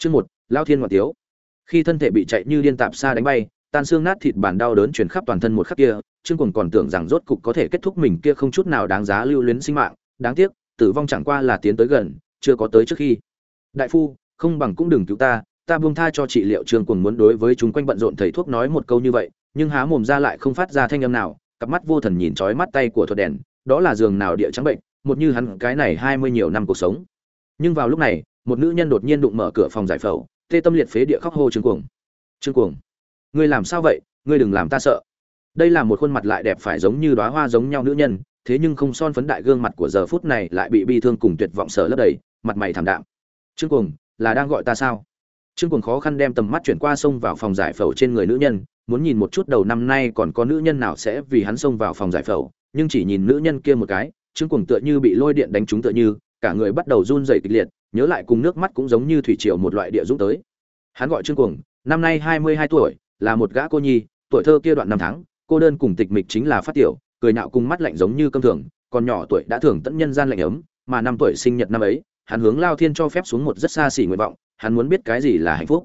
Chương một, Lao Thiên Ngoạn Tiếu. Khi thân thể bị chạy như điên tạp xa đánh bay, tan xương nát thịt bản đau đớn truyền khắp toàn thân một khắc kia, Trương Cuồng còn tưởng rằng rốt cục có thể kết thúc mình kia không chút nào đáng giá lưu luyến sinh mạng, đáng tiếc, tử vong chẳng qua là tiến tới gần, chưa có tới trước khi. Đại phu, không bằng cũng đừng cứu ta, ta buông tha cho trị liệu Trương Cuồng muốn đối với chúng quanh bận rộn thầy thuốc nói một câu như vậy, nhưng há mồm ra lại không phát ra thanh âm nào, cặp mắt vô thần nhìn chói mắt tay của thuật đèn, đó là giường nào địa trắng bệnh, một như hắn cái này hai mươi nhiều năm cuộc sống. Nhưng vào lúc này, một nữ nhân đột nhiên đụng mở cửa phòng giải phẫu, tê tâm liệt phế địa khóc hô Trương Cuồng. Trương Cuồng, ngươi làm sao vậy? Ngươi đừng làm ta sợ. Đây là một khuôn mặt lại đẹp phải giống như đóa hoa giống nhau nữ nhân, thế nhưng không son phấn đại gương mặt của giờ phút này lại bị bi thương cùng tuyệt vọng sợ lấp đầy, mặt mày thảm đạm. Trương Cuồng, là đang gọi ta sao? Trương Cuồng khó khăn đem tầm mắt chuyển qua sông vào phòng giải phẫu trên người nữ nhân, muốn nhìn một chút đầu năm nay còn có nữ nhân nào sẽ vì hắn xông vào phòng giải phẫu, nhưng chỉ nhìn nữ nhân kia một cái, Trương Cuồng tựa như bị lôi điện đánh trúng tựa như, cả người bắt đầu run rẩy kịch liệt, nhớ lại cùng nước mắt cũng giống như thủy triều một loại địa dũng tới. Hắn gọi Trương Cuồng, năm nay hai mươi hai tuổi, là một gã cô nhi, tuổi thơ kia đoạn năm tháng, cô đơn cùng tịch mịch chính là phát tiểu, cười nhạo cùng mắt lạnh giống như cơm thường, còn nhỏ tuổi đã thường tận nhân gian lạnh ấm, mà năm tuổi sinh nhật năm ấy, hắn hướng Lao Thiên cho phép xuống một rất xa xỉ nguyện vọng, hắn muốn biết cái gì là hạnh phúc.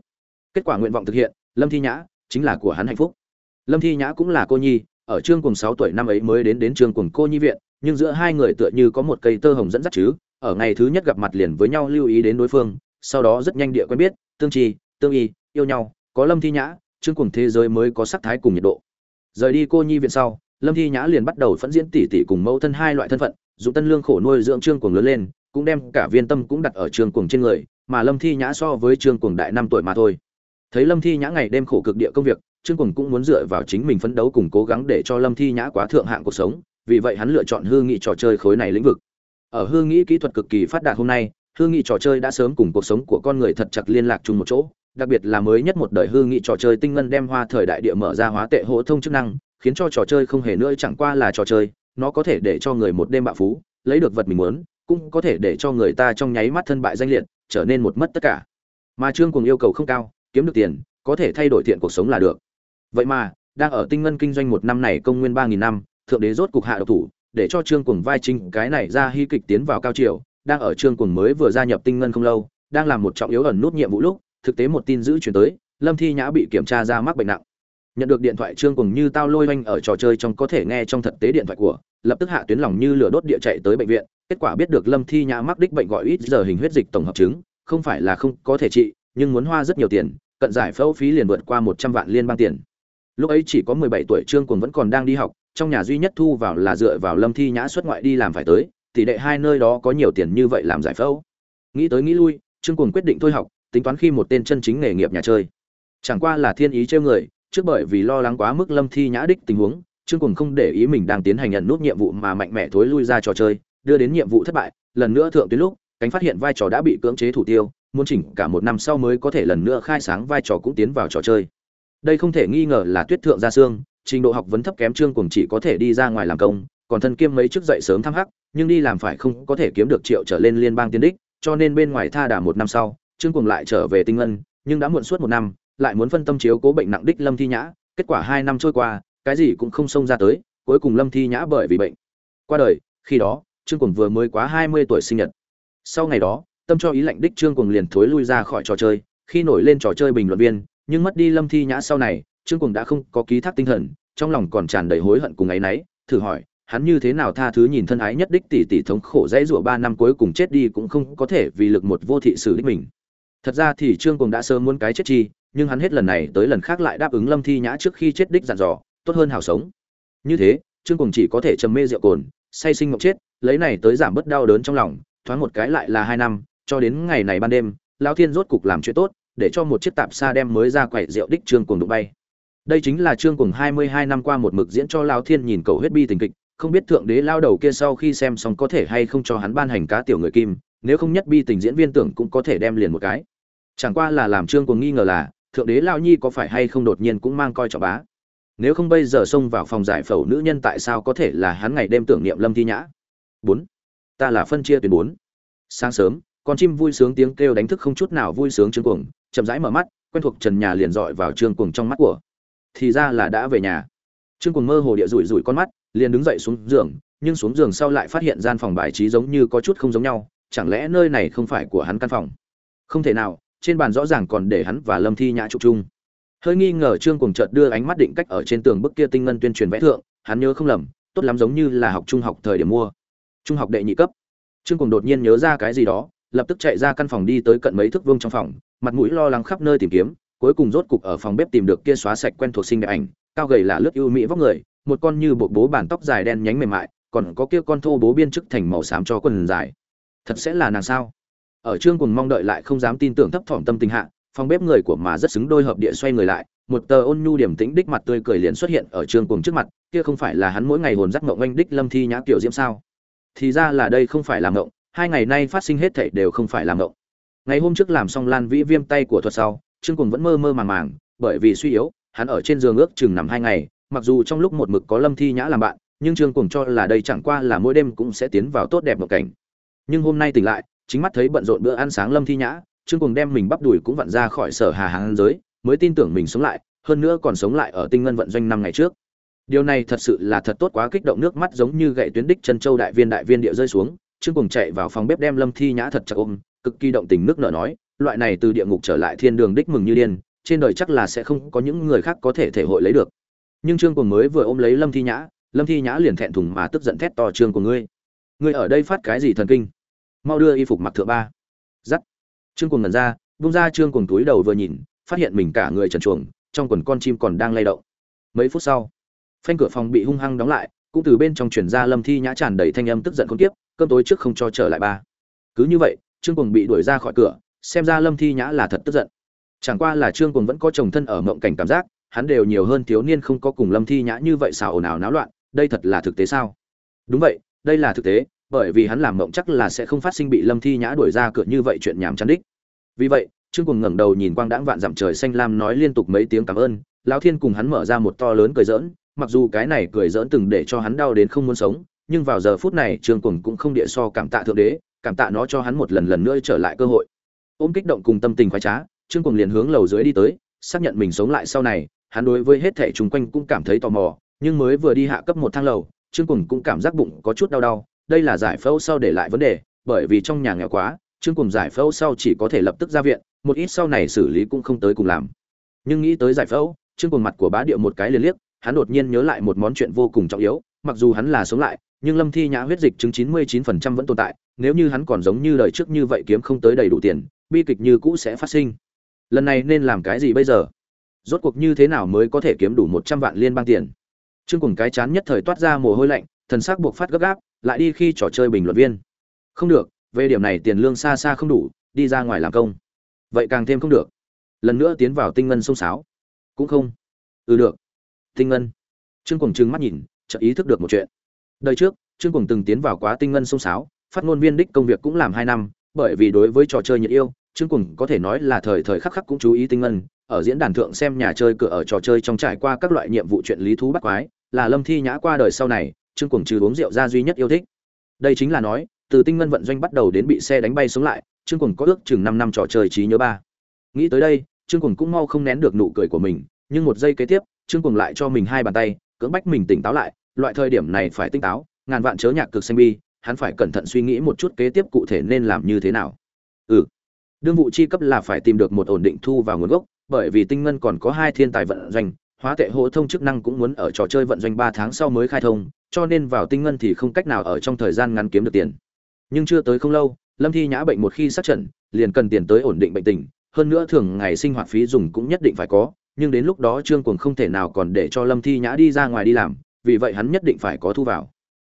Kết quả nguyện vọng thực hiện, Lâm Thi Nhã chính là của hắn hạnh phúc. Lâm Thi Nhã cũng là cô nhi, ở trương cùng sáu tuổi năm ấy mới đến đến trường cùng cô nhi viện, nhưng giữa hai người tựa như có một cây tơ hồng dẫn dắt chứ, ở ngày thứ nhất gặp mặt liền với nhau lưu ý đến đối phương, sau đó rất nhanh địa quen biết, tương trì, tương y, yêu nhau, có Lâm Thi Nhã, trương cùng thế giới mới có sắc thái cùng nhiệt độ. Rời đi cô nhi viện sau, Lâm Thi Nhã liền bắt đầu phẫn diễn tỷ tỷ cùng mẫu thân hai loại thân phận, dùng tân lương khổ nuôi dưỡng trương cuồng lớn lên, cũng đem cả viên tâm cũng đặt ở trương cuồng trên người, mà Lâm Thi Nhã so với trương cuồng đại năm tuổi mà thôi. Thấy Lâm Thi Nhã ngày đêm khổ cực địa công việc, Trương Cuồng cũng muốn dựa vào chính mình phấn đấu cùng cố gắng để cho Lâm Thi Nhã quá thượng hạng cuộc sống, vì vậy hắn lựa chọn hư nghị trò chơi khối này lĩnh vực. Ở hương nghĩ kỹ thuật cực kỳ phát đạt hôm nay, hương nghị trò chơi đã sớm cùng cuộc sống của con người thật chặt liên lạc chung một chỗ, đặc biệt là mới nhất một đời hương nghị trò chơi tinh ngân đem hoa thời đại địa mở ra hóa tệ hỗ thông chức năng, khiến cho trò chơi không hề nữa chẳng qua là trò chơi, nó có thể để cho người một đêm bạo phú, lấy được vật mình muốn, cũng có thể để cho người ta trong nháy mắt thân bại danh liệt, trở nên một mất tất cả. Mà Trương cùng yêu cầu không cao, kiếm được tiền, có thể thay đổi thiện cuộc sống là được vậy mà đang ở tinh ngân kinh doanh một năm này công nguyên ba nghìn năm thượng đế rốt cục hạ độc thủ để cho trương cuồng vai chính cái này ra hy kịch tiến vào cao triều đang ở trương cuồng mới vừa gia nhập tinh ngân không lâu, đang làm một trọng yếu ẩn nút nhiệm vụ lúc, thực tế một tin dữ chuyển tới, lâm thi nhã bị kiểm tra ra mắc bệnh nặng. Nhận được điện thoại trương cuồng như tao lôi oanh ở trò chơi trong có thể nghe trong thực tế điện thoại của, lập tức hạ tuyến lòng như lửa đốt địa chạy tới bệnh viện, kết quả biết được lâm thi nhã mắc đích bệnh gọi ít giờ hình huyết dịch tổng hợp chứng, không phải là không có thể trị, nhưng muốn hoa rất nhiều tiền, cận giải phẫu phí liền vượt qua một trăm vạn liên bang tiền. Lúc ấy chỉ có mười bảy tuổi trương cuồng vẫn còn đang đi học trong nhà duy nhất thu vào là dựa vào lâm thi nhã xuất ngoại đi làm phải tới, tỷ đệ hai nơi đó có nhiều tiền như vậy làm giải phẫu. Nghĩ tới nghĩ lui, trương cuồng quyết định thôi học, tính toán khi một tên chân chính nghề nghiệp nhà chơi. Chẳng qua là thiên ý trêu người, trước bởi vì lo lắng quá mức lâm thi nhã đích tình huống, trương cuồng không để ý mình đang tiến hành nhận nút nhiệm vụ mà mạnh mẽ thối lui ra trò chơi, đưa đến nhiệm vụ thất bại, lần nữa thượng tuyến lúc, cánh phát hiện vai trò đã bị cưỡng chế thủ tiêu, muốn chỉnh cả một năm sau mới có thể lần nữa khai sáng vai trò cũng tiến vào trò chơi. Đây không thể nghi ngờ là tuyết thượng gia xương trình độ học vấn thấp kém trương cùng chỉ có thể đi ra ngoài làm công, còn thân kiêm mấy chức dậy sớm thăm hắc, nhưng đi làm phải không có thể kiếm được triệu trở lên liên bang tiên đích, cho nên bên ngoài tha đà một năm sau, trương cùng lại trở về tinh ngân, nhưng đã muộn suốt một năm, lại muốn phân tâm chiếu cố bệnh nặng đích lâm thi nhã, kết quả hai năm trôi qua, cái gì cũng không xông ra tới, cuối cùng lâm thi nhã bởi vì bệnh. Qua đời, khi đó, trương cùng vừa mới quá hai mươi tuổi sinh nhật. Sau ngày đó, tâm cho ý lệnh đích trương cùng liền thối lui ra khỏi trò chơi, khi nổi lên trò chơi bình luận viên, nhưng mất đi lâm thi nhã sau này trương cuồng đã không có ký thác tinh thần, trong lòng còn tràn đầy hối hận cùng ấ y n ấ y thử hỏi, hắn như thế nào tha thứ nhìn thân ái nhất đích tỷ tỷ thống khổ dãy rủa ba năm cuối cùng chết đi cũng không có thể vì lực một vô thị xử đích mình. Thật ra thì trương cuồng đã sớm muốn cái chết chi, nhưng hắn hết lần này tới lần khác lại đáp ứng lâm thi nhã trước khi chết đích dặn dò, tốt hơn hào sống. Như thế, trương cuồng chỉ có thể trầm mê rượu cồn, say sinh mộng chết, lấy này tới giảm bớt đau đớn trong lòng, thoáng một cái lại là hai năm, cho đến ngày này ban đêm, lão thiên rốt cục làm chuyện tốt, để cho một chiếc tạp xa đem mới ra quậy rượu đích trương cuồng đụng bay đây chính là trương cuồng hai mươi hai năm qua một mực diễn cho lão thiên nhìn cầu huyết bi tình kịch, không biết thượng đế lao đầu kia sau khi xem xong có thể hay không cho hắn ban hành cá tiểu người kim, nếu không nhất bi tình diễn viên tưởng cũng có thể đem liền một cái. Chẳng qua là làm trương cuồng nghi ngờ là, thượng đế lao nhi có phải hay không đột nhiên cũng mang coi trọng bá? Nếu không bây giờ xông vào phòng giải phẫu nữ nhân tại sao có thể là hắn ngày đêm tưởng niệm lâm thi nhã? Bốn. Ta là phân chia tuyến bốn. Sáng sớm, con chim vui sướng tiếng kêu đánh thức không chút nào vui sướng trương cuồng, chậm rãi mở mắt, quen thuộc trần nhà liền dọi vào trương cuồng trong mắt của thì ra là đã về nhà. Trương cùng mơ hồ địa rủi rủi con mắt, liền đứng dậy xuống giường, nhưng xuống giường sau lại phát hiện gian phòng bài trí giống như có chút không giống nhau, chẳng lẽ nơi này không phải của hắn căn phòng? Không thể nào, trên bàn rõ ràng còn để hắn và lâm thi nhã chụp chung. Hơi nghi ngờ trương cùng chợt đưa ánh mắt định cách ở trên tường bức kia tinh ngân tuyên truyền vẽ thượng, hắn nhớ không lầm, tốt lắm giống như là học trung học thời điểm mua. Trung học đệ nhị cấp. Trương cùng đột nhiên nhớ ra cái gì đó, lập tức chạy ra căn phòng đi tới cận mấy thước vương trong phòng, mặt mũi lo lắng khắp nơi tìm kiếm cuối cùng rốt cục ở phòng bếp tìm được kia xóa sạch quen thuộc sinh đẹp ảnh, cao gầy là lướt ưu mỹ vóc người, một con như bộ bố bản tóc dài đen nhánh mềm mại, còn có kia con thô bố biên chức thành màu xám cho quần dài. Thật sẽ là nàng sao? Ở trương cùng mong đợi lại không dám tin tưởng thấp thỏm tâm tình hạ, phòng bếp người của mà rất xứng đôi hợp địa xoay người lại, một tờ ôn nhu điểm tĩnh đích mặt tươi cười liền xuất hiện ở trương cùng trước mặt, kia không phải là hắn mỗi ngày hồn giác ngộng anh đích lâm thi nhã kiểu diễm sao? Thì ra là đây không phải là ngộng hai ngày nay phát sinh hết thảy đều không phải là ngộng ngày hôm trước làm xong lan vĩ viêm tay của thuật sau trương cùng vẫn mơ mơ màng màng, bởi vì suy yếu, hắn ở trên giường ước chừng nằm hai ngày, mặc dù trong lúc một mực có lâm thi nhã làm bạn, nhưng trương cùng cho là đây chẳng qua là mỗi đêm cũng sẽ tiến vào tốt đẹp một cảnh. Nhưng hôm nay tỉnh lại, chính mắt thấy bận rộn bữa ăn sáng lâm thi nhã, trương cùng đem mình bắp đùi cũng vặn ra khỏi sở hà hàng giới, mới tin tưởng mình sống lại, hơn nữa còn sống lại ở tinh ngân vận doanh năm ngày trước. Điều này thật sự là thật tốt quá kích động nước mắt giống như gậy tuyến đích chân châu đại viên đại viên địa rơi xuống, trương cùng chạy vào phòng bếp đem lâm thi nhã thật chặt ôm, cực kỳ động tình nước nở nói loại này từ địa ngục trở lại thiên đường đích mừng như điên, trên đời chắc là sẽ không có những người khác có thể thể hội lấy được. Nhưng trương cùng mới vừa ôm lấy lâm thi nhã, lâm thi nhã liền thẹn thùng mà tức giận thét to, trương của ngươi ngươi ở đây phát cái gì thần kinh? Mau đưa y phục mặc thượng ba. Dắt trương cùng ngẩn ra bung ra trương cùng túi đầu vừa nhìn, phát hiện mình cả người trần chuồng trong quần con chim còn đang lay động. Mấy phút sau, phanh cửa phòng bị hung hăng đóng lại, cũng từ bên trong chuyển ra lâm thi nhã tràn đầy thanh âm tức giận không tiếp cơm tối trước không cho trở lại ba. Cứ như vậy, trương cùng bị đuổi ra khỏi cửa xem ra lâm thi nhã là thật tức giận. Chẳng qua là trương cùng vẫn có chồng thân ở mộng cảnh cảm giác, hắn đều nhiều hơn thiếu niên không có cùng lâm thi nhã như vậy xào ồn ào náo loạn, đây thật là thực tế sao? Đúng vậy, đây là thực tế, bởi vì hắn làm mộng chắc là sẽ không phát sinh bị lâm thi nhã đuổi ra cửa như vậy chuyện nhảm chán đích. Vì vậy, trương cùng ngẩng đầu nhìn quang đãng vạn dặm trời xanh lam nói liên tục mấy tiếng cảm ơn, lão thiên cùng hắn mở ra một to lớn cười giỡn, mặc dù cái này cười giỡn từng để cho hắn đau đến không muốn sống, nhưng vào giờ phút này trương cùng cũng không địa so cảm tạ thượng đế, cảm tạ nó cho hắn một lần lần nữa trở lại cơ hội ôm kích động cùng tâm tình khoái trá, trương cùng liền hướng lầu dưới đi tới, xác nhận mình sống lại sau này, hắn đối với hết thẻ chung quanh cũng cảm thấy tò mò, nhưng mới vừa đi hạ cấp một thang lầu, trương cùng cũng cảm giác bụng có chút đau đau, đây là giải phẫu sau để lại vấn đề, bởi vì trong nhà nghèo quá, trương cùng giải phẫu sau chỉ có thể lập tức ra viện, một ít sau này xử lý cũng không tới cùng làm. Nhưng nghĩ tới giải phẫu, trương cùng mặt của bá điệu một cái liền liếc, hắn đột nhiên nhớ lại một món chuyện vô cùng trọng yếu, mặc dù hắn là sống lại, nhưng lâm thi nhã huyết dịch chứng chín mươi 99% vẫn tồn tại, nếu như hắn còn giống như đời trước như vậy kiếm không tới đầy đủ tiền bi kịch như cũ sẽ phát sinh. Lần này nên làm cái gì bây giờ? Rốt cuộc như thế nào mới có thể kiếm đủ một trăm vạn liên bang tiền? Trương cùng cái chán nhất thời toát ra mồ hôi lạnh, thần sắc buộc phát gấp gáp, lại đi khi trò chơi bình luận viên. Không được, về điểm này tiền lương xa xa không đủ, đi ra ngoài làm công. Vậy càng thêm không được. Lần nữa tiến vào tinh ngân sông sáo. Cũng không. Ừ được. Tinh ngân. Trương cùng trừng mắt nhìn, chợt ý thức được một chuyện. Đời trước, trương cùng từng tiến vào quá tinh ngân sông sáo, phát ngôn viên đích công việc cũng làm hai năm, bởi vì đối với trò chơi nhiệt yêu trương Cuồng có thể nói là thời thời khắc khắc cũng chú ý tinh ngân, ở diễn đàn thượng xem nhà chơi cửa ở trò chơi trong trải qua các loại nhiệm vụ chuyện lý thú bắt quái, là lâm thi nhã qua đời sau này, trương Cuồng trừ uống rượu ra duy nhất yêu thích. Đây chính là nói, từ tinh ngân vận doanh bắt đầu đến bị xe đánh bay xuống lại, trương Cuồng có ước chừng năm năm trò chơi trí nhớ ba. Nghĩ tới đây, trương Cuồng cũng mau không nén được nụ cười của mình, nhưng một giây kế tiếp, trương Cuồng lại cho mình hai bàn tay, cưỡng bách mình tỉnh táo lại, loại thời điểm này phải tinh táo, ngàn vạn chớ nhạc cực xanh bi, hắn phải cẩn thận suy nghĩ một chút kế tiếp cụ thể nên làm như thế nào. Ừ đương vụ chi cấp là phải tìm được một ổn định thu vào nguồn gốc, bởi vì tinh ngân còn có hai thiên tài vận doanh, hóa tệ hỗ thông chức năng cũng muốn ở trò chơi vận doanh ba tháng sau mới khai thông, cho nên vào tinh ngân thì không cách nào ở trong thời gian ngắn kiếm được tiền. Nhưng chưa tới không lâu, lâm thi nhã bệnh một khi sát trận, liền cần tiền tới ổn định bệnh tình, hơn nữa thường ngày sinh hoạt phí dùng cũng nhất định phải có, nhưng đến lúc đó trương cuồng không thể nào còn để cho lâm thi nhã đi ra ngoài đi làm, vì vậy hắn nhất định phải có thu vào.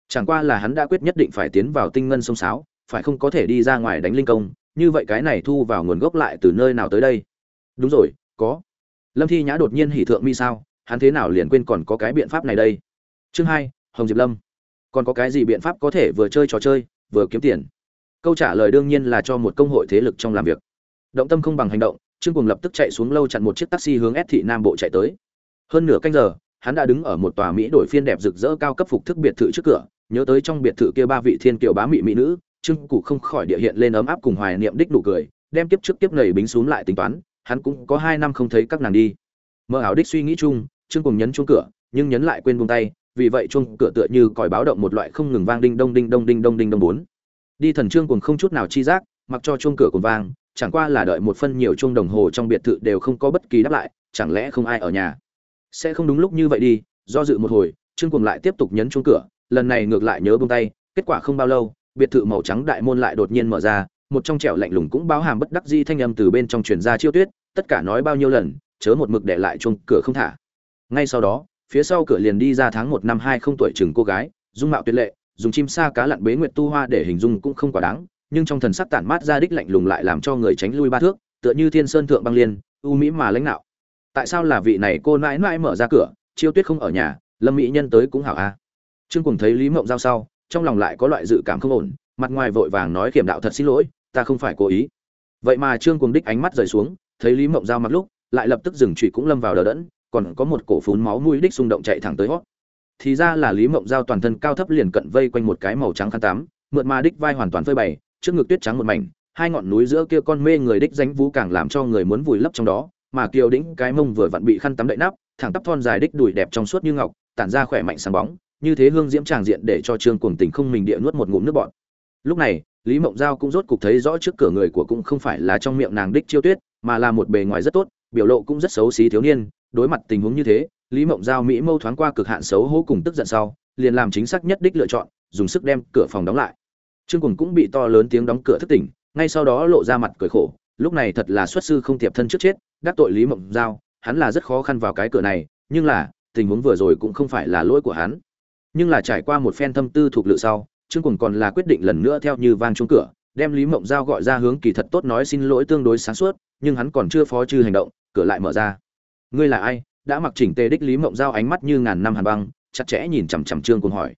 Chẳng qua là hắn đã quyết nhất định phải tiến vào tinh ngân sông sáo, phải không có thể đi ra ngoài đánh linh công như vậy cái này thu vào nguồn gốc lại từ nơi nào tới đây? Đúng rồi có. Lâm thi nhã đột nhiên hỉ thượng mi sao hắn thế nào liền quên còn có cái biện pháp này đây? Chương hai hồng diệp lâm. Còn có cái gì biện pháp có thể vừa chơi trò chơi vừa kiếm tiền? Câu trả lời đương nhiên là cho một công hội thế lực trong làm việc. Động tâm không bằng hành động trương cùng lập tức chạy xuống lâu chặn một chiếc taxi hướng S thị Nam Bộ chạy tới. Hơn nửa canh giờ, hắn đã đứng ở một tòa mỹ đổi phiên đẹp rực rỡ cao cấp phục thức biệt thự trước cửa, nhớ tới trong biệt thự kia ba vị thiên kiều bá mỹ mỹ nữ, Trương Cụ không khỏi địa hiện lên ấm áp cùng hoài niệm đích nụ cười, đem tiếp trước tiếp nảy bính xuống lại tính toán, hắn cũng có hai năm không thấy các nàng đi. Mơ ảo đích suy nghĩ chung, Trương cùng nhấn chuông cửa, nhưng nhấn lại quên buông tay, vì vậy chuông cửa tựa như còi báo động một loại không ngừng vang đinh đông đinh đông đinh đông đinh đông bốn. Đi thần Trương cùng không chút nào chi giác, mặc cho chuông cửa còn vang, chẳng qua là đợi một phân nhiều chuông đồng hồ trong biệt thự đều không có bất kỳ đáp lại chẳng lẽ không ai ở nhà sẽ không đúng lúc như vậy đi do dự một hồi trương cùng lại tiếp tục nhấn chuông cửa lần này ngược lại nhớ buông tay kết quả không bao lâu biệt thự màu trắng đại môn lại đột nhiên mở ra, một trong trẻo lạnh lùng cũng bao hàm bất đắc di thanh âm từ bên trong truyền ra chiêu tuyết, tất cả nói bao nhiêu lần, chớ một mực để lại chuông, cửa không thả. Ngay sau đó, phía sau cửa liền đi ra tháng một năm hai không tuổi chừng cô gái, dung mạo tuyệt lệ, dùng chim sa cá lặn bế nguyệt tu hoa để hình dung cũng không quá đáng, nhưng trong thần sắc tản mát ra đích lạnh lùng lại làm cho người tránh lui ba thước, tựa như thiên sơn thượng băng liên, u mỹ mà lãnh đạo tại sao là vị này cô mãi mãi mở ra cửa, chiêu tuyết không ở nhà, lâm mỹ nhân tới cũng hảo a. Trương cùng thấy lý mộng giao sau trong lòng lại có loại dự cảm không ổn, mặt ngoài vội vàng nói kiểm đạo thật xin lỗi, ta không phải cố ý. Vậy mà trương cuồng đích ánh mắt rời xuống, thấy lý mộng giao mặt lúc, lại lập tức dừng trụy cũng lâm vào đờ đẫn, còn có một cổ phún máu mũi đích xung động chạy thẳng tới hót. Thì ra là lý mộng giao toàn thân cao thấp liền cận vây quanh một cái màu trắng khăn tắm, mượt mà đích vai hoàn toàn phơi bày, trước ngực tuyết trắng một mảnh, hai ngọn núi giữa kia con mê người đích danh vũ càng làm cho người muốn vùi lấp trong đó, mà kiều đĩnh cái mông vừa vặn bị khăn tắm đậy nắp, thẳng tắp thon dài đích đùi đẹp trong suốt như ngọc, tản ra khỏe mạnh sáng bóng như thế hương diễm tràng diện để cho trương cuồng tình không mình địa nuốt một ngụm nước bọt. Lúc này, lý mộng giao cũng rốt cục thấy rõ trước cửa người của cũng không phải là trong miệng nàng đích chiêu tuyết, mà là một bề ngoài rất tốt, biểu lộ cũng rất xấu xí thiếu niên. Đối mặt tình huống như thế, lý mộng giao mỹ mâu thoáng qua cực hạn xấu hổ cùng tức giận sau, liền làm chính xác nhất đích lựa chọn, dùng sức đem cửa phòng đóng lại. Trương cuồng cũng bị to lớn tiếng đóng cửa thất tỉnh, ngay sau đó lộ ra mặt cười khổ. Lúc này thật là xuất sư không tiệp thân trước chết, đắc tội lý mộng giao, hắn là rất khó khăn vào cái cửa này, nhưng là, tình huống vừa rồi cũng không phải là lỗi của hắn nhưng là trải qua một phen thâm tư thuộc lự sau, trương cùng còn là quyết định lần nữa theo như vang chung cửa, đem lý mộng giao gọi ra hướng kỳ thật tốt nói xin lỗi tương đối sáng suốt, nhưng hắn còn chưa phó chư hành động, cửa lại mở ra. Ngươi là ai? đã mặc chỉnh tề đích lý mộng giao ánh mắt như ngàn năm hàn băng, chặt chẽ nhìn chằm chằm trương cùng hỏi.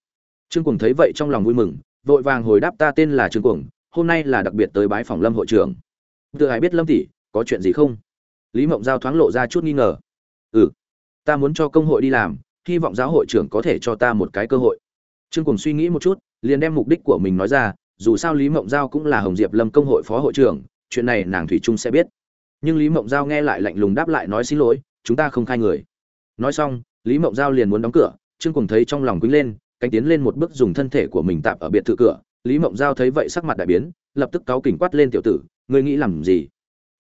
Trương cùng thấy vậy trong lòng vui mừng, vội vàng hồi đáp ta tên là trương cùng hôm nay là đặc biệt tới bái phòng lâm hội trưởng. Tự hãy biết lâm tỷ, có chuyện gì không? Lý mộng giao thoáng lộ ra chút nghi ngờ. Ừ ta muốn cho công hội đi làm hy vọng giáo hội trưởng có thể cho ta một cái cơ hội. Trương cùng suy nghĩ một chút, liền đem mục đích của mình nói ra, dù sao lý mộng giao cũng là hồng diệp lâm công hội phó hội trưởng, chuyện này nàng thủy trung sẽ biết. Nhưng lý mộng giao nghe lại lạnh lùng đáp lại nói xin lỗi, chúng ta không khai người. Nói xong, lý mộng giao liền muốn đóng cửa, trương cùng thấy trong lòng quýnh lên, cánh tiến lên một bước dùng thân thể của mình tạm ở biệt thự cửa. Lý mộng giao thấy vậy sắc mặt đại biến, lập tức cáu kỉnh quát lên tiểu tử, ngươi nghĩ làm gì?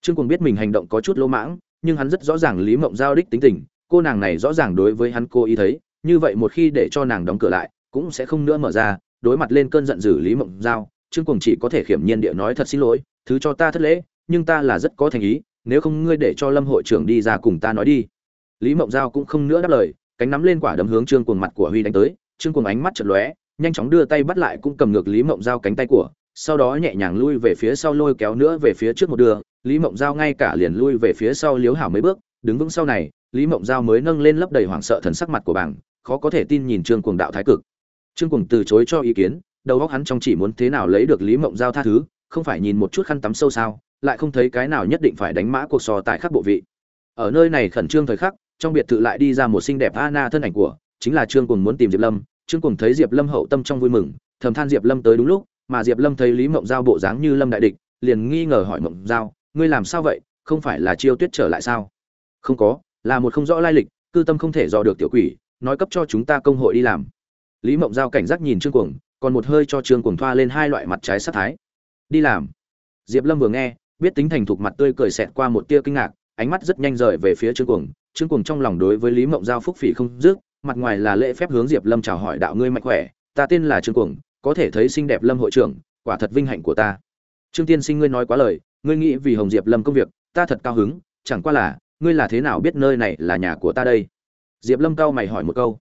Trương cùng biết mình hành động có chút lỗ mãng, nhưng hắn rất rõ ràng lý mộng giao đích tính tình cô nàng này rõ ràng đối với hắn cô ý thấy, như vậy một khi để cho nàng đóng cửa lại, cũng sẽ không nữa mở ra, đối mặt lên cơn giận dữ lý mộng giao, trương cùng chỉ có thể khiểm nhiên địa nói thật xin lỗi, thứ cho ta thất lễ, nhưng ta là rất có thành ý, nếu không ngươi để cho lâm hội trưởng đi ra cùng ta nói đi. Lý mộng giao cũng không nữa đáp lời, cánh nắm lên quả đấm hướng trương cuồng mặt của huy đánh tới, trương cùng ánh mắt chật lóe, nhanh chóng đưa tay bắt lại cũng cầm ngược lý mộng giao cánh tay của, sau đó nhẹ nhàng lui về phía sau lôi kéo nữa về phía trước một đường, lý mộng giao ngay cả liền lui về phía sau liếu hảo mấy bước, đứng vững sau này lý mộng giao mới nâng lên lấp đầy hoảng sợ thần sắc mặt của bảng khó có thể tin nhìn trương cuồng đạo thái cực. Trương cuồng từ chối cho ý kiến đầu óc hắn trong chỉ muốn thế nào lấy được lý mộng giao tha thứ không phải nhìn một chút khăn tắm sâu sao lại không thấy cái nào nhất định phải đánh mã cuộc sò tại khắc bộ vị. Ở nơi này khẩn trương thời khắc trong biệt thự lại đi ra một xinh đẹp Anna thân ảnh của, chính là Trương Cuồng muốn tìm Diệp Lâm, Trương Cuồng thấy Diệp Lâm hậu tâm trong vui mừng, thầm than Diệp Lâm tới đúng lúc, mà Diệp Lâm thấy Lý Mộng Giao bộ dáng như Lâm đại địch, liền nghi ngờ hỏi Mộng Giao, ngươi làm sao vậy, không phải là Chiêu Tuyết trở lại sao? Không có, là một không rõ lai lịch, cư tâm không thể dò được tiểu quỷ, nói cấp cho chúng ta công hội đi làm. Lý Mộng Giao cảnh giác nhìn Trương Cuồng, còn một hơi cho Trương Cuồng thoa lên hai loại mặt trái sát thái. Đi làm. Diệp Lâm vừa nghe, biết tính thành thục mặt tươi cười xẹt qua một tia kinh ngạc, ánh mắt rất nhanh rời về phía Trương Cuồng, Trương Cuồng trong lòng đối với Lý Mộng Giao phúc phỉ không dứt, mặt ngoài là lễ phép hướng Diệp Lâm chào hỏi đạo ngươi mạnh khỏe, ta tên là Trương Cuồng, có thể thấy xinh đẹp Lâm hội trưởng, quả thật vinh hạnh của ta. Trương tiên sinh ngươi nói quá lời, ngươi nghĩ vì Hồng Diệp Lâm công việc, ta thật cao hứng, chẳng qua là, ngươi là thế nào biết nơi này là nhà của ta đây? Diệp Lâm cao mày hỏi một câu.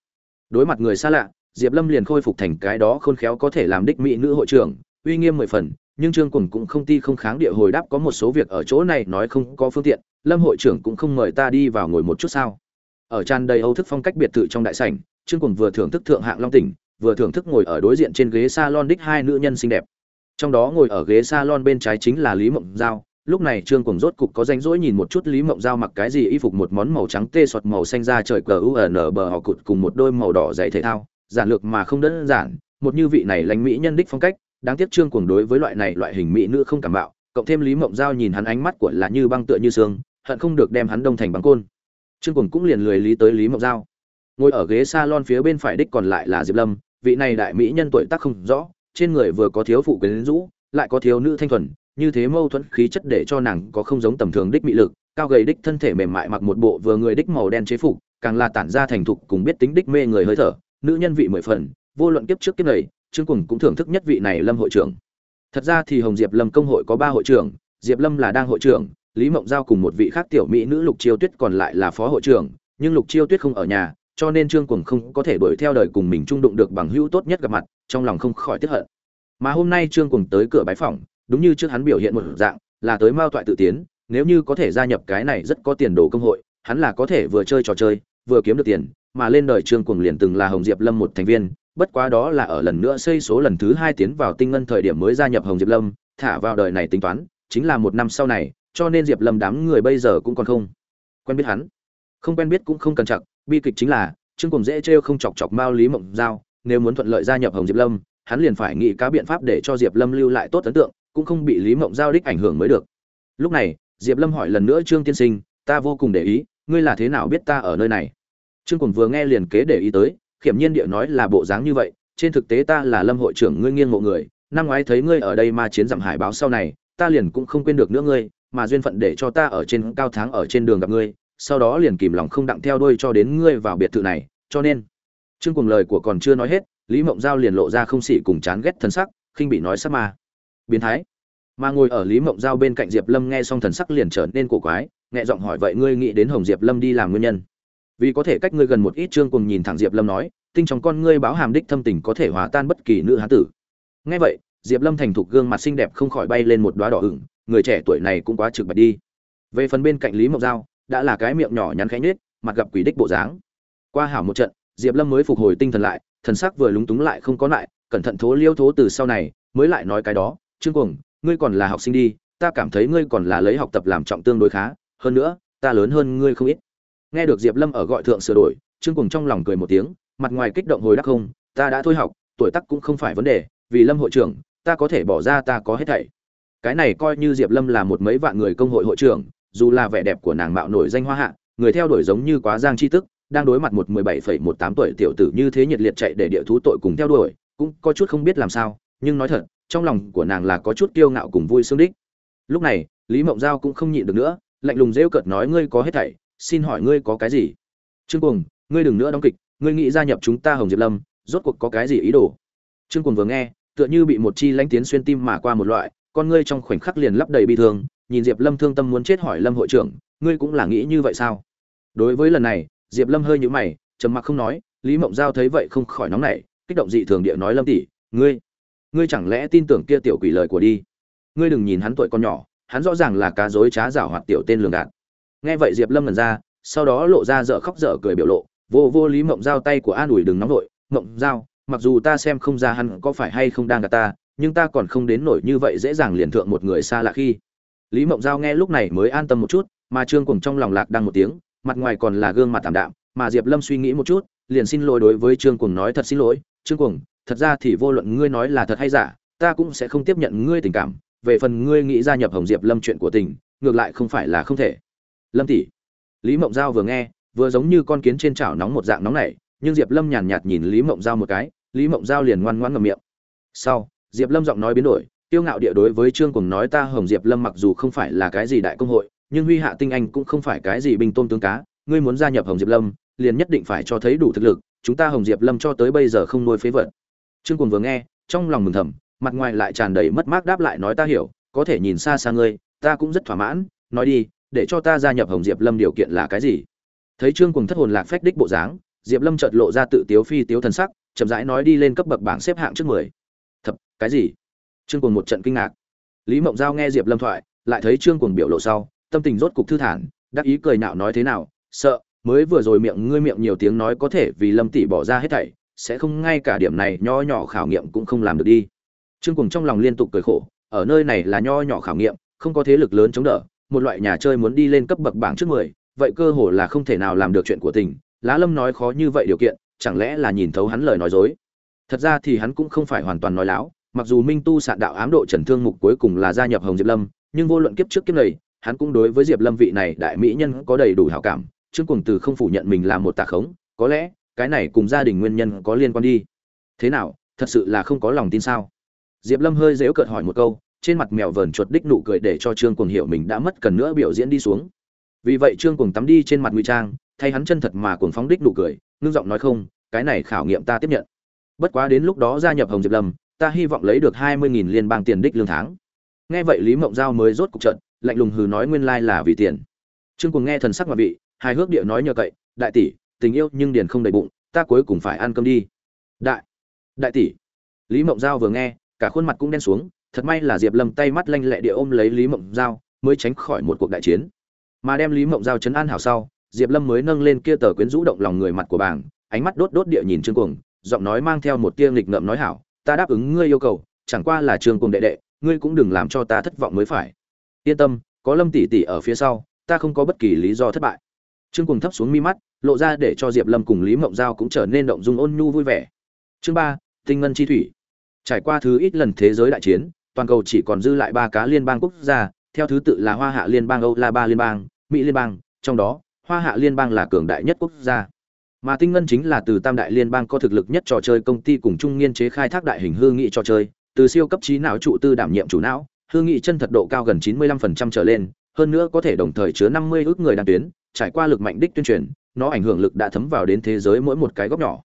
Đối mặt người xa lạ, Diệp Lâm liền khôi phục thành cái đó khôn khéo có thể làm đích mỹ nữ hội trưởng, uy nghiêm mười phần, nhưng Trương Cuồng cũng không ti không kháng địa hồi đáp có một số việc ở chỗ này nói không có phương tiện, lâm hội trưởng cũng không mời ta đi vào ngồi một chút sao ở tràn đầy âu thức phong cách biệt thự trong đại sảnh trương cùng vừa thưởng thức thượng hạng long tỉnh vừa thưởng thức ngồi ở đối diện trên ghế salon đích hai nữ nhân xinh đẹp trong đó ngồi ở ghế salon bên trái chính là lý mộng giao lúc này trương cùng rốt cục có rảnh rỗi nhìn một chút lý mộng giao mặc cái gì y phục một món màu trắng tê sọt màu xanh ra trời cờ u n bờ họ cụt cùng một đôi màu đỏ dày thể thao, giản lược mà không đơn giản, một như vị này lãnh mỹ nhân đích phong cách, đáng tiếc trương cuồng đối với loại này loại hình mỹ nữ không cảm bạo, cộng thêm lý mộng giao nhìn hắn ánh mắt của là như băng tựa như xương hận không được đem hắn đông thành bằng côn. Trương cuồng cũng liền lười lý tới lý mộng giao. Ngồi ở ghế salon phía bên phải đích còn lại là diệp lâm, vị này đại mỹ nhân tuổi tác không rõ, trên người vừa có thiếu phụ quyến rũ, lại có thiếu nữ thanh thuần như thế mâu thuẫn khí chất để cho nàng có không giống tầm thường đích mị lực, cao gầy đích thân thể mềm mại mặc một bộ vừa người đích màu đen chế phục, càng là tản ra thành thục cùng biết tính đích mê người hơi thở, nữ nhân vị mười phần, vô luận kiếp trước kiếp này, trương cùng cũng thưởng thức nhất vị này lâm hội trưởng. Thật ra thì hồng diệp lâm công hội có ba hội trưởng, diệp lâm là đang hội trưởng, lý mộng giao cùng một vị khác tiểu mỹ nữ lục chiêu tuyết còn lại là phó hội trưởng, nhưng lục chiêu tuyết không ở nhà, cho nên trương cùng không có thể đuổi theo đời cùng mình trung đụng được bằng hữu tốt nhất gặp mặt, trong lòng không khỏi tiếc hận. Mà hôm nay trương cùng tới cửa bái phòng đúng như trước hắn biểu hiện một dạng, là tới mao toại tự tiến, nếu như có thể gia nhập cái này rất có tiền đồ công hội, hắn là có thể vừa chơi trò chơi, vừa kiếm được tiền, mà lên đời trương cuồng liền từng là hồng diệp lâm một thành viên, bất quá đó là ở lần nữa xây số lần thứ hai tiến vào tinh ngân thời điểm mới gia nhập hồng diệp lâm, thả vào đời này tính toán, chính là một năm sau này, cho nên diệp lâm đám người bây giờ cũng còn không quen biết hắn. Không quen biết cũng không cần chặt bi kịch chính là, trương cùng dễ trêu không chọc chọc mao lý mộng giao, nếu muốn thuận lợi gia nhập hồng diệp lâm, hắn liền phải nghĩ cá biện pháp để cho diệp lâm lưu lại tốt ấn tượng cũng không bị lý mộng giao đích ảnh hưởng mới được. Lúc này, diệp lâm hỏi lần nữa trương tiên sinh, ta vô cùng để ý, ngươi là thế nào biết ta ở nơi này? Trương cùng vừa nghe liền kế để ý tới, khiểm nhiên địa nói là bộ dáng như vậy, trên thực tế ta là lâm hội trưởng ngươi nghiêng mộ người, năm ngoái thấy ngươi ở đây mà chiến dặm hải báo sau này, ta liền cũng không quên được nữa ngươi, mà duyên phận để cho ta ở trên cao tháng ở trên đường gặp ngươi, sau đó liền kìm lòng không đặng theo đuôi cho đến ngươi vào biệt thự này, cho nên. Trương cùng lời của còn chưa nói hết, lý mộng giao liền lộ ra không xỉ cùng chán ghét thân sắc, khinh bị nói sắc ma biến thái. Mà ngồi ở lý mộng giao bên cạnh diệp lâm nghe xong thần sắc liền trở nên cổ quái, nhẹ giọng hỏi, vậy ngươi nghĩ đến hồng diệp lâm đi làm nguyên nhân? Vì có thể cách ngươi gần một ít trương cùng nhìn thẳng, diệp lâm nói, tinh trong con ngươi báo hàm đích thâm tình có thể hòa tan bất kỳ nữ hán tử. Nghe vậy, diệp lâm thành thục gương mặt xinh đẹp không khỏi bay lên một đoá đỏ ửng, người trẻ tuổi này cũng quá trực bạch đi. Về phần bên cạnh lý mộng giao, đã là cái miệng nhỏ nhắn khẽ nết mặt gặp quỷ đích bộ dáng. Qua hảo một trận, diệp lâm mới phục hồi tinh thần lại, thần sắc vừa lúng túng lại không có lại, cẩn thận thố liêu thố từ sau này, mới lại nói cái đó trương cuồng, ngươi còn là học sinh đi, ta cảm thấy ngươi còn là lấy học tập làm trọng tương đối khá, hơn nữa, ta lớn hơn ngươi không ít. Nghe được diệp lâm ở gọi thượng sửa đổi, trương cuồng trong lòng cười một tiếng, mặt ngoài kích động hồi đắc không, ta đã thôi học, tuổi tác cũng không phải vấn đề, vì lâm hội trưởng, ta có thể bỏ ra ta có hết thảy. Cái này coi như diệp lâm là một mấy vạn người công hội hội trưởng, dù là vẻ đẹp của nàng mạo nổi danh hoa hạ, người theo đuổi giống như quá giang chi tức, đang đối mặt một mười bảy phẩy một tám tuổi tiểu tử như thế nhiệt liệt chạy để địa thú tội cùng theo đuổi, cũng có chút không biết làm sao, nhưng nói thật trong lòng của nàng là có chút kiêu ngạo cùng vui sướng đích. Lúc này, lý mộng giao cũng không nhịn được nữa, lạnh lùng rêu cợt nói, ngươi có hết thảy, xin hỏi ngươi có cái gì? Trương cuồng, ngươi đừng nữa đóng kịch, ngươi nghĩ gia nhập chúng ta hồng diệp lâm, rốt cuộc có cái gì ý đồ? Trương cuồng vừa nghe, tựa như bị một chi lãnh tiến xuyên tim mà qua một loại, con ngươi trong khoảnh khắc liền lấp đầy bi thương, nhìn diệp lâm thương tâm muốn chết hỏi lâm hội trưởng, ngươi cũng là nghĩ như vậy sao? Đối với lần này, diệp lâm hơi nhũ mày, trầm mặc không nói, lý mộng giao thấy vậy không khỏi nóng nảy, kích động dị thường địa nói, lâm tỷ, ngươi ngươi chẳng lẽ tin tưởng kia tiểu quỷ lời của đi? Ngươi đừng nhìn hắn tuổi con nhỏ, hắn rõ ràng là cá dối trá giảo hoạt tiểu tên lường gạt. Nghe vậy diệp lâm lần ra, sau đó lộ ra dở khóc dở cười biểu lộ, vô vô lý mộng giao tay của an ủi đừng nóng vội, mộng giao, mặc dù ta xem không ra hắn có phải hay không đang gạt ta, nhưng ta còn không đến nổi như vậy dễ dàng liền thượng một người xa lạ khi. Lý mộng giao nghe lúc này mới an tâm một chút, mà trương cùng trong lòng lạc đang một tiếng, mặt ngoài còn là gương mặt tạm đạm, mà diệp lâm suy nghĩ một chút, liền xin lỗi đối với trương cùng nói thật xin lỗi, trương cùng thật ra thì vô luận ngươi nói là thật hay giả, ta cũng sẽ không tiếp nhận ngươi tình cảm. Về phần ngươi nghĩ gia nhập hồng diệp lâm chuyện của tình, ngược lại không phải là không thể. Lâm tỷ. Lý mộng giao vừa nghe, vừa giống như con kiến trên chảo nóng một dạng nóng này nhưng diệp lâm nhàn nhạt nhìn lý mộng giao một cái, lý mộng giao liền ngoan ngoãn ngậm miệng. Sau, diệp lâm giọng nói biến đổi tiêu ngạo địa đối với trương cùng nói ta hồng diệp lâm mặc dù không phải là cái gì đại công hội, nhưng huy hạ tinh anh cũng không phải cái gì bình tôm tướng cá, ngươi muốn gia nhập hồng diệp lâm, liền nhất định phải cho thấy đủ thực lực, chúng ta hồng diệp lâm cho tới bây giờ không nuôi phế vật trương cuồng vừa nghe, trong lòng mừng thầm, mặt ngoài lại tràn đầy mất mát đáp lại nói ta hiểu, có thể nhìn xa xa ngươi, ta cũng rất thỏa mãn, nói đi, để cho ta gia nhập hồng diệp lâm điều kiện là cái gì? Thấy trương cuồng thất hồn lạc phách đích bộ dáng, diệp lâm chợt lộ ra tự tiếu phi tiếu thần sắc, chậm rãi nói đi lên cấp bậc bảng xếp hạng trước mười. Thập cái gì? Trương cuồng một trận kinh ngạc. Lý mộng giao nghe diệp lâm thoại, lại thấy trương cuồng biểu lộ sau, tâm tình rốt cục thư thản, đắc ý cười nạo nói thế nào, sợ, mới vừa rồi miệng ngươi miệng nhiều tiếng nói có thể vì lâm tỷ bỏ ra hết thảy sẽ không ngay cả điểm này nho nhỏ khảo nghiệm cũng không làm được đi. Trương cùng trong lòng liên tục cười khổ, ở nơi này là nho nhỏ khảo nghiệm, không có thế lực lớn chống đỡ, một loại nhà chơi muốn đi lên cấp bậc bảng trước mười, vậy cơ hồ là không thể nào làm được chuyện của tình. Lá lâm nói khó như vậy điều kiện, chẳng lẽ là nhìn thấu hắn lời nói dối? Thật ra thì hắn cũng không phải hoàn toàn nói láo, mặc dù minh tu sạn đạo ám độ trần thương mục cuối cùng là gia nhập hồng diệp lâm, nhưng vô luận kiếp trước kiếp này, hắn cũng đối với diệp lâm vị này đại mỹ nhân có đầy đủ hảo cảm. Trương cùng từ không phủ nhận mình là một tà khống, có lẽ cái này cùng gia đình nguyên nhân có liên quan đi. Thế nào, thật sự là không có lòng tin sao? Diệp lâm hơi dễu cợt hỏi một câu, trên mặt mèo vờn chuột đích nụ cười để cho trương cuồng hiểu mình đã mất cần nữa biểu diễn đi xuống. Vì vậy trương cuồng tắm đi trên mặt ngụy trang, thay hắn chân thật mà cuồng phóng đích nụ cười, ngưng giọng nói không, cái này khảo nghiệm ta tiếp nhận. Bất quá đến lúc đó gia nhập hồng diệp lâm, ta hy vọng lấy được hai mươi nghìn liên bang tiền đích lương tháng. Nghe vậy lý mộng giao mới rốt cục trận lạnh lùng hừ nói nguyên lai là vì tiền. Trương cuồng nghe thần sắc mà vị, hài hước địa nói nhờ cậy, đại tỷ tình yêu nhưng điền không đầy bụng, ta cuối cùng phải ăn cơm đi. Đại đại tỷ. Lý mộng giao vừa nghe, cả khuôn mặt cũng đen xuống, thật may là diệp lâm tay mắt lanh lẹ địa ôm lấy lý mộng giao, mới tránh khỏi một cuộc đại chiến. Mà đem lý mộng giao chấn an hảo sau, diệp lâm mới nâng lên kia tờ quyến rũ động lòng người mặt của bảng, ánh mắt đốt đốt địa nhìn trương cuồng, giọng nói mang theo một tia nghịch ngợm nói hảo, ta đáp ứng ngươi yêu cầu, chẳng qua là trương cuồng đệ đệ, ngươi cũng đừng làm cho ta thất vọng mới phải. Yên tâm, có lâm tỷ tỷ ở phía sau, ta không có bất kỳ lý do thất bại trương cuồng thấp xuống mi mắt, lộ ra để cho diệp lâm cùng lý mộng giao cũng trở nên động dung ôn nhu vui vẻ. Chương ba, tinh ngân chi thủy. Trải qua thứ ít lần thế giới đại chiến, toàn cầu chỉ còn dư lại ba cá liên bang quốc gia, theo thứ tự là hoa hạ liên bang, âu la ba liên bang, mỹ liên bang, trong đó, hoa hạ liên bang là cường đại nhất quốc gia. Mà tinh ngân chính là từ tam đại liên bang có thực lực nhất trò chơi công ty cùng chung nghiên chế khai thác đại hình hư nghị trò chơi, từ siêu cấp trí não trụ tư đảm nhiệm chủ não, hư nghị chân thật độ cao gần 95% trở lên, hơn nữa có thể đồng thời chứa 50 ước người đăng tuyến trải qua lực mạnh đích tuyên truyền, nó ảnh hưởng lực đã thấm vào đến thế giới mỗi một cái góc nhỏ.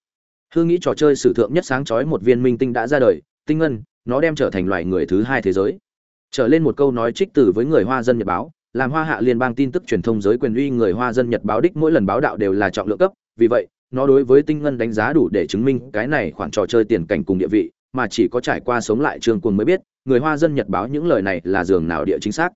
Hương nghĩ trò chơi sử thượng nhất sáng chói một viên minh tinh đã ra đời, tinh ngân, nó đem trở thành loài người thứ hai thế giới. Trở lên một câu nói trích từ với người hoa dân nhật báo, làm hoa hạ liên bang tin tức truyền thông giới quyền uy người hoa dân nhật báo đích mỗi lần báo đạo đều là trọng lượng cấp, vì vậy, nó đối với tinh ngân đánh giá đủ để chứng minh cái này khoản trò chơi tiền cảnh cùng địa vị, mà chỉ có trải qua sống lại trường cuồng mới biết, người hoa dân nhật báo những lời này là giường nào địa chính xác.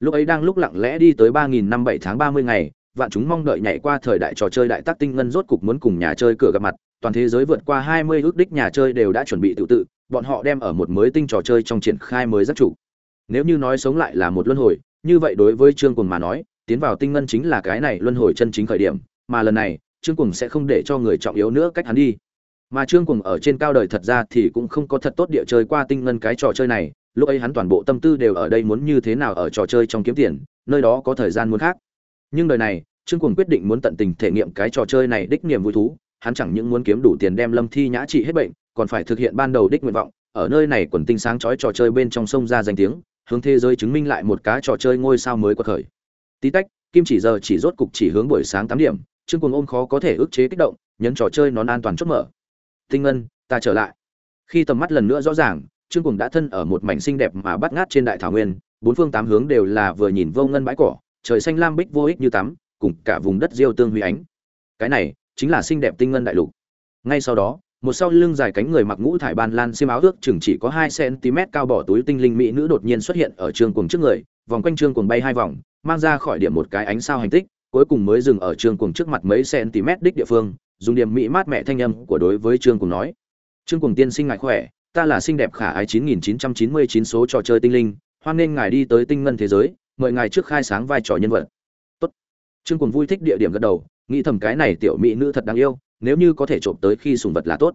Lúc ấy đang lúc lặng lẽ đi tới ba nghìn năm bảy tháng ba mươi ngày vạn chúng mong đợi nhảy qua thời đại trò chơi đại tác tinh ngân rốt cục muốn cùng nhà chơi cửa gặp mặt, toàn thế giới vượt qua hai mươi ước đích nhà chơi đều đã chuẩn bị tự tự, bọn họ đem ở một mới tinh trò chơi trong triển khai mới rất chủ. Nếu như nói sống lại là một luân hồi, như vậy đối với trương cùng mà nói, tiến vào tinh ngân chính là cái này luân hồi chân chính khởi điểm, mà lần này, trương cùng sẽ không để cho người trọng yếu nữa cách hắn đi. Mà trương cùng ở trên cao đời thật ra thì cũng không có thật tốt địa chơi qua tinh ngân cái trò chơi này, lúc ấy hắn toàn bộ tâm tư đều ở đây muốn như thế nào ở trò chơi trong kiếm tiền, nơi đó có thời gian muốn khác. Nhưng đời này trương Cuồng quyết định muốn tận tình thể nghiệm cái trò chơi này đích niềm vui thú, hắn chẳng những muốn kiếm đủ tiền đem lâm thi nhã trị hết bệnh, còn phải thực hiện ban đầu đích nguyện vọng, ở nơi này quần tinh sáng chói trò chơi bên trong sông ra danh tiếng, hướng thế giới chứng minh lại một cái trò chơi ngôi sao mới của khởi. Tí tách, kim chỉ giờ chỉ rốt cục chỉ hướng buổi sáng tám điểm, trương Cuồng ôm khó có thể ức chế kích động, nhấn trò chơi nón an toàn chốt mở. Tinh ngân, ta trở lại. Khi tầm mắt lần nữa rõ ràng, trương Cuồng đã thân ở một mảnh xinh đẹp mà bắt ngát trên đại thảo nguyên, bốn phương tám hướng đều là vừa nhìn vô ngân bãi cỏ, trời xanh lam bích vô ích như tắm cùng cả vùng đất diêu tương huy ánh. Cái này chính là xinh đẹp tinh ngân đại lục. Ngay sau đó, một sau lưng dài cánh người mặc ngũ thải ban lan xiêm áo ước chừng chỉ có hai cm cao bỏ túi tinh linh mỹ nữ đột nhiên xuất hiện ở trường cuồng trước người, vòng quanh trường cuồng bay hai vòng, mang ra khỏi điểm một cái ánh sao hành tích, cuối cùng mới dừng ở trường cuồng trước mặt mấy cm đích địa phương, dùng điểm mỹ mát mẹ thanh âm của đối với trường cuồng nói. Trương cuồng tiên sinh ngài khỏe, ta là xinh đẹp khả ái 9999 số trò chơi tinh linh, hoan nên ngài đi tới tinh ngân thế giới, mời ngài trước khai sáng vai trò nhân vật trương cùng vui thích địa điểm gật đầu, nghĩ thầm cái này tiểu mỹ nữ thật đáng yêu, nếu như có thể trộm tới khi sùng vật là tốt.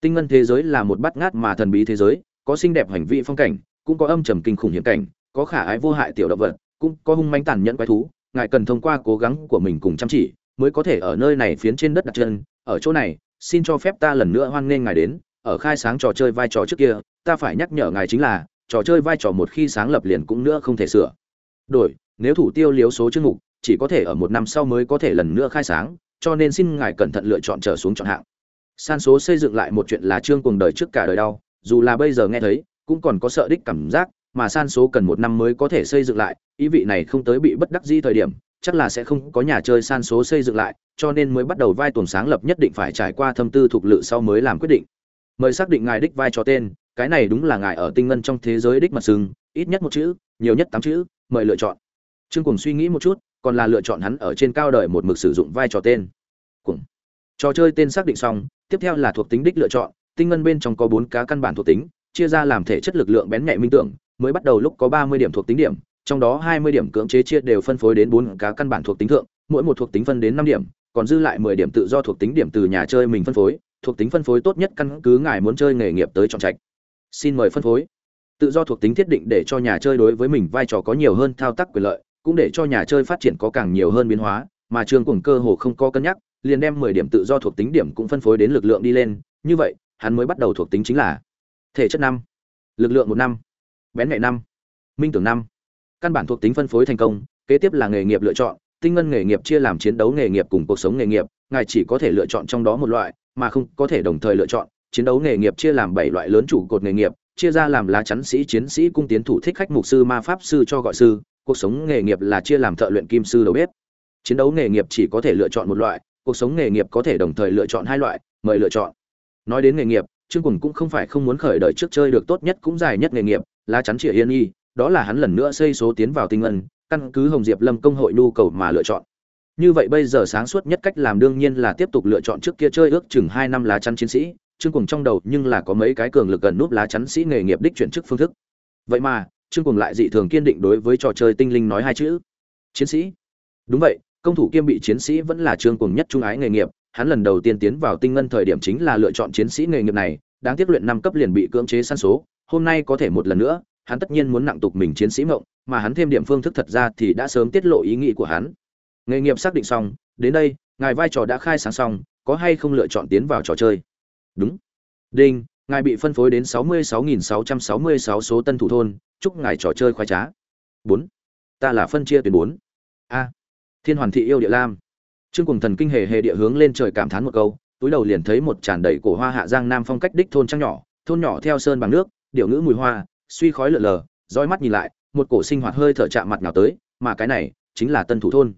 Tinh ngân thế giới là một bát ngát mà thần bí thế giới, có xinh đẹp hành vi phong cảnh, cũng có âm trầm kinh khủng hiểm cảnh, có khả ái vô hại tiểu động vật, cũng có hung manh tàn nhẫn quái thú, ngài cần thông qua cố gắng của mình cùng chăm chỉ mới có thể ở nơi này phiến trên đất đặt chân. Ở chỗ này, xin cho phép ta lần nữa hoan nghênh ngài đến, ở khai sáng trò chơi vai trò trước kia, ta phải nhắc nhở ngài chính là, trò chơi vai trò một khi sáng lập liền cũng nữa không thể sửa. Đổi, nếu thủ tiêu liếu số chương mục chỉ có thể ở một năm sau mới có thể lần nữa khai sáng, cho nên xin ngài cẩn thận lựa chọn trở xuống chọn hạng. San số xây dựng lại một chuyện là trương cuồng đời trước cả đời đau, dù là bây giờ nghe thấy, cũng còn có sợ đích cảm giác, mà san số cần một năm mới có thể xây dựng lại, ý vị này không tới bị bất đắc di thời điểm, chắc là sẽ không có nhà chơi san số xây dựng lại, cho nên mới bắt đầu vai tuồng sáng lập nhất định phải trải qua thâm tư thuộc lự sau mới làm quyết định. Mời xác định ngài đích vai cho tên, cái này đúng là ngài ở tinh ngân trong thế giới đích mặt sừng, ít nhất một chữ, nhiều nhất tám chữ, mời lựa chọn. Trương cùng suy nghĩ một chút còn là lựa chọn hắn ở trên cao đời một mực sử dụng vai trò tên. Cùng. Trò chơi tên xác định xong, tiếp theo là thuộc tính đích lựa chọn, tinh ngân bên trong có bốn cá căn bản thuộc tính, chia ra làm thể chất lực lượng bén nhạy minh tưởng, mới bắt đầu lúc có ba mươi điểm thuộc tính điểm, trong đó hai mươi điểm cưỡng chế chia đều phân phối đến bốn cá căn bản thuộc tính thượng, mỗi một thuộc tính phân đến năm điểm, còn dư lại mười điểm tự do thuộc tính điểm từ nhà chơi mình phân phối, thuộc tính phân phối tốt nhất căn cứ ngài muốn chơi nghề nghiệp tới chọn trạch. Xin mời phân phối. Tự do thuộc tính thiết định để cho nhà chơi đối với mình vai trò có nhiều hơn thao tác quyền lợi cũng để cho nhà chơi phát triển có càng nhiều hơn biến hóa, mà Trương Cuồng cơ hồ không có cân nhắc, liền đem 10 điểm tự do thuộc tính điểm cũng phân phối đến lực lượng đi lên, như vậy, hắn mới bắt đầu thuộc tính chính là thể chất năm, lực lượng một năm, bén nhạy năm, minh tưởng năm. Căn bản thuộc tính phân phối thành công kế tiếp là nghề nghiệp lựa chọn tinh ngân nghề nghiệp chia làm chiến đấu nghề nghiệp cùng cuộc sống nghề nghiệp ngài chỉ có thể lựa chọn trong đó một loại mà không có thể đồng thời lựa chọn. Chiến đấu nghề nghiệp chia làm bảy loại lớn chủ cột nghề nghiệp chia ra làm lá chắn sĩ chiến sĩ cung tiến thủ thích khách mục sư ma pháp sư cho gọi sư cuộc sống nghề nghiệp là chia làm thợ luyện kim sư đầu bếp. Chiến đấu nghề nghiệp chỉ có thể lựa chọn một loại, cuộc sống nghề nghiệp có thể đồng thời lựa chọn hai loại, mời lựa chọn. Nói đến nghề nghiệp, trương quần cũng không phải không muốn khởi đời trước chơi được tốt nhất cũng dài nhất nghề nghiệp, lá chắn chĩa yên y, đó là hắn lần nữa xây số tiến vào tinh ngân, căn cứ hồng diệp lâm công hội nhu cầu mà lựa chọn. Như vậy bây giờ sáng suốt nhất cách làm đương nhiên là tiếp tục lựa chọn trước kia chơi ước chừng hai năm lá chắn chiến sĩ, trương cùng trong đầu nhưng là có mấy cái cường lực gần núp lá chắn sĩ nghề nghiệp đích chuyển chức phương thức. Vậy mà trương cùng lại dị thường kiên định đối với trò chơi tinh linh nói hai chữ. Chiến sĩ. Đúng vậy, công thủ kiêm bị chiến sĩ vẫn là trương cùng nhất trung ái nghề nghiệp. Hắn lần đầu tiên tiến vào tinh ngân thời điểm chính là lựa chọn chiến sĩ nghề nghiệp này. Đáng tiếc luyện năm cấp liền bị cưỡng chế săn số. Hôm nay có thể một lần nữa, hắn tất nhiên muốn nặng tục mình chiến sĩ mộng, mà hắn thêm điểm phương thức thật ra thì đã sớm tiết lộ ý nghĩ của hắn. Nghề nghiệp xác định xong, đến đây, ngài vai trò đã khai sáng xong, có hay không lựa chọn tiến vào trò chơi? Đúng. Đinh ngài bị phân phối đến sáu mươi sáu nghìn sáu trăm sáu mươi sáu số tân thủ thôn, chúc ngài trò chơi khoái trá. Bốn. Ta là phân chia tuyến bốn. A. Thiên hoàn thị yêu địa lam. Trương cùng thần kinh hề hề địa hướng lên trời cảm thán một câu, túi đầu liền thấy một tràn đầy cổ hoa hạ giang nam phong cách đích thôn trăng nhỏ, thôn nhỏ theo sơn bằng nước, điệu ngữ mùi hoa, suy khói lượn lờ roi mắt nhìn lại, một cổ sinh hoạt hơi thở chạm mặt nào tới, mà cái này chính là tân thủ thôn.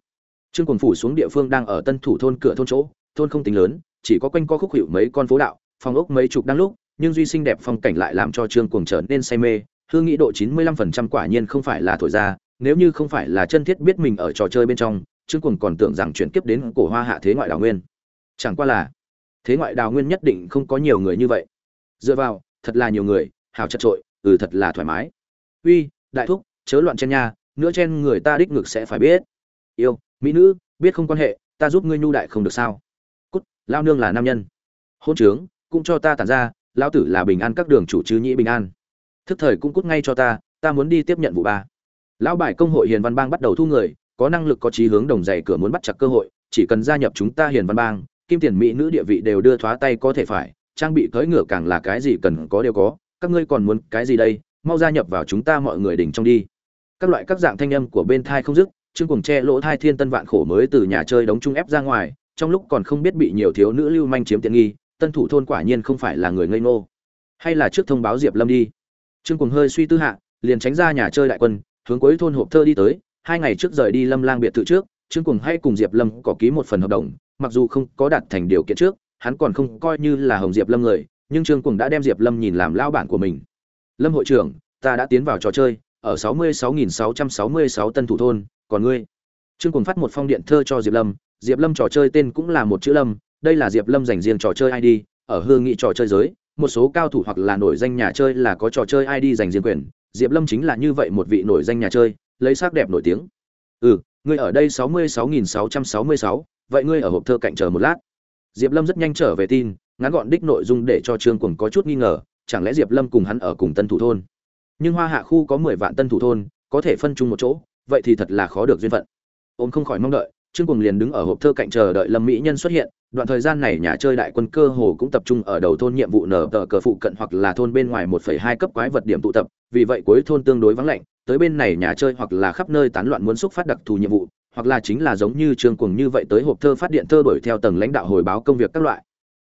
Trương cùng phủ xuống địa phương đang ở tân thủ thôn cửa thôn chỗ, thôn không tính lớn, chỉ có quanh co khúc hiệu mấy con phố đạo, phòng ốc mấy chục đang lúc nhưng duy sinh đẹp phong cảnh lại làm cho trương cuồng trở nên say mê hương nghĩ độ chín mươi lăm phần trăm quả nhiên không phải là thổi ra, nếu như không phải là chân thiết biết mình ở trò chơi bên trong, trương cuồng còn tưởng rằng chuyển kiếp đến cổ hoa hạ thế ngoại đào nguyên. Chẳng qua là, thế ngoại đào nguyên nhất định không có nhiều người như vậy. Dựa vào, thật là nhiều người, hào chật trội ừ thật là thoải mái. Uy, đại thúc, chớ loạn chen nha, nữa chen người ta đích ngực sẽ phải biết. Yêu, mỹ nữ, biết không quan hệ, ta giúp ngươi nhu đại không được sao? Cút, lao nương là nam nhân. Hôn trướng, cũng cho ta tản ra Lão tử là bình an các đường chủ chứ nhĩ bình an. Thức thời cũng cút ngay cho ta ta muốn đi tiếp nhận vụ ba. Lão bài công hội hiền văn bang bắt đầu thu người, có năng lực có trí hướng đồng dày cửa muốn bắt chặt cơ hội, chỉ cần gia nhập chúng ta hiền văn bang, kim tiền mỹ nữ địa vị đều đưa thoá tay có thể phải, trang bị cưỡi ngựa càng là cái gì cần có đều có, các ngươi còn muốn cái gì đây, mau gia nhập vào chúng ta mọi người đỉnh trong đi. Các loại các dạng thanh âm của bên thai không dứt chương cùng che lỗ thai thiên tân vạn khổ mới từ nhà chơi đóng chung ép ra ngoài, trong lúc còn không biết bị nhiều thiếu nữ lưu manh chiếm tiện nghi tân thủ thôn quả nhiên không phải là người ngây ngô. Hay là trước thông báo diệp lâm đi. Trương cùng hơi suy tư hạ, liền tránh ra nhà chơi đại quân, hướng cuối thôn hộp thơ đi tới. Hai ngày trước rời đi lâm lang biệt thự trước, trương cùng hay cùng diệp lâm có ký một phần hợp đồng, mặc dù không có đạt thành điều kiện trước, hắn còn không coi như là hồng diệp lâm người, nhưng trương cùng đã đem diệp lâm nhìn làm lao bản của mình. Lâm hội trưởng, ta đã tiến vào trò chơi, ở 66.666 tân thủ thôn, còn ngươi? Trương cùng phát một phong điện thơ cho diệp lâm diệp lâm trò chơi tên cũng là một chữ lâm đây là diệp lâm dành riêng trò chơi id ở hương nghị trò chơi giới một số cao thủ hoặc là nổi danh nhà chơi là có trò chơi id dành riêng quyền. Diệp lâm chính là như vậy một vị nổi danh nhà chơi lấy sắc đẹp nổi tiếng. Ừ ngươi ở đây 66.666, vậy ngươi ở hộp thơ cạnh chờ một lát. Diệp lâm rất nhanh trở về tin ngắn gọn đích nội dung để cho trương quần có chút nghi ngờ chẳng lẽ diệp lâm cùng hắn ở cùng tân thủ thôn? Nhưng hoa hạ khu có mười vạn tân thủ thôn có thể phân chung một chỗ vậy thì thật là khó được duyên phận. Ôm không khỏi mong đợi trương cùng liền đứng ở hộp thơ cạnh chờ đợi lâm mỹ nhân xuất hiện. Đoạn thời gian này nhà chơi đại quân cơ hồ cũng tập trung ở đầu thôn nhiệm vụ nở tờ cờ phụ cận hoặc là thôn bên ngoài 1,2 cấp quái vật điểm tụ tập. Vì vậy cuối thôn tương đối vắng lạnh tới bên này nhà chơi hoặc là khắp nơi tán loạn muốn xúc phát đặc thù nhiệm vụ hoặc là chính là giống như trương cuồng như vậy tới hộp thơ phát điện thơ đuổi theo tầng lãnh đạo hồi báo công việc các loại.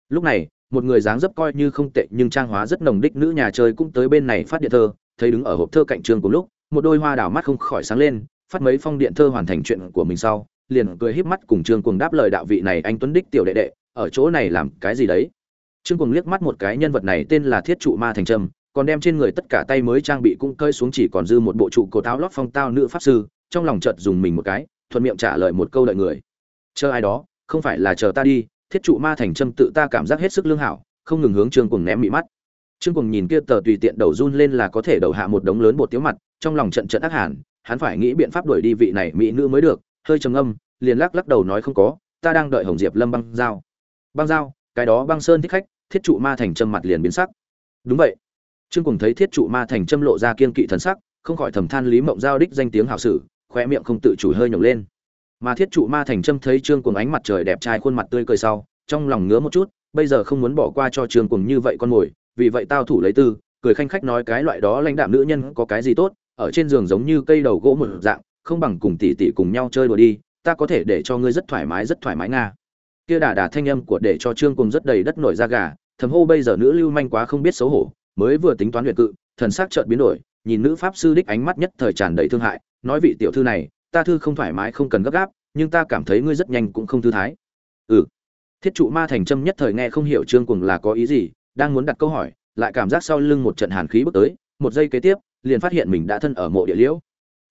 Lúc này một người dáng dấp coi như không tệ nhưng trang hóa rất nồng đích nữ nhà chơi cũng tới bên này phát điện thơ thấy đứng ở hộp thơ cạnh Trương cùng lúc một đôi hoa đảo mắt không khỏi sáng lên phát mấy phong điện thơ hoàn thành chuyện của mình sau liền cười híp mắt cùng trương cuồng đáp lời đạo vị này anh tuấn đích tiểu đệ đệ, ở chỗ này làm cái gì đấy? Trương cuồng liếc mắt một cái nhân vật này tên là thiết trụ ma thành trâm, còn đem trên người tất cả tay mới trang bị cũng cơi xuống chỉ còn dư một bộ trụ cổ táo lót phong tao nữ pháp sư, trong lòng chợt dùng mình một cái, thuận miệng trả lời một câu đợi người. Chờ ai đó, không phải là chờ ta đi, thiết trụ ma thành trâm tự ta cảm giác hết sức lương hảo, không ngừng hướng trương cuồng ném mị mắt. Trương cuồng nhìn kia tờ tùy tiện đầu run lên là có thể đầu hạ một đống lớn bột tiếu mặt, trong lòng trận trận ác hẳn hắn phải nghĩ biện pháp đuổi đi vị này mỹ nữ mới được hơi trầm âm liền lắc lắc đầu nói không có, ta đang đợi hồng diệp lâm băng giao. Băng giao, cái đó băng sơn thích khách, thiết trụ ma thành trâm mặt liền biến sắc. Đúng vậy. Trương cùng thấy thiết trụ ma thành trâm lộ ra kiên kỵ thần sắc, không khỏi thầm than lý mộng giao đích danh tiếng hảo sử khoe miệng không tự chủ hơi nhổng lên. Mà thiết trụ ma thành trâm thấy trương cùng ánh mặt trời đẹp trai khuôn mặt tươi cười sau, trong lòng ngứa một chút, bây giờ không muốn bỏ qua cho trương cùng như vậy con mồi, vì vậy tao thủ lấy tư, cười khanh khách nói cái loại đó lãnh đạm nữ nhân có cái gì tốt, ở trên giường giống như cây đầu gỗ một dạng không bằng cùng tỷ tỷ cùng nhau chơi đùa đi, ta có thể để cho ngươi rất thoải mái, rất thoải mái nga. Kia đà đà thanh âm của để cho trương cùng rất đầy đất nổi da gà, thầm hô bây giờ nữ lưu manh quá không biết xấu hổ, mới vừa tính toán luyện cự, thần sắc chợt biến đổi, nhìn nữ pháp sư đích ánh mắt nhất thời tràn đầy thương hại, nói vị tiểu thư này, ta thư không thoải mái, không cần gấp gáp, nhưng ta cảm thấy ngươi rất nhanh cũng không thư thái. Ừ. Thiết trụ ma thành trâm nhất thời nghe không hiểu trương cùng là có ý gì, đang muốn đặt câu hỏi, lại cảm giác sau lưng một trận hàn khí bước tới, một giây kế tiếp, liền phát hiện mình đã thân ở mộ địa liễu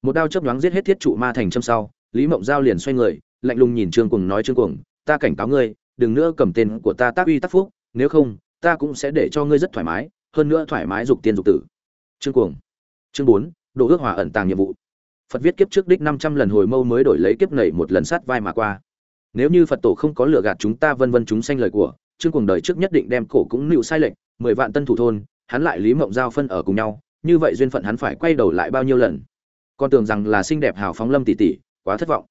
một đao chớp nhoáng giết hết thiết trụ ma thành châm sau, lý mộng giao liền xoay người, lạnh lùng nhìn trương cùng nói, trương cùng ta cảnh cáo ngươi, đừng nữa cầm tên của ta tác uy tác phúc, nếu không, ta cũng sẽ để cho ngươi rất thoải mái, hơn nữa thoải mái dục tiên dục tử. Trương cuồng. Chương bốn độ ước hòa ẩn tàng nhiệm vụ. Phật viết kiếp trước đích năm trăm lần hồi mâu mới đổi lấy kiếp nảy một lần sát vai mà qua. Nếu như phật tổ không có lựa gạt chúng ta vân vân chúng sanh lời của chương cuồng đời trước nhất định đem cổ cũng nịu sai lệch, mười vạn tân thủ thôn, hắn lại lý mộng giao phân ở cùng nhau, như vậy duyên phận hắn phải quay đầu lại bao nhiêu lần? Con tưởng rằng là xinh đẹp hào phóng lâm tỷ tỷ, quá thất vọng.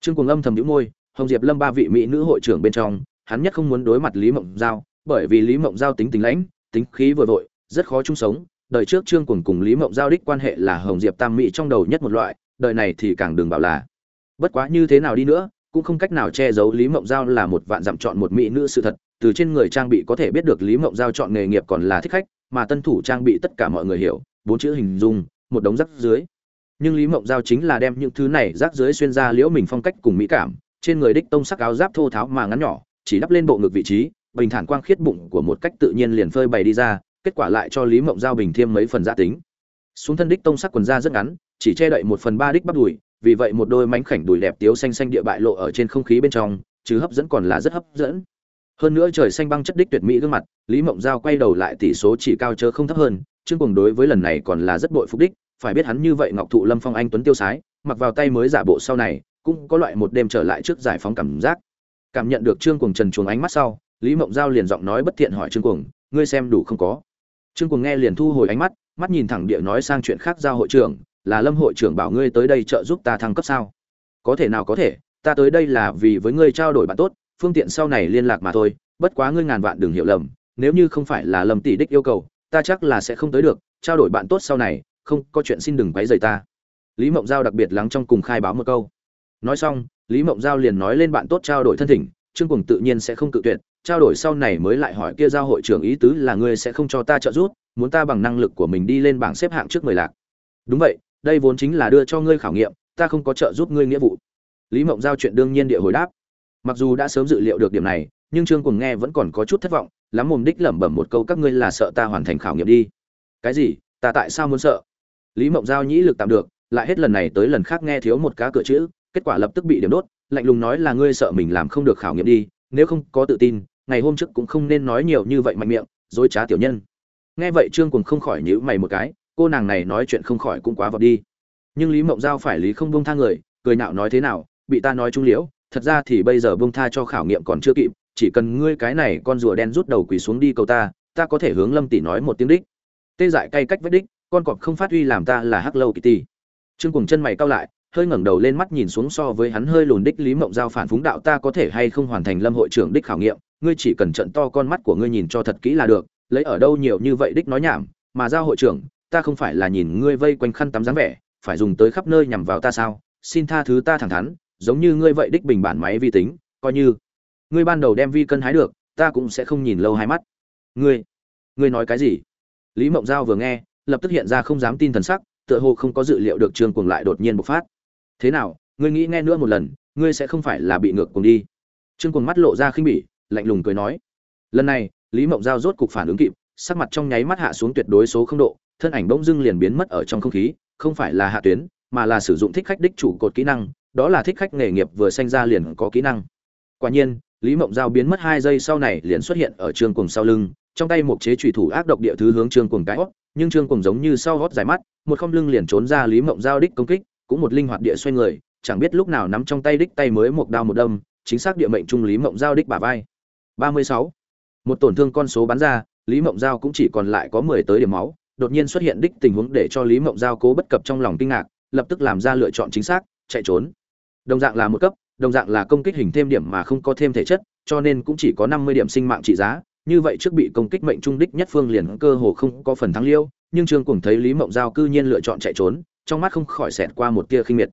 Trương cuồng âm thầm nhũ môi, hồng diệp lâm ba vị mỹ nữ hội trưởng bên trong, hắn nhất không muốn đối mặt lý mộng giao, bởi vì lý mộng giao tính tình lãnh, tính khí vừa vội, rất khó chung sống. Đời trước trương cuồng cùng lý mộng giao đích quan hệ là hồng diệp tam mỹ trong đầu nhất một loại, đời này thì càng đừng bảo là. Bất quá như thế nào đi nữa, cũng không cách nào che giấu lý mộng giao là một vạn dặm chọn một mỹ nữ sự thật. Từ trên người trang bị có thể biết được lý mộng giao chọn nghề nghiệp còn là thích khách, mà tân thủ trang bị tất cả mọi người hiểu. Bốn chữ hình dung, một đống rắc dưới nhưng lý mộng giao chính là đem những thứ này rác dưới xuyên ra liễu mình phong cách cùng mỹ cảm, trên người đích tông sắc áo giáp thô tháo mà ngắn nhỏ, chỉ đắp lên bộ ngực vị trí, bình thản quang khiết bụng của một cách tự nhiên liền phơi bày đi ra, kết quả lại cho lý mộng giao bình thêm mấy phần gia tính. Xuống thân đích tông sắc quần da rất ngắn, chỉ che đậy một phần ba đích bắp đùi, vì vậy một đôi mánh khảnh đùi đẹp tiếu xanh xanh địa bại lộ ở trên không khí bên trong, chứ hấp dẫn còn là rất hấp dẫn. Hơn nữa trời xanh băng chất đích tuyệt mỹ gương mặt, lý mộng giao quay đầu lại tỷ số chỉ cao chớ không thấp hơn, chương cùng đối với lần này còn là rất bội phúc đích phải biết hắn như vậy ngọc thụ lâm phong anh tuấn tiêu sái, mặc vào tay mới giả bộ sau này, cũng có loại một đêm trở lại trước giải phóng cảm giác. Cảm nhận được trương cuồng trần chuồng ánh mắt sau, lý mộng giao liền giọng nói bất thiện hỏi trương cuồng, ngươi xem đủ không có? Trương cuồng nghe liền thu hồi ánh mắt mắt nhìn thẳng địa nói sang chuyện khác giao hội trưởng, là lâm hội trưởng bảo ngươi tới đây trợ giúp ta thăng cấp sao? Có thể nào có thể, ta tới đây là vì với ngươi trao đổi bạn tốt, phương tiện sau này liên lạc mà thôi, bất quá ngươi ngàn vạn đừng hiểu lầm, nếu như không phải là lâm tỷ đích yêu cầu, ta chắc là sẽ không tới được, trao đổi bạn tốt sau này không có chuyện xin đừng quấy rầy ta. Lý mộng giao đặc biệt lắng trong cùng khai báo một câu. Nói xong, lý mộng giao liền nói lên bạn tốt trao đổi thân thỉnh, trương cùng tự nhiên sẽ không cự tuyệt, trao đổi sau này mới lại hỏi kia giao hội trưởng ý tứ là ngươi sẽ không cho ta trợ giúp, muốn ta bằng năng lực của mình đi lên bảng xếp hạng trước mười lạc. Đúng vậy, đây vốn chính là đưa cho ngươi khảo nghiệm, ta không có trợ giúp ngươi nghĩa vụ. Lý mộng giao chuyện đương nhiên địa hồi đáp. Mặc dù đã sớm dự liệu được điểm này, nhưng trương cùng nghe vẫn còn có chút thất vọng, lắm mồm đích lẩm bẩm một câu các ngươi là sợ ta hoàn thành khảo nghiệm đi. Cái gì? Ta tại sao muốn sợ? Lý mộng giao nhĩ lực tạm được, lại hết lần này tới lần khác nghe thiếu một cá cửa chữ, kết quả lập tức bị điểm đốt, lạnh lùng nói là ngươi sợ mình làm không được khảo nghiệm đi, nếu không có tự tin, ngày hôm trước cũng không nên nói nhiều như vậy mạnh miệng, dối trá tiểu nhân. Nghe vậy trương cùng không khỏi nhữ mày một cái, cô nàng này nói chuyện không khỏi cũng quá vọt đi. Nhưng lý mộng giao phải lý không bông tha người, cười nạo nói thế nào, bị ta nói trung liễu, thật ra thì bây giờ bông tha cho khảo nghiệm còn chưa kịp, chỉ cần ngươi cái này con rùa đen rút đầu quỳ xuống đi cầu ta ta có thể hướng lâm tỷ nói một tiếng đích. Tê dại cay cách vết đích con cọp không phát huy làm ta là hắc lâu kitty. Trương cùng chân mày cao lại, hơi ngẩng đầu lên mắt nhìn xuống so với hắn hơi lùn đích lý mộng giao phản phúng đạo ta có thể hay không hoàn thành lâm hội trưởng đích khảo nghiệm, ngươi chỉ cần trận to con mắt của ngươi nhìn cho thật kỹ là được, lấy ở đâu nhiều như vậy đích nói nhảm, mà giao hội trưởng, ta không phải là nhìn ngươi vây quanh khăn tắm dáng vẻ, phải dùng tới khắp nơi nhằm vào ta sao, xin tha thứ ta thẳng thắn, giống như ngươi vậy đích bình bản máy vi tính, coi như. Ngươi ban đầu đem vi cân hái được, ta cũng sẽ không nhìn lâu hai mắt. Ngươi ngươi nói cái gì? Lý mộng giao vừa nghe lập tức hiện ra không dám tin thần sắc tựa hồ không có dự liệu được trương cuồng lại đột nhiên bộc phát. Thế nào ngươi nghĩ nghe nữa một lần ngươi sẽ không phải là bị ngược cùng đi? Trương cuồng mắt lộ ra khinh bỉ lạnh lùng cười nói. Lần này lý mộng giao rốt cục phản ứng kịp sắc mặt trong nháy mắt hạ xuống tuyệt đối số không độ thân ảnh bỗng dưng liền biến mất ở trong không khí không phải là hạ tuyến mà là sử dụng thích khách đích chủ cột kỹ năng đó là thích khách nghề nghiệp vừa sinh ra liền có kỹ năng. Quả nhiên lý mộng giao biến mất hai giây sau này liền xuất hiện ở trương cuồng sau lưng trong tay một chế chủy thủ ác độc địa thứ hướng trương cuồng cái hốc, nhưng trương cùng giống như sau hót dài mắt, một không lưng liền trốn ra lý mộng giao đích công kích, cũng một linh hoạt địa xoay người, chẳng biết lúc nào nắm trong tay đích tay mới một đao một đâm, chính xác địa mệnh trung lý mộng giao đích bả vai 36. một tổn thương con số bắn ra, lý mộng giao cũng chỉ còn lại có 10 tới điểm máu, đột nhiên xuất hiện đích tình huống để cho lý mộng giao cố bất cập trong lòng kinh ngạc, lập tức làm ra lựa chọn chính xác, chạy trốn đồng dạng là một cấp, đồng dạng là công kích hình thêm điểm mà không có thêm thể chất, cho nên cũng chỉ có 50 điểm sinh mạng trị giá như vậy trước bị công kích mệnh trung đích nhất phương liền cơ hồ không có phần thắng liêu, nhưng trương cùng thấy lý mộng giao cư nhiên lựa chọn chạy trốn, trong mắt không khỏi xẹt qua một tia khinh miệt.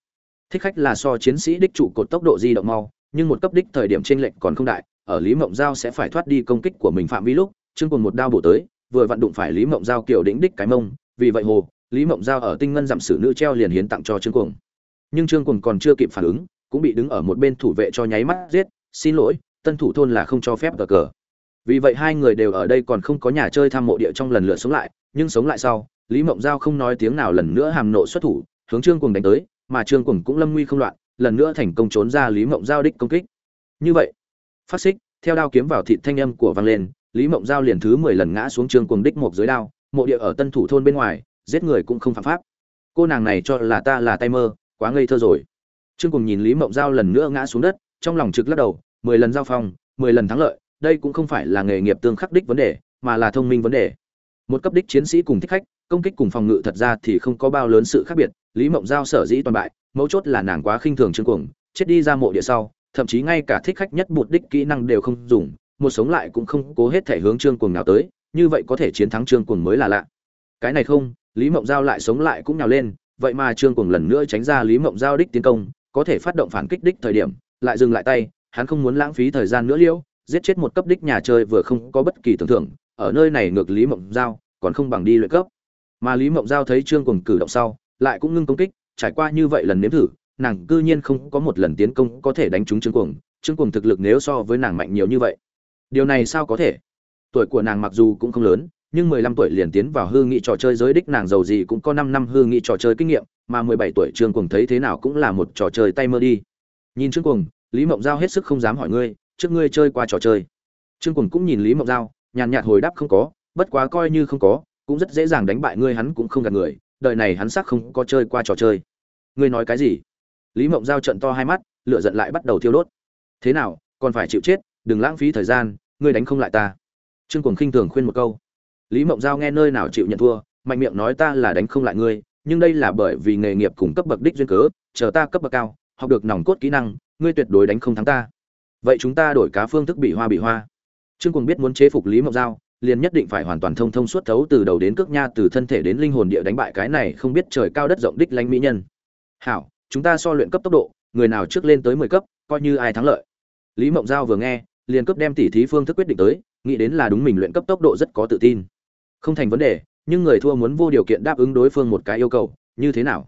Thích khách là so chiến sĩ đích trụ cột tốc độ di động mau, nhưng một cấp đích thời điểm trên lệnh còn không đại, ở lý mộng giao sẽ phải thoát đi công kích của mình phạm vi lúc, trương cùng một đao bổ tới, vừa vặn đụng phải lý mộng giao kiểu đỉnh đích cái mông, vì vậy hồ, lý mộng giao ở tinh ngân giảm sử nữ treo liền hiến tặng cho trương cùng nhưng trương cùng còn chưa kịp phản ứng, cũng bị đứng ở một bên thủ vệ cho nháy mắt giết, xin lỗi, tân thủ thôn là không cho phép cờ cờ vì vậy hai người đều ở đây còn không có nhà chơi tham mộ địa trong lần lượt sống lại, nhưng sống lại sau, lý mộng giao không nói tiếng nào lần nữa hàm nộ xuất thủ, hướng trương cuồng đánh tới, mà trương cuồng cũng lâm nguy không loạn, lần nữa thành công trốn ra lý mộng giao đích công kích. Như vậy, phát xích, theo đao kiếm vào thịt thanh âm của vang lên, lý mộng giao liền thứ mười lần ngã xuống trương cuồng đích một dưới đao, mộ địa ở tân thủ thôn bên ngoài, giết người cũng không phạm pháp. Cô nàng này cho là ta là tay mơ, quá ngây thơ rồi. Trương cùng nhìn lý mộng giao lần nữa ngã xuống đất, trong lòng trực lắc đầu, mười lần giao phong, mười lần thắng lợi đây cũng không phải là nghề nghiệp tương khắc đích vấn đề, mà là thông minh vấn đề. Một cấp đích chiến sĩ cùng thích khách, công kích cùng phòng ngự thật ra thì không có bao lớn sự khác biệt, lý mộng giao sở dĩ toàn bại, mấu chốt là nàng quá khinh thường trương cuồng, chết đi ra mộ địa sau, thậm chí ngay cả thích khách nhất bụt đích kỹ năng đều không dùng, một sống lại cũng không cố hết thể hướng trương cuồng nào tới, như vậy có thể chiến thắng trương cuồng mới là lạ. Cái này không, lý mộng giao lại sống lại cũng nhào lên, vậy mà trương cuồng lần nữa tránh ra lý mộng giao đích tiến công, có thể phát động phản kích đích thời điểm, lại dừng lại tay, hắn không muốn lãng phí thời gian nữa liễu giết chết một cấp đích nhà chơi vừa không có bất kỳ tưởng thưởng ở nơi này ngược lý mộng giao còn không bằng đi luyện cấp. Mà lý mộng giao thấy trương cuồng cử động sau lại cũng ngưng công kích trải qua như vậy lần nếm thử nàng cư nhiên không có một lần tiến công có thể đánh trúng trương cuồng trương cuồng thực lực nếu so với nàng mạnh nhiều như vậy. Điều này sao có thể? Tuổi của nàng mặc dù cũng không lớn nhưng 15 tuổi liền tiến vào hư nghị trò chơi giới đích nàng giàu gì cũng có 5 năm hư nghị trò chơi kinh nghiệm, mà 17 tuổi Trương Cuồng thấy thế nào cũng là một trò chơi tay mơ đi. Nhìn Trương Cuồng, Lý Mộng Giao hết sức không dám hỏi ngươi, trước ngươi chơi qua trò chơi. Trương Cuồng cũng nhìn Lý Mộng Giao, nhàn nhạt hồi đáp không có, bất quá coi như không có, cũng rất dễ dàng đánh bại ngươi hắn cũng không gạt người, đời này hắn xác không có chơi qua trò chơi. Ngươi nói cái gì? Lý Mộng Giao trợn to hai mắt, lửa giận lại bắt đầu thiêu đốt. Thế nào, còn phải chịu chết, đừng lãng phí thời gian, ngươi đánh không lại ta. Trương Cuồng khinh thường khuyên một câu lý mộng giao nghe nơi nào chịu nhận thua mạnh miệng nói ta là đánh không lại ngươi nhưng đây là bởi vì nghề nghiệp cùng cấp bậc đích duyên cớ chờ ta cấp bậc cao học được nòng cốt kỹ năng ngươi tuyệt đối đánh không thắng ta vậy chúng ta đổi cá phương thức bị hoa bị hoa. Trương cùng biết muốn chế phục lý mộng giao, liền nhất định phải hoàn toàn thông thông suốt thấu từ đầu đến cước nha, từ thân thể đến linh hồn địa đánh bại cái này không biết trời cao đất rộng đích lánh mỹ nhân. Hảo, chúng ta so luyện cấp tốc độ, người nào trước lên tới mười cấp, coi như ai thắng lợi. Lý mộng giao vừa nghe, liền cấp đem tỉ thí phương thức quyết định tới, nghĩ đến là đúng mình luyện cấp tốc độ rất có tự tin. Không thành vấn đề, nhưng người thua muốn vô điều kiện đáp ứng đối phương một cái yêu cầu, như thế nào?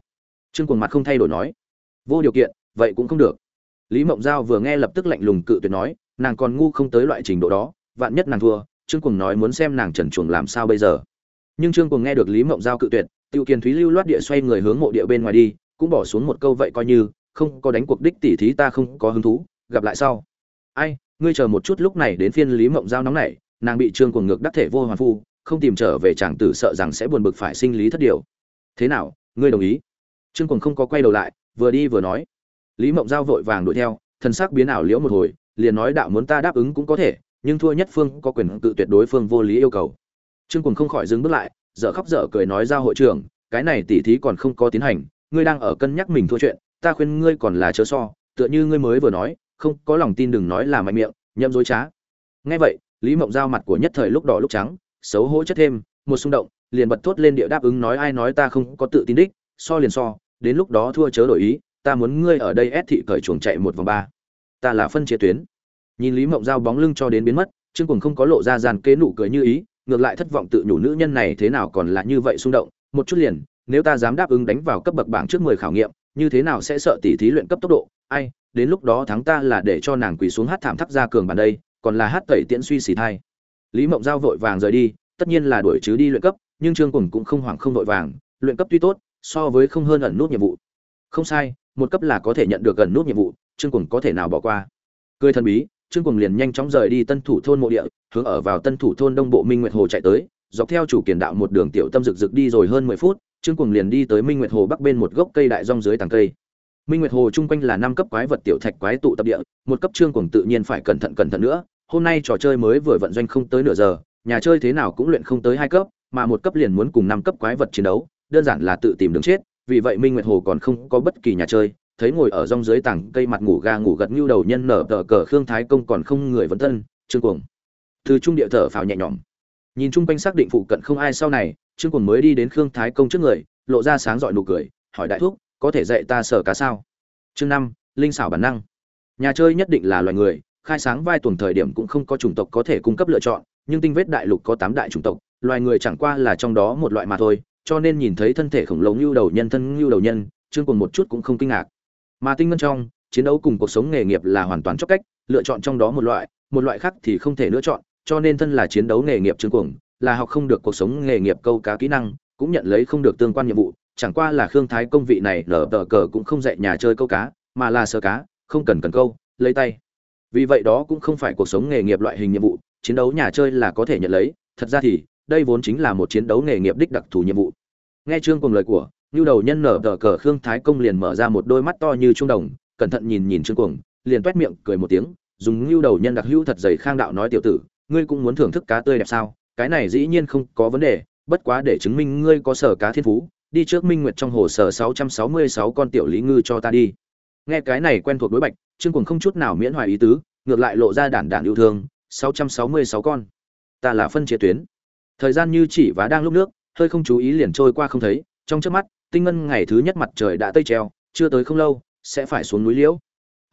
Trương cuồng mặt không thay đổi nói. Vô điều kiện, vậy cũng không được lý mộng giao vừa nghe lập tức lạnh lùng cự tuyệt nói, nàng còn ngu không tới loại trình độ đó, vạn nhất nàng thua, trương cuồng nói muốn xem nàng trần chuồng làm sao bây giờ. Nhưng trương cuồng nghe được lý mộng giao cự tuyệt tiêu kiền thúy lưu loát địa xoay người hướng mộ địa bên ngoài đi, cũng bỏ xuống một câu vậy coi như, không có đánh cuộc đích tỉ thí ta không có hứng thú, gặp lại sau. Ai, ngươi chờ một chút lúc này đến phiên lý mộng giao nóng này nàng bị trương cuồng ngược đắc thể vô hoàn phu, không tìm trở về chàng tử sợ rằng sẽ buồn bực phải sinh lý thất điều. Thế nào, ngươi đồng ý? Trương cuồng không có quay đầu lại, vừa đi vừa nói lý mộng giao vội vàng đuổi theo, thần sắc biến ảo liễu một hồi, liền nói đạo muốn ta đáp ứng cũng có thể, nhưng thua nhất phương có quyền tự tuyệt đối phương vô lý yêu cầu. Trương quần không khỏi dừng bước lại, dở khóc dở cười nói ra hội trưởng, cái này tỉ thí còn không có tiến hành, ngươi đang ở cân nhắc mình thua chuyện, ta khuyên ngươi còn là chớ so, tựa như ngươi mới vừa nói, không, có lòng tin đừng nói là mạnh miệng, nhậm dối trá. Nghe vậy, lý mộng giao mặt của nhất thời lúc đỏ lúc trắng, xấu hổ chất thêm, một xung động, liền bật thốt lên địa đáp ứng nói ai nói ta không có tự tin đích, so liền so, đến lúc đó thua chớ đổi ý ta muốn ngươi ở đây ép thị cởi chuồng chạy một vòng ba. Ta là phân chia tuyến. Nhìn lý mộng giao bóng lưng cho đến biến mất, trương cùng không có lộ ra dàn kế nụ cười như ý, ngược lại thất vọng tự nhủ nữ nhân này thế nào còn là như vậy xung động. Một chút liền, nếu ta dám đáp ứng đánh vào cấp bậc bảng trước mười khảo nghiệm, như thế nào sẽ sợ tỉ thí luyện cấp tốc độ? Ai, đến lúc đó thắng ta là để cho nàng quỳ xuống hát thảm thắc ra cường bàn đây, còn là hát tẩy tiễn suy xì thai. Lý mộng giao vội vàng rời đi, tất nhiên là đuổi chứ đi luyện cấp, nhưng trương cùng cũng không hoảng không vội vàng, luyện cấp tuy tốt, so với không hơn ẩn nút nhiệm vụ. Không sai một cấp là có thể nhận được gần nút nhiệm vụ, trương cùng có thể nào bỏ qua? Cười thần bí, trương cùng liền nhanh chóng rời đi tân thủ thôn mộ địa, hướng ở vào tân thủ thôn đông bộ minh nguyệt hồ chạy tới, dọc theo chủ kiền đạo một đường tiểu tâm rực rực đi rồi hơn mười phút, trương cùng liền đi tới minh nguyệt hồ bắc bên một gốc cây đại rong dưới tàng cây. Minh nguyệt hồ chung quanh là năm cấp quái vật tiểu thạch quái tụ tập địa, một cấp trương cùng tự nhiên phải cẩn thận cẩn thận nữa, hôm nay trò chơi mới vừa vận doanh không tới nửa giờ, nhà chơi thế nào cũng luyện không tới hai cấp, mà một cấp liền muốn cùng năm cấp quái vật chiến đấu, đơn giản là tự tìm đường chết vì vậy minh nguyệt hồ còn không có bất kỳ nhà chơi, thấy ngồi ở rong dưới tảng cây mặt ngủ ga ngủ gật như đầu nhân nở tờ cờ, khương thái công còn không người vấn thân, trương cuồng. Từ trung địa thở phào nhẹ nhõm. Nhìn chung quanh xác định phụ cận không ai sau này, trương cuồng mới đi đến khương thái công trước người, lộ ra sáng dọi nụ cười, hỏi đại thúc, có thể dạy ta sở cá sao? Chương năm, linh xảo bản năng. Nhà chơi nhất định là loài người, khai sáng vai tuần thời điểm cũng không có chủng tộc có thể cung cấp lựa chọn, nhưng tinh vết đại lục có tám đại chủng tộc, loài người chẳng qua là trong đó một loại mà thôi cho nên nhìn thấy thân thể khổng lồ như đầu nhân thân như đầu nhân, trương cùng một chút cũng không kinh ngạc. Mà tinh ngân trong, chiến đấu cùng cuộc sống nghề nghiệp là hoàn toàn chóc cách, lựa chọn trong đó một loại một loại khác thì không thể lựa chọn, cho nên thân là chiến đấu nghề nghiệp trương cuồng, là học không được cuộc sống nghề nghiệp câu cá kỹ năng, cũng nhận lấy không được tương quan nhiệm vụ, chẳng qua là khương thái công vị này lở tờ cờ cũng không dạy nhà chơi câu cá, mà là sơ cá, không cần cần câu, lấy tay. Vì vậy đó cũng không phải cuộc sống nghề nghiệp loại hình nhiệm vụ, chiến đấu nhà chơi là có thể nhận lấy, thật ra thì đây vốn chính là một chiến đấu nghề nghiệp đích đặc thù nhiệm vụ. Nghe trương cùng lời của như đầu nhân nở tờ cờ khương thái công liền mở ra một đôi mắt to như trung đồng, cẩn thận nhìn nhìn trương cuồng, liền toét miệng cười một tiếng, dùng như đầu nhân đặc hữu thật dày khang đạo nói tiểu tử, ngươi cũng muốn thưởng thức cá tươi đẹp sao? Cái này dĩ nhiên không có vấn đề, bất quá để chứng minh ngươi có sở cá thiên phú, đi trước minh nguyệt trong hồ sở 666 con tiểu lý ngư cho ta đi. Nghe cái này quen thuộc đối bạch, trương cuồng không chút nào miễn hoài ý tứ, ngược lại lộ ra đản đản yêu thương 666 con. Ta là phân chia tuyến thời gian như chỉ và đang lúc nước, hơi không chú ý liền trôi qua không thấy, trong trước mắt, tinh ngân ngày thứ nhất mặt trời đã tây treo, chưa tới không lâu, sẽ phải xuống núi liễu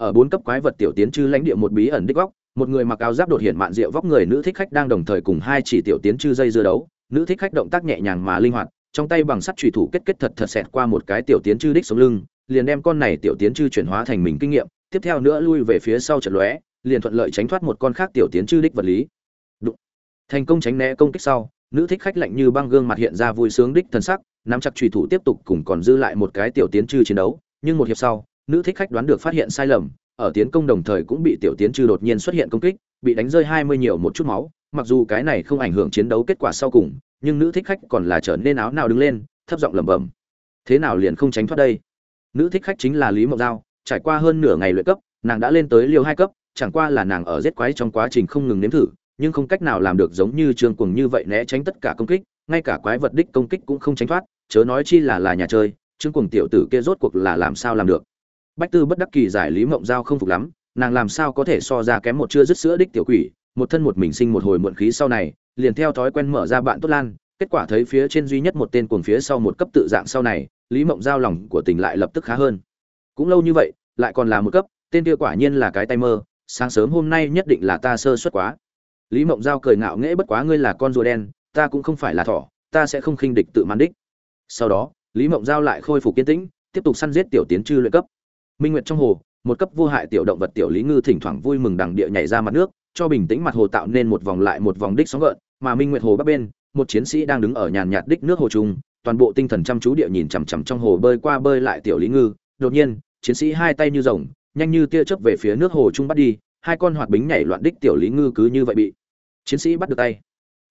ở bốn cấp quái vật tiểu tiến chư lãnh địa một bí ẩn đích góc, một người mặc áo giáp đột hiện mạn rượu vóc người nữ thích khách đang đồng thời cùng hai chỉ tiểu tiến chư dây dưa đấu, nữ thích khách động tác nhẹ nhàng mà linh hoạt, trong tay bằng sắt trùy thủ kết kết thật thật xẹt qua một cái tiểu tiến chư đích sống lưng, liền đem con này tiểu tiến chư chuyển hóa thành mình kinh nghiệm, tiếp theo nữa lui về phía sau trận lóe, liền thuận lợi tránh thoát một con khác tiểu tiến chư đích vật lý Đụng. thành công tránh né công kích sau nữ thích khách lạnh như băng gương mặt hiện ra vui sướng đích thần sắc, nắm chặt trùy thủ tiếp tục cùng còn dư lại một cái tiểu tiến chư chiến đấu. Nhưng một hiệp sau, nữ thích khách đoán được phát hiện sai lầm, ở tiến công đồng thời cũng bị tiểu tiến chư đột nhiên xuất hiện công kích, bị đánh rơi hai mươi nhiều một chút máu. Mặc dù cái này không ảnh hưởng chiến đấu kết quả sau cùng, nhưng nữ thích khách còn là trở nên áo nào đứng lên, thấp giọng lẩm bẩm. Thế nào liền không tránh thoát đây? Nữ thích khách chính là lý mộng giao, trải qua hơn nửa ngày luyện cấp, nàng đã lên tới liều hai cấp, chẳng qua là nàng ở giết quái trong quá trình không ngừng nếm thử nhưng không cách nào làm được giống như trương cuồng như vậy né tránh tất cả công kích, ngay cả quái vật đích công kích cũng không tránh thoát, chớ nói chi là là nhà chơi, trương cuồng tiểu tử kia rốt cuộc là làm sao làm được? Bách tư bất đắc kỳ giải lý mộng giao không phục lắm, nàng làm sao có thể so ra kém một chưa dứt sữa đích tiểu quỷ, một thân một mình sinh một hồi muộn khí sau này, liền theo thói quen mở ra bạn tốt lan, kết quả thấy phía trên duy nhất một tên cuồng phía sau một cấp tự dạng sau này, lý mộng giao lòng của tình lại lập tức khá hơn. Cũng lâu như vậy, lại còn là một cấp, tên kia quả nhiên là cái tay mơ, sáng sớm hôm nay nhất định là ta sơ suất quá lý mộng giao cười ngạo nghễ bất quá ngươi là con rùa đen, ta cũng không phải là thỏ, ta sẽ không khinh địch tự mãn đích. Sau đó, lý mộng giao lại khôi phục kiên tĩnh, tiếp tục săn giết tiểu tiến chư luyện cấp. Minh nguyệt trong hồ, một cấp vô hại tiểu động vật tiểu lý ngư thỉnh thoảng vui mừng đằng địa nhảy ra mặt nước, cho bình tĩnh mặt hồ tạo nên một vòng lại một vòng đích sóng gợn, mà minh nguyệt hồ bắc bên, một chiến sĩ đang đứng ở nhàn nhạt đích nước hồ trung, toàn bộ tinh thần chăm chú địa nhìn chằm chằm trong hồ bơi qua bơi lại tiểu lý ngư. Đột nhiên, chiến sĩ hai tay như rồng, nhanh như tia chớp về phía nước hồ trung bắt đi hai con hoạt bính nhảy loạn đích tiểu lý ngư cứ như vậy bị chiến sĩ bắt được tay.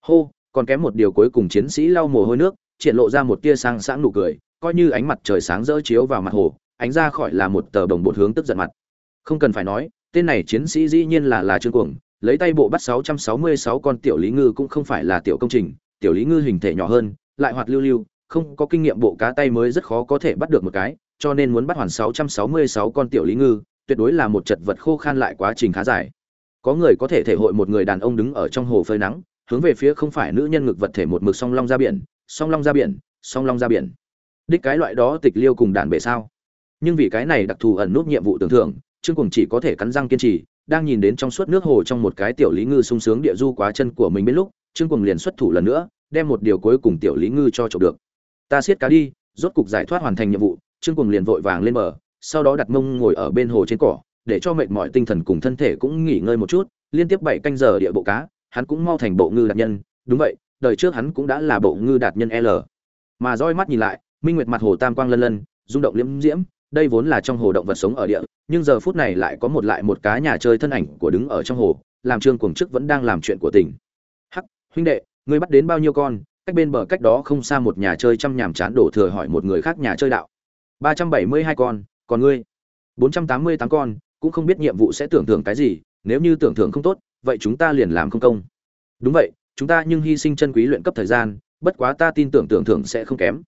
Hô, còn kém một điều cuối cùng chiến sĩ lau mồ hôi nước, triển lộ ra một tia sang sáng nụ cười, coi như ánh mặt trời sáng rỡ chiếu vào mặt hồ, ánh ra khỏi là một tờ đồng bột hướng tức giận mặt. Không cần phải nói, tên này chiến sĩ dĩ nhiên là là trương cuồng, lấy tay bộ bắt 666 con tiểu lý ngư cũng không phải là tiểu công trình, tiểu lý ngư hình thể nhỏ hơn, lại hoạt lưu lưu, không có kinh nghiệm bộ cá tay mới rất khó có thể bắt được một cái, cho nên muốn bắt hoàn 666 con tiểu lý ngư tuyệt đối là một chật vật khô khan lại quá trình khá dài. Có người có thể thể hội một người đàn ông đứng ở trong hồ phơi nắng, hướng về phía không phải nữ nhân ngực vật thể một mực song long ra biển, song long ra biển, song long ra biển. Đích cái loại đó tịch liêu cùng đàn bể sao? Nhưng vì cái này đặc thù ẩn nút nhiệm vụ tưởng thưởng, trương cùng chỉ có thể cắn răng kiên trì, đang nhìn đến trong suốt nước hồ trong một cái tiểu lý ngư sung sướng địa du quá chân của mình bên lúc, trương cùng liền xuất thủ lần nữa, đem một điều cuối cùng tiểu lý ngư cho chụp được. Ta siết cá đi, rốt cục giải thoát hoàn thành nhiệm vụ. Trương cùng liền vội vàng lên bờ sau đó đặt mông ngồi ở bên hồ trên cỏ, để cho mệt mỏi tinh thần cùng thân thể cũng nghỉ ngơi một chút, liên tiếp bảy canh giờ địa bộ cá, hắn cũng mau thành bộ ngư đạt nhân. Đúng vậy, đời trước hắn cũng đã là bộ ngư đạt nhân l. Mà roi mắt nhìn lại, minh nguyệt mặt hồ tam quang lân lân, rung động liễm diễm, đây vốn là trong hồ động vật sống ở địa, nhưng giờ phút này lại có một lại một cá nhà chơi thân ảnh của đứng ở trong hồ, làm trương cuồng chức vẫn đang làm chuyện của tỉnh hắc, huynh đệ, ngươi bắt đến bao nhiêu con? Cách bên bờ cách đó không xa một nhà chơi chăm nhàm chán đổ thừa hỏi một người khác nhà chơi đạo. Ba trăm bảy mươi hai con còn ngươi. Bốn trăm tám mươi tám con, cũng không biết nhiệm vụ sẽ tưởng thưởng cái gì, nếu như tưởng thưởng không tốt, vậy chúng ta liền làm không công. Đúng vậy, chúng ta nhưng hy sinh chân quý luyện cấp thời gian, bất quá ta tin tưởng tưởng thưởng sẽ không kém.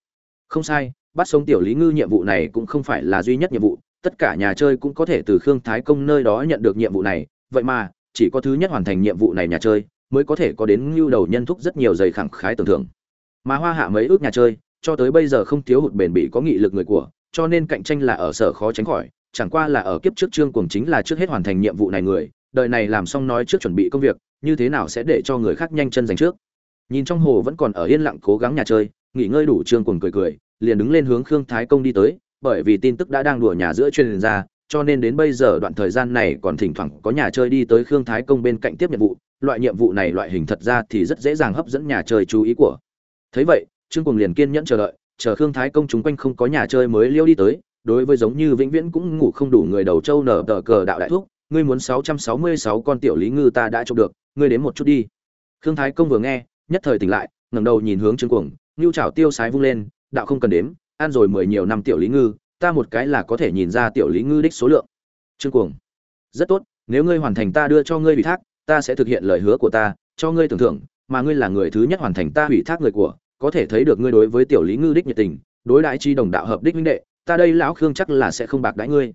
Không sai, bắt sống tiểu lý ngư nhiệm vụ này cũng không phải là duy nhất nhiệm vụ, tất cả nhà chơi cũng có thể từ khương thái công nơi đó nhận được nhiệm vụ này, vậy mà, chỉ có thứ nhất hoàn thành nhiệm vụ này nhà chơi, mới có thể có đến ngưu đầu nhân thúc rất nhiều giày khẳng khái tưởng thưởng mà hoa hạ mấy ước nhà chơi, cho tới bây giờ không thiếu hụt bền bỉ có nghị lực người của cho nên cạnh tranh là ở sở khó tránh khỏi, chẳng qua là ở kiếp trước trương cuồng chính là trước hết hoàn thành nhiệm vụ này người, đời này làm xong nói trước chuẩn bị công việc, như thế nào sẽ để cho người khác nhanh chân giành trước. Nhìn trong hồ vẫn còn ở yên lặng cố gắng nhà chơi, nghỉ ngơi đủ trương cuồng cười cười, liền đứng lên hướng khương thái công đi tới, bởi vì tin tức đã đang đùa nhà giữa truyền ra, cho nên đến bây giờ đoạn thời gian này còn thỉnh thoảng có nhà chơi đi tới khương thái công bên cạnh tiếp nhiệm vụ, loại nhiệm vụ này loại hình thật ra thì rất dễ dàng hấp dẫn nhà chơi chú ý của. Thấy vậy, trương cuồng liền kiên nhẫn chờ đợi chờ khương thái công chúng quanh không có nhà chơi mới liêu đi tới, đối với giống như vĩnh viễn cũng ngủ không đủ người đầu châu nở tờ cờ đạo đại thúc, ngươi muốn sáu trăm sáu mươi sáu con tiểu lý ngư ta đã trộm được, ngươi đến một chút đi. Khương thái công vừa nghe, nhất thời tỉnh lại, ngẩng đầu nhìn hướng trương cuồng ngưu trảo tiêu sái vung lên, đạo không cần đếm, ăn rồi mười nhiều năm tiểu lý ngư, ta một cái là có thể nhìn ra tiểu lý ngư đích số lượng. Trương cuồng, rất tốt, nếu ngươi hoàn thành ta đưa cho ngươi ủy thác, ta sẽ thực hiện lời hứa của ta, cho ngươi tưởng thưởng, mà ngươi là người thứ nhất hoàn thành ta ủy thác người của có thể thấy được ngươi đối với tiểu lý ngư đích nhiệt tình, đối đãi chi đồng đạo hợp đích minh đệ, ta đây lão khương chắc là sẽ không bạc đãi ngươi.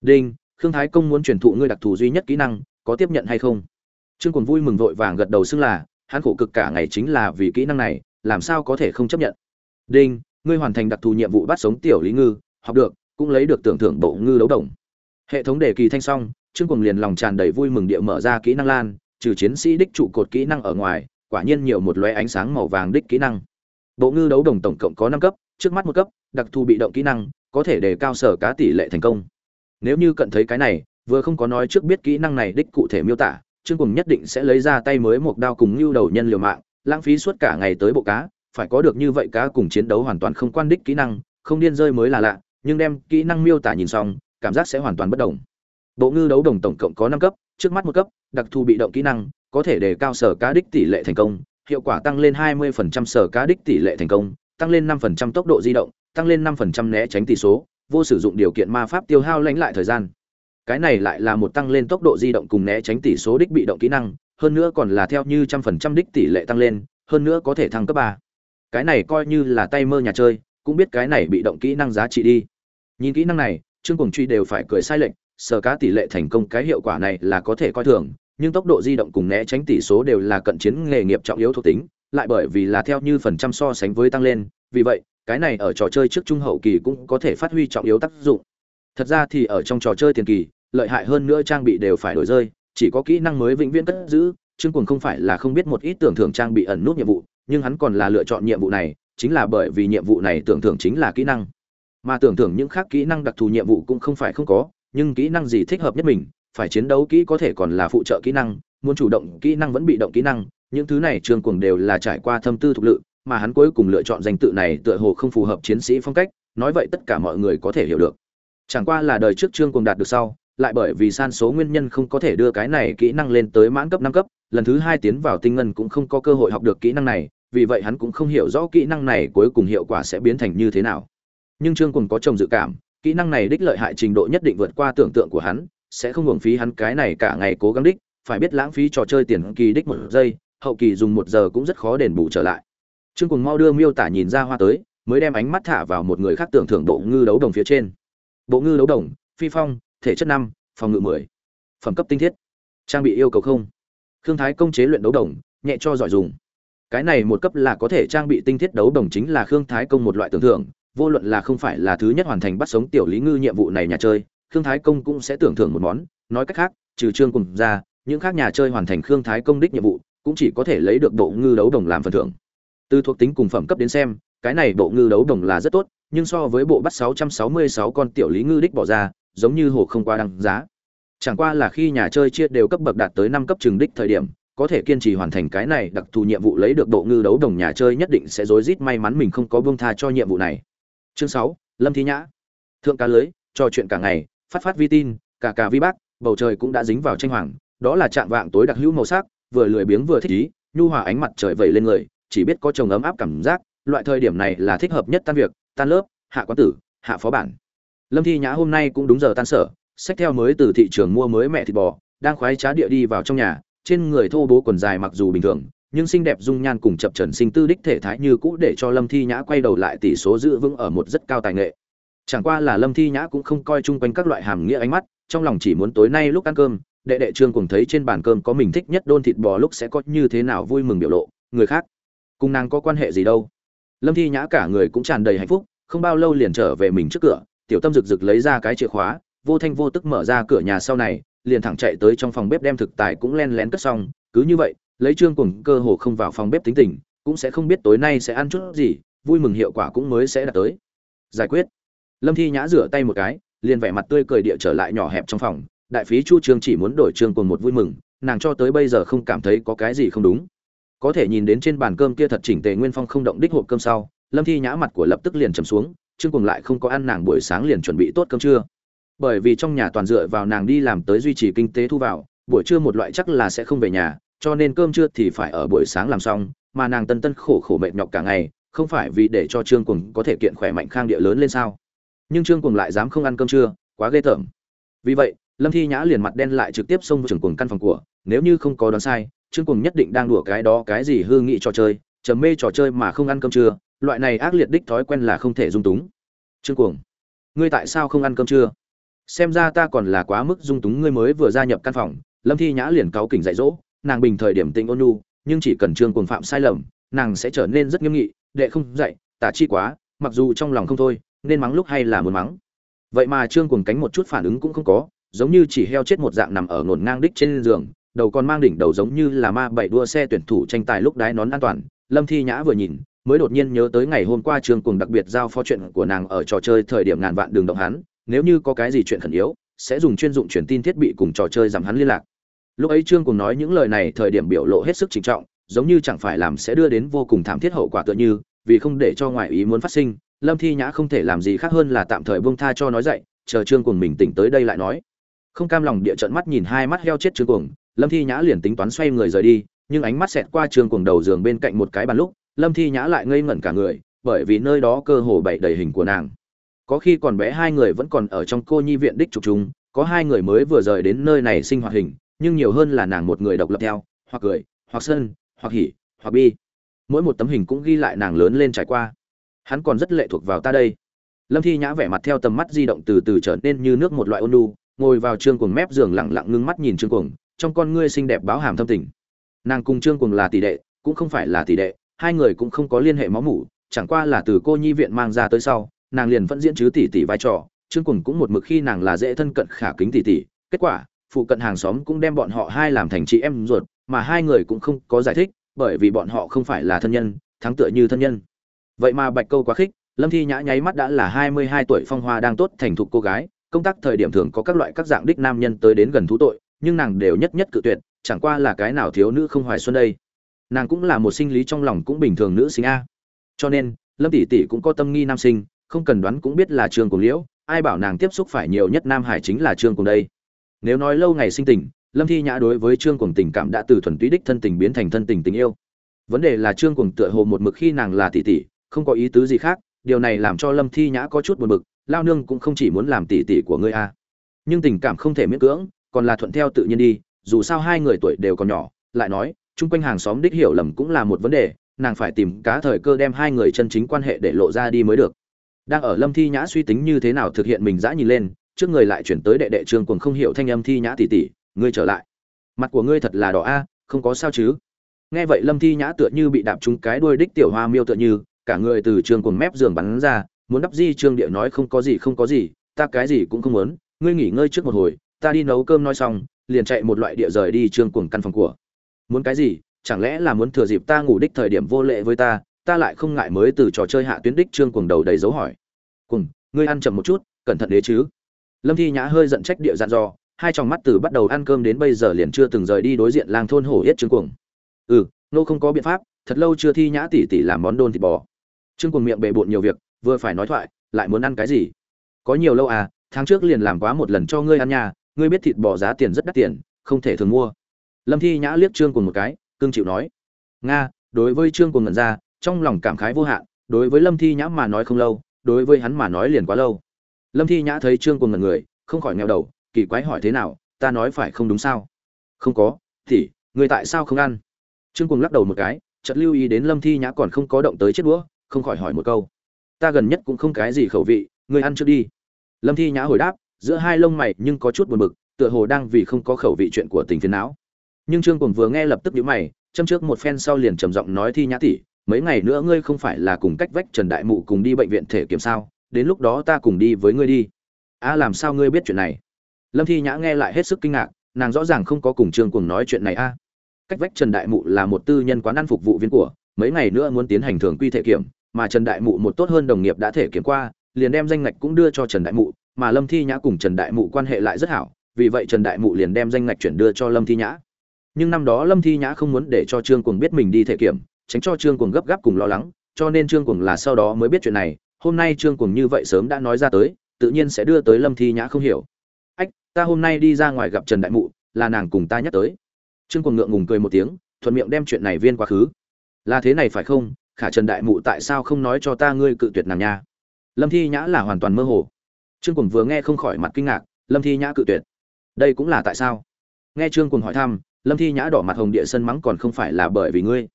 Đinh, khương thái công muốn truyền thụ ngươi đặc thù duy nhất kỹ năng, có tiếp nhận hay không? Trương cuồng vui mừng vội vàng gật đầu xưng là, hắn khổ cực cả ngày chính là vì kỹ năng này, làm sao có thể không chấp nhận? Đinh, ngươi hoàn thành đặc thù nhiệm vụ bắt sống tiểu lý ngư, học được, cũng lấy được tưởng thưởng bộ ngư đấu đồng. Hệ thống đề kỳ thanh xong, trương cuồng liền lòng tràn đầy vui mừng địa mở ra kỹ năng lan, trừ chiến sĩ đích trụ cột kỹ năng ở ngoài, quả nhiên nhiều một lóe ánh sáng màu vàng đích kỹ năng bộ ngư đấu đồng tổng cộng có năm cấp, trước mắt một cấp, đặc thù bị động kỹ năng, có thể đề cao sở cá tỷ lệ thành công. Nếu như cận thấy cái này, vừa không có nói trước biết kỹ năng này đích cụ thể miêu tả, trương cùng nhất định sẽ lấy ra tay mới một đao cùng lưu đầu nhân liều mạng, lãng phí suốt cả ngày tới bộ cá, phải có được như vậy cá cùng chiến đấu hoàn toàn không quan đích kỹ năng, không điên rơi mới là lạ, nhưng đem kỹ năng miêu tả nhìn xong, cảm giác sẽ hoàn toàn bất đồng. Bộ ngư đấu đồng tổng cộng có năm cấp, trước mắt một cấp, đặc thù bị động kỹ năng, có thể đề cao sở cá đích tỷ lệ thành công hiệu quả tăng lên 20% sở cá đích tỷ lệ thành công, tăng lên 5% tốc độ di động, tăng lên 5% né tránh tỷ số, vô sử dụng điều kiện ma pháp tiêu hao lãnh lại thời gian. Cái này lại là một tăng lên tốc độ di động cùng né tránh tỷ số đích bị động kỹ năng, hơn nữa còn là theo như trăm phần trăm đích tỷ lệ tăng lên, hơn nữa có thể thăng cấp ba. Cái này coi như là tay mơ nhà chơi, cũng biết cái này bị động kỹ năng giá trị đi. Nhìn kỹ năng này, trương Cuồng truy đều phải cười sai lệch, sở cá tỷ lệ thành công cái hiệu quả này là có thể coi thường nhưng tốc độ di động cùng né tránh tỷ số đều là cận chiến nghề nghiệp trọng yếu thuộc tính, lại bởi vì là theo như phần trăm so sánh với tăng lên, vì vậy, cái này ở trò chơi trước trung hậu kỳ cũng có thể phát huy trọng yếu tác dụng. Thật ra thì ở trong trò chơi tiền kỳ, lợi hại hơn nữa trang bị đều phải đổi rơi, chỉ có kỹ năng mới vĩnh viễn cất giữ, trương cuồng không phải là không biết một ít tưởng thưởng trang bị ẩn nút nhiệm vụ, nhưng hắn còn là lựa chọn nhiệm vụ này, chính là bởi vì nhiệm vụ này tưởng thưởng chính là kỹ năng. Mà tưởng thưởng những khác kỹ năng đặc thù nhiệm vụ cũng không phải không có, nhưng kỹ năng gì thích hợp nhất mình phải chiến đấu kỹ có thể còn là phụ trợ kỹ năng, muốn chủ động kỹ năng vẫn bị động kỹ năng, những thứ này trương cuồng đều là trải qua thâm tư thục lự, mà hắn cuối cùng lựa chọn danh tự này tựa hồ không phù hợp chiến sĩ phong cách, nói vậy tất cả mọi người có thể hiểu được. Chẳng qua là đời trước trương cuồng đạt được sau, lại bởi vì san số nguyên nhân không có thể đưa cái này kỹ năng lên tới mãn cấp năm cấp, lần thứ hai tiến vào tinh ngân cũng không có cơ hội học được kỹ năng này, vì vậy hắn cũng không hiểu rõ kỹ năng này cuối cùng hiệu quả sẽ biến thành như thế nào. Nhưng trương cuồng có chồng dự cảm, kỹ năng này đích lợi hại trình độ nhất định vượt qua tưởng tượng của hắn sẽ không hưởng phí hắn cái này cả ngày cố gắng đích, phải biết lãng phí trò chơi tiền kỳ đích một giây, hậu kỳ dùng một giờ cũng rất khó đền bù trở lại. Trương cùng mau đưa miêu tả nhìn ra hoa tới, mới đem ánh mắt thả vào một người khác tưởng thưởng bộ ngư đấu đồng phía trên. Bộ ngư đấu đồng, phi phong, thể chất năm, phòng ngự mười. Phẩm cấp tinh thiết. Trang bị yêu cầu không. Khương thái công chế luyện đấu đồng, nhẹ cho giỏi dùng. Cái này một cấp là có thể trang bị tinh thiết đấu đồng chính là khương thái công một loại tưởng thưởng, vô luận là không phải là thứ nhất hoàn thành bắt sống tiểu lý ngư nhiệm vụ này nhà chơi khương thái công cũng sẽ tưởng thưởng một món. Nói cách khác trừ trương cùng ra những khác nhà chơi hoàn thành khương thái công đích nhiệm vụ cũng chỉ có thể lấy được bộ ngư đấu đồng làm phần thưởng. Từ thuộc tính cùng phẩm cấp đến xem cái này bộ ngư đấu đồng là rất tốt nhưng so với bộ bắt 666 con tiểu lý ngư đích bỏ ra giống như hồ không qua đăng giá. Chẳng qua là khi nhà chơi chia đều cấp bậc đạt tới năm cấp trường đích thời điểm có thể kiên trì hoàn thành cái này đặc thù nhiệm vụ lấy được bộ ngư đấu đồng nhà chơi nhất định sẽ rối rít may mắn mình không có buông tha cho nhiệm vụ này. Chương 6, lâm Thi nhã. Thượng cá lưới trò chuyện cả ngày phát phát vi tin, cả cả vi bác, bầu trời cũng đã dính vào tranh hoàng, đó là trạng vạng tối đặc hữu màu sắc, vừa lười biếng vừa thích ý, nhu hòa ánh mặt trời vẩy lên người, chỉ biết có chồng ấm áp cảm giác, loại thời điểm này là thích hợp nhất tan việc, tan lớp, hạ quán tử, hạ phó bản. Lâm thi nhã hôm nay cũng đúng giờ tan sở sách theo mới từ thị trường mua mới mẹ thịt bò, đang khoái trá địa đi vào trong nhà, trên người thô bố quần dài mặc dù bình thường, nhưng xinh đẹp dung nhan cùng chập trần sinh tư đích thể thái như cũ để cho lâm thi nhã quay đầu lại tỷ số giữ vững ở một rất cao tài nghệ chẳng qua là lâm thi nhã cũng không coi chung quanh các loại hàm nghĩa ánh mắt, trong lòng chỉ muốn tối nay lúc ăn cơm, đệ đệ trương cùng thấy trên bàn cơm có mình thích nhất đôn thịt bò lúc sẽ có như thế nào vui mừng biểu lộ, người khác, cùng nàng có quan hệ gì đâu. Lâm thi nhã cả người cũng tràn đầy hạnh phúc, không bao lâu liền trở về mình trước cửa, tiểu tâm rực rực lấy ra cái chìa khóa, vô thanh vô tức mở ra cửa nhà sau này, liền thẳng chạy tới trong phòng bếp đem thực tài cũng len lén cất xong, cứ như vậy, lấy trương cùng cơ hồ không vào phòng bếp tính tình, cũng sẽ không biết tối nay sẽ ăn chút gì, vui mừng hiệu quả cũng mới sẽ đạt tới. Giải quyết lâm thi nhã rửa tay một cái, liền vẻ mặt tươi cười địa trở lại nhỏ hẹp trong phòng. Đại phí chu trương chỉ muốn đổi trương cùng một vui mừng, nàng cho tới bây giờ không cảm thấy có cái gì không đúng. Có thể nhìn đến trên bàn cơm kia thật chỉnh tề nguyên phong không động đích hộp cơm sau, lâm thi nhã mặt của lập tức liền trầm xuống, trương cùng lại không có ăn nàng buổi sáng liền chuẩn bị tốt cơm trưa. Bởi vì trong nhà toàn dựa vào nàng đi làm tới duy trì kinh tế thu vào, buổi trưa một loại chắc là sẽ không về nhà, cho nên cơm trưa thì phải ở buổi sáng làm xong, mà nàng tân tân khổ khổ mệt nhọc cả ngày, không phải vì để cho trương cùng có thể kiện khỏe mạnh khang địa lớn lên sao? Nhưng trương cuồng lại dám không ăn cơm trưa, quá ghê tởm. Vì vậy, lâm thi nhã liền mặt đen lại trực tiếp xông trường cuồng căn phòng của, nếu như không có đoán sai, trương cuồng nhất định đang đùa cái đó cái gì hư nghị trò chơi chấm mê trò chơi mà không ăn cơm trưa, loại này ác liệt đích thói quen là không thể dung túng. Trương cuồng, ngươi tại sao không ăn cơm trưa? Xem ra ta còn là quá mức dung túng ngươi mới vừa gia nhập căn phòng, lâm thi nhã liền cáu kỉnh dạy dỗ, nàng bình thời điểm tình ôn nhu, nhưng chỉ cần trương cuồng phạm sai lầm, nàng sẽ trở nên rất nghiêm nghị, đệ không dạy tả chi quá, mặc dù trong lòng không thôi nên mắng lúc hay là muốn mắng. Vậy mà trương cuồng cánh một chút phản ứng cũng không có, giống như chỉ heo chết một dạng nằm ở ngổn ngang đích trên giường, đầu còn mang đỉnh đầu giống như là ma bảy đua xe tuyển thủ tranh tài lúc đái nón an toàn. Lâm thi nhã vừa nhìn, mới đột nhiên nhớ tới ngày hôm qua trương cuồng đặc biệt giao phó chuyện của nàng ở trò chơi thời điểm ngàn vạn đường động hắn, nếu như có cái gì chuyện khẩn yếu, sẽ dùng chuyên dụng truyền tin thiết bị cùng trò chơi giảm hắn liên lạc. Lúc ấy trương cuồng nói những lời này thời điểm biểu lộ hết sức trịnh trọng, giống như chẳng phải làm sẽ đưa đến vô cùng thảm thiết hậu quả tựa như, vì không để cho ngoại ý muốn phát sinh lâm thi nhã không thể làm gì khác hơn là tạm thời buông tha cho nói dậy, chờ trương cùng mình tỉnh tới đây lại nói. Không cam lòng địa trận mắt nhìn hai mắt heo chết trương cùng lâm thi nhã liền tính toán xoay người rời đi, nhưng ánh mắt xẹt qua trương cùng đầu giường bên cạnh một cái bàn lúc, lâm thi nhã lại ngây ngẩn cả người, bởi vì nơi đó cơ hồ bậy đầy hình của nàng. Có khi còn bé hai người vẫn còn ở trong cô nhi viện đích trục chúng có hai người mới vừa rời đến nơi này sinh hoạt hình, nhưng nhiều hơn là nàng một người độc lập theo, hoặc cười, hoặc sân, hoặc hỉ, hoặc bi. Mỗi một tấm hình cũng ghi lại nàng lớn lên trải qua hắn còn rất lệ thuộc vào ta đây. Lâm thi nhã vẻ mặt theo tầm mắt di động từ từ trở nên như nước một loại ôn lu ngồi vào trương cuồng mép giường lẳng lặng ngưng mắt nhìn trương cuồng, trong con ngươi xinh đẹp báo hàm thâm tình. Nàng cùng trương cuồng là tỷ đệ, cũng không phải là tỷ đệ, hai người cũng không có liên hệ máu mủ, chẳng qua là từ cô nhi viện mang ra tới sau, nàng liền vẫn diễn chứ tỷ tỷ vai trò. Trương cuồng cũng một mực khi nàng là dễ thân cận khả kính tỷ tỷ, kết quả, phụ cận hàng xóm cũng đem bọn họ hai làm thành chị em ruột, mà hai người cũng không có giải thích, bởi vì bọn họ không phải là thân nhân, thắng tựa như thân nhân vậy mà bạch câu quá khích, lâm thi nhã nháy mắt đã là hai mươi hai tuổi phong hoa đang tốt thành thục cô gái, công tác thời điểm thường có các loại các dạng đích nam nhân tới đến gần thú tội, nhưng nàng đều nhất nhất cự tuyệt, chẳng qua là cái nào thiếu nữ không hoài xuân đây. Nàng cũng là một sinh lý trong lòng cũng bình thường nữ sinh a. Cho nên, lâm tỷ tỷ cũng có tâm nghi nam sinh, không cần đoán cũng biết là trương cùng liễu, ai bảo nàng tiếp xúc phải nhiều nhất nam hải chính là trương cùng đây. Nếu nói lâu ngày sinh tình, lâm thi nhã đối với trương cùng tình cảm đã từ thuần túy đích thân tình biến thành thân tình tình yêu. Vấn đề là trương cùng tựa hồ một mực khi nàng là tỷ tỷ không có ý tứ gì khác, điều này làm cho lâm thi nhã có chút buồn bực, lao nương cũng không chỉ muốn làm tỷ tỷ của ngươi a nhưng tình cảm không thể miễn cưỡng, còn là thuận theo tự nhiên đi, dù sao hai người tuổi đều còn nhỏ, lại nói, chung quanh hàng xóm đích hiểu lầm cũng là một vấn đề, nàng phải tìm cá thời cơ đem hai người chân chính quan hệ để lộ ra đi mới được. Đang ở lâm thi nhã suy tính như thế nào thực hiện mình dã nhìn lên, trước người lại chuyển tới đệ đệ Trường cùng không hiểu thanh âm thi nhã tỷ tỷ ngươi trở lại. Mặt của ngươi thật là đỏ a, không có sao chứ? Nghe vậy lâm thi nhã tựa như bị đạp trúng cái đuôi đích tiểu hoa miêu tựa như cả người từ trường cùng mép giường bắn ra, muốn đắp di trương địa nói không có gì không có gì, ta cái gì cũng không muốn, ngươi nghỉ ngơi trước một hồi, ta đi nấu cơm nói xong, liền chạy một loại địa rời đi trương cùng căn phòng của. Muốn cái gì, chẳng lẽ là muốn thừa dịp ta ngủ đích thời điểm vô lệ với ta ta lại không ngại mới từ trò chơi hạ tuyến đích trương cuồng đầu đầy dấu hỏi. Cùng ngươi ăn chậm một chút, cẩn thận đế chứ. Lâm thi nhã hơi giận trách địa dặn dò, hai tròng mắt từ bắt đầu ăn cơm đến bây giờ liền chưa từng rời đi đối diện lang thôn hổ yết trương cuồng. Ừ nô không có biện pháp, thật lâu chưa thi nhã tỷ tỷ làm món đôn thịt bò trương cuồng miệng bề bộn nhiều việc, vừa phải nói thoại, lại muốn ăn cái gì? Có nhiều lâu à tháng trước liền làm quá một lần cho ngươi ăn nhà ngươi biết thịt bò giá tiền rất đắt tiền, không thể thường mua. Lâm thi nhã liếc trương cuồng một cái, cương chịu nói. Nga, đối với trương cuồng ngẩn ra, trong lòng cảm khái vô hạn, đối với lâm thi nhã mà nói không lâu, đối với hắn mà nói liền quá lâu. Lâm thi nhã thấy trương cuồng ngẩn người, không khỏi nghèo đầu, kỳ quái hỏi thế nào, ta nói phải không đúng sao? Không có, thì người tại sao không ăn? Trương cuồng lắc đầu một cái, chợt lưu ý đến lâm thi nhã còn không có động tới chết đũa không khỏi hỏi một câu. Ta gần nhất cũng không cái gì khẩu vị, ngươi ăn trước đi. Lâm thi nhã hồi đáp, giữa hai lông mày nhưng có chút buồn bực, tựa hồ đang vì không có khẩu vị chuyện của tình phiền não. Nhưng trương cùng vừa nghe lập tức nhíu mày, châm trước một phen sau liền trầm giọng nói thi nhã tỷ, mấy ngày nữa ngươi không phải là cùng cách vách trần đại mụ cùng đi bệnh viện thể kiểm sao? Đến lúc đó ta cùng đi với ngươi đi. A, làm sao ngươi biết chuyện này? Lâm thi nhã nghe lại hết sức kinh ngạc, nàng rõ ràng không có cùng trương cùng nói chuyện này a. Cách vách trần đại mụ là một tư nhân quán ăn phục vụ viên của, mấy ngày nữa muốn tiến hành thường quy thể kiểm mà trần đại mụ một tốt hơn đồng nghiệp đã thể kiểm qua, liền đem danh ngạch cũng đưa cho trần đại mụ, mà lâm thi nhã cùng trần đại mụ quan hệ lại rất hảo, vì vậy trần đại mụ liền đem danh ngạch chuyển đưa cho lâm thi nhã. Nhưng năm đó lâm thi nhã không muốn để cho trương cuồng biết mình đi thể kiểm, tránh cho trương cuồng gấp gáp cùng lo lắng, cho nên trương cuồng là sau đó mới biết chuyện này. Hôm nay trương cuồng như vậy sớm đã nói ra tới, tự nhiên sẽ đưa tới lâm thi nhã không hiểu. Ách, ta hôm nay đi ra ngoài gặp trần đại mụ, là nàng cùng ta nhắc tới. Trương cuồng ngượng ngùng cười một tiếng, thuận miệng đem chuyện này viên quá khứ. Là thế này phải không? Khả trần đại mụ tại sao không nói cho ta ngươi cự tuyệt nàng nha? Lâm thi nhã là hoàn toàn mơ hồ. Trương cuồng vừa nghe không khỏi mặt kinh ngạc, lâm thi nhã cự tuyệt. Đây cũng là tại sao? Nghe trương cuồng hỏi thăm, lâm thi nhã đỏ mặt hồng địa sân mắng còn không phải là bởi vì ngươi.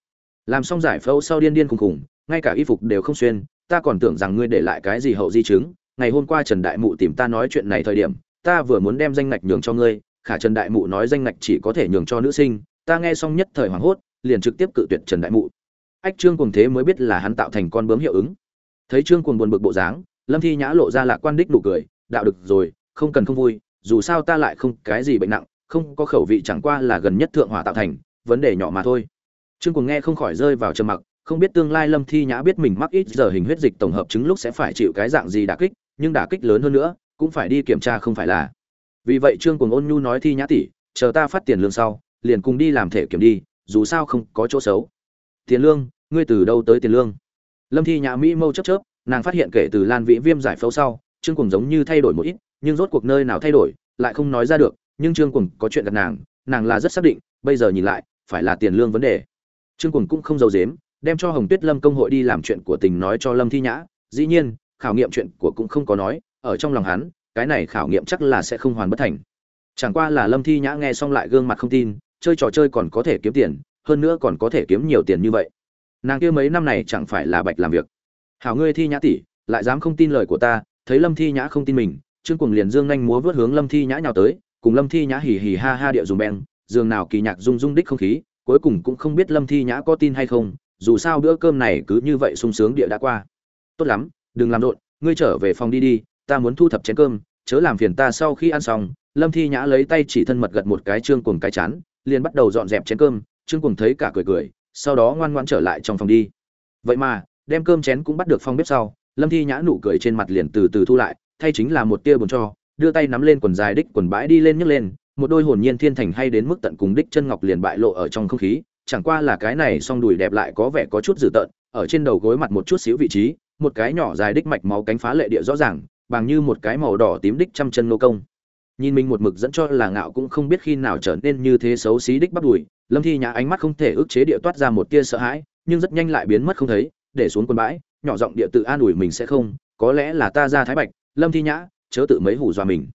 Làm xong giải phẫu sau điên điên khùng khùng, ngay cả y phục đều không xuyên, ta còn tưởng rằng ngươi để lại cái gì hậu di chứng. Ngày hôm qua trần đại mụ tìm ta nói chuyện này thời điểm, ta vừa muốn đem danh ngạch nhường cho ngươi, khả trần đại mụ nói danh ngạch chỉ có thể nhường cho nữ sinh. Ta nghe xong nhất thời hoảng hốt, liền trực tiếp cự tuyệt trần đại mụ ách trương cùng thế mới biết là hắn tạo thành con bướm hiệu ứng. Thấy trương cùng buồn bực bộ dáng, lâm thi nhã lộ ra lạc quan đích đủ cười, đạo được rồi, không cần không vui, dù sao ta lại không cái gì bệnh nặng, không có khẩu vị chẳng qua là gần nhất thượng hỏa tạo thành, vấn đề nhỏ mà thôi. Trương cùng nghe không khỏi rơi vào trầm mặc, không biết tương lai lâm thi nhã biết mình mắc ít giờ hình huyết dịch tổng hợp chứng lúc sẽ phải chịu cái dạng gì đả kích, nhưng đả kích lớn hơn nữa, cũng phải đi kiểm tra không phải là. Vì vậy trương cùng ôn nhu nói thi nhã tỷ, chờ ta phát tiền lương sau, liền cùng đi làm thể kiểm đi, dù sao không có chỗ xấu. Tiền lương? Ngươi từ đâu tới tiền lương? Lâm thi nhã mỹ mâu chấp chớp, nàng phát hiện kể từ lan vĩ viêm giải phẫu sau, trương cùng giống như thay đổi một ít, nhưng rốt cuộc nơi nào thay đổi, lại không nói ra được, nhưng trương cùng có chuyện gặp nàng nàng là rất xác định, bây giờ nhìn lại, phải là tiền lương vấn đề. Trương cùng cũng không giấu dếm đem cho hồng tuyết lâm công hội đi làm chuyện của tình nói cho lâm thi nhã, dĩ nhiên, khảo nghiệm chuyện của cũng không có nói, ở trong lòng hắn, cái này khảo nghiệm chắc là sẽ không hoàn bất thành. Chẳng qua là lâm thi nhã nghe xong lại gương mặt không tin, chơi trò chơi còn có thể kiếm tiền, hơn nữa còn có thể kiếm nhiều tiền như vậy nàng kia mấy năm này chẳng phải là bạch làm việc. Hảo ngươi thi nhã tỷ, lại dám không tin lời của ta, thấy lâm thi nhã không tin mình, trương cuồng liền dương nhanh múa vớt hướng lâm thi nhã nhào tới, cùng lâm thi nhã hì hì ha ha điệu dùng beng, dường nào kỳ nhạc rung rung đích không khí, cuối cùng cũng không biết lâm thi nhã có tin hay không, dù sao bữa cơm này cứ như vậy sung sướng địa đã qua. Tốt lắm, đừng làm rộn, ngươi trở về phòng đi đi, ta muốn thu thập chén cơm, chớ làm phiền ta sau khi ăn xong. Lâm thi nhã lấy tay chỉ thân mật gật một cái trương cuồng cái chán, liền bắt đầu dọn dẹp chén cơm, trương cuồng thấy cả cười cười sau đó ngoan ngoãn trở lại trong phòng đi. Vậy mà, đem cơm chén cũng bắt được phong bếp sau, lâm thi nhã nụ cười trên mặt liền từ từ thu lại, thay chính là một tia buồn cho, đưa tay nắm lên quần dài đích quần bãi đi lên nhấc lên, một đôi hồn nhiên thiên thành hay đến mức tận cùng đích chân ngọc liền bại lộ ở trong không khí, chẳng qua là cái này song đùi đẹp lại có vẻ có chút dữ tợn, ở trên đầu gối mặt một chút xíu vị trí, một cái nhỏ dài đích mạch máu cánh phá lệ địa rõ ràng, bằng như một cái màu đỏ tím đích trăm chân nô công nhìn mình một mực dẫn cho là ngạo cũng không biết khi nào trở nên như thế xấu xí đích bắt đùi, lâm thi nhã ánh mắt không thể ức chế địa toát ra một tia sợ hãi, nhưng rất nhanh lại biến mất không thấy, để xuống quân bãi, nhỏ giọng địa tự an ủi mình sẽ không, có lẽ là ta ra thái bạch, lâm thi nhã, chớ tự mấy hủ dọa mình.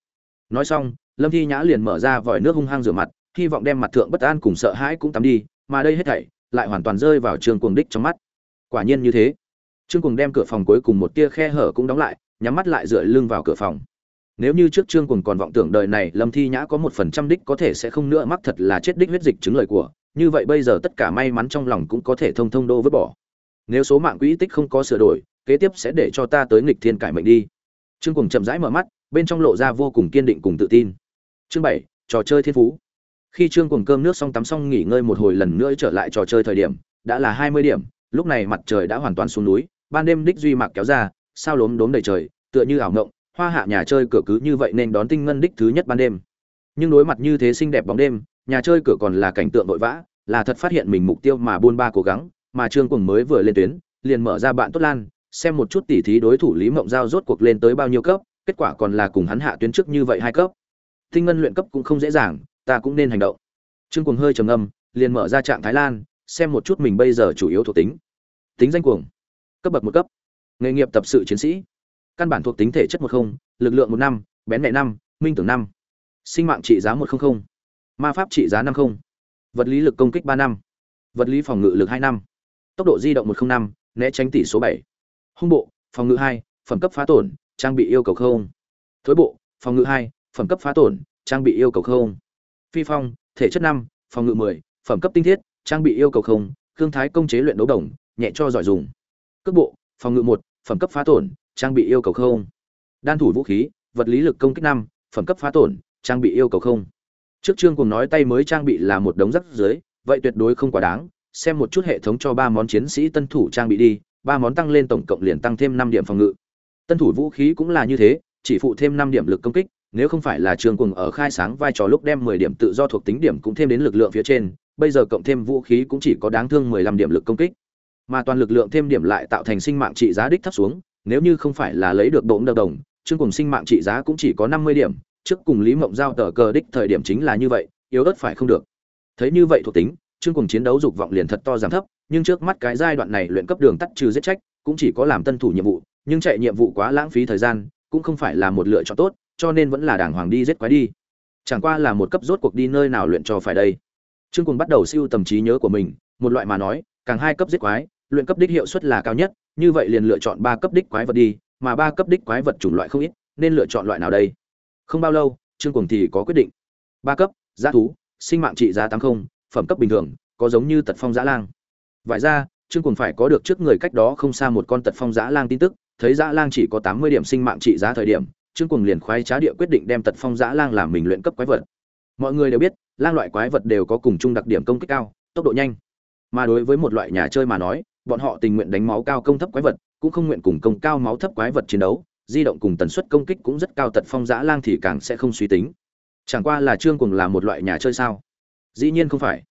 Nói xong, lâm thi nhã liền mở ra vòi nước hung hăng rửa mặt, hy vọng đem mặt thượng bất an cùng sợ hãi cũng tắm đi, mà đây hết thảy lại hoàn toàn rơi vào trường cuồng đích trong mắt. Quả nhiên như thế. Trương cuồng đem cửa phòng cuối cùng một tia khe hở cũng đóng lại, nhắm mắt lại dựa lưng vào cửa phòng nếu như trước trương cùng còn vọng tưởng đời này lâm thi nhã có một phần trăm đích có thể sẽ không nữa mắc thật là chết đích huyết dịch chứng lời của, như vậy bây giờ tất cả may mắn trong lòng cũng có thể thông thông đô vứt bỏ. Nếu số mạng quỹ tích không có sửa đổi, kế tiếp sẽ để cho ta tới nghịch thiên cải mệnh đi. Trương cùng chậm rãi mở mắt, bên trong lộ ra vô cùng kiên định cùng tự tin. Chương bảy, trò chơi thiên phú. Khi trương cùng cơm nước xong tắm xong nghỉ ngơi một hồi lần nữa trở lại trò chơi thời điểm, đã là hai mươi điểm, lúc này mặt trời đã hoàn toàn xuống núi, ban đêm đích duy mạc kéo ra, sao lốm đốm đầy trời, tựa như ảo ngộng hoa hạ nhà chơi cửa cứ như vậy nên đón tinh ngân đích thứ nhất ban đêm. Nhưng đối mặt như thế xinh đẹp bóng đêm, nhà chơi cửa còn là cảnh tượng vội vã, là thật phát hiện mình mục tiêu mà buôn ba cố gắng, mà trương cuồng mới vừa lên tuyến, liền mở ra bạn tốt lan, xem một chút tỉ thí đối thủ lý mộng giao rốt cuộc lên tới bao nhiêu cấp, kết quả còn là cùng hắn hạ tuyến trước như vậy hai cấp. Tinh ngân luyện cấp cũng không dễ dàng, ta cũng nên hành động. Trương cuồng hơi trầm ngâm, liền mở ra trạng thái lan, xem một chút mình bây giờ chủ yếu thuộc tính. Tính danh cuồng. Cấp bậc một cấp. Nghề nghiệp tập sự chiến sĩ căn bản thuộc tính thể chất một không lực lượng một năm bén mẹ năm minh tưởng năm sinh mạng trị giá một không không, ma pháp trị giá năm không vật lý lực công kích ba năm vật lý phòng ngự lực hai năm tốc độ di động một không năm né tránh tỷ số bảy. Hung bộ phòng ngự hai phẩm cấp phá tổn trang bị yêu cầu không. Thối bộ phòng ngự hai phẩm cấp phá tổn trang bị yêu cầu không. Phi phong thể chất năm phòng ngự mười phẩm cấp tinh thiết trang bị yêu cầu không. Thương thái công chế luyện đấu đồng nhẹ cho giỏi dùng. Cước bộ phòng ngự một phẩm cấp phá tổn trang bị yêu cầu không? Đan thủ vũ khí, vật lý lực công kích năm, phẩm cấp phá tổn, trang bị yêu cầu không? Trước chương cùng nói tay mới trang bị là một đống rắc dưới vậy tuyệt đối không quá đáng, xem một chút hệ thống cho ba món chiến sĩ tân thủ trang bị đi, ba món tăng lên tổng cộng liền tăng thêm năm điểm phòng ngự. Tân thủ vũ khí cũng là như thế, chỉ phụ thêm năm điểm lực công kích, nếu không phải là trường cùng ở khai sáng vai trò lúc đem mười điểm tự do thuộc tính điểm cũng thêm đến lực lượng phía trên, bây giờ cộng thêm vũ khí cũng chỉ có đáng thương mười lăm điểm lực công kích. Mà toàn lực lượng thêm điểm lại tạo thành sinh mạng trị giá đích thấp xuống nếu như không phải là lấy được độn đồng đồng chương cùng sinh mạng trị giá cũng chỉ có năm mươi điểm, trước cùng lý mộng giao tờ cờ đích thời điểm chính là như vậy, yếu ớt phải không được. Thấy như vậy thuộc tính chương cùng chiến đấu dục vọng liền thật to giảm thấp, nhưng trước mắt cái giai đoạn này luyện cấp đường tắt trừ giết trách cũng chỉ có làm tân thủ nhiệm vụ, nhưng chạy nhiệm vụ quá lãng phí thời gian, cũng không phải là một lựa chọn tốt, cho nên vẫn là đàng hoàng đi giết quái đi. Chẳng qua là một cấp rốt cuộc đi nơi nào luyện cho phải đây. Chương cùng bắt đầu siêu tầm trí nhớ của mình, một loại mà nói, càng hai cấp giết quái luyện cấp đích hiệu suất là cao nhất, như vậy liền lựa chọn ba cấp đích quái vật đi, mà ba cấp đích quái vật chủng loại không ít, nên lựa chọn loại nào đây? Không bao lâu, trương cùng thì có quyết định. Ba cấp, giá thú, sinh mạng trị giá tám không, phẩm cấp bình thường, có giống như tật phong giã lang. Vải ra, trương cùng phải có được trước người cách đó không xa một con tật phong giã lang tin tức, thấy giã lang chỉ có tám mươi điểm sinh mạng trị giá thời điểm, trương cùng liền khoái trá địa quyết định đem tật phong giã lang làm mình luyện cấp quái vật. Mọi người đều biết, lang loại quái vật đều có cùng chung đặc điểm công kích cao, tốc độ nhanh. Mà đối với một loại nhà chơi mà nói bọn họ tình nguyện đánh máu cao công thấp quái vật, cũng không nguyện cùng công cao máu thấp quái vật chiến đấu, di động cùng tần suất công kích cũng rất cao tật phong giã lang thì càng sẽ không suy tính. Chẳng qua là trương cuồng là một loại nhà chơi sao? Dĩ nhiên không phải.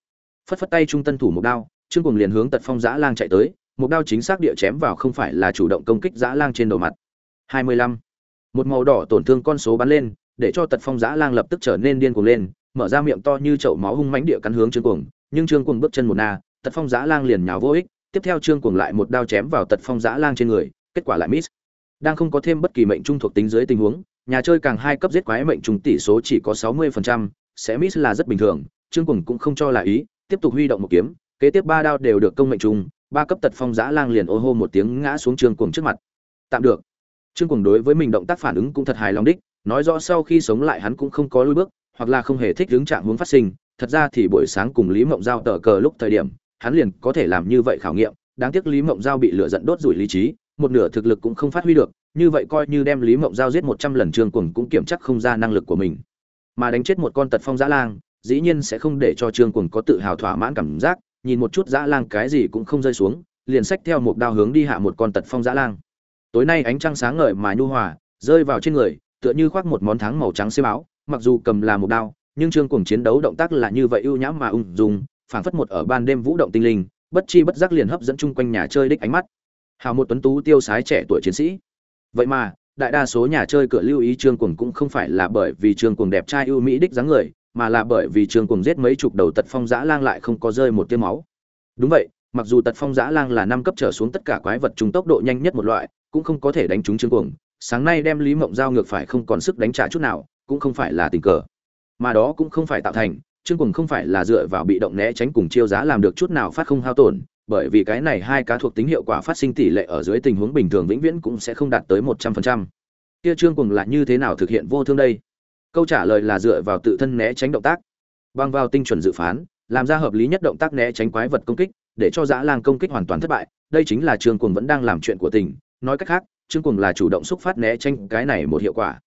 Phất phất tay trung tân thủ một đao, trương cuồng liền hướng tật phong giã lang chạy tới một đao chính xác địa chém vào không phải là chủ động công kích giã lang trên đầu mặt. 25. một màu đỏ tổn thương con số bắn lên, để cho tật phong giã lang lập tức trở nên điên cuồng lên, mở ra miệng to như chậu máu hung mãnh địa cắn hướng trương cuồng, nhưng trương cuồng bước chân một na, tật phong giã lang liền nhào vô ích tiếp theo trương cuồng lại một đao chém vào tật phong giã lang trên người kết quả lại miss. Đang không có thêm bất kỳ mệnh trung thuộc tính dưới tình huống nhà chơi càng hai cấp giết quái mệnh trung tỷ số chỉ có 60%, sẽ miss là rất bình thường trương cuồng cũng không cho là ý tiếp tục huy động một kiếm kế tiếp ba đao đều được công mệnh trung ba cấp tật phong giã lang liền ô hô một tiếng ngã xuống trương cuồng trước mặt. Tạm được. Trương cuồng đối với mình động tác phản ứng cũng thật hài lòng đích nói rõ sau khi sống lại hắn cũng không có lùi bước hoặc là không hề thích hướng trạng hướng phát sinh thật ra thì buổi sáng cùng lý mộng giao tờ cờ lúc thời điểm hắn liền có thể làm như vậy khảo nghiệm, đáng tiếc lý mộng giao bị lửa giận đốt rủi lý trí, một nửa thực lực cũng không phát huy được, như vậy coi như đem lý mộng giao giết một trăm lần trương cuồng cũng kiểm chắc không ra năng lực của mình. Mà đánh chết một con tật phong dã lang, dĩ nhiên sẽ không để cho trương cuồng có tự hào thỏa mãn cảm giác, nhìn một chút dã lang cái gì cũng không rơi xuống, liền xách theo một đao hướng đi hạ một con tật phong dã lang. Tối nay ánh trăng sáng ngời mà nhu hòa, rơi vào trên người, tựa như khoác một món thắng màu trắng xiêm áo, mặc dù cầm là một đao, nhưng trương cuồng chiến đấu động tác là như vậy ưu nhãm mà ung dung phảng phất một ở ban đêm vũ động tinh linh, bất chi bất giác liền hấp dẫn chung quanh nhà chơi đích ánh mắt. Hào một tuấn tú tiêu sái trẻ tuổi chiến sĩ. Vậy mà, đại đa số nhà chơi cửa lưu ý trương cuồng cũng không phải là bởi vì trương cuồng đẹp trai ưu mỹ đích dáng người, mà là bởi vì trương cuồng giết mấy chục đầu tật phong dã lang lại không có rơi một tia máu. Đúng vậy, mặc dù tật phong dã lang là năm cấp trở xuống tất cả quái vật trung tốc độ nhanh nhất một loại, cũng không có thể đánh trúng trương cuồng, sáng nay đem lý mộng giao ngược phải không còn sức đánh trả chút nào, cũng không phải là tình cờ. Mà đó cũng không phải tạo thành trương cuồng không phải là dựa vào bị động né tránh cùng chiêu giá làm được chút nào phát không hao tổn, bởi vì cái này hai cá thuộc tính hiệu quả phát sinh tỷ lệ ở dưới tình huống bình thường vĩnh viễn cũng sẽ không đạt tới một trăm phần trăm. Kia trương cuồng là như thế nào thực hiện vô thương đây? Câu trả lời là dựa vào tự thân né tránh động tác. Bằng vào tinh chuẩn dự phán, làm ra hợp lý nhất động tác né tránh quái vật công kích, để cho dã lang công kích hoàn toàn thất bại, đây chính là trương cuồng vẫn đang làm chuyện của tình. Nói cách khác, trương cuồng là chủ động xúc phát né tránh cái này một hiệu quả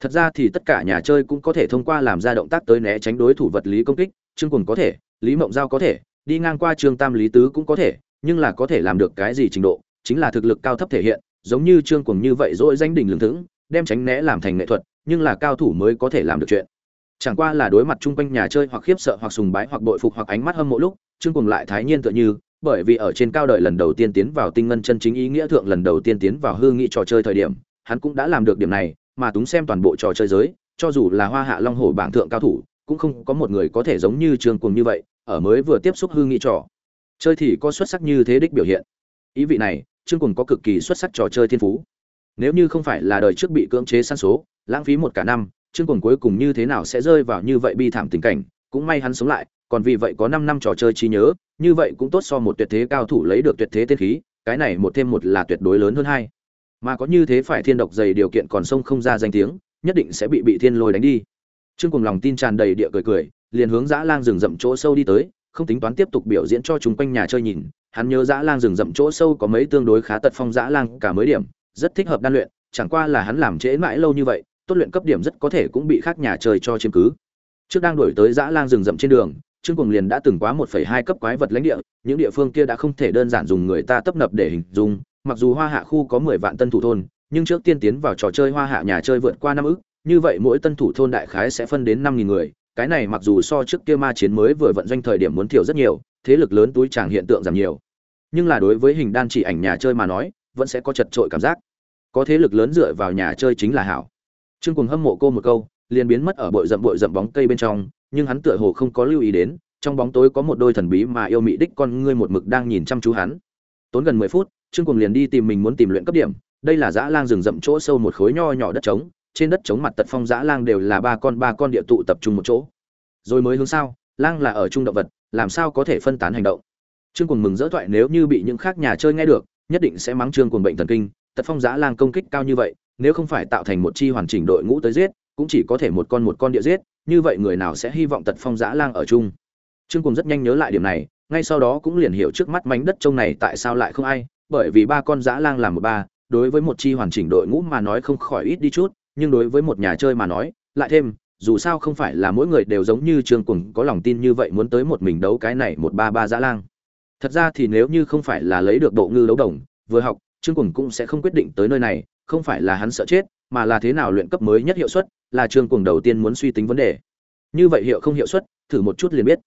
thật ra thì tất cả nhà chơi cũng có thể thông qua làm ra động tác tới né tránh đối thủ vật lý công kích, trương cuồng có thể, lý mộng giao có thể, đi ngang qua trương tam lý tứ cũng có thể, nhưng là có thể làm được cái gì trình độ, chính là thực lực cao thấp thể hiện, giống như trương cuồng như vậy dỗi danh đỉnh lương thững, đem tránh né làm thành nghệ thuật, nhưng là cao thủ mới có thể làm được chuyện. Chẳng qua là đối mặt chung quanh nhà chơi hoặc khiếp sợ hoặc sùng bái hoặc bội phục hoặc ánh mắt hâm mộ lúc, trương cuồng lại thái nhiên tựa như, bởi vì ở trên cao đời lần đầu tiên tiến vào tinh ngân chân chính ý nghĩa thượng lần đầu tiên tiến vào hư nghị trò chơi thời điểm, hắn cũng đã làm được điểm này mà túng xem toàn bộ trò chơi giới, cho dù là hoa hạ long hổ bảng thượng cao thủ, cũng không có một người có thể giống như trương cuồng như vậy, ở mới vừa tiếp xúc hư nghị trò. Chơi thì có xuất sắc như thế đích biểu hiện. Ý vị này, trương cuồng có cực kỳ xuất sắc trò chơi thiên phú. Nếu như không phải là đời trước bị cưỡng chế săn số, lãng phí một cả năm, trương cuồng cuối cùng như thế nào sẽ rơi vào như vậy bi thảm tình cảnh, cũng may hắn sống lại, còn vì vậy có 5 năm trò chơi trí nhớ, như vậy cũng tốt so một tuyệt thế cao thủ lấy được tuyệt thế tiên khí, cái này một thêm một là tuyệt đối lớn hơn hai mà có như thế phải thiên độc dày điều kiện còn sông không ra danh tiếng nhất định sẽ bị bị thiên lôi đánh đi. Trương cùng lòng tin tràn đầy địa cười cười liền hướng dã lang rừng rậm chỗ sâu đi tới không tính toán tiếp tục biểu diễn cho chúng quanh nhà chơi nhìn hắn nhớ dã lang rừng rậm chỗ sâu có mấy tương đối khá tật phong dã lang cả mới điểm rất thích hợp đan luyện chẳng qua là hắn làm trễ mãi lâu như vậy tốt luyện cấp điểm rất có thể cũng bị khác nhà chơi cho chiếm cứ. Trước đang đổi tới dã lang rừng rậm trên đường trương cùng liền đã từng quá 1,2 cấp quái vật lãnh địa những địa phương kia đã không thể đơn giản dùng người ta tấp nập để hình dung mặc dù hoa hạ khu có 10 vạn tân thủ thôn, nhưng trước tiên tiến vào trò chơi hoa hạ nhà chơi vượt qua năm ức như vậy mỗi tân thủ thôn đại khái sẽ phân đến 5.000 người. Cái này mặc dù so trước kia ma chiến mới vừa vận doanh thời điểm muốn thiểu rất nhiều, thế lực lớn túi tràng hiện tượng giảm nhiều. Nhưng là đối với hình đan chỉ ảnh nhà chơi mà nói, vẫn sẽ có chật trội cảm giác. Có thế lực lớn dựa vào nhà chơi chính là hảo. Trương cùng hâm mộ cô một câu, liền biến mất ở bội rậm bội rậm bóng cây bên trong, nhưng hắn tựa hồ không có lưu ý đến, trong bóng tối có một đôi thần bí mà yêu mị đích con ngươi một mực đang nhìn chăm chú hắn. Tốn gần mười phút trương cuồng liền đi tìm mình muốn tìm luyện cấp điểm, đây là dã lang rừng rậm chỗ sâu một khối nho nhỏ đất trống, trên đất trống mặt tật phong dã lang đều là ba con ba con địa tụ tập trung một chỗ. Rồi mới hướng sao lang là ở trung động vật, làm sao có thể phân tán hành động? Trương cuồng mừng rỡ thoại nếu như bị những khác nhà chơi nghe được, nhất định sẽ mắng trương cuồng bệnh thần kinh, tật phong dã lang công kích cao như vậy, nếu không phải tạo thành một chi hoàn chỉnh đội ngũ tới giết, cũng chỉ có thể một con một con địa giết, như vậy người nào sẽ hy vọng tật phong dã lang ở chung? Trương cuồng rất nhanh nhớ lại điểm này, ngay sau đó cũng liền hiểu trước mắt mảnh đất trông này tại sao lại không ai bởi vì ba con giã lang làm một ba, đối với một chi hoàn chỉnh đội ngũ mà nói không khỏi ít đi chút, nhưng đối với một nhà chơi mà nói, lại thêm, dù sao không phải là mỗi người đều giống như trương cùng có lòng tin như vậy muốn tới một mình đấu cái này một ba ba giã lang. Thật ra thì nếu như không phải là lấy được độ ngư đấu đồng, vừa học, trương cùng cũng sẽ không quyết định tới nơi này, không phải là hắn sợ chết, mà là thế nào luyện cấp mới nhất hiệu suất, là trương cùng đầu tiên muốn suy tính vấn đề. Như vậy hiệu không hiệu suất, thử một chút liền biết.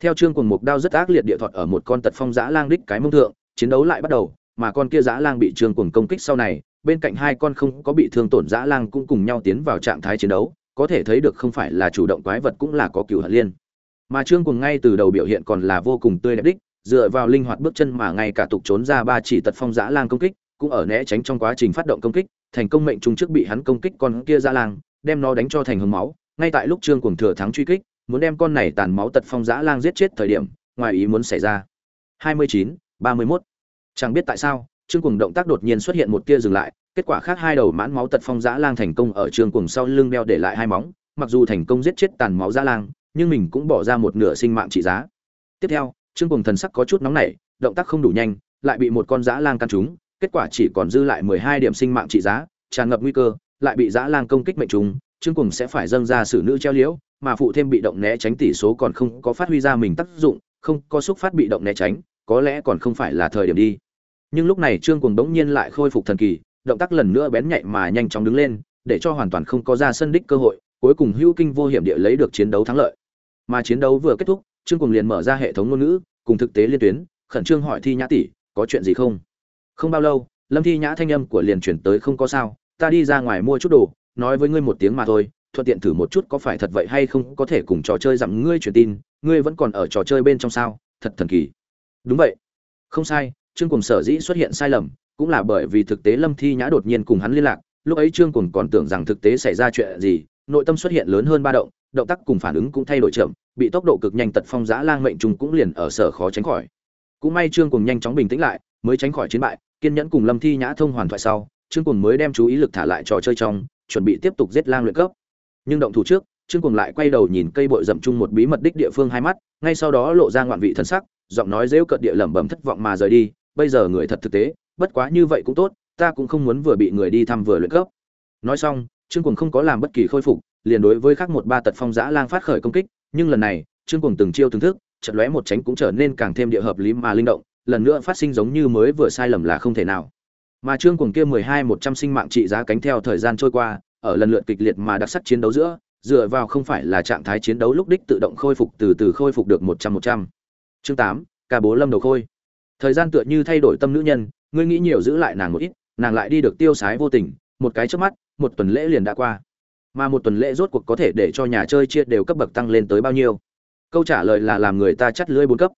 Theo trương Cuồng mục đao rất ác liệt địa thuật ở một con tật phong giã lang đích cái mông thượng, chiến đấu lại bắt đầu mà con kia dã lang bị trương cuồng công kích sau này bên cạnh hai con không có bị thương tổn dã lang cũng cùng nhau tiến vào trạng thái chiến đấu có thể thấy được không phải là chủ động quái vật cũng là có cựu hận liên. Mà trương cuồng ngay từ đầu biểu hiện còn là vô cùng tươi đẹp đích dựa vào linh hoạt bước chân mà ngay cả tục trốn ra ba chỉ tật phong dã lang công kích cũng ở né tránh trong quá trình phát động công kích thành công mệnh trung trước bị hắn công kích con kia dã lang đem nó đánh cho thành hồng máu. Ngay tại lúc trương cuồng thừa thắng truy kích muốn đem con này tàn máu tật phong dã lang giết chết thời điểm ngoài ý muốn xảy ra. 29, 31 chẳng biết tại sao, trương cùng động tác đột nhiên xuất hiện một tia dừng lại, kết quả khác hai đầu mãn máu tật phong dã lang thành công ở trương cùng sau lưng đeo để lại hai móng, mặc dù thành công giết chết tàn máu dã lang, nhưng mình cũng bỏ ra một nửa sinh mạng trị giá. Tiếp theo, trương cùng thần sắc có chút nóng nảy, động tác không đủ nhanh, lại bị một con dã lang căn trúng, kết quả chỉ còn dư lại mười hai điểm sinh mạng trị giá, tràn ngập nguy cơ, lại bị dã lang công kích mệnh trùng trương cùng sẽ phải dâng ra xử nữ treo liễu, mà phụ thêm bị động né tránh tỷ số còn không có phát huy ra mình tác dụng, không có xúc phát bị động né tránh, có lẽ còn không phải là thời điểm đi nhưng lúc này trương cuồng đống nhiên lại khôi phục thần kỳ, động tác lần nữa bén nhạy mà nhanh chóng đứng lên, để cho hoàn toàn không có ra sân đích cơ hội, cuối cùng hữu kinh vô hiểm địa lấy được chiến đấu thắng lợi. Mà chiến đấu vừa kết thúc, trương cuồng liền mở ra hệ thống ngôn ngữ, cùng thực tế liên tuyến, khẩn trương hỏi thi nhã tỷ, có chuyện gì không? Không bao lâu, lâm thi nhã thanh âm của liền chuyển tới không có sao, ta đi ra ngoài mua chút đồ, nói với ngươi một tiếng mà thôi, thuận tiện thử một chút có phải thật vậy hay không, có thể cùng trò chơi dặm ngươi truyền tin, ngươi vẫn còn ở trò chơi bên trong sao, thật thần kỳ. Đúng vậy. Không sai trương cùng sở dĩ xuất hiện sai lầm, cũng là bởi vì thực tế lâm thi nhã đột nhiên cùng hắn liên lạc, lúc ấy trương cùng còn tưởng rằng thực tế xảy ra chuyện gì, nội tâm xuất hiện lớn hơn ba động động tác cùng phản ứng cũng thay đổi chậm, bị tốc độ cực nhanh tật phong giã lang mệnh trùng cũng liền ở sở khó tránh khỏi. Cũng may trương cùng nhanh chóng bình tĩnh lại, mới tránh khỏi chiến bại, kiên nhẫn cùng lâm thi nhã thông hoàn thoại sau, trương cùng mới đem chú ý lực thả lại trò chơi trong, chuẩn bị tiếp tục giết lang luyện cấp. Nhưng động thủ trước, trương cùng lại quay đầu nhìn cây bội rậm chung một bí mật đích địa phương hai mắt, ngay sau đó lộ ra ngoạn vị thần sắc, giọng nói rêu cợt địa lẩm bẩm thất vọng mà rời đi bây giờ người thật thực tế, bất quá như vậy cũng tốt, ta cũng không muốn vừa bị người đi thăm vừa luyện cấp. Nói xong, trương cuồng không có làm bất kỳ khôi phục, liền đối với khác một ba tật phong giã lang phát khởi công kích, nhưng lần này, trương cuồng từng chiêu từng thức trận lóe một tránh cũng trở nên càng thêm địa hợp lý mà linh động, lần nữa phát sinh giống như mới vừa sai lầm là không thể nào. Mà trương cuồng kia mười hai một trăm sinh mạng trị giá cánh theo thời gian trôi qua, ở lần lượt kịch liệt mà đặc sắc chiến đấu giữa, dựa vào không phải là trạng thái chiến đấu lúc đích tự động khôi phục từ từ khôi phục được một trăm một trăm. Chương tám, ca bố lâm đầu khôi thời gian tựa như thay đổi tâm nữ nhân, ngươi nghĩ nhiều giữ lại nàng một ít, nàng lại đi được tiêu sái vô tình, một cái trước mắt, một tuần lễ liền đã qua. Mà một tuần lễ rốt cuộc có thể để cho nhà chơi chia đều cấp bậc tăng lên tới bao nhiêu? Câu trả lời là làm người ta chắt lưỡi bốn cấp.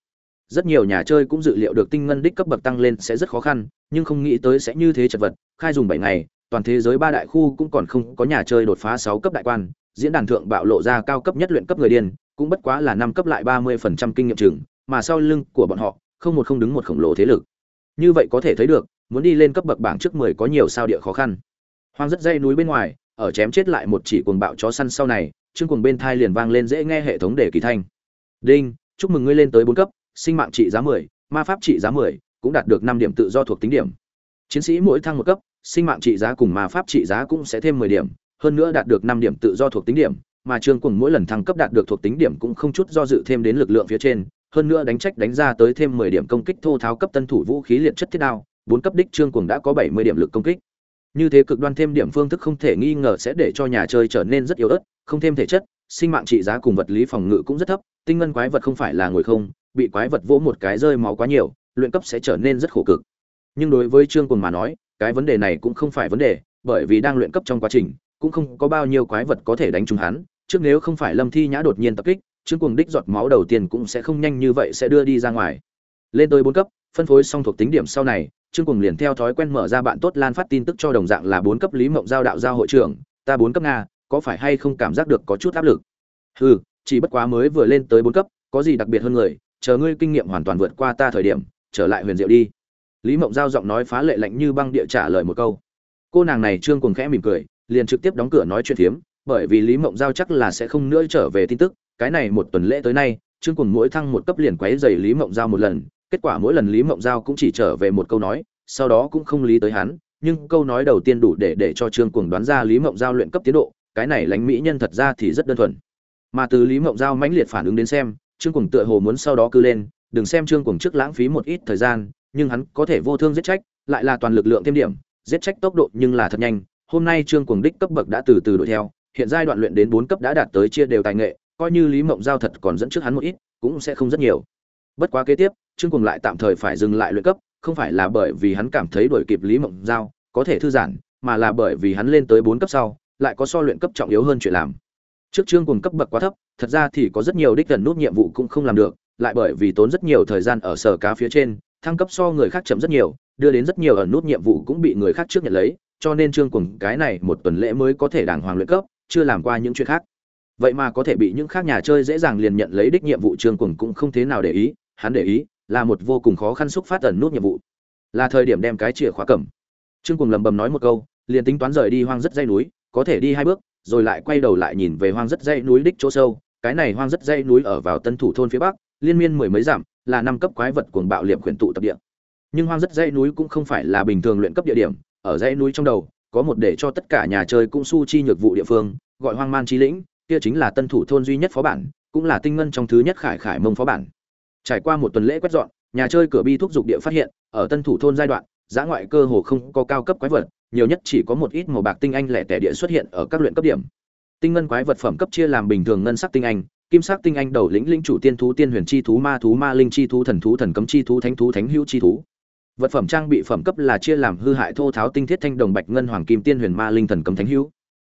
Rất nhiều nhà chơi cũng dự liệu được tinh ngân đích cấp bậc tăng lên sẽ rất khó khăn, nhưng không nghĩ tới sẽ như thế chật vật, khai dùng bảy ngày, toàn thế giới ba đại khu cũng còn không có nhà chơi đột phá sáu cấp đại quan, diễn đàn thượng bạo lộ ra cao cấp nhất luyện cấp người điên, cũng bất quá là năm cấp lại ba mươi phần trăm kinh nghiệm chừng, mà sau lưng của bọn họ không một không đứng một khổng lồ thế lực. Như vậy có thể thấy được, muốn đi lên cấp bậc bảng trước mười có nhiều sao địa khó khăn. Hoang rất dây núi bên ngoài, ở chém chết lại một chỉ cuồng bạo chó săn sau này, chương cuồng bên thai liền vang lên dễ nghe hệ thống để kỳ thanh. Đinh, chúc mừng ngươi lên tới bốn cấp, sinh mạng trị giá mười, ma pháp trị giá mười, cũng đạt được năm điểm tự do thuộc tính điểm. Chiến sĩ mỗi thăng một cấp, sinh mạng trị giá cùng ma pháp trị giá cũng sẽ thêm mười điểm, hơn nữa đạt được năm điểm tự do thuộc tính điểm, mà trương cùng mỗi lần thăng cấp đạt được thuộc tính điểm cũng không chút do dự thêm đến lực lượng phía trên hơn nữa đánh trách đánh ra tới thêm mười điểm công kích thô tháo cấp tân thủ vũ khí liệt chất thiết đao, bốn cấp đích trương cuồng đã có bảy mươi điểm lực công kích. Như thế cực đoan thêm điểm phương thức không thể nghi ngờ sẽ để cho nhà chơi trở nên rất yếu ớt, không thêm thể chất, sinh mạng trị giá cùng vật lý phòng ngự cũng rất thấp, tinh ngân quái vật không phải là ngồi không, bị quái vật vỗ một cái rơi máu quá nhiều, luyện cấp sẽ trở nên rất khổ cực. Nhưng đối với trương cuồng mà nói, cái vấn đề này cũng không phải vấn đề, bởi vì đang luyện cấp trong quá trình, cũng không có bao nhiêu quái vật có thể đánh trúng hắn, trước nếu không phải lâm thi nhã đột nhiên tập kích trương cuồng đích giọt máu đầu tiên cũng sẽ không nhanh như vậy sẽ đưa đi ra ngoài. Lên tới bốn cấp, phân phối xong thuộc tính điểm sau này, trương cuồng liền theo thói quen mở ra bạn tốt lan phát tin tức cho đồng dạng là bốn cấp lý mộng giao đạo giao hội trưởng, ta bốn cấp nga, có phải hay không cảm giác được có chút áp lực? Hừ, chỉ bất quá mới vừa lên tới bốn cấp, có gì đặc biệt hơn người, chờ ngươi kinh nghiệm hoàn toàn vượt qua ta thời điểm, trở lại huyền diệu đi. Lý mộng giao giọng nói phá lệ lạnh như băng địa trả lời một câu. Cô nàng này trương cuồng khẽ mỉm cười, liền trực tiếp đóng cửa nói chuyện phiếm, bởi vì lý mộng giao chắc là sẽ không nữa trở về tin tức cái này một tuần lễ tới nay, trương cùng mỗi thăng một cấp liền quấy dày lý mộng giao một lần, kết quả mỗi lần lý mộng giao cũng chỉ trở về một câu nói, sau đó cũng không lý tới hắn, nhưng câu nói đầu tiên đủ để để cho trương cùng đoán ra lý mộng giao luyện cấp tiến độ, cái này lánh mỹ nhân thật ra thì rất đơn thuần. Mà từ lý mộng giao mãnh liệt phản ứng đến xem, trương cùng tựa hồ muốn sau đó cứ lên, đừng xem trương cùng trước lãng phí một ít thời gian, nhưng hắn có thể vô thương giết trách, lại là toàn lực lượng thêm điểm, giết trách tốc độ nhưng là thật nhanh. Hôm nay trương cùng đích cấp bậc đã từ từ đuổi theo, hiện giai đoạn luyện đến bốn cấp đã đạt tới chia đều tài nghệ coi như lý mộng giao thật còn dẫn trước hắn một ít, cũng sẽ không rất nhiều. Bất quá kế tiếp, trương cùng lại tạm thời phải dừng lại luyện cấp, không phải là bởi vì hắn cảm thấy đuổi kịp lý mộng giao, có thể thư giãn, mà là bởi vì hắn lên tới bốn cấp sau, lại có so luyện cấp trọng yếu hơn chuyện làm. Trước trương cùng cấp bậc quá thấp, thật ra thì có rất nhiều đích gần nút nhiệm vụ cũng không làm được, lại bởi vì tốn rất nhiều thời gian ở sở cá phía trên, thăng cấp so người khác chậm rất nhiều, đưa đến rất nhiều ở nút nhiệm vụ cũng bị người khác trước nhận lấy, cho nên trương cùng cái này một tuần lễ mới có thể đàng hoàng luyện cấp, chưa làm qua những chuyện khác vậy mà có thể bị những khác nhà chơi dễ dàng liền nhận lấy đích nhiệm vụ trương cuồng cũng không thế nào để ý, hắn để ý, là một vô cùng khó khăn xúc phát ẩn nút nhiệm vụ. Là thời điểm đem cái chìa khóa cầm. Trương cuồng lầm bầm nói một câu, liền tính toán rời đi hoang rất dây núi, có thể đi hai bước, rồi lại quay đầu lại nhìn về hoang rất dây núi đích chỗ sâu. Cái này hoang rất dây núi ở vào tân thủ thôn phía bắc, liên miên mười mấy dặm, là năm cấp quái vật cuồng bạo liệm quyển tụ tập địa. Nhưng hoang rất dây núi cũng không phải là bình thường luyện cấp địa điểm, ở dãy núi trong đầu, có một để cho tất cả nhà chơi cũng su chi nhược vụ địa phương, gọi hoang man chi lĩnh kia chính là tân thủ thôn duy nhất phó bản, cũng là tinh ngân trong thứ nhất khải khải mông phó bản. Trải qua một tuần lễ quét dọn, nhà chơi cửa bi thúc dục địa phát hiện, ở tân thủ thôn giai đoạn giã ngoại cơ hồ không có cao cấp quái vật, nhiều nhất chỉ có một ít màu bạc tinh anh lẻ tẻ địa xuất hiện ở các luyện cấp điểm. Tinh ngân quái vật phẩm cấp chia làm bình thường ngân sắc tinh anh, kim sắc tinh anh đầu lĩnh linh chủ tiên thú tiên huyền chi thú, ma thú, ma linh chi thú, thần thú, thần cấm chi thú, thánh thú, thánh hữu chi thú. Vật phẩm trang bị phẩm cấp là chia làm hư hại thô tháo tinh thiết thanh đồng bạch ngân hoàng kim tiên huyền ma linh thần cấm thánh hữu.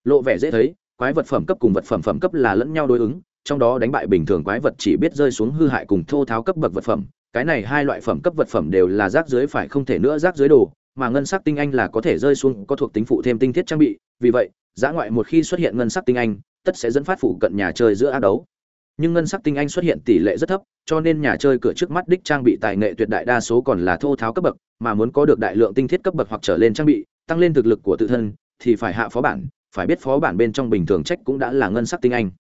Lộ vẻ dễ thấy quái vật phẩm cấp cùng vật phẩm phẩm cấp là lẫn nhau đối ứng, trong đó đánh bại bình thường quái vật chỉ biết rơi xuống hư hại cùng thô tháo cấp bậc vật phẩm. Cái này hai loại phẩm cấp vật phẩm đều là rác dưới phải không thể nữa rác dưới đồ, mà ngân sắc tinh anh là có thể rơi xuống, có thuộc tính phụ thêm tinh thiết trang bị. Vì vậy, giã ngoại một khi xuất hiện ngân sắc tinh anh, tất sẽ dẫn phát phụ cận nhà chơi giữa ác đấu. Nhưng ngân sắc tinh anh xuất hiện tỷ lệ rất thấp, cho nên nhà chơi cửa trước mắt đích trang bị tài nghệ tuyệt đại đa số còn là thô tháo cấp bậc, mà muốn có được đại lượng tinh thiết cấp bậc hoặc trở lên trang bị, tăng lên thực lực của tự thân, thì phải hạ phó bản phải biết phó bản bên trong bình thường trách cũng đã là ngân sắc tinh anh.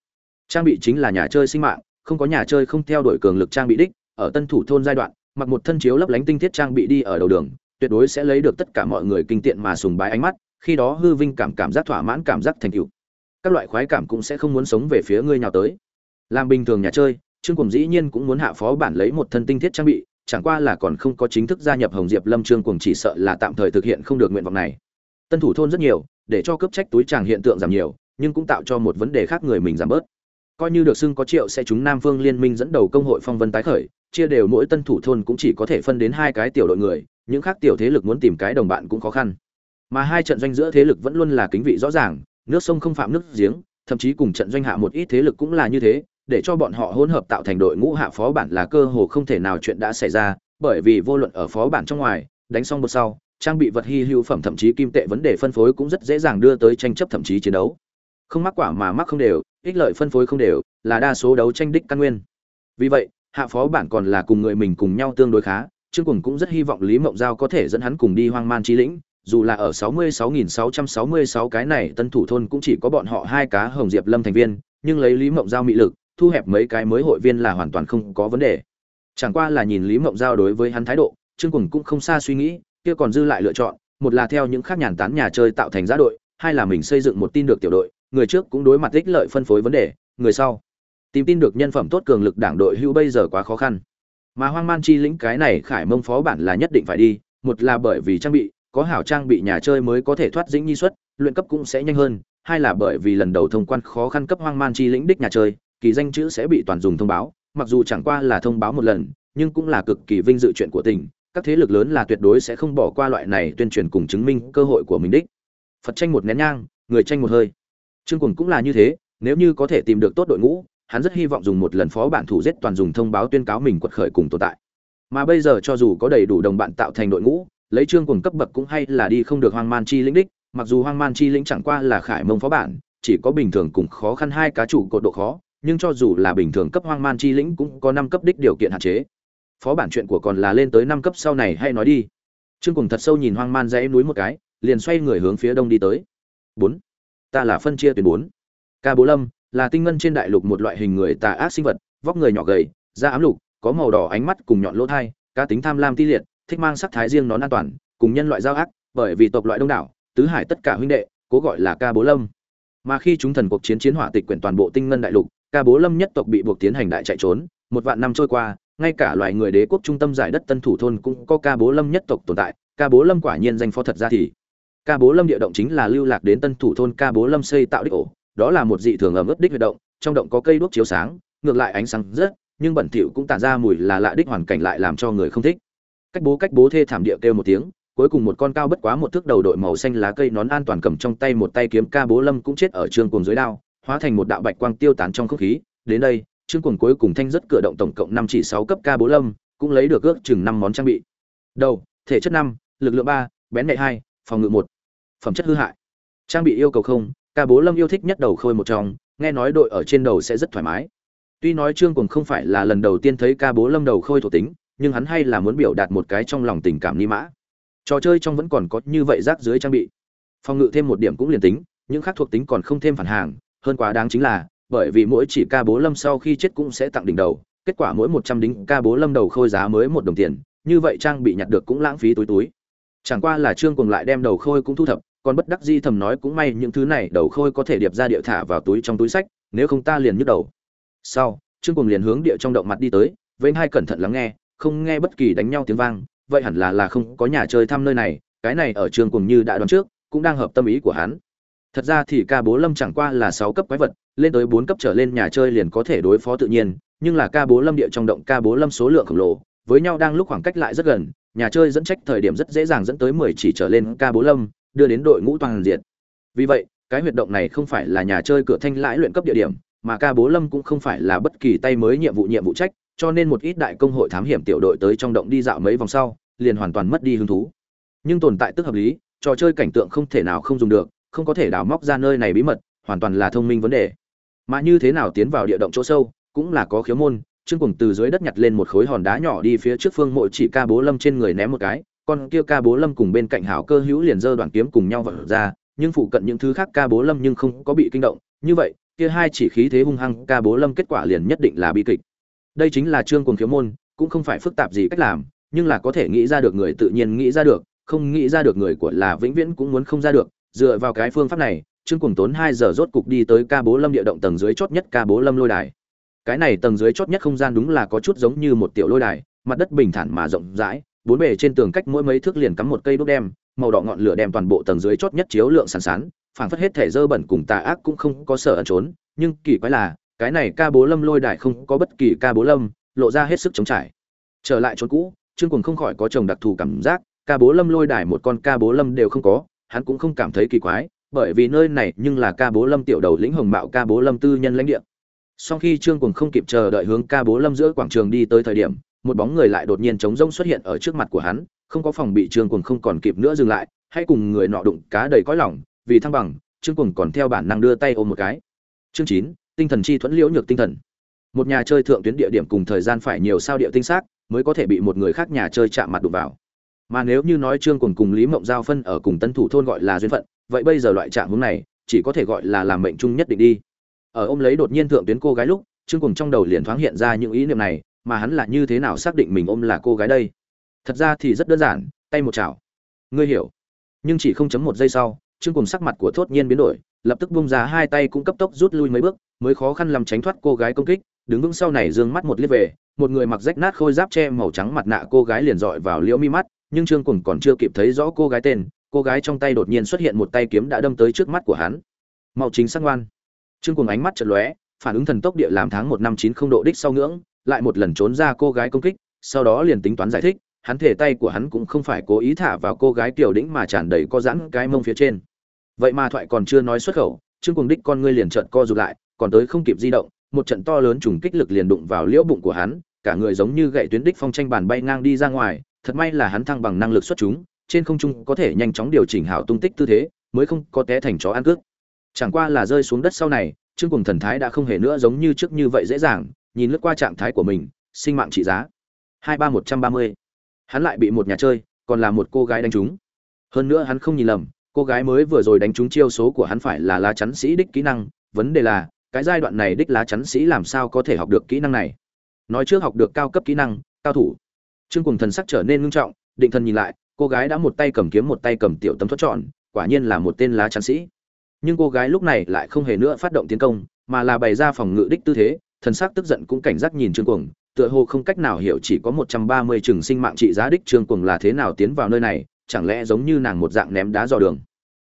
Trang bị chính là nhà chơi sinh mạng, không có nhà chơi không theo đuổi cường lực trang bị đích, ở tân thủ thôn giai đoạn, mặc một thân chiếu lấp lánh tinh thiết trang bị đi ở đầu đường, tuyệt đối sẽ lấy được tất cả mọi người kinh tiện mà sùng bái ánh mắt, khi đó hư vinh cảm cảm giác thỏa mãn cảm giác thành tựu. Các loại khoái cảm cũng sẽ không muốn sống về phía ngươi nào tới. Làm bình thường nhà chơi, trương cùng dĩ nhiên cũng muốn hạ phó bản lấy một thân tinh thiết trang bị, chẳng qua là còn không có chính thức gia nhập hồng diệp lâm trương cùng chỉ sợ là tạm thời thực hiện không được nguyện vọng này. Tân thủ thôn rất nhiều để cho cấp trách túi chàng hiện tượng giảm nhiều, nhưng cũng tạo cho một vấn đề khác người mình giảm bớt. Coi như được xưng có triệu sẽ chúng nam phương liên minh dẫn đầu công hội phong vân tái khởi, chia đều mỗi tân thủ thôn cũng chỉ có thể phân đến hai cái tiểu đội người, những khác tiểu thế lực muốn tìm cái đồng bạn cũng khó khăn. Mà hai trận doanh giữa thế lực vẫn luôn là kính vị rõ ràng, nước sông không phạm nước giếng, thậm chí cùng trận doanh hạ một ít thế lực cũng là như thế, để cho bọn họ hỗn hợp tạo thành đội ngũ hạ phó bản là cơ hồ không thể nào chuyện đã xảy ra, bởi vì vô luận ở phó bản trong ngoài, đánh xong một sau trang bị vật hy hữu phẩm thậm chí kim tệ vấn đề phân phối cũng rất dễ dàng đưa tới tranh chấp thậm chí chiến đấu. Không mắc quả mà mắc không đều, ích lợi phân phối không đều, là đa số đấu tranh đích căn nguyên. Vì vậy, hạ phó bản còn là cùng người mình cùng nhau tương đối khá, trương cùng cũng rất hy vọng lý mộng giao có thể dẫn hắn cùng đi hoang man trí lĩnh, dù là ở 66.666 cái này tân thủ thôn cũng chỉ có bọn họ hai cá hồng diệp lâm thành viên, nhưng lấy lý mộng giao mị lực, thu hẹp mấy cái mới hội viên là hoàn toàn không có vấn đề. Chẳng qua là nhìn lý mộng giao đối với hắn thái độ, trương cùng cũng không xa suy nghĩ kia còn dư lại lựa chọn, một là theo những khác nhàn tán nhà chơi tạo thành giá đội, hai là mình xây dựng một tin được tiểu đội, người trước cũng đối mặt ích lợi phân phối vấn đề, người sau tìm tin được nhân phẩm tốt cường lực đảng đội hưu bây giờ quá khó khăn. Mà hoang man chi lĩnh cái này khải mông phó bản là nhất định phải đi, một là bởi vì trang bị, có hảo trang bị nhà chơi mới có thể thoát dĩnh nhi xuất luyện cấp cũng sẽ nhanh hơn, hai là bởi vì lần đầu thông quan khó khăn cấp hoang man chi lĩnh đích nhà chơi, kỳ danh chữ sẽ bị toàn dùng thông báo, mặc dù chẳng qua là thông báo một lần, nhưng cũng là cực kỳ vinh dự chuyện của tỉnh các thế lực lớn là tuyệt đối sẽ không bỏ qua loại này tuyên truyền cùng chứng minh cơ hội của mình đích. Phật tranh một nén nhang, người tranh một hơi. Trương cuồng cũng là như thế, nếu như có thể tìm được tốt đội ngũ, hắn rất hy vọng dùng một lần phó bản thủ giết toàn dùng thông báo tuyên cáo mình quật khởi cùng tồn tại. Mà bây giờ cho dù có đầy đủ đồng bạn tạo thành đội ngũ, lấy trương cuồng cấp bậc cũng hay là đi không được hoang man chi lĩnh đích, mặc dù hoang man chi lĩnh chẳng qua là khải mông phó bản, chỉ có bình thường cùng khó khăn hai cá chủ cột độ khó, nhưng cho dù là bình thường cấp hoang man chi lĩnh cũng có năm cấp đích điều kiện hạn chế phó bản chuyện của còn là lên tới năm cấp sau này hay nói đi. Trương cùng thật sâu nhìn hoang man dãy núi một cái, liền xoay người hướng phía đông đi tới. Bốn. Ta là phân chia tuyến bốn. Ca bố lâm, là tinh ngân trên đại lục một loại hình người tà ác sinh vật, vóc người nhỏ gầy, da ám lục, có màu đỏ ánh mắt cùng nhọn lỗ thai, cá tính tham lam ti liệt, thích mang sắc thái riêng nón an toàn, cùng nhân loại giao ác, bởi vì tộc loại đông đảo, tứ hải tất cả huynh đệ, cố gọi là ca bố lâm. Mà khi chúng thần cuộc chiến chiến hỏa tịch quyển toàn bộ tinh ngân đại lục, ca bố lâm nhất tộc bị buộc tiến hành đại chạy trốn, một vạn năm trôi qua ngay cả loài người đế quốc trung tâm giải đất tân thủ thôn cũng có ca bố lâm nhất tộc tồn tại, ca bố lâm quả nhiên danh phó thật ra thì. Ca bố lâm địa động chính là lưu lạc đến tân thủ thôn ca bố lâm xây tạo đích ổ, đó là một dị thường ẩm ướt đích huyệt động, trong động có cây đuốc chiếu sáng, ngược lại ánh sáng rất, nhưng bẩn thỉu cũng tản ra mùi là lạ đích hoàn cảnh lại làm cho người không thích. Cách bố cách bố thê thảm địa kêu một tiếng, cuối cùng một con cao bất quá một thước đầu đội màu xanh lá cây nón an toàn cầm trong tay một tay kiếm, ca bố lâm cũng chết ở trường cùng dưới đao, hóa thành một đạo bạch quang tiêu tán trong không khí. Đến đây trương cuồng cuối cùng thanh rất cửa động tổng cộng năm chỉ sáu cấp ca bố lâm, cũng lấy được ước chừng năm món trang bị. Đầu, thể chất năm, lực lượng ba, bén nhạy hai, phòng ngự một. Phẩm chất hư hại. Trang bị yêu cầu không, ca bố lâm yêu thích nhất đầu khôi một trong, nghe nói đội ở trên đầu sẽ rất thoải mái. Tuy nói trương cuồng không phải là lần đầu tiên thấy ca bố lâm đầu khôi thổ tính, nhưng hắn hay là muốn biểu đạt một cái trong lòng tình cảm ni mã. Trò chơi trong vẫn còn có như vậy rác dưới trang bị. Phòng ngự thêm một điểm cũng liền tính, những khác thuộc tính còn không thêm phản hàng, hơn quá đáng chính là bởi vì mỗi chỉ ca bố lâm sau khi chết cũng sẽ tặng đỉnh đầu, kết quả mỗi một trăm đính ca bố lâm đầu khôi giá mới một đồng tiền, như vậy trang bị nhặt được cũng lãng phí túi túi. Chẳng qua là trương cùng lại đem đầu khôi cũng thu thập, còn bất đắc di thầm nói cũng may những thứ này đầu khôi có thể điệp ra địa thả vào túi trong túi sách, nếu không ta liền nhức đầu. Sau, trương cùng liền hướng địa trong động mặt đi tới, vênh hai cẩn thận lắng nghe, không nghe bất kỳ đánh nhau tiếng vang, vậy hẳn là là không có nhà chơi thăm nơi này, cái này ở trương cùng như đã đoán trước, cũng đang hợp tâm ý của hắn thật ra thì ca bố lâm chẳng qua là sáu cấp quái vật, lên tới bốn cấp trở lên nhà chơi liền có thể đối phó tự nhiên, nhưng là ca bố lâm địa trong động ca bố lâm số lượng khổng lồ, với nhau đang lúc khoảng cách lại rất gần, nhà chơi dẫn trách thời điểm rất dễ dàng dẫn tới mười chỉ trở lên ca bố lâm, đưa đến đội ngũ toàn diện. Vì vậy, cái huyệt động này không phải là nhà chơi cửa thanh lãi luyện cấp địa điểm, mà ca bố lâm cũng không phải là bất kỳ tay mới nhiệm vụ nhiệm vụ trách, cho nên một ít đại công hội thám hiểm tiểu đội tới trong động đi dạo mấy vòng sau, liền hoàn toàn mất đi hứng thú. Nhưng tồn tại tức hợp lý, trò chơi cảnh tượng không thể nào không dùng được không có thể đào móc ra nơi này bí mật, hoàn toàn là thông minh vấn đề. Mà như thế nào tiến vào địa động chỗ sâu, cũng là có khiếu môn, trương cùng từ dưới đất nhặt lên một khối hòn đá nhỏ đi phía trước phương mộ chỉ ca bố lâm trên người ném một cái, con kia ca bố lâm cùng bên cạnh hảo cơ hữu liền giơ đoạn kiếm cùng nhau vật ra, nhưng phụ cận những thứ khác ca bố lâm nhưng không có bị kinh động. Như vậy, kia hai chỉ khí thế hung hăng ca bố lâm kết quả liền nhất định là bi kịch. Đây chính là trương cùng khiếu môn, cũng không phải phức tạp gì cách làm, nhưng là có thể nghĩ ra được người tự nhiên nghĩ ra được, không nghĩ ra được người của là vĩnh viễn cũng muốn không ra được dựa vào cái phương pháp này, trương cùng tốn hai giờ rốt cục đi tới ca bố lâm địa động tầng dưới chót nhất ca bố lâm lôi đài. Cái này tầng dưới chót nhất không gian đúng là có chút giống như một tiểu lôi đài, mặt đất bình thản mà rộng rãi, bốn bề trên tường cách mỗi mấy thước liền cắm một cây đốt đem, màu đỏ ngọn lửa đem toàn bộ tầng dưới chót nhất chiếu lượng sàn sán, phảng phất hết thể dơ bẩn cùng tà ác cũng không có sở ẩn trốn, nhưng kỳ quái là, cái này ca bố lâm lôi đài không có bất kỳ ca bố lâm, lộ ra hết sức chống trải. Trở lại chốn cũ, trương cùng không khỏi có chồng đặc thù cảm giác, ca bố lâm lôi đài một con ca bố lâm đều không có hắn cũng không cảm thấy kỳ quái bởi vì nơi này nhưng là ca bố lâm tiểu đầu lĩnh hồng mạo ca bố lâm tư nhân lãnh địa. Sau khi trương Cuồng không kịp chờ đợi hướng ca bố lâm giữa quảng trường đi tới thời điểm một bóng người lại đột nhiên trống rỗng xuất hiện ở trước mặt của hắn không có phòng bị trương Cuồng không còn kịp nữa dừng lại hay cùng người nọ đụng cá đầy cõi lòng, vì thăng bằng trương Cuồng còn theo bản năng đưa tay ôm một cái. Chương chín tinh thần chi thuẫn liễu nhược tinh thần. Một nhà chơi thượng tuyến địa điểm cùng thời gian phải nhiều sao địa tinh xác mới có thể bị một người khác nhà chơi chạm mặt đụng vào mà nếu như nói trương cùng cùng lý mộng giao phân ở cùng tân thủ thôn gọi là duyên phận, vậy bây giờ loại trạng hướng này, chỉ có thể gọi là làm mệnh chung nhất định đi. Ở ôm lấy đột nhiên thượng tuyến cô gái lúc, trương cùng trong đầu liền thoáng hiện ra những ý niệm này, mà hắn là như thế nào xác định mình ôm là cô gái đây? Thật ra thì rất đơn giản, tay một chảo. Ngươi hiểu. Nhưng chỉ không chấm một giây sau, trương cùng sắc mặt của thốt nhiên biến đổi, lập tức bung ra hai tay cũng cấp tốc rút lui mấy bước, mới khó khăn làm tránh thoát cô gái công kích, đứng vững sau này dương mắt một liếc về, một người mặc rách nát khôi giáp che màu trắng mặt nạ cô gái liền dọi vào liễu mi mắt nhưng trương cùng còn chưa kịp thấy rõ cô gái tên, cô gái trong tay đột nhiên xuất hiện một tay kiếm đã đâm tới trước mắt của hắn. Màu chính sắc ngoan. Trương cùng ánh mắt chật lóe, phản ứng thần tốc địa làm tháng một năm chín không độ đích sau ngưỡng, lại một lần trốn ra cô gái công kích, sau đó liền tính toán giải thích, hắn thể tay của hắn cũng không phải cố ý thả vào cô gái tiểu đĩnh mà tràn đầy có giãn cái mông phía trên. Vậy mà thoại còn chưa nói xuất khẩu, trương cùng đích con ngươi liền trợn co rụt lại, còn tới không kịp di động, một trận to lớn trùng kích lực liền đụng vào liễu bụng của hắn, cả người giống như gậy tuyến đích phong tranh bàn bay ngang đi ra ngoài thật may là hắn thăng bằng năng lực xuất chúng, trên không trung có thể nhanh chóng điều chỉnh hảo tung tích tư thế, mới không có té thành chó ăn cướp. Chẳng qua là rơi xuống đất sau này, trương Cuồng thần thái đã không hề nữa giống như trước như vậy dễ dàng, nhìn lướt qua trạng thái của mình, sinh mạng trị giá. Hai ba một trăm ba mươi. Hắn lại bị một nhà chơi, còn là một cô gái đánh trúng. Hơn nữa hắn không nhìn lầm, cô gái mới vừa rồi đánh trúng chiêu số của hắn phải là lá chắn sĩ đích kỹ năng, vấn đề là, cái giai đoạn này đích lá chắn sĩ làm sao có thể học được kỹ năng này? Nói trước học được cao cấp kỹ năng, cao thủ trương cùng thần sắc trở nên ngưng trọng, định thần nhìn lại, cô gái đã một tay cầm kiếm một tay cầm tiểu tấm thoát trọn quả nhiên là một tên lá chắn sĩ. Nhưng cô gái lúc này lại không hề nữa phát động tiến công, mà là bày ra phòng ngự đích tư thế, thần sắc tức giận cũng cảnh giác nhìn trương cuồng, tựa hồ không cách nào hiểu chỉ có một trăm ba mươi chừng sinh mạng trị giá đích trương cuồng là thế nào tiến vào nơi này, chẳng lẽ giống như nàng một dạng ném đá dò đường.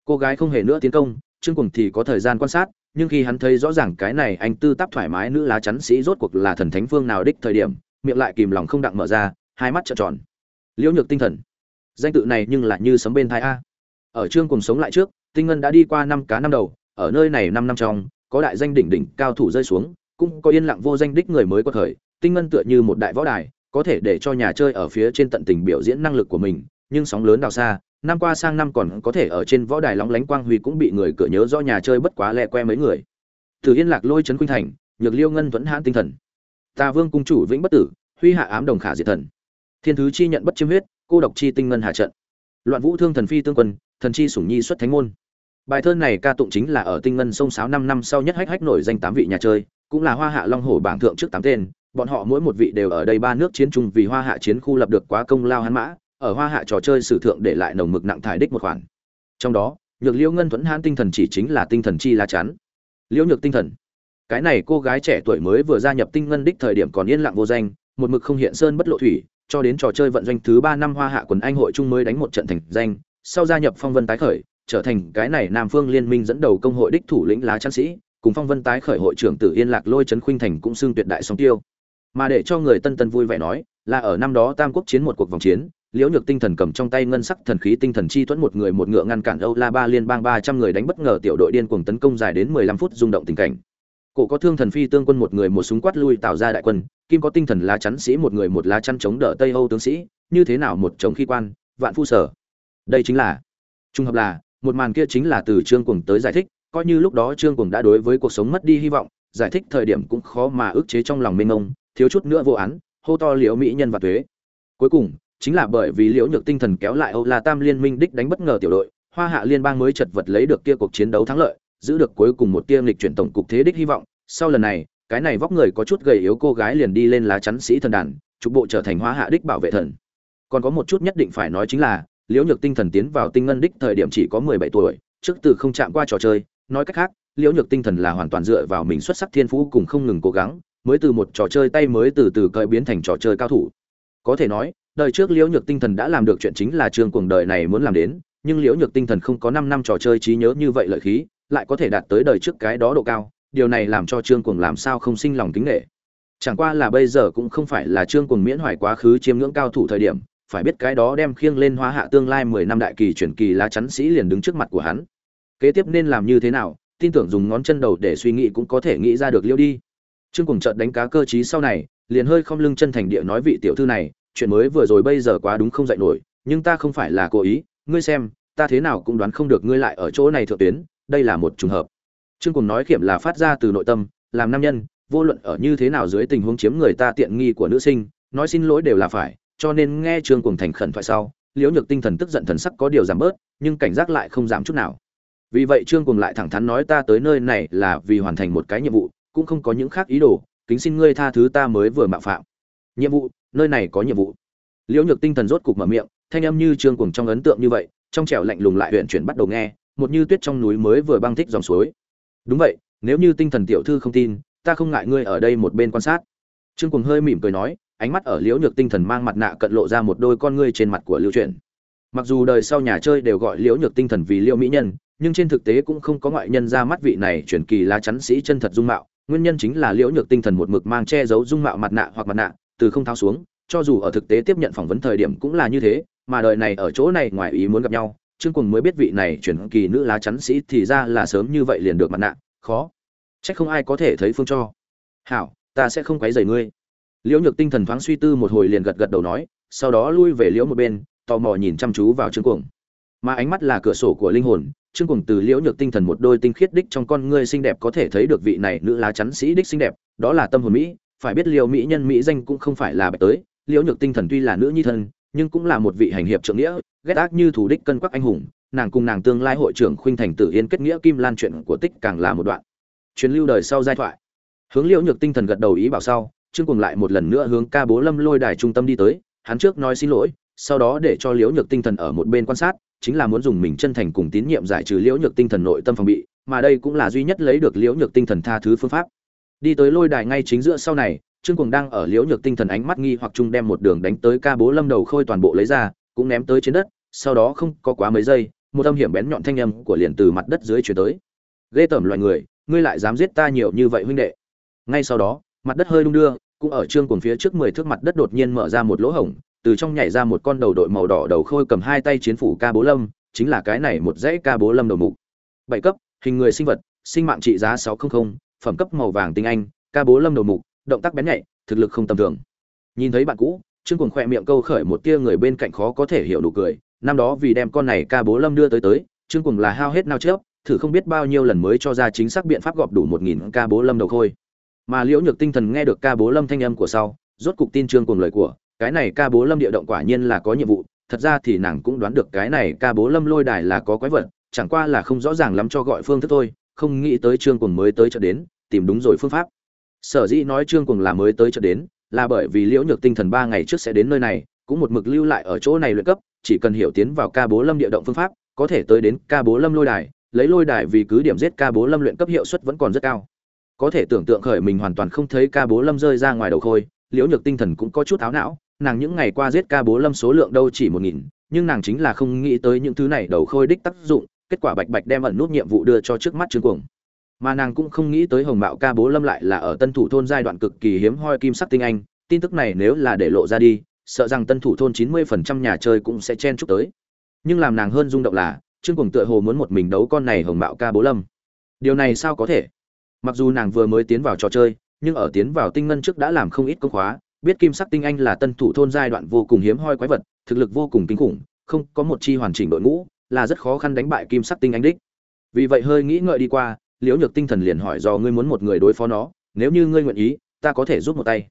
Cô gái không hề nữa tiến công, trương cuồng thì có thời gian quan sát, nhưng khi hắn thấy rõ ràng cái này anh tư tác thoải mái nữ lá chắn sĩ rốt cuộc là thần thánh phương nào đích thời điểm, miệng lại kìm lòng không đặng mở ra hai mắt trợn tròn. Liễu nhược tinh thần. Danh tự này nhưng lại như sấm bên thai a. Ở trương cùng sống lại trước, tinh ngân đã đi qua năm cá năm đầu, ở nơi này năm năm trong, có đại danh đỉnh đỉnh cao thủ rơi xuống, cũng có yên lặng vô danh đích người mới có thời tinh ngân tựa như một đại võ đài, có thể để cho nhà chơi ở phía trên tận tình biểu diễn năng lực của mình, nhưng sóng lớn đào xa, năm qua sang năm còn có thể ở trên võ đài lóng lánh quang huy cũng bị người cửa nhớ do nhà chơi bất quá lẹ que mấy người. Từ yên lạc lôi trấn khuynh thành, nhược liêu ngân vẫn hãn tinh thần. Ta vương cung chủ vĩnh bất tử, huy hạ ám đồng khả diệt thần thiên thứ chi nhận bất chiêm huyết, cô độc chi tinh ngân hạ trận. Loạn vũ thương thần phi tương quân, thần chi sủng nhi xuất thánh môn. Bài thơ này ca tụng chính là ở tinh ngân sông sáo năm năm sau nhất hách hách nổi danh tám vị nhà chơi, cũng là hoa hạ long hổ bảng thượng trước tám tên, bọn họ mỗi một vị đều ở đây ba nước chiến chung vì hoa hạ chiến khu lập được quá công lao hắn mã, ở hoa hạ trò chơi sử thượng để lại nồng mực nặng thải đích một khoản. Trong đó, nhược liễu ngân thuẫn hãn tinh thần chỉ chính là tinh thần chi lá chắn. Liễu nhược tinh thần. Cái này cô gái trẻ tuổi mới vừa gia nhập tinh ngân đích thời điểm còn yên lặng vô danh, một mực không hiện sơn bất lộ thủy cho đến trò chơi vận doanh thứ ba năm hoa hạ quần anh hội chung mới đánh một trận thành danh, sau gia nhập phong vân tái khởi, trở thành cái này nam phương liên minh dẫn đầu công hội đích thủ lĩnh lá chắn sĩ, cùng phong vân tái khởi hội trưởng tử yên lạc lôi trấn khuynh thành cũng xưng tuyệt đại song tiêu. Mà để cho người tân tân vui vẻ nói, là ở năm đó tam quốc chiến một cuộc vòng chiến, liễu nhược tinh thần cầm trong tay ngân sắc thần khí tinh thần chi tuẫn một người một ngựa ngăn cản âu la ba liên bang ba trăm người đánh bất ngờ tiểu đội điên cuồng tấn công dài đến mười lăm phút rung động tình cảnh. Cổ có thương thần phi tương quân một người một súng quát lui tạo ra đại quân kim có tinh thần lá chắn sĩ, một người một lá chắn chống đỡ tây âu tướng sĩ, như thế nào một chống khi quan, vạn phu sở. Đây chính là trung hợp là, một màn kia chính là từ trương cuồng tới giải thích, coi như lúc đó trương cuồng đã đối với cuộc sống mất đi hy vọng, giải thích thời điểm cũng khó mà ức chế trong lòng mênh mông, thiếu chút nữa vô án, hô to liễu mỹ nhân và thuế cuối cùng, chính là bởi vì liễu nhược tinh thần kéo lại âu la tam liên minh đích đánh bất ngờ tiểu đội, hoa hạ liên bang mới chật vật lấy được kia cuộc chiến đấu thắng lợi, giữ được cuối cùng một tia lịch chuyển tổng cục thế đích hy vọng. Sau lần này cái này vóc người có chút gầy yếu cô gái liền đi lên lá chắn sĩ thần đàn, trục bộ trở thành hóa hạ đích bảo vệ thần. Còn có một chút nhất định phải nói chính là, liễu nhược tinh thần tiến vào tinh ngân đích thời điểm chỉ có mười bảy tuổi, trước từ không chạm qua trò chơi. Nói cách khác, liễu nhược tinh thần là hoàn toàn dựa vào mình xuất sắc thiên phú cùng không ngừng cố gắng, mới từ một trò chơi tay mới từ từ cởi biến thành trò chơi cao thủ. Có thể nói, đời trước liễu nhược tinh thần đã làm được chuyện chính là trường cuồng đời này muốn làm đến, nhưng liễu nhược tinh thần không có năm năm trò chơi trí nhớ như vậy lợi khí, lại có thể đạt tới đời trước cái đó độ cao điều này làm cho trương cuồng làm sao không sinh lòng kính nghệ? Chẳng qua là bây giờ cũng không phải là trương cuồng miễn hoài quá khứ chiêm ngưỡng cao thủ thời điểm, phải biết cái đó đem khiêng lên hóa hạ tương lai mười năm đại kỳ chuyển kỳ lá chắn sĩ liền đứng trước mặt của hắn. Kế tiếp nên làm như thế nào, tin tưởng dùng ngón chân đầu để suy nghĩ cũng có thể nghĩ ra được liêu đi. Trương cuồng chợt đánh cá cơ trí sau này, liền hơi không lưng chân thành địa nói vị tiểu thư này, chuyện mới vừa rồi bây giờ quá đúng không dạy nổi, nhưng ta không phải là cố ý, ngươi xem, ta thế nào cũng đoán không được ngươi lại ở chỗ này thượng tuyến, đây là một trùng hợp trương cùng nói kiểm là phát ra từ nội tâm, làm nam nhân, vô luận ở như thế nào dưới tình huống chiếm người ta tiện nghi của nữ sinh, nói xin lỗi đều là phải, cho nên nghe trương cùng thành khẩn thoại sau, liễu nhược tinh thần tức giận thần sắc có điều giảm bớt, nhưng cảnh giác lại không giảm chút nào. Vì vậy trương cùng lại thẳng thắn nói ta tới nơi này là vì hoàn thành một cái nhiệm vụ, cũng không có những khác ý đồ, kính xin ngươi tha thứ ta mới vừa mạo phạm. Nhiệm vụ, nơi này có nhiệm vụ. Liễu nhược tinh thần rốt cục mở miệng, thanh âm như trương cuồng trong ấn tượng như vậy, trong trẻo lạnh lùng lại huyện chuyển bắt đầu nghe, một như tuyết trong núi mới vừa băng thích dòng suối đúng vậy, nếu như tinh thần tiểu thư không tin, ta không ngại ngươi ở đây một bên quan sát. Trương cuồng hơi mỉm cười nói, ánh mắt ở liễu nhược tinh thần mang mặt nạ cận lộ ra một đôi con ngươi trên mặt của lưu truyền mặc dù đời sau nhà chơi đều gọi liễu nhược tinh thần vì liễu mỹ nhân, nhưng trên thực tế cũng không có ngoại nhân ra mắt vị này chuyển kỳ lá chắn sĩ chân thật dung mạo. Nguyên nhân chính là liễu nhược tinh thần một mực mang che giấu dung mạo mặt nạ hoặc mặt nạ, từ không tháo xuống, cho dù ở thực tế tiếp nhận phỏng vấn thời điểm cũng là như thế, mà đời này ở chỗ này ngoài ý muốn gặp nhau trương cùng mới biết vị này chuyển kỳ nữ lá chắn sĩ thì ra là sớm như vậy liền được mặt nạ. Khó. Chắc không ai có thể thấy phương cho. Hảo, ta sẽ không quấy rầy ngươi. Liễu nhược tinh thần thoáng suy tư một hồi liền gật gật đầu nói, sau đó lui về liễu một bên, tò mò nhìn chăm chú vào trương cuồng. Mà ánh mắt là cửa sổ của linh hồn, trương cuồng từ liễu nhược tinh thần một đôi tinh khiết đích trong con ngươi xinh đẹp có thể thấy được vị này nữ lá chắn sĩ đích xinh đẹp, đó là tâm hồn mỹ. Phải biết liễu mỹ nhân mỹ danh cũng không phải là bạch tới, liễu nhược tinh thần tuy là nữ nhi thân, nhưng cũng là một vị hành hiệp trượng nghĩa ghét ác như thủ đích cân quắc anh hùng, nàng cùng nàng tương lai hội trưởng khuynh thành tử yên kết nghĩa kim lan chuyện của tích càng là một đoạn. Truyền lưu đời sau giai thoại. Hướng liễu nhược tinh thần gật đầu ý bảo sau, trương cuồng lại một lần nữa hướng ca bố lâm lôi đài trung tâm đi tới, hắn trước nói xin lỗi, sau đó để cho liễu nhược tinh thần ở một bên quan sát, chính là muốn dùng mình chân thành cùng tín nhiệm giải trừ liễu nhược tinh thần nội tâm phòng bị, mà đây cũng là duy nhất lấy được liễu nhược tinh thần tha thứ phương pháp. Đi tới lôi đài ngay chính giữa sau này, trương cuồng đang ở liễu nhược tinh thần ánh mắt nghi hoặc chung đem một đường đánh tới ca bố lâm đầu khôi toàn bộ lấy ra, cũng ném tới trên đất sau đó không có quá mấy giây, một âm hiểm bén nhọn thanh âm của liền từ mặt đất dưới chuyển tới. Ghê tởm loài người, ngươi lại dám giết ta nhiều như vậy huynh đệ. Ngay sau đó, mặt đất hơi đung đưa, cũng ở trương cuồng phía trước mười thước mặt đất đột nhiên mở ra một lỗ hổng, từ trong nhảy ra một con đầu đội màu đỏ đầu khôi cầm hai tay chiến phủ ca bố lâm, chính là cái này một dãy ca bố lâm đầu mục. Bảy cấp, hình người sinh vật, sinh mạng trị giá sáu trăm linh phẩm cấp màu vàng tinh anh, ca bố lâm đầu mục, động tác bén nhạy, thực lực không tầm thường. Nhìn thấy bạn cũ, trương cuồng khỏe miệng câu khởi một tia người bên cạnh khó có thể hiểu đủ cười năm đó vì đem con này ca bố lâm đưa tới tới, trương cuồng là hao hết nao chớp, thử không biết bao nhiêu lần mới cho ra chính xác biện pháp gọp đủ một nghìn ca bố lâm đầu khôi. Mà liễu nhược tinh thần nghe được ca bố lâm thanh âm của sau, rốt cục tin trương cuồng lời của, cái này ca bố lâm địa động quả nhiên là có nhiệm vụ, thật ra thì nàng cũng đoán được cái này ca bố lâm lôi đài là có quái vật, chẳng qua là không rõ ràng lắm cho gọi phương thức thôi, không nghĩ tới trương cuồng mới tới chợ đến, tìm đúng rồi phương pháp. Sở dĩ nói trương cuồng là mới tới chợ đến, là bởi vì liễu nhược tinh thần ba ngày trước sẽ đến nơi này cũng một mực lưu lại ở chỗ này luyện cấp, chỉ cần hiểu tiến vào ca bố lâm địa động phương pháp, có thể tới đến ca bố lâm lôi đài, lấy lôi đài vì cứ điểm giết ca bố lâm luyện cấp hiệu suất vẫn còn rất cao. Có thể tưởng tượng khởi mình hoàn toàn không thấy ca bố lâm rơi ra ngoài đầu khôi, liễu nhược tinh thần cũng có chút áo não, nàng những ngày qua giết ca bố lâm số lượng đâu chỉ một nghìn, nhưng nàng chính là không nghĩ tới những thứ này đầu khôi đích tác dụng, kết quả bạch bạch đem ẩn nút nhiệm vụ đưa cho trước mắt trương cuồng. Mà nàng cũng không nghĩ tới hồng mạo ca bố lâm lại là ở tân thủ thôn giai đoạn cực kỳ hiếm hoi kim sắc tinh anh, tin tức này nếu là để lộ ra đi sợ rằng tân thủ thôn chín mươi phần trăm nhà chơi cũng sẽ chen chúc tới. Nhưng làm nàng hơn rung động là, trương cuồng tựa hồ muốn một mình đấu con này hồng mạo ca bố lâm. Điều này sao có thể? Mặc dù nàng vừa mới tiến vào trò chơi, nhưng ở tiến vào tinh ngân trước đã làm không ít công khóa, biết kim sắc tinh anh là tân thủ thôn giai đoạn vô cùng hiếm hoi quái vật, thực lực vô cùng kinh khủng, không có một chi hoàn chỉnh đội ngũ, là rất khó khăn đánh bại kim sắc tinh anh đích. Vì vậy hơi nghĩ ngợi đi qua, liễu nhược tinh thần liền hỏi do ngươi muốn một người đối phó nó, nếu như ngươi nguyện ý, ta có thể giúp một tay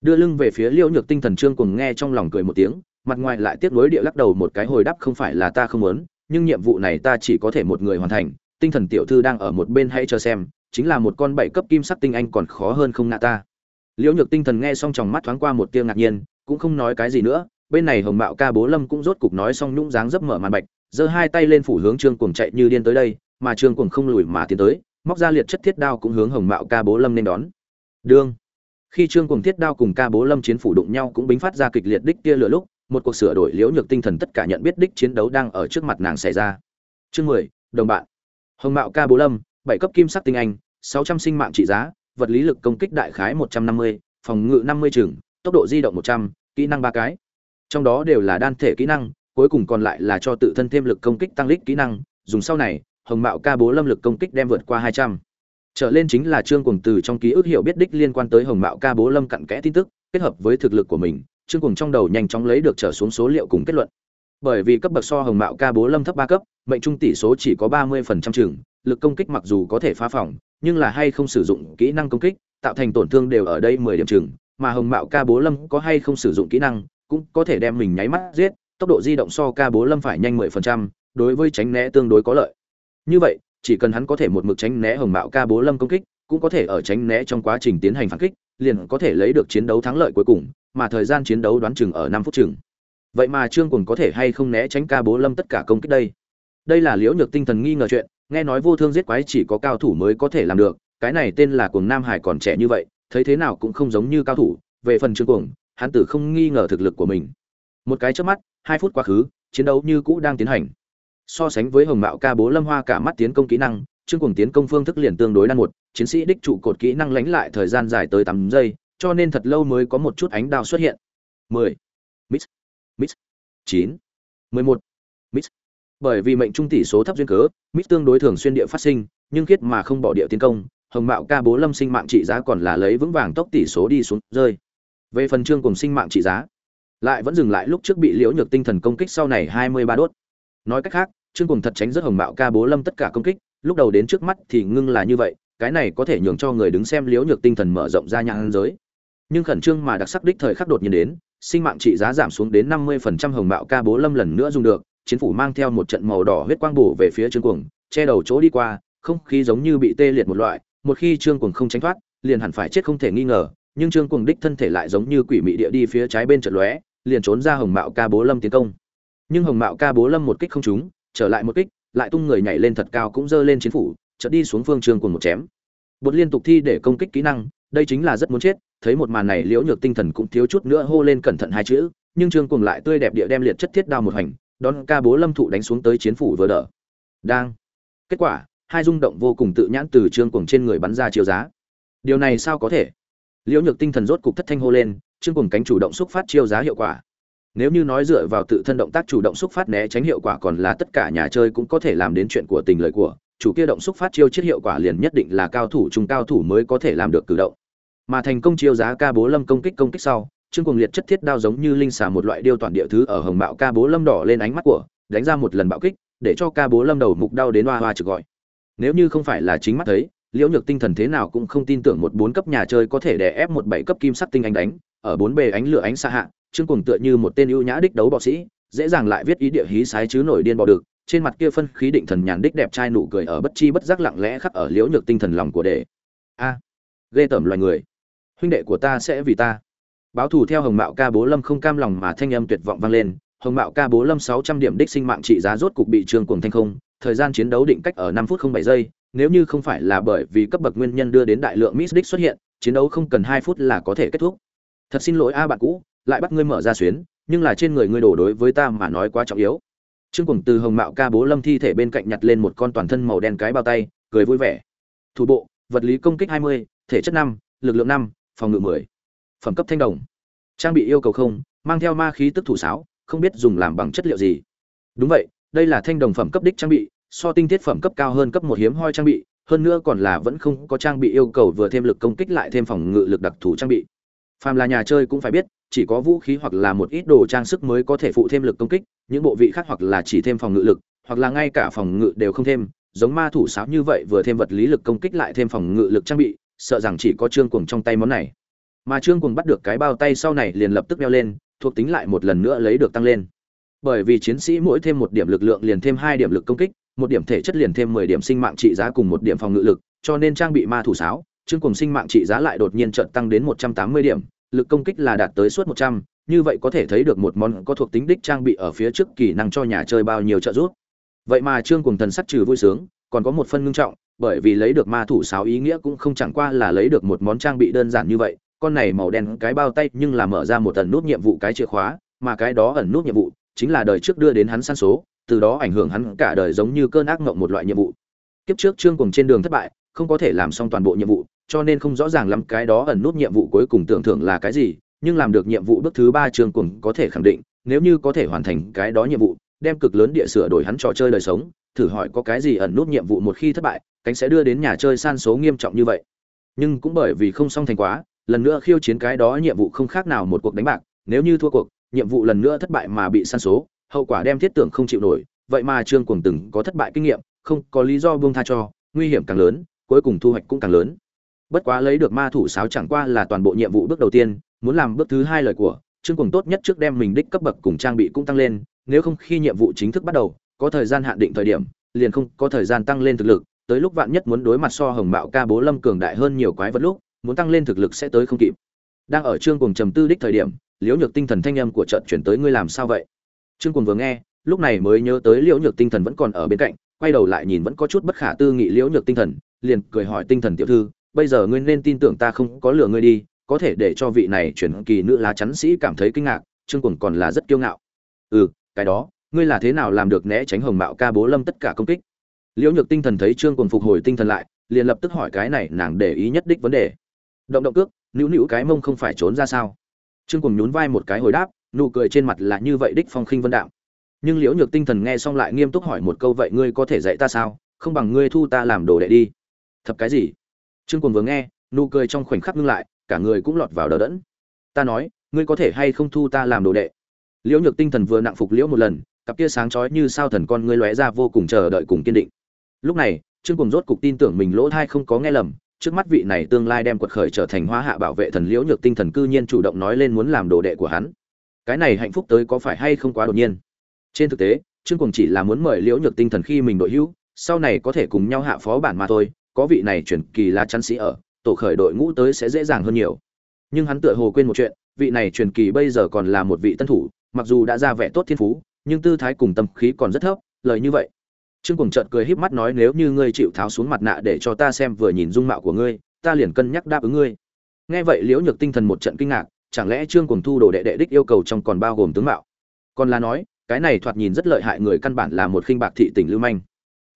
đưa lưng về phía liễu nhược tinh thần trương cùng nghe trong lòng cười một tiếng, mặt ngoài lại tiếp nối địa lắc đầu một cái hồi đáp không phải là ta không muốn, nhưng nhiệm vụ này ta chỉ có thể một người hoàn thành, tinh thần tiểu thư đang ở một bên hãy chờ xem, chính là một con bảy cấp kim sắc tinh anh còn khó hơn không ngạ ta. Liễu nhược tinh thần nghe xong tròng mắt thoáng qua một tia ngạc nhiên, cũng không nói cái gì nữa, bên này hồng mạo ca bố lâm cũng rốt cục nói xong nhũng dáng dấp mở màn bạch, giơ hai tay lên phủ hướng trương cuồng chạy như điên tới đây, mà trương cuồng không lùi mà tiến tới, móc ra liệt chất thiết đao cũng hướng hồng mạo ca bố lâm nên đón. Đương khi trương cuồng thiết đao cùng ca bố lâm chiến phủ đụng nhau cũng bính phát ra kịch liệt đích tia lửa lúc, một cuộc sửa đổi liễu nhược tinh thần tất cả nhận biết đích chiến đấu đang ở trước mặt nàng xảy ra. Chương mười, đồng bạn. Hồng mạo ca bố lâm, bảy cấp kim sắc tinh anh, sáu trăm sinh mạng trị giá, vật lý lực công kích đại khái một trăm năm mươi, phòng ngự năm mươi trường tốc độ di động một trăm, kỹ năng ba cái. Trong đó đều là đan thể kỹ năng, cuối cùng còn lại là cho tự thân thêm lực công kích tăng lít kỹ năng. Dùng sau này, hồng mạo ca bố lâm lực công kích đem vượt qua hai trăm trở lên chính là trương cuồng từ trong ký ức hiểu biết đích liên quan tới hồng mạo ca bố lâm cặn kẽ tin tức, kết hợp với thực lực của mình, trương cuồng trong đầu nhanh chóng lấy được trở xuống số liệu cùng kết luận. Bởi vì cấp bậc so hồng mạo ca bố lâm thấp ba cấp, mệnh trung tỷ số chỉ có ba mươi phần trăm chừng, lực công kích mặc dù có thể phá phỏng nhưng là hay không sử dụng kỹ năng công kích, tạo thành tổn thương đều ở đây mười điểm chừng, mà hồng mạo ca bố lâm có hay không sử dụng kỹ năng, cũng có thể đem mình nháy mắt giết, tốc độ di động so ca bố lâm phải nhanh mười phần trăm, đối với tránh né tương đối có lợi. Như vậy chỉ cần hắn có thể một mực tránh né hồng mạo ca bố lâm công kích, cũng có thể ở tránh né trong quá trình tiến hành phản kích, liền có thể lấy được chiến đấu thắng lợi cuối cùng, mà thời gian chiến đấu đoán chừng ở năm phút chừng. Vậy mà trương cùng có thể hay không né tránh ca bố lâm tất cả công kích đây? Đây là liễu nhược tinh thần nghi ngờ chuyện, nghe nói vô thương giết quái chỉ có cao thủ mới có thể làm được, cái này tên là cuồng nam hải còn trẻ như vậy, thấy thế nào cũng không giống như cao thủ. Về phần trương cuồng, hắn tử không nghi ngờ thực lực của mình. Một cái trước mắt, hai phút quá khứ, chiến đấu như cũ đang tiến hành so sánh với hồng mạo ca bố lâm hoa cả mắt tiến công kỹ năng chương cùng tiến công phương thức liền tương đối đan một chiến sĩ đích trụ cột kỹ năng lánh lại thời gian dài tới tám giây cho nên thật lâu mới có một chút ánh đao xuất hiện 10. Mix. Mix. 9. 11. Mix. Bởi vì mệnh trung tỷ số thấp duyên cớ, mix tương đối thường xuyên địa phát sinh, nhưng khiết mà không bỏ địa tiến công, hồng mạo ca bố lâm sinh mạng trị giá còn là lấy vững vàng tốc tỷ số đi xuống rơi. Về phần chương cùng sinh mạng trị giá, lại vẫn dừng lại lúc trước bị liễu nhược tinh thần công kích sau này 23 đốt. Nói cách khác, Trương cùng thật tránh rất hồng mạo ca bố lâm tất cả công kích, lúc đầu đến trước mắt thì ngưng là như vậy, cái này có thể nhường cho người đứng xem liễu nhược tinh thần mở rộng ra nhãn giới. Nhưng khẩn trương mà đặc sắc đích thời khắc đột nhiên đến, sinh mạng trị giá giảm xuống đến 50% hồng mạo ca bố lâm lần nữa dùng được, chiến phủ mang theo một trận màu đỏ huyết quang bổ về phía Trương Cuồng, che đầu chỗ đi qua, không khí giống như bị tê liệt một loại, một khi Trương Cuồng không tránh thoát, liền hẳn phải chết không thể nghi ngờ, nhưng Trương Cuồng đích thân thể lại giống như quỷ mị địa đi phía trái bên trận lóe, liền trốn ra hồng mạo ca bố lâm tiến công. Nhưng hồng mạo ca bố lâm một kích không trúng, trở lại một kích, lại tung người nhảy lên thật cao cũng giơ lên chiến phủ, chợt đi xuống phương trường cùng một chém. Bột liên tục thi để công kích kỹ năng, đây chính là rất muốn chết, thấy một màn này liễu nhược tinh thần cũng thiếu chút nữa hô lên cẩn thận hai chữ nhưng trương cuồng lại tươi đẹp địa đem liệt chất thiết đao một hành đón ca bố lâm thụ đánh xuống tới chiến phủ vừa đỡ. Đang. Kết quả hai rung động vô cùng tự nhãn từ trương cuồng trên người bắn ra chiếu giá. Điều này sao có thể? Liễu nhược tinh thần rốt cục thất thanh hô lên trương cuồng cánh chủ động xúc phát chiêu giá hiệu quả nếu như nói dựa vào tự thân động tác chủ động xúc phát né tránh hiệu quả còn là tất cả nhà chơi cũng có thể làm đến chuyện của tình lời của. Chủ kia động xúc phát chiêu chiết hiệu quả liền nhất định là cao thủ trung cao thủ mới có thể làm được cử động. Mà thành công chiêu giá ca bố lâm công kích công kích sau, trương cuồng liệt chất thiết đao giống như linh xà một loại điêu toàn địa thứ ở hồng bạo ca bố lâm đỏ lên ánh mắt của, đánh ra một lần bạo kích, để cho ca bố lâm đầu mục đau đến hoa hoa trực gọi. Nếu như không phải là chính mắt thấy, liễu nhược tinh thần thế nào cũng không tin tưởng một bốn cấp nhà chơi có thể đè ép một bảy cấp kim sắc tinh anh đánh, ở bốn bề ánh lửa ánh xa hạ trương cuồng tựa như một tên ưu nhã đích đấu bọ sĩ dễ dàng lại viết ý địa hí sái chứ nổi điên bọ được trên mặt kia phân khí định thần nhàn đích đẹp trai nụ cười ở bất chi bất giác lặng lẽ khắc ở liễu nhược tinh thần lòng của đệ. A à, ghê tởm loài người. Huynh đệ của ta sẽ vì ta. Báo thù theo hồng mạo ca bố lâm không cam lòng mà thanh âm tuyệt vọng vang lên. Hồng mạo ca bố lâm sáu trăm điểm đích sinh mạng trị giá rốt cục bị trương cuồng thanh không. Thời gian chiến đấu định cách ở năm phút không bảy giây. Nếu như không phải là bởi vì cấp bậc nguyên nhân đưa đến đại lượng miss đích xuất hiện chiến đấu không cần hai phút là có thể kết thúc. Thật xin lỗi a bạn cũ lại bắt ngươi mở ra xuyến nhưng là trên người ngươi đổ đối với ta mà nói quá trọng yếu trương cuồng từ hồng mạo ca bố lâm thi thể bên cạnh nhặt lên một con toàn thân màu đen cái bao tay cười vui vẻ thủ bộ vật lý công kích hai mươi thể chất năm lực lượng năm phòng ngự 10. Phẩm cấp thanh đồng. Trang bị yêu cầu không, mang theo ma khí tức thủ sáo, không biết dùng làm bằng chất liệu gì. Đúng vậy, đây là thanh đồng phẩm cấp đích trang bị, so tinh thiết phẩm cấp cao hơn cấp một hiếm hoi trang bị, hơn nữa còn là vẫn không có trang bị yêu cầu vừa thêm lực công kích lại thêm phòng ngự lực đặc thù trang bị. Phàm là nhà chơi cũng phải biết, chỉ có vũ khí hoặc là một ít đồ trang sức mới có thể phụ thêm lực công kích, những bộ vị khác hoặc là chỉ thêm phòng ngự lực, hoặc là ngay cả phòng ngự đều không thêm, giống ma thủ sáo như vậy vừa thêm vật lý lực công kích lại thêm phòng ngự lực trang bị, sợ rằng chỉ có trương cuồng trong tay món này. Mà trương cuồng bắt được cái bao tay sau này liền lập tức đeo lên thuộc tính lại một lần nữa lấy được tăng lên. Bởi vì chiến sĩ mỗi thêm một điểm lực lượng liền thêm hai điểm lực công kích một điểm thể chất liền thêm mười điểm sinh mạng trị giá cùng một điểm phòng ngự lực cho nên trang bị ma thủ sáo trương cuồng sinh mạng trị giá lại đột nhiên chợt tăng đến một trăm tám mươi điểm lực công kích là đạt tới suốt một trăm, như vậy có thể thấy được một món có thuộc tính đích trang bị ở phía trước kỹ năng cho nhà chơi bao nhiêu trợ giúp. Vậy mà trương cuồng thần sắc trừ vui sướng, còn có một phân ngưng trọng, bởi vì lấy được ma thủ sáo ý nghĩa cũng không chẳng qua là lấy được một món trang bị đơn giản như vậy, con này màu đen cái bao tay nhưng là mở ra một ẩn nút nhiệm vụ cái chìa khóa, mà cái đó ẩn nút nhiệm vụ chính là đời trước đưa đến hắn san số, từ đó ảnh hưởng hắn cả đời giống như cơn ác mộng một loại nhiệm vụ. Kiếp trước trương Cuồng trên đường thất bại, không có thể làm xong toàn bộ nhiệm vụ cho nên không rõ ràng lắm cái đó ẩn nút nhiệm vụ cuối cùng tưởng thưởng là cái gì, nhưng làm được nhiệm vụ bước thứ ba trương cùng có thể khẳng định, nếu như có thể hoàn thành cái đó nhiệm vụ, đem cực lớn địa sửa đổi hắn trò chơi đời sống, thử hỏi có cái gì ẩn nút nhiệm vụ một khi thất bại, cánh sẽ đưa đến nhà chơi san số nghiêm trọng như vậy. Nhưng cũng bởi vì không xong thành quá, lần nữa khiêu chiến cái đó nhiệm vụ không khác nào một cuộc đánh bạc, nếu như thua cuộc, nhiệm vụ lần nữa thất bại mà bị san số, hậu quả đem thiết tưởng không chịu nổi, vậy mà trương cuồng từng có thất bại kinh nghiệm, không có lý do buông tha cho, nguy hiểm càng lớn, cuối cùng thu hoạch cũng càng lớn bất quá lấy được ma thủ sáo chẳng qua là toàn bộ nhiệm vụ bước đầu tiên, muốn làm bước thứ hai lời của, trương cùng tốt nhất trước đem mình đích cấp bậc cùng trang bị cũng tăng lên, nếu không khi nhiệm vụ chính thức bắt đầu, có thời gian hạn định thời điểm, liền không có thời gian tăng lên thực lực, tới lúc vạn nhất muốn đối mặt so hồng mạo ca bố lâm cường đại hơn nhiều quái vật lúc, muốn tăng lên thực lực sẽ tới không kịp. Đang ở trương cùng trầm tư đích thời điểm, liễu nhược tinh thần thanh âm của trận chuyển tới ngươi làm sao vậy? Trương cùng vừa nghe, lúc này mới nhớ tới liễu nhược tinh thần vẫn còn ở bên cạnh, quay đầu lại nhìn vẫn có chút bất khả tư nghị liễu nhược tinh thần, liền cười hỏi tinh thần tiểu thư bây giờ ngươi nên tin tưởng ta không có lừa ngươi đi, có thể để cho vị này chuyển kỳ nữ lá chắn sĩ cảm thấy kinh ngạc, trương cùng còn là rất kiêu ngạo. Ừ cái đó, ngươi là thế nào làm được né tránh hồng mạo ca bố lâm tất cả công kích? Liễu nhược tinh thần thấy trương cùng phục hồi tinh thần lại, liền lập tức hỏi cái này nàng để ý nhất đích vấn đề. Động động cước nữu nữu cái mông không phải trốn ra sao? Trương cùng nhún vai một cái hồi đáp, nụ cười trên mặt là như vậy đích phong khinh vân đạo nhưng liễu nhược tinh thần nghe xong lại nghiêm túc hỏi một câu, vậy ngươi có thể dạy ta sao? Không bằng ngươi thu ta làm đồ đệ đi. Thập cái gì? Trương cuồng vừa nghe, nụ cười trong khoảnh khắc ngưng lại, cả người cũng lọt vào đờ đẫn. Ta nói, ngươi có thể hay không thu ta làm đồ đệ? Liễu nhược tinh thần vừa nặng phục liễu một lần, cặp kia sáng chói như sao thần con ngươi lóe ra vô cùng chờ đợi cùng kiên định. Lúc này, trương cuồng rốt cục tin tưởng mình lỗ thai không có nghe lầm, trước mắt vị này tương lai đem quật khởi trở thành hóa hạ bảo vệ thần liễu nhược tinh thần cư nhiên chủ động nói lên muốn làm đồ đệ của hắn. Cái này hạnh phúc tới có phải hay không quá đột nhiên? Trên thực tế, trương cuồng chỉ là muốn mời liễu nhược tinh thần khi mình đội hữu, sau này có thể cùng nhau hạ phó bản mà thôi có vị này chuyển kỳ lá chắn sĩ ở, tổ khởi đội ngũ tới sẽ dễ dàng hơn nhiều. Nhưng hắn tựa hồ quên một chuyện, vị này truyền kỳ bây giờ còn là một vị tân thủ, mặc dù đã ra vẻ tốt thiên phú, nhưng tư thái cùng tâm khí còn rất thấp, lời như vậy. Trương cùng trợt cười híp mắt nói, nếu như ngươi chịu tháo xuống mặt nạ để cho ta xem vừa nhìn dung mạo của ngươi, ta liền cân nhắc đáp ứng ngươi. Nghe vậy liễu nhược tinh thần một trận kinh ngạc, chẳng lẽ trương cùng thu đồ đệ đệ đích yêu cầu trong còn bao gồm tướng mạo? Còn là nói, cái này thoạt nhìn rất lợi hại người căn bản là một khinh bạc thị tỉnh lưu manh.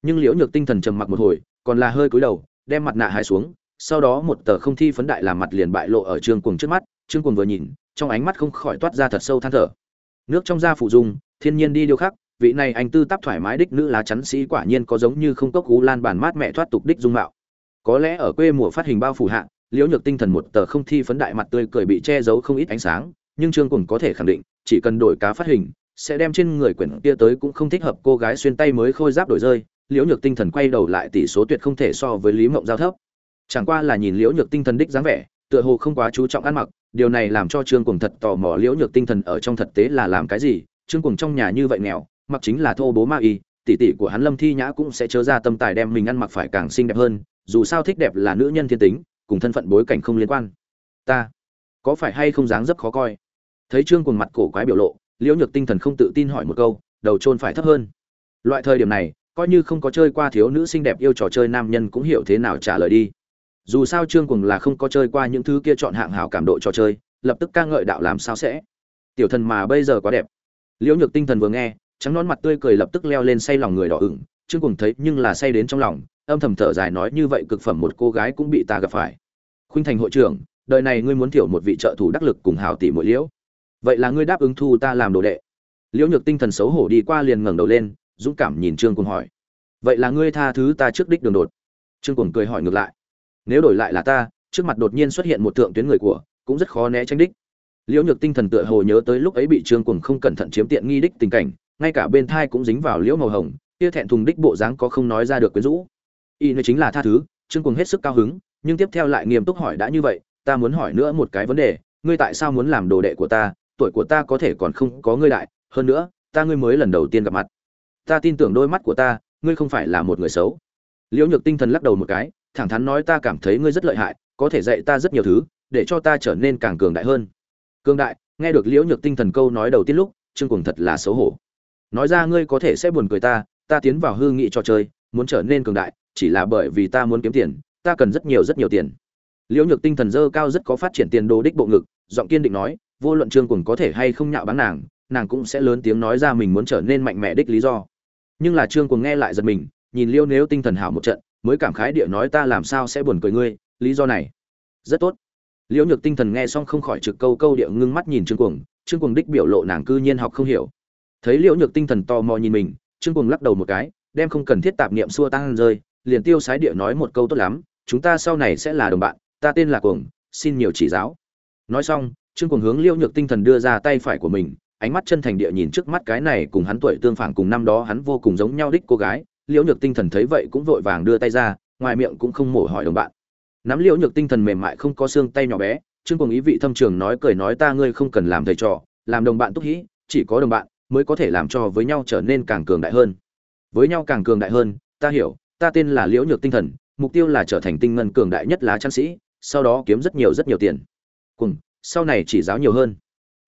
Nhưng liễu nhược tinh thần trầm mặc một hồi còn là hơi cúi đầu, đem mặt nạ hai xuống, sau đó một tờ không thi phấn đại làm mặt liền bại lộ ở trương cuồng trước mắt trương cuồng vừa nhìn, trong ánh mắt không khỏi toát ra thật sâu than thở. Nước trong da phụ dung, thiên nhiên đi điêu khắc, vị này anh tư tắp thoải mái đích nữ lá chắn sĩ quả nhiên có giống như không cốc cú lan bản mát mẹ thoát tục đích dung mạo. Có lẽ ở quê mùa phát hình bao phủ hạ, liễu nhược tinh thần một tờ không thi phấn đại mặt tươi cười bị che giấu không ít ánh sáng, nhưng trương cuồng có thể khẳng định, chỉ cần đổi cá phát hình, sẽ đem trên người quyển kia tới cũng không thích hợp cô gái xuyên tay mới khôi giáp đổi rơi liễu nhược tinh thần quay đầu lại tỷ số tuyệt không thể so với lý mộng giao thấp. Chẳng qua là nhìn liễu nhược tinh thần đích dáng vẻ, tựa hồ không quá chú trọng ăn mặc, điều này làm cho trương cùng thật tò mò liễu nhược tinh thần ở trong thực tế là làm cái gì. Trương cùng trong nhà như vậy nghèo, mặc chính là thô bố ma y, tỷ tỷ của hắn lâm thi nhã cũng sẽ chớ ra tâm tài đem mình ăn mặc phải càng xinh đẹp hơn, dù sao thích đẹp là nữ nhân thiên tính, cùng thân phận bối cảnh không liên quan. Ta, có phải hay không dáng dấp khó coi? Thấy trương cùng mặt cổ quái biểu lộ, liễu nhược tinh thần không tự tin hỏi một câu, đầu trôn phải thấp hơn. Loại thời điểm này coi như không có chơi qua thiếu nữ xinh đẹp yêu trò chơi nam nhân cũng hiểu thế nào trả lời đi. Dù sao trương cùng là không có chơi qua những thứ kia chọn hạng hảo cảm độ trò chơi, lập tức ca ngợi đạo làm sao sẽ. Tiểu thần mà bây giờ quá đẹp. Liễu nhược tinh thần vừa nghe, trắng nón mặt tươi cười lập tức leo lên say lòng người đỏ ửng, trương cùng thấy nhưng là say đến trong lòng, âm thầm thở dài nói như vậy cực phẩm một cô gái cũng bị ta gặp phải. Khuynh thành hội trưởng, đời này ngươi muốn thiểu một vị trợ thủ đắc lực cùng hảo tỷ mỗi liễu. Vậy là ngươi đáp ứng thu ta làm đồ đệ. Liễu nhược tinh thần xấu hổ đi qua liền ngẩng đầu lên dũng cảm nhìn trương cùng hỏi. Vậy là ngươi tha thứ ta trước đích đường đột? Trương cùng cười hỏi ngược lại. Nếu đổi lại là ta, trước mặt đột nhiên xuất hiện một thượng tuyến người của, cũng rất khó né tránh đích. Liễu nhược tinh thần tựa hồ nhớ tới lúc ấy bị trương cùng không cẩn thận chiếm tiện nghi đích tình cảnh, ngay cả bên thai cũng dính vào liễu màu hồng, kia thẹn thùng đích bộ dáng có không nói ra được quyến rũ. Y nơi chính là tha thứ. Trương cùng hết sức cao hứng, nhưng tiếp theo lại nghiêm túc hỏi đã như vậy, ta muốn hỏi nữa một cái vấn đề, ngươi tại sao muốn làm đồ đệ của ta? Tuổi của ta có thể còn không có ngươi đại, hơn nữa, ta ngươi mới lần đầu tiên gặp mặt ta tin tưởng đôi mắt của ta, ngươi không phải là một người xấu. Liễu nhược tinh thần lắc đầu một cái, thẳng thắn nói ta cảm thấy ngươi rất lợi hại, có thể dạy ta rất nhiều thứ, để cho ta trở nên càng cường đại hơn. Cường đại, nghe được liễu nhược tinh thần câu nói đầu tiên lúc, trương cùng thật là xấu hổ. Nói ra ngươi có thể sẽ buồn cười ta ta tiến vào hư nghị trò chơi, muốn trở nên cường đại, chỉ là bởi vì ta muốn kiếm tiền, ta cần rất nhiều rất nhiều tiền. Liễu nhược tinh thần dơ cao rất có phát triển tiền đồ đích bộ ngực, giọng kiên định nói, vô luận trương cùng có thể hay không nhạo báng nàng nàng cũng sẽ lớn tiếng nói ra mình muốn trở nên mạnh mẽ đích lý do. Nhưng là trương cùng nghe lại giật mình, nhìn liêu nếu tinh thần hảo một trận, mới cảm khái địa nói ta làm sao sẽ buồn cười ngươi, lý do này. Rất tốt. Liễu nhược tinh thần nghe xong không khỏi trực câu câu địa ngưng mắt nhìn trương cuồng trương cuồng đích biểu lộ nàng cư nhiên học không hiểu. Thấy liễu nhược tinh thần to mò nhìn mình, trương cuồng lắc đầu một cái, đem không cần thiết tạp niệm xua tăng rơi, liền tiêu sái địa nói một câu tốt lắm, chúng ta sau này sẽ là đồng bạn, ta tên là cuồng, xin nhiều chỉ giáo. Nói xong, trương cuồng hướng liễu nhược tinh thần đưa ra tay phải của mình ánh mắt chân thành địa nhìn trước mắt cái này cùng hắn tuổi tương phản cùng năm đó hắn vô cùng giống nhau đích cô gái, liễu nhược tinh thần thấy vậy cũng vội vàng đưa tay ra, ngoài miệng cũng không mổ hỏi đồng bạn. Nắm liễu nhược tinh thần mềm mại không có xương tay nhỏ bé, trương cùng ý vị thâm trường nói cười nói ta ngươi không cần làm thầy trò, làm đồng bạn túc hĩ chỉ có đồng bạn mới có thể làm cho với nhau trở nên càng cường đại hơn. Với nhau càng cường đại hơn, ta hiểu, ta tên là liễu nhược tinh thần, mục tiêu là trở thành tinh ngân cường đại nhất lá chăn sĩ, sau đó kiếm rất nhiều rất nhiều tiền. Cùng sau này chỉ giáo nhiều hơn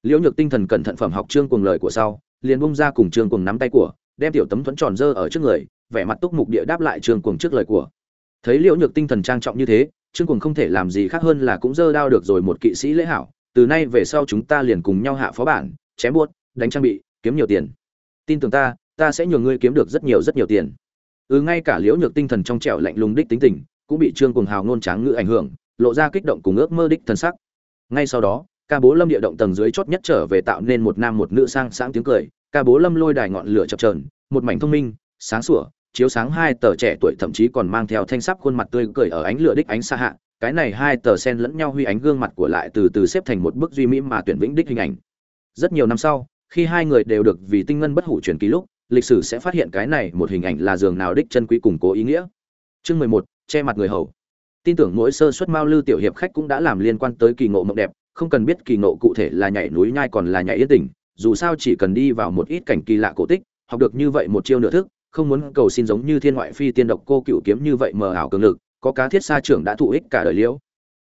liễu nhược tinh thần cẩn thận phẩm học trương cuồng lời của sau, liền bung ra cùng trương cuồng nắm tay của, đem tiểu tấm thuẫn tròn dơ ở trước người, vẻ mặt túc mục địa đáp lại trương cuồng trước lời của. Thấy liễu nhược tinh thần trang trọng như thế, trương cuồng không thể làm gì khác hơn là cũng dơ đao được rồi một kỵ sĩ lễ hảo, từ nay về sau chúng ta liền cùng nhau hạ phó bản, chém buốt, đánh trang bị, kiếm nhiều tiền. Tin tưởng ta ta sẽ nhường ngươi kiếm được rất nhiều rất nhiều tiền. Ừ ngay cả liễu nhược tinh thần trong trẻo lạnh lùng đích tính tình, cũng bị trương cuồng hào ngôn tráng ngữ ảnh hưởng, lộ ra kích động cùng ước mơ đích thần sắc. Ngay sau đó ca bố lâm địa động tầng dưới chót nhất trở về tạo nên một nam một nữ sang sáng tiếng cười. Ca bố lâm lôi đài ngọn lửa chập trờn một mảnh thông minh, sáng sủa, chiếu sáng hai tờ trẻ tuổi thậm chí còn mang theo thanh sắc khuôn mặt tươi cười ở ánh lửa đích ánh xa hạ. Cái này hai tờ sen lẫn nhau huy ánh gương mặt của lại từ từ xếp thành một bức duy mỹ mà tuyển vĩnh đích hình ảnh. Rất nhiều năm sau, khi hai người đều được vì tinh ngân bất hủ truyền ký lúc, lịch sử sẽ phát hiện cái này một hình ảnh là giường nào đích chân quý củng cố ý nghĩa. Chương mười một, che mặt người hầu. Tin tưởng mỗi sơ suất mao lư tiểu hiệp khách cũng đã làm liên quan tới kỳ ngộ mộng đẹp không cần biết kỳ ngộ cụ thể là nhảy núi nhai còn là nhảy yên tình dù sao chỉ cần đi vào một ít cảnh kỳ lạ cổ tích, học được như vậy một chiêu nửa thức, không muốn cầu xin giống như thiên ngoại phi tiên độc cô cựu kiếm như vậy mờ ảo cường lực, có cá thiết xa trưởng đã thụ ích cả đời liễu.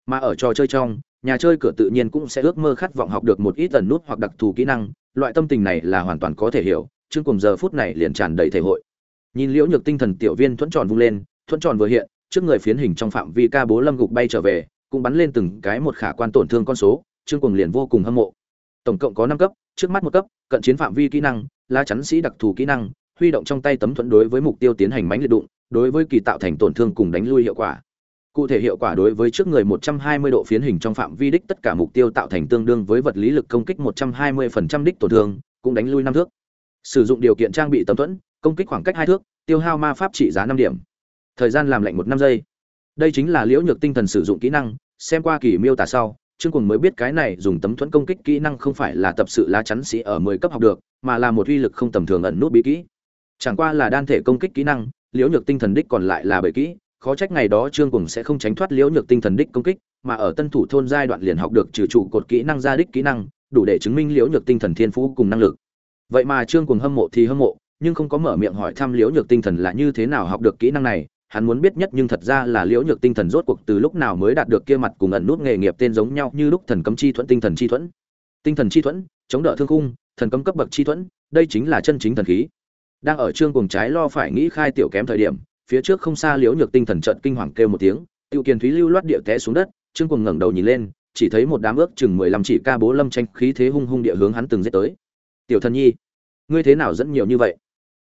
Mà ở trò chơi trong, nhà chơi cửa tự nhiên cũng sẽ ước mơ khát vọng học được một ít tần nút hoặc đặc thù kỹ năng, loại tâm tình này là hoàn toàn có thể hiểu, chương cùng giờ phút này liền tràn đầy thể hội. Nhìn liễu nhược tinh thần tiểu viên thuẫn tròn vung lên, thuẫn tròn vừa hiện, trước người phiến hình trong phạm vi ca bố lâm gục bay trở về cũng bắn lên từng cái một khả quan tổn thương con số, trương cuồng liền vô cùng hâm mộ. Tổng cộng có năm cấp, trước mắt một cấp, cận chiến phạm vi kỹ năng la chắn sĩ đặc thù kỹ năng, huy động trong tay tấm thuẫn đối với mục tiêu tiến hành mánh liệt đụng, đối với kỳ tạo thành tổn thương cùng đánh lui hiệu quả. Cụ thể hiệu quả đối với trước người 120 độ phiến hình trong phạm vi đích tất cả mục tiêu tạo thành tương đương với vật lý lực công kích 120% đích tổn thương, cũng đánh lui năm thước. Sử dụng điều kiện trang bị tấm thuẫn, công kích khoảng cách hai thước, tiêu hao ma pháp trị giá năm điểm. Thời gian làm lạnh một năm giây đây chính là liễu nhược tinh thần sử dụng kỹ năng, xem qua kỳ miêu tả sau, trương cùng mới biết cái này dùng tấm thuẫn công kích kỹ năng không phải là tập sự lá chắn sĩ ở mười cấp học được, mà là một uy lực không tầm thường ẩn nút bí kỹ. Chẳng qua là đan thể công kích kỹ năng, liễu nhược tinh thần đích còn lại là bởi kỹ, khó trách ngày đó trương cùng sẽ không tránh thoát liễu nhược tinh thần đích công kích, mà ở tân thủ thôn giai đoạn liền học được trừ trụ cột kỹ năng ra đích kỹ năng, đủ để chứng minh liễu nhược tinh thần thiên phú cùng năng lực. Vậy mà trương cùng hâm mộ thì hâm mộ, nhưng không có mở miệng hỏi thăm liễu nhược tinh thần là như thế nào học được kỹ năng này hắn muốn biết nhất nhưng thật ra là liễu nhược tinh thần rốt cuộc từ lúc nào mới đạt được kia mặt cùng ẩn nút nghề nghiệp tên giống nhau như lúc thần cấm chi thuẫn tinh thần chi thuẫn. Tinh thần chi thuẫn, chống đỡ thương khung, thần cấm cấp bậc chi thuẫn, đây chính là chân chính thần khí. Đang ở trương cùng trái lo phải nghĩ khai tiểu kém thời điểm, phía trước không xa liễu nhược tinh thần trận kinh hoàng kêu một tiếng tiêu kiền thúy lưu loát địa té xuống đất, trương cùng ngẩng đầu nhìn lên, chỉ thấy một đám ước chừng mười lăm chỉ ca bố lâm tranh khí thế hung hung địa hướng hắn từng giết tới. Tiểu thần nhi, ngươi thế nào dẫn nhiều như vậy?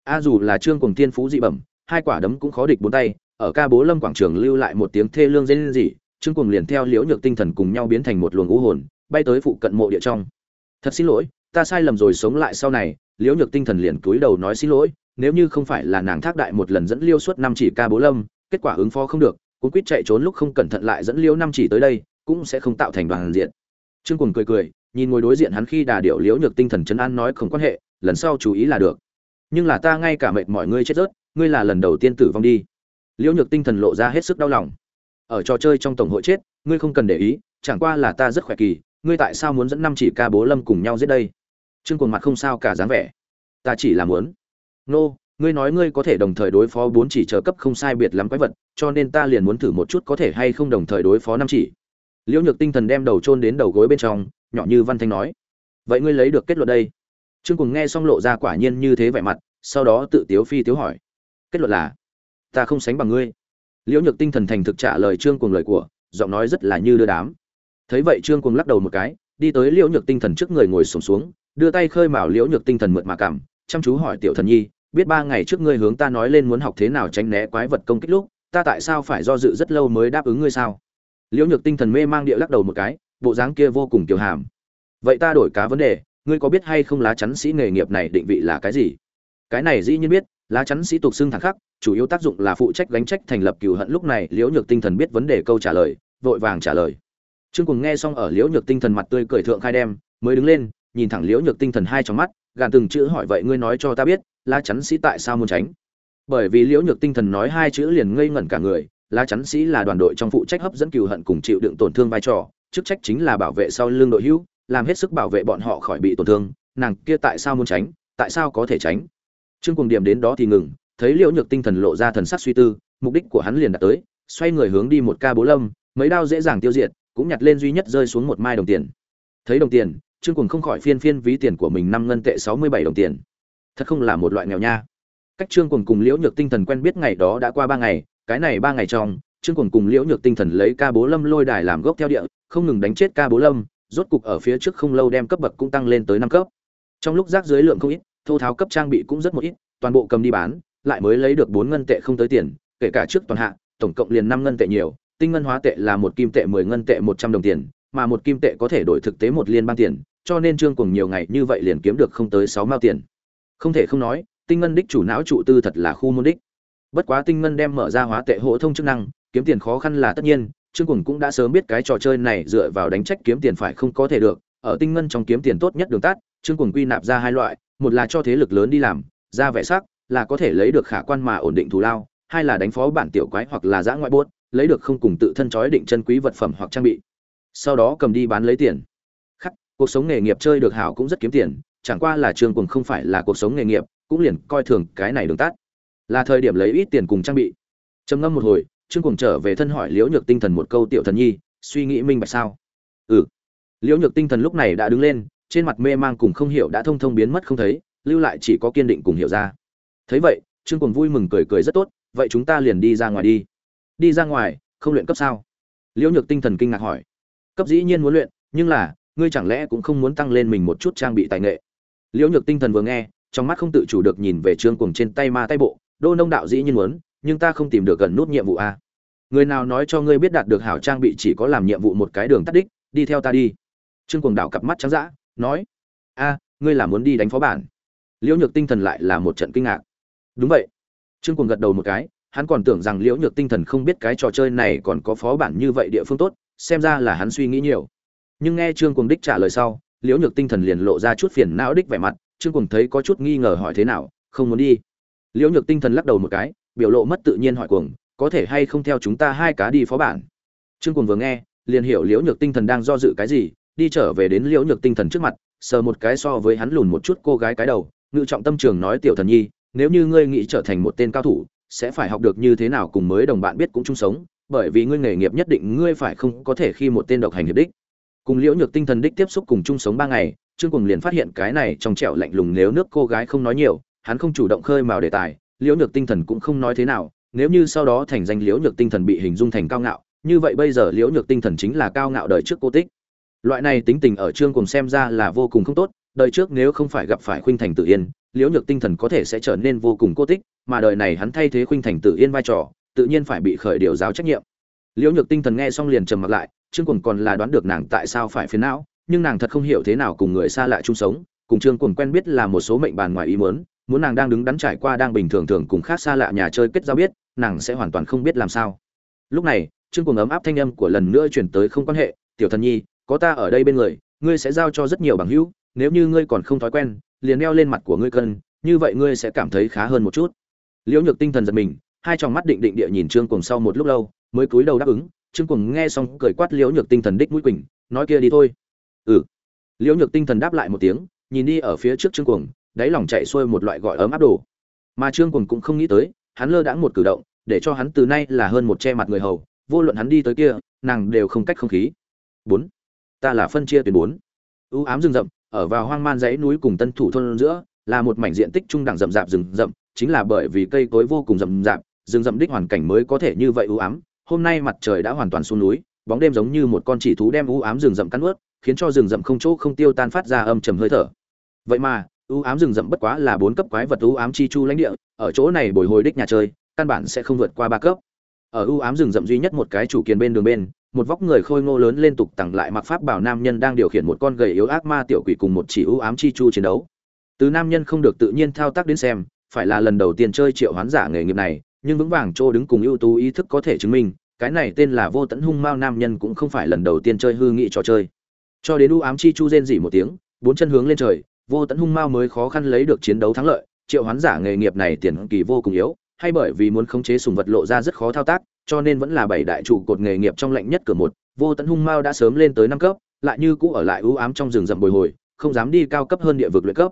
A dù là trương cùng tiên phú dị bẩm hai quả đấm cũng khó địch bốn tay, ở ca bố lâm quảng trường lưu lại một tiếng thê lương dây lên gì trương cuồng liền theo liễu nhược tinh thần cùng nhau biến thành một luồng ngũ hồn, bay tới phụ cận mộ địa trong. Thật xin lỗi, ta sai lầm rồi sống lại sau này, liễu nhược tinh thần liền cúi đầu nói xin lỗi, nếu như không phải là nàng thác đại một lần dẫn liêu suốt năm chỉ ca bố lâm, kết quả ứng phó không được, cuốn quýt chạy trốn lúc không cẩn thận lại dẫn liêu năm chỉ tới đây, cũng sẽ không tạo thành đoàn diện. Trương cuồng cười cười, nhìn ngồi đối diện hắn khi đà điệu liễu nhược tinh thần chấn an nói không quan hệ, lần sau chú ý là được. Nhưng là ta ngay cả mệt mọi ngươi chết rớt ngươi là lần đầu tiên tử vong đi. Liễu nhược tinh thần lộ ra hết sức đau lòng. Ở trò chơi trong tổng hội chết, ngươi không cần để ý, chẳng qua là ta rất khỏe kỳ, ngươi tại sao muốn dẫn năm chỉ ca bố lâm cùng nhau giết đây? Trương cồn mặt không sao cả dáng vẻ. Ta chỉ là muốn. Nô, ngươi nói ngươi có thể đồng thời đối phó bốn chỉ chờ cấp không sai biệt lắm quái vật, cho nên ta liền muốn thử một chút có thể hay không đồng thời đối phó năm chỉ. Liễu nhược tinh thần đem đầu trôn đến đầu gối bên trong, nhỏ như văn thanh nói. Vậy ngươi lấy được kết luận đây? Trương cùng nghe xong lộ ra quả nhiên như thế vẻ mặt, sau đó tự tiếu phi tiếu hỏi kết luận là ta không sánh bằng ngươi. Liễu nhược tinh thần thành thực trả lời trương cùng lời của giọng nói rất là như đưa đám. Thấy vậy trương cùng lắc đầu một cái đi tới liễu nhược tinh thần trước người ngồi sổm xuống, xuống đưa tay khơi mào liễu nhược tinh thần mượt mà cảm chăm chú hỏi tiểu thần nhi biết ba ngày trước ngươi hướng ta nói lên muốn học thế nào tránh né quái vật công kích lúc ta tại sao phải do dự rất lâu mới đáp ứng ngươi sao? Liễu nhược tinh thần mê mang địa lắc đầu một cái bộ dáng kia vô cùng kiều hàm. Vậy ta đổi cá vấn đề ngươi có biết hay không lá chắn sĩ nghề nghiệp này định vị là cái gì? Cái này dĩ nhiên biết lá chắn sĩ tục xưng thẳng khắc, chủ yếu tác dụng là phụ trách gánh trách thành lập cừu hận. Lúc này, liễu nhược tinh thần biết vấn đề câu trả lời, vội vàng trả lời. Trương cùng nghe xong ở liễu nhược tinh thần mặt tươi cười thượng khai đem, mới đứng lên, nhìn thẳng liễu nhược tinh thần hai trong mắt, gàn từng chữ hỏi, vậy ngươi nói cho ta biết, lá chắn sĩ tại sao muốn tránh? Bởi vì liễu nhược tinh thần nói hai chữ liền ngây ngẩn cả người, lá chắn sĩ là đoàn đội trong phụ trách hấp dẫn cừu hận cùng chịu đựng tổn thương vai trò, chức trách chính là bảo vệ sau lưng đội hữu, làm hết sức bảo vệ bọn họ khỏi bị tổn thương. Nàng kia tại sao muốn tránh, tại sao có thể tránh? Trương cùng điểm đến đó thì ngừng, thấy liễu nhược tinh thần lộ ra thần sắc suy tư, mục đích của hắn liền đạt tới, xoay người hướng đi một ca bố lâm, mấy đao dễ dàng tiêu diệt, cũng nhặt lên duy nhất rơi xuống một mai đồng tiền. Thấy đồng tiền, trương cùng không khỏi phiên phiên ví tiền của mình năm ngân tệ sáu mươi bảy đồng tiền. Thật không là một loại nghèo nha. Cách trương cùng cùng liễu nhược tinh thần quen biết ngày đó đã qua ba ngày, cái này ba ngày trong, trương cùng cùng liễu nhược tinh thần lấy ca bố lâm lôi đài làm gốc theo địa, không ngừng đánh chết ca bố lâm, rốt cục ở phía trước không lâu đem cấp bậc cũng tăng lên tới năm cấp. Trong lúc rác dưới lượng không ít thô tháo cấp trang bị cũng rất một ít, toàn bộ cầm đi bán, lại mới lấy được bốn ngân tệ không tới tiền, kể cả trước toàn hạ, tổng cộng liền năm ngân tệ nhiều, tinh ngân hóa tệ là một kim tệ mười ngân tệ một trăm đồng tiền, mà một kim tệ có thể đổi thực tế một liên bang tiền, cho nên trương cùng nhiều ngày như vậy liền kiếm được không tới sáu mao tiền. Không thể không nói, tinh ngân đích chủ não trụ tư thật là khu môn đích. Bất quá tinh ngân đem mở ra hóa tệ hộ thông chức năng, kiếm tiền khó khăn là tất nhiên, trương cùng cũng đã sớm biết cái trò chơi này dựa vào đánh trách kiếm tiền phải không có thể được, ở tinh ngân trong kiếm tiền tốt nhất đường tắt trương cuồng quy nạp ra hai loại, một là cho thế lực lớn đi làm, ra vẻ sắc, là có thể lấy được khả quan mà ổn định thù lao, hai là đánh phó bản tiểu quái hoặc là giã ngoại buốt, lấy được không cùng tự thân trói định chân quý vật phẩm hoặc trang bị. Sau đó cầm đi bán lấy tiền. Khắc, cuộc sống nghề nghiệp chơi được hảo cũng rất kiếm tiền, chẳng qua là trương cuồng không phải là cuộc sống nghề nghiệp, cũng liền coi thường cái này đường tắt. Là thời điểm lấy ít tiền cùng trang bị. Trầm ngâm một hồi, trương cuồng trở về thân hỏi liễu nhược tinh thần một câu tiểu thần nhi, suy nghĩ minh bạch sao? Ừ. Liễu nhược tinh thần lúc này đã đứng lên trên mặt mê mang cùng không hiểu đã thông thông biến mất không thấy, lưu lại chỉ có kiên định cùng hiểu ra. Thấy vậy, trương cùng vui mừng cười cười rất tốt, vậy chúng ta liền đi ra ngoài đi. Đi ra ngoài, không luyện cấp sao? Liễu nhược tinh thần kinh ngạc hỏi. Cấp dĩ nhiên muốn luyện, nhưng là, ngươi chẳng lẽ cũng không muốn tăng lên mình một chút trang bị tài nghệ? Liễu nhược tinh thần vừa nghe, trong mắt không tự chủ được nhìn về trương cùng trên tay ma tay bộ, đô nông đạo dĩ nhiên muốn, nhưng ta không tìm được gần nút nhiệm vụ a người nào nói cho ngươi biết đạt được hảo trang bị chỉ có làm nhiệm vụ một cái đường tắt đích, đi theo ta đi. Trương cuồng đảo cặp mắt trắng dã nói, a, ngươi là muốn đi đánh phó bản. Liễu nhược tinh thần lại là một trận kinh ngạc. Đúng vậy. Trương cuồng gật đầu một cái, hắn còn tưởng rằng liễu nhược tinh thần không biết cái trò chơi này còn có phó bản như vậy địa phương tốt, xem ra là hắn suy nghĩ nhiều. Nhưng nghe trương cuồng đích trả lời sau, liễu nhược tinh thần liền lộ ra chút phiền não đích vẻ mặt, trương cuồng thấy có chút nghi ngờ hỏi thế nào, không muốn đi. Liễu nhược tinh thần lắc đầu một cái, biểu lộ mất tự nhiên hỏi cuồng, có thể hay không theo chúng ta hai cá đi phó bản? Trương cuồng vừa nghe, liền hiểu liễu nhược tinh thần đang do dự cái gì đi trở về đến liễu nhược tinh thần trước mặt, sờ một cái so với hắn lùn một chút cô gái cái đầu, ngự trọng tâm trường nói, tiểu thần nhi, nếu như ngươi nghĩ trở thành một tên cao thủ, sẽ phải học được như thế nào cùng mới đồng bạn biết cũng chung sống, bởi vì ngươi nghề nghiệp nhất định ngươi phải không có thể khi một tên độc hành hiệp đích. Cùng liễu nhược tinh thần đích tiếp xúc cùng chung sống ba ngày, trương cùng liền phát hiện cái này trong trẻo lạnh lùng nếu nước cô gái không nói nhiều, hắn không chủ động khơi mào đề tài, liễu nhược tinh thần cũng không nói thế nào, nếu như sau đó thành danh liễu nhược tinh thần bị hình dung thành cao ngạo, như vậy bây giờ liễu nhược tinh thần chính là cao ngạo đời trước cô tích loại này tính tình ở trương cùng xem ra là vô cùng không tốt, đời trước nếu không phải gặp phải khuynh thành tự yên, liễu nhược tinh thần có thể sẽ trở nên vô cùng cô tích, mà đời này hắn thay thế khuynh thành tự yên vai trò, tự nhiên phải bị khởi điều giáo trách nhiệm. Liễu nhược tinh thần nghe xong liền trầm mặc lại, trương cùng còn là đoán được nàng tại sao phải phiền não, nhưng nàng thật không hiểu thế nào cùng người xa lạ chung sống, cùng trương cùng quen biết là một số mệnh bàn ngoài ý muốn muốn nàng đang đứng đắn trải qua đang bình thường thường cùng khác xa lạ nhà chơi kết giao biết, nàng sẽ hoàn toàn không biết làm sao. Lúc này, trương cùng ấm áp thanh âm của lần nữa chuyển tới không quan hệ, tiểu thần nhi có ta ở đây bên người, ngươi sẽ giao cho rất nhiều bằng hữu, nếu như ngươi còn không thói quen, liền đeo lên mặt của ngươi cân, như vậy ngươi sẽ cảm thấy khá hơn một chút. Liễu nhược tinh thần giật mình, hai tròng mắt định định địa nhìn trương cùng sau một lúc lâu, mới cúi đầu đáp ứng, trương cùng nghe xong cười quát liễu nhược tinh thần đích mũi quỳnh, nói kia đi thôi. Ừ. Liễu nhược tinh thần đáp lại một tiếng, nhìn đi ở phía trước trương cùng đáy lòng chạy xuôi một loại gọi ấm áp đồ. Mà trương cùng cũng không nghĩ tới, hắn lơ đãng một cử động, để cho hắn từ nay là hơn một che mặt người hầu, vô luận hắn đi tới kia, nàng đều không cách không khí. Bốn ta là phân chia tuyến bốn. U ám rừng rậm, ở vào hoang man dãy núi cùng tân thủ thôn giữa, là một mảnh diện tích trung đẳng rậm rạp rừng rậm, chính là bởi vì cây cối vô cùng rậm rạp, rừng rậm đích hoàn cảnh mới có thể như vậy u ám. Hôm nay mặt trời đã hoàn toàn xuống núi, bóng đêm giống như một con chỉ thú đem u ám rừng rậm cắn ướt, khiến cho rừng rậm không chỗ không tiêu tan phát ra âm trầm hơi thở. Vậy mà, u ám rừng rậm bất quá là bốn cấp quái vật u ám chi chu lãnh địa, ở chỗ này bồi hồi đích nhà chơi, căn bản sẽ không vượt qua ba cấp ở ưu ám rừng rậm duy nhất một cái chủ kiền bên đường bên, một vóc người khôi ngô lớn lên tục tặng lại mặc pháp bảo nam nhân đang điều khiển một con gầy yếu ác ma tiểu quỷ cùng một chỉ ưu ám chi chu chiến đấu. Từ nam nhân không được tự nhiên thao tác đến xem, phải là lần đầu tiên chơi triệu hoán giả nghề nghiệp này, nhưng vững vàng chỗ đứng cùng ưu tú ý thức có thể chứng minh, cái này tên là vô tận hung mao nam nhân cũng không phải lần đầu tiên chơi hư nghị trò chơi. Cho đến ưu ám chi chu rên dỉ một tiếng, bốn chân hướng lên trời, vô tận hung mao mới khó khăn lấy được chiến đấu thắng lợi, triệu hoán giả nghề nghiệp này tiền kỳ vô cùng yếu hay bởi vì muốn khống chế sùng vật lộ ra rất khó thao tác, cho nên vẫn là bảy đại trụ cột nghề nghiệp trong lạnh nhất cửa một, vô tận hung mao đã sớm lên tới năm cấp, lại như cũ ở lại ưu ám trong rừng rậm bồi hồi, không dám đi cao cấp hơn địa vực luyện cấp.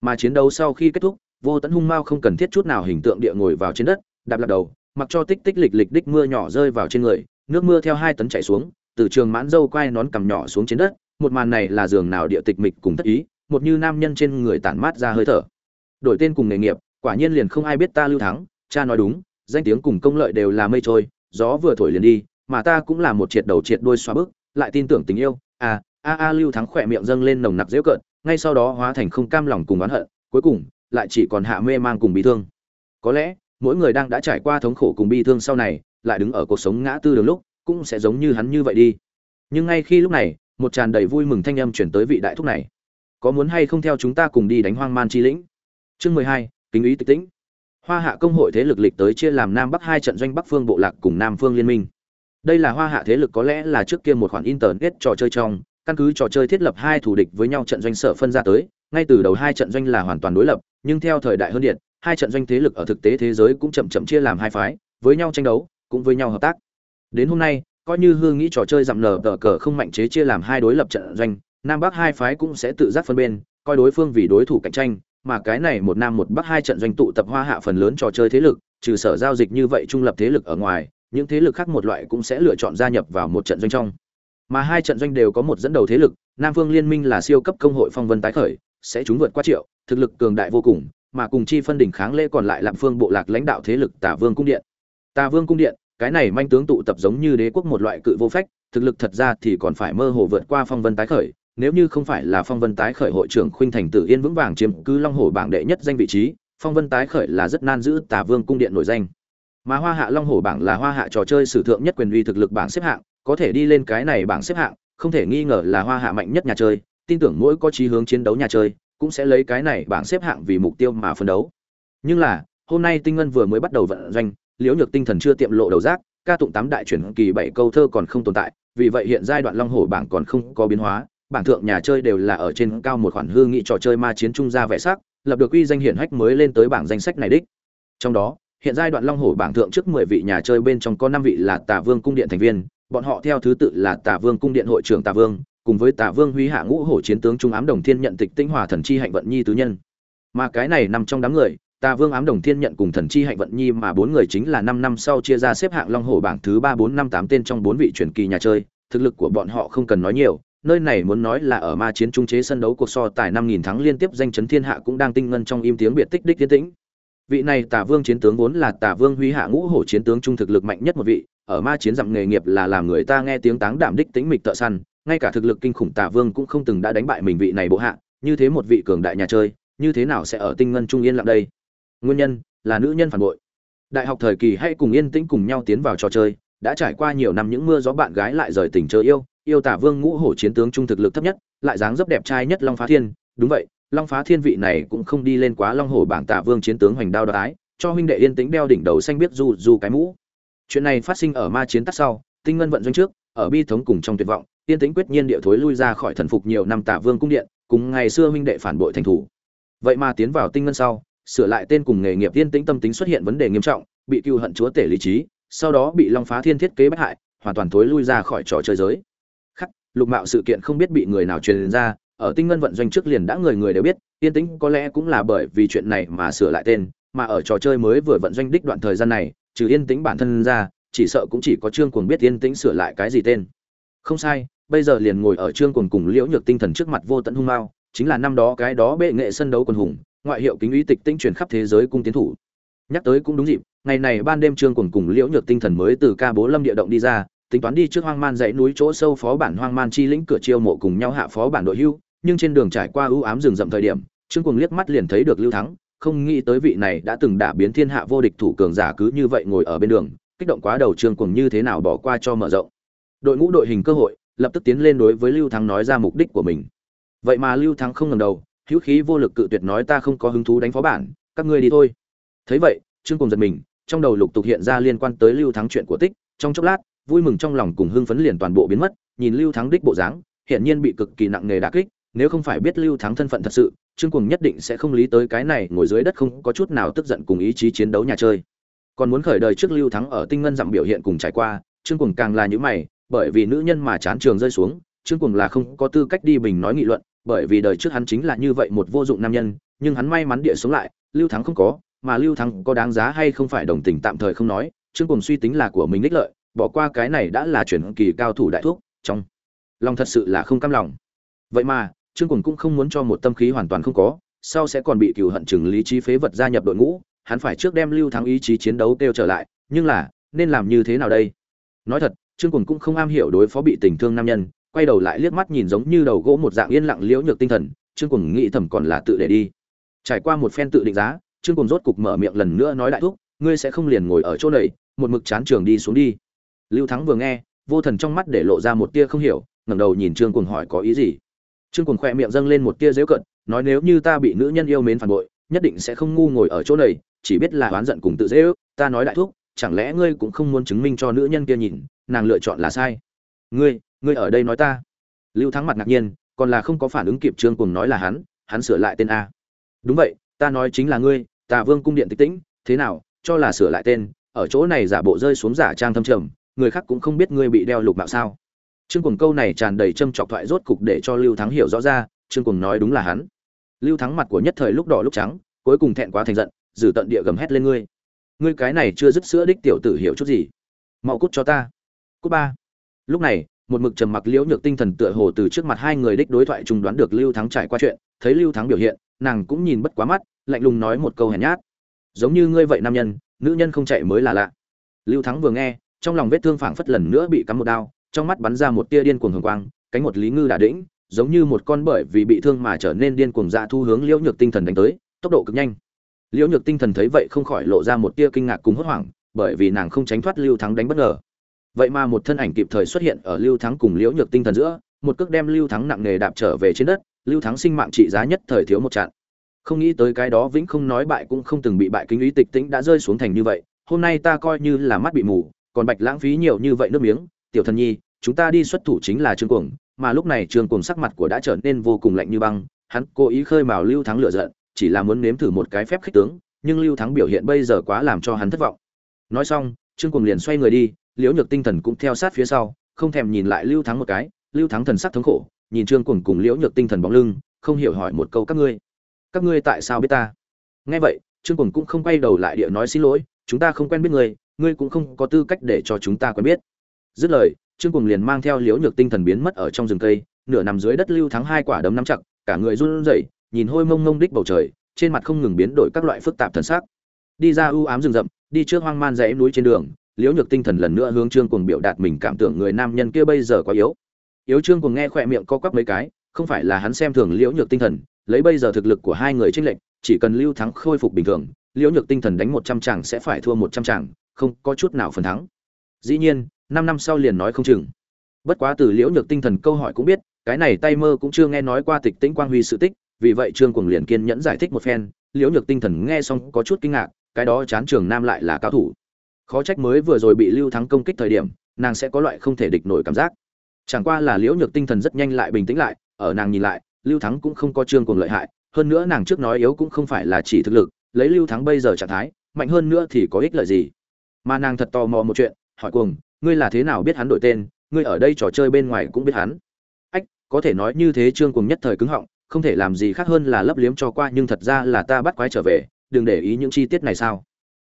Mà chiến đấu sau khi kết thúc, vô tận hung mao không cần thiết chút nào hình tượng địa ngồi vào trên đất, đạp lạc đầu, mặc cho tích tích lịch lịch đích mưa nhỏ rơi vào trên người, nước mưa theo hai tấn chảy xuống, từ trường mãn dâu quai nón cầm nhỏ xuống trên đất, một màn này là giường nào địa tịch mịch cùng thất ý, một như nam nhân trên người tản mát ra hơi thở. Đổi tên cùng nghề nghiệp, quả nhiên liền không ai biết ta lưu thắng cha nói đúng, danh tiếng cùng công lợi đều là mây trôi, gió vừa thổi liền đi, mà ta cũng là một triệt đầu triệt đuôi xoa bước, lại tin tưởng tình yêu. À a a, lưu thắng khỏe miệng dâng lên nồng nặc dễu cợt, ngay sau đó hóa thành không cam lòng cùng oán hận, cuối cùng, lại chỉ còn hạ mê mang cùng bi thương. Có lẽ, mỗi người đang đã trải qua thống khổ cùng bi thương sau này, lại đứng ở cuộc sống ngã tư đường lúc, cũng sẽ giống như hắn như vậy đi. Nhưng ngay khi lúc này, một tràn đầy vui mừng thanh âm chuyển tới vị đại thúc này. Có muốn hay không theo chúng ta cùng đi đánh hoang man chi lĩnh? Chương mười hai, kính ý tịch tĩnh hoa hạ công hội thế lực lịch tới chia làm nam bắc hai trận doanh bắc phương bộ lạc cùng nam phương liên minh. Đây là hoa hạ thế lực có lẽ là trước kia một khoản internet trò chơi trong, căn cứ trò chơi thiết lập hai thủ địch với nhau trận doanh sở phân ra tới, ngay từ đầu hai trận doanh là hoàn toàn đối lập, nhưng theo thời đại hơn điện, hai trận doanh thế lực ở thực tế thế giới cũng chậm chậm chia làm hai phái, với nhau tranh đấu, cũng với nhau hợp tác. Đến hôm nay, coi như hương nghĩ trò chơi giảm nở tờ cờ không mạnh chế chia làm hai đối lập trận doanh, nam bắc hai phái cũng sẽ tự giác phân bên, coi đối phương vì đối thủ cạnh tranh mà cái này một nam một bắc hai trận doanh tụ tập hoa hạ phần lớn trò chơi thế lực, trừ sở giao dịch như vậy trung lập thế lực ở ngoài, những thế lực khác một loại cũng sẽ lựa chọn gia nhập vào một trận doanh trong. Mà hai trận doanh đều có một dẫn đầu thế lực, nam phương liên minh là siêu cấp công hội phong vân tái khởi, sẽ chúng vượt qua triệu, thực lực cường đại vô cùng, mà cùng chi phân đỉnh kháng lễ còn lại làm phương bộ lạc lãnh đạo thế lực tả vương cung điện. Tả vương cung điện, cái này manh tướng tụ tập giống như đế quốc một loại cự vô phách, thực lực thật ra thì còn phải mơ hồ vượt qua phong vân tái khởi nếu như không phải là phong vân tái khởi hội trưởng khuynh thành tử yên vững vàng chiếm cứ long hổ bảng đệ nhất danh vị trí, phong vân tái khởi là rất nan giữ tà vương cung điện nổi danh. Mà hoa hạ long hổ bảng là hoa hạ trò chơi sử thượng nhất quyền uy thực lực bảng xếp hạng, có thể đi lên cái này bảng xếp hạng, không thể nghi ngờ là hoa hạ mạnh nhất nhà chơi, tin tưởng mỗi có chí hướng chiến đấu nhà chơi, cũng sẽ lấy cái này bảng xếp hạng vì mục tiêu mà phân đấu. Nhưng là, hôm nay tinh ngân vừa mới bắt đầu vận doanh, liễu nhược tinh thần chưa tiệm lộ đầu giác ca tụng tám đại chuyển kỳ bảy câu thơ còn không tồn tại, vì vậy hiện giai đoạn long hổ bảng còn không có biến hóa bảng thượng nhà chơi đều là ở trên cao một khoản hương nghị trò chơi ma chiến trung gia vẻ sắc, lập được uy danh hiển hách mới lên tới bảng danh sách này đích. Trong đó, hiện giai đoạn long hổ bảng thượng trước mười vị nhà chơi bên trong có năm vị là tà vương cung điện thành viên, bọn họ theo thứ tự là tà vương cung điện hội trưởng tà vương, cùng với tà vương huy hạ ngũ hổ chiến tướng trung ám đồng thiên nhận tịch tinh hòa thần chi hạnh vận nhi tứ nhân. Mà cái này nằm trong đám người, tà vương ám đồng thiên nhận cùng thần chi hạnh vận nhi mà bốn người chính là năm năm sau chia ra xếp hạng long hổ bảng thứ ba, bốn năm tám tên trong bốn vị truyền kỳ nhà chơi, thực lực của bọn họ không cần nói nhiều nơi này muốn nói là ở ma chiến trung chế sân đấu cuộc so tài năm nghìn thắng liên tiếp danh chấn thiên hạ cũng đang tinh ngân trong im tiếng biệt tích đích tiến tĩnh. Vị này tả vương chiến tướng vốn là tả vương huy hạ ngũ hổ chiến tướng trung thực lực mạnh nhất một vị, ở ma chiến dặm nghề nghiệp là làm người ta nghe tiếng táng đảm đích tĩnh mịch tợ săn, ngay cả thực lực kinh khủng tả vương cũng không từng đã đánh bại mình vị này bộ hạ, như thế một vị cường đại nhà chơi, như thế nào sẽ ở tinh ngân trung yên lặng đây? Nguyên nhân, là nữ nhân phản bội. Đại học thời kỳ hay cùng yên tĩnh cùng nhau tiến vào trò chơi, đã trải qua nhiều năm những mưa gió bạn gái lại rời tình chơi yêu yêu tả vương ngũ hổ chiến tướng trung thực lực thấp nhất, lại dáng dấp đẹp trai nhất long phá thiên. Đúng vậy, long phá thiên vị này cũng không đi lên quá long hổ bảng tả vương chiến tướng hoành đao đoái. cho huynh đệ yên tĩnh đeo đỉnh đầu xanh biết du du cái mũ. Chuyện này phát sinh ở ma chiến tắt sau, tinh ngân vận doanh trước, ở bi thống cùng trong tuyệt vọng, yên tĩnh quyết nhiên địa thối lui ra khỏi thần phục nhiều năm tả vương cung điện, cùng ngày xưa huynh đệ phản bội thành thủ. Vậy mà tiến vào tinh ngân sau, sửa lại tên cùng nghề nghiệp yên tĩnh tâm tính xuất hiện vấn đề nghiêm trọng, bị cựu hận chúa tể lý trí, sau đó bị long phá thiên thiết kế bất hại, hoàn toàn thối lui ra khỏi trò chơi giới lục mạo sự kiện không biết bị người nào truyền ra, ở tinh ngân vận doanh trước liền đã người người đều biết, yên tĩnh có lẽ cũng là bởi vì chuyện này mà sửa lại tên, mà ở trò chơi mới vừa vận doanh đích đoạn thời gian này, trừ yên tĩnh bản thân ra, chỉ sợ cũng chỉ có trương cuồng biết yên tĩnh sửa lại cái gì tên. Không sai, bây giờ liền ngồi ở trương cuồng cùng liễu nhược tinh thần trước mặt vô tận hung mao, chính là năm đó cái đó bệ nghệ sân đấu quần hùng, ngoại hiệu kính uy tịch tinh truyền khắp thế giới cung tiến thủ. Nhắc tới cũng đúng dịp, ngày này ban đêm trương cuồng cùng liễu nhược tinh thần mới từ ca bố lâm địa động đi ra tính toán đi trước hoang man dãy núi chỗ sâu phó bản hoang man chi lĩnh cửa chiêu mộ cùng nhau hạ phó bản đội hưu, nhưng trên đường trải qua ưu ám rừng rậm thời điểm, trương cuồng liếc mắt liền thấy được lưu thắng, không nghĩ tới vị này đã từng đả biến thiên hạ vô địch thủ cường giả cứ như vậy ngồi ở bên đường, kích động quá đầu trương cuồng như thế nào bỏ qua cho mở rộng. Đội ngũ đội hình cơ hội, lập tức tiến lên đối với lưu thắng nói ra mục đích của mình. Vậy mà lưu thắng không ngần đầu, hữu khí vô lực cự tuyệt nói ta không có hứng thú đánh phó bản, các ngươi đi thôi. Thấy vậy, trương cuồng giật mình, trong đầu lục tục hiện ra liên quan tới lưu thắng chuyện của tích, trong chốc lát vui mừng trong lòng cùng hưng phấn liền toàn bộ biến mất, nhìn lưu thắng đích bộ dáng hiện nhiên bị cực kỳ nặng nề đả kích, nếu không phải biết lưu thắng thân phận thật sự, trương cuồng nhất định sẽ không lý tới cái này ngồi dưới đất không có chút nào tức giận cùng ý chí chiến đấu nhà chơi. Còn muốn khởi đời trước lưu thắng ở tinh ngân dặm biểu hiện cùng trải qua, trương cuồng càng là như mày, bởi vì nữ nhân mà chán trường rơi xuống, trương cuồng là không có tư cách đi bình nói nghị luận, bởi vì đời trước hắn chính là như vậy một vô dụng nam nhân, nhưng hắn may mắn địa sống lại, lưu thắng không có, mà lưu thắng có đáng giá hay không phải đồng tình tạm thời không nói, trương cuồng suy tính là của mình ích lợi bỏ qua cái này đã là chuyển kỳ cao thủ đại thuốc, trong lòng thật sự là không cam lòng. Vậy mà, trương cùng cũng không muốn cho một tâm khí hoàn toàn không có, sau sẽ còn bị cựu hận chừng lý trí phế vật gia nhập đội ngũ, hắn phải trước đem lưu thắng ý chí chiến đấu kêu trở lại, nhưng là, nên làm như thế nào đây? Nói thật, trương cùng cũng không am hiểu đối phó bị tình thương nam nhân, quay đầu lại liếc mắt nhìn giống như đầu gỗ một dạng yên lặng liễu nhược tinh thần, trương cùng nghĩ thầm còn là tự để đi. Trải qua một phen tự định giá, trương cùng rốt cục mở miệng lần nữa nói đại thúc, ngươi sẽ không liền ngồi ở chỗ này, một mực chán trường đi xuống đi lưu thắng vừa nghe, vô thần trong mắt để lộ ra một tia không hiểu, ngẩng đầu nhìn trương cuồng hỏi có ý gì. Trương cuồng khỏe miệng dâng lên một tia dễu cận, nói nếu như ta bị nữ nhân yêu mến phản bội, nhất định sẽ không ngu ngồi ở chỗ này, chỉ biết là oán giận cùng tự dễ ước, ta nói đại thúc, chẳng lẽ ngươi cũng không muốn chứng minh cho nữ nhân kia nhìn, nàng lựa chọn là sai? Ngươi ngươi ở đây nói ta. Lưu thắng mặt ngạc nhiên, còn là không có phản ứng kịp trương cuồng nói là hắn hắn sửa lại tên a. Đúng vậy, ta nói chính là ngươi, tà vương cung điện tịch tĩnh, thế nào, cho là sửa lại tên, ở chỗ này giả bộ rơi xuống giả trang thâm trầm người khác cũng không biết ngươi bị đeo lục mạo sao. Trương cùng câu này tràn đầy châm chọc thoại rốt cục để cho lưu thắng hiểu rõ ra, trương cùng nói đúng là hắn. Lưu thắng mặt của nhất thời lúc đỏ lúc trắng, cuối cùng thẹn quá thành giận giữ tận địa gầm hét lên ngươi. Ngươi cái này chưa dứt sữa đích tiểu tử hiểu chút gì. Mau cút cho ta. Cút ba. Lúc này, một mực trầm mặc liễu nhược tinh thần tựa hồ từ trước mặt hai người đích đối thoại trùng đoán được lưu thắng trải qua chuyện, thấy lưu thắng biểu hiện, nàng cũng nhìn bất quá mắt, lạnh lùng nói một câu hèn nhát. Giống như ngươi vậy nam nhân, nữ nhân không chạy mới là lạ. Lưu thắng vừa nghe trong lòng vết thương phảng phất lần nữa bị cắm một đao, trong mắt bắn ra một tia điên cuồng hồng quang, cánh một lý ngư đã đĩnh, giống như một con bởi vì bị thương mà trở nên điên cuồng dạ thu hướng liễu nhược tinh thần đánh tới, tốc độ cực nhanh. Liễu nhược tinh thần thấy vậy không khỏi lộ ra một tia kinh ngạc cùng hốt hoảng, bởi vì nàng không tránh thoát lưu thắng đánh bất ngờ. Vậy mà một thân ảnh kịp thời xuất hiện ở lưu thắng cùng liễu nhược tinh thần giữa, một cước đem lưu thắng nặng nề đạp trở về trên đất, lưu thắng sinh mạng trị giá nhất thời thiếu một trận không nghĩ tới cái đó vĩnh không nói bại cũng không từng bị bại kinh ý tịch tĩnh đã rơi xuống thành như vậy, hôm nay ta coi như là mắt bị mù còn bạch lãng phí nhiều như vậy nước miếng, tiểu thần nhi, chúng ta đi xuất thủ chính là trương cuồng, mà lúc này trương cuồng sắc mặt của đã trở nên vô cùng lạnh như băng, hắn cố ý khơi mào lưu thắng lửa giận, chỉ là muốn nếm thử một cái phép khích tướng, nhưng lưu thắng biểu hiện bây giờ quá làm cho hắn thất vọng. Nói xong, trương cuồng liền xoay người đi, liễu nhược tinh thần cũng theo sát phía sau, không thèm nhìn lại lưu thắng một cái, lưu thắng thần sắc thống khổ, nhìn trương cuồng cùng liễu nhược tinh thần bóng lưng, không hiểu hỏi một câu, các ngươi các ngươi tại sao biết ta? Nghe vậy, trương cuồng cũng không quay đầu lại địa nói xin lỗi, chúng ta không quen biết ngươi ngươi cũng không có tư cách để cho chúng ta quen biết. Dứt lời trương cùng liền mang theo liễu nhược tinh thần biến mất ở trong rừng cây nửa nằm dưới đất lưu thắng hai quả đấm nắm chặt cả người run rẩy nhìn hôi mông mông đích bầu trời trên mặt không ngừng biến đổi các loại phức tạp thần sắc. Đi ra ưu ám rừng rậm đi trước hoang man dãy núi trên đường liễu nhược tinh thần lần nữa hướng trương cùng biểu đạt mình cảm tưởng người nam nhân kia bây giờ quá yếu. Yếu trương cùng nghe khỏe miệng co quắp mấy cái không phải là hắn xem thường liễu nhược tinh thần lấy bây giờ thực lực của hai người trên lệnh, chỉ cần lưu thắng khôi phục bình thường liễu nhược tinh thần đánh một trăm chàng sẽ phải thua một trăm chàng không có chút nào phần thắng. Dĩ nhiên, năm năm sau liền nói không chừng. Bất quá từ liễu nhược tinh thần câu hỏi cũng biết, cái này tay mơ cũng chưa nghe nói qua tịch tĩnh quang huy sự tích, vì vậy trương cuồng liền kiên nhẫn giải thích một phen, liễu nhược tinh thần nghe xong có chút kinh ngạc, cái đó chán trường nam lại là cao thủ. Khó trách mới vừa rồi bị lưu thắng công kích thời điểm, nàng sẽ có loại không thể địch nổi cảm giác. Chẳng qua là liễu nhược tinh thần rất nhanh lại bình tĩnh lại, ở nàng nhìn lại, lưu thắng cũng không có trương cuồng lợi hại, hơn nữa nàng trước nói yếu cũng không phải là chỉ thực lực, lấy lưu thắng bây giờ trạng thái, mạnh hơn nữa thì có ích lợi gì mà nàng thật tò mò một chuyện, hỏi cuồng, ngươi là thế nào biết hắn đổi tên? Ngươi ở đây trò chơi bên ngoài cũng biết hắn. Ách, có thể nói như thế trương cuồng nhất thời cứng họng, không thể làm gì khác hơn là lấp liếm cho qua, nhưng thật ra là ta bắt quái trở về, đừng để ý những chi tiết này sao?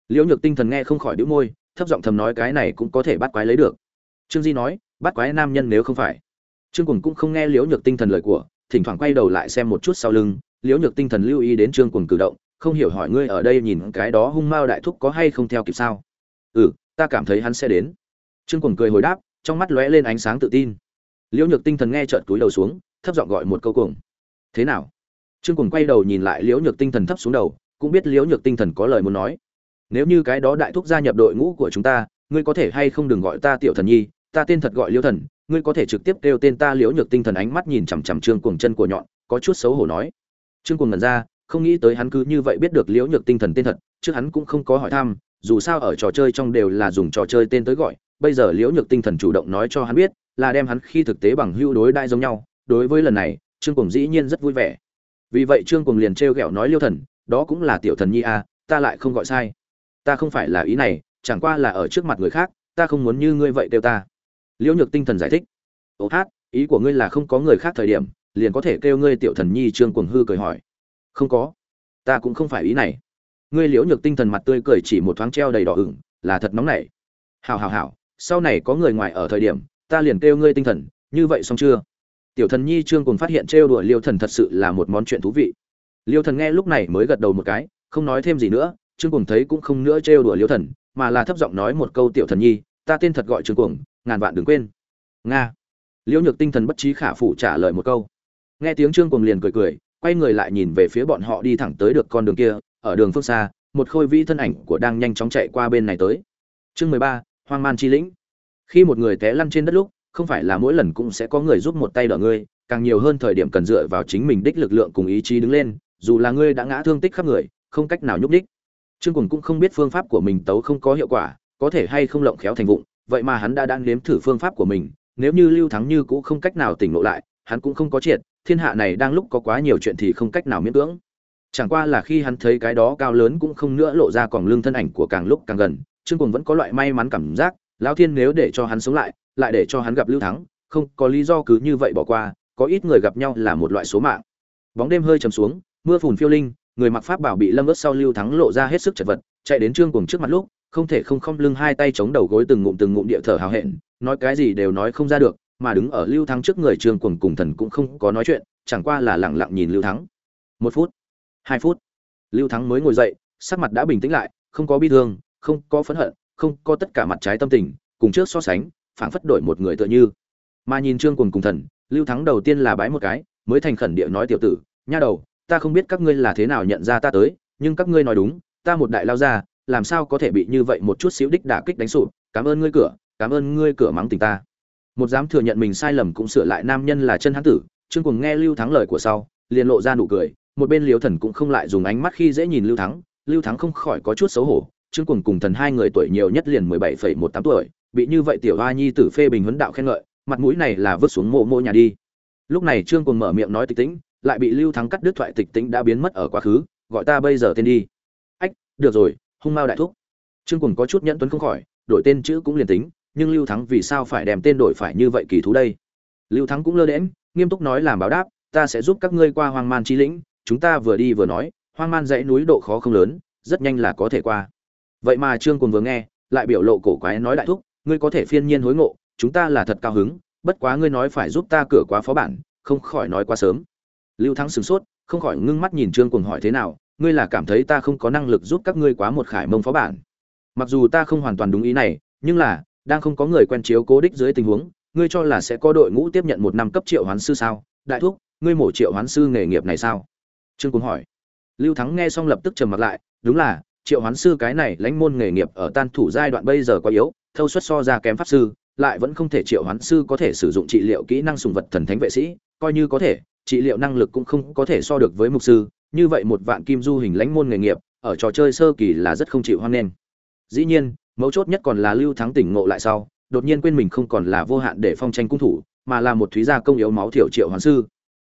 Liễu nhược tinh thần nghe không khỏi đĩu môi, thấp giọng thầm nói cái này cũng có thể bắt quái lấy được. Trương di nói, bắt quái nam nhân nếu không phải. Trương cuồng cũng không nghe liễu nhược tinh thần lời của, thỉnh thoảng quay đầu lại xem một chút sau lưng. Liễu nhược tinh thần lưu ý đến trương cuồng cử động, không hiểu hỏi ngươi ở đây nhìn cái đó hung mao đại thúc có hay không theo kịp sao? Ừ ta cảm thấy hắn sẽ đến. Trương cuồng cười hồi đáp, trong mắt lóe lên ánh sáng tự tin. Liễu nhược tinh thần nghe trợt túi đầu xuống, thấp giọng gọi một câu cuồng. Thế nào? Trương cuồng quay đầu nhìn lại liễu nhược tinh thần thấp xuống đầu, cũng biết liễu nhược tinh thần có lời muốn nói. Nếu như cái đó đại thúc gia nhập đội ngũ của chúng ta, ngươi có thể hay không đừng gọi ta tiểu thần nhi, ta tên thật gọi liễu thần, ngươi có thể trực tiếp kêu tên ta liễu nhược tinh thần ánh mắt nhìn chằm chằm trương cuồng chân của nhọn, có chút xấu hổ nói. Trương cuồng ngẩn ra, không nghĩ tới hắn cứ như vậy biết được liễu nhược tinh thần tên thật, chứ hắn cũng không có hỏi thăm dù sao ở trò chơi trong đều là dùng trò chơi tên tới gọi bây giờ liễu nhược tinh thần chủ động nói cho hắn biết là đem hắn khi thực tế bằng hưu đối đại giống nhau đối với lần này trương cùng dĩ nhiên rất vui vẻ. Vì vậy trương cùng liền trêu ghẹo nói liêu thần đó cũng là tiểu thần nhi a à, ta lại không gọi sai. Ta không phải là ý này chẳng qua là ở trước mặt người khác ta không muốn như ngươi vậy kêu ta. Liễu nhược tinh thần giải thích. Ô hát ý của ngươi là không có người khác thời điểm liền có thể kêu ngươi tiểu thần nhi trương cuồng hư cười hỏi. Không có. Ta cũng không phải ý này ngươi liễu nhược tinh thần mặt tươi cười chỉ một thoáng treo đầy đỏ ửng, là thật nóng nảy. Hào hào hào sau này có người ngoài ở thời điểm, ta liền kêu ngươi tinh thần, như vậy xong chưa? Tiểu thần nhi trương cùng phát hiện trêu đùa liêu thần thật sự là một món chuyện thú vị. Liêu thần nghe lúc này mới gật đầu một cái, không nói thêm gì nữa, trương cùng thấy cũng không nữa trêu đùa liêu thần, mà là thấp giọng nói một câu tiểu thần nhi, ta tên thật gọi trương cùng ngàn vạn đừng quên. Nga. Liễu nhược tinh thần bất trí khả phủ trả lời một câu. Nghe tiếng trương cùng liền cười cười, quay người lại nhìn về phía bọn họ đi thẳng tới được con đường kia ở đường phương xa, một khôi vĩ thân ảnh của đang nhanh chóng chạy qua bên này tới. Chương mười ba, hoang man chi lĩnh. Khi một người té lăn trên đất lúc, không phải là mỗi lần cũng sẽ có người giúp một tay đỡ ngươi, càng nhiều hơn thời điểm cần dựa vào chính mình đích lực lượng cùng ý chí đứng lên, dù là ngươi đã ngã thương tích khắp người, không cách nào nhúc đích trương Cuồng cũng không biết phương pháp của mình tấu không có hiệu quả, có thể hay không lộng khéo thành vụng, vậy mà hắn đã đang nếm thử phương pháp của mình, nếu như lưu thắng như cũng không cách nào tỉnh ngộ lại, hắn cũng không có triệt, thiên hạ này đang lúc có quá nhiều chuyện thì không cách nào miễn cưỡng chẳng qua là khi hắn thấy cái đó cao lớn cũng không nữa lộ ra còn lưng thân ảnh của càng lúc càng gần, trương cùng vẫn có loại may mắn cảm giác, lão thiên nếu để cho hắn sống lại lại để cho hắn gặp lưu thắng, không có lý do cứ như vậy bỏ qua, có ít người gặp nhau là một loại số mạng. Bóng đêm hơi chầm xuống, mưa phùn phiêu linh, người mặc pháp bảo bị lâm ướt sau lưu thắng lộ ra hết sức chật vật, chạy đến trương cùng trước mặt lúc, không thể không khom lưng hai tay chống đầu gối từng ngụm từng ngụm địa thở hào hẹn, nói cái gì đều nói không ra được, mà đứng ở lưu thắng trước người trương cùng cùng thần cũng không có nói chuyện, chẳng qua là lẳng lặng nhìn lưu thắng. Một phút hai phút. Lưu thắng mới ngồi dậy, sắc mặt đã bình tĩnh lại, không có bi thương, không có phẫn hận, không có tất cả mặt trái tâm tình, cùng trước so sánh, phảng phất đổi một người tựa như. Mà nhìn trương cùng cùng thần, lưu thắng đầu tiên là bái một cái, mới thành khẩn địa nói tiểu tử, nha đầu, ta không biết các ngươi là thế nào nhận ra ta tới, nhưng các ngươi nói đúng, ta một đại lao ra làm sao có thể bị như vậy một chút xíu đích đả kích đánh sụp, cảm ơn ngươi cửa, cảm ơn ngươi cửa mắng tình ta. Một dám thừa nhận mình sai lầm cũng sửa lại, nam nhân là chân hán tử, trương cùng nghe lưu thắng lời của sau, liền lộ ra nụ cười một bên liêu thần cũng không lại dùng ánh mắt khi dễ nhìn lưu thắng. Lưu thắng không khỏi có chút xấu hổ, trương cùng cùng thần hai người tuổi nhiều nhất liền mười bảy phẩy một tám tuổi, bị như vậy tiểu hoa nhi tử phê bình huấn đạo khen ngợi, mặt mũi này là vứt xuống mộ mộ nhà đi. Lúc này trương cùng mở miệng nói tịch tĩnh, lại bị lưu thắng cắt đứt thoại tịch tĩnh đã biến mất ở quá khứ, gọi ta bây giờ tên đi. Ách, được rồi, hung mao đại thúc. Trương cùng có chút nhẫn tuấn không khỏi, đổi tên chữ cũng liền tính, nhưng lưu thắng vì sao phải đem tên đổi phải như vậy kỳ thú đây? Lưu thắng cũng lơ đễm nghiêm túc nói làm báo đáp, ta sẽ giúp các ngươi qua hoang man chi lĩnh chúng ta vừa đi vừa nói, hoang man dãy núi độ khó không lớn, rất nhanh là có thể qua. Vậy mà trương cùng vừa nghe, lại biểu lộ cổ quái nói đại thúc, ngươi có thể phiên nhiên hối ngộ, chúng ta là thật cao hứng, bất quá ngươi nói phải giúp ta cửa quá phó bản, không khỏi nói quá sớm. Lưu thắng sửng sốt, không khỏi ngưng mắt nhìn trương cùng hỏi thế nào, ngươi là cảm thấy ta không có năng lực giúp các ngươi quá một khải mông phó bản. Mặc dù ta không hoàn toàn đúng ý này, nhưng là, đang không có người quen chiếu cố đích dưới tình huống, ngươi cho là sẽ có đội ngũ tiếp nhận một năm cấp triệu hoán sư sao? Đại thúc, ngươi mổ triệu hoán sư nghề nghiệp này sao? Trương cùng hỏi. Lưu thắng nghe xong lập tức trầm mặt lại, đúng là, triệu hoán sư cái này lãnh môn nghề nghiệp ở tan thủ giai đoạn bây giờ quá yếu, thâu suất so ra kém pháp sư, lại vẫn không thể triệu hoán sư có thể sử dụng trị liệu kỹ năng sùng vật thần thánh vệ sĩ, coi như có thể, trị liệu năng lực cũng không có thể so được với mục sư, như vậy một vạn kim du hình lãnh môn nghề nghiệp, ở trò chơi sơ kỳ là rất không chịu hoan nghênh. Dĩ nhiên, mấu chốt nhất còn là lưu thắng tỉnh ngộ lại sau, đột nhiên quên mình không còn là vô hạn để phong tranh cung thủ, mà là một thúy gia công yếu máu thiểu triệu hoán sư.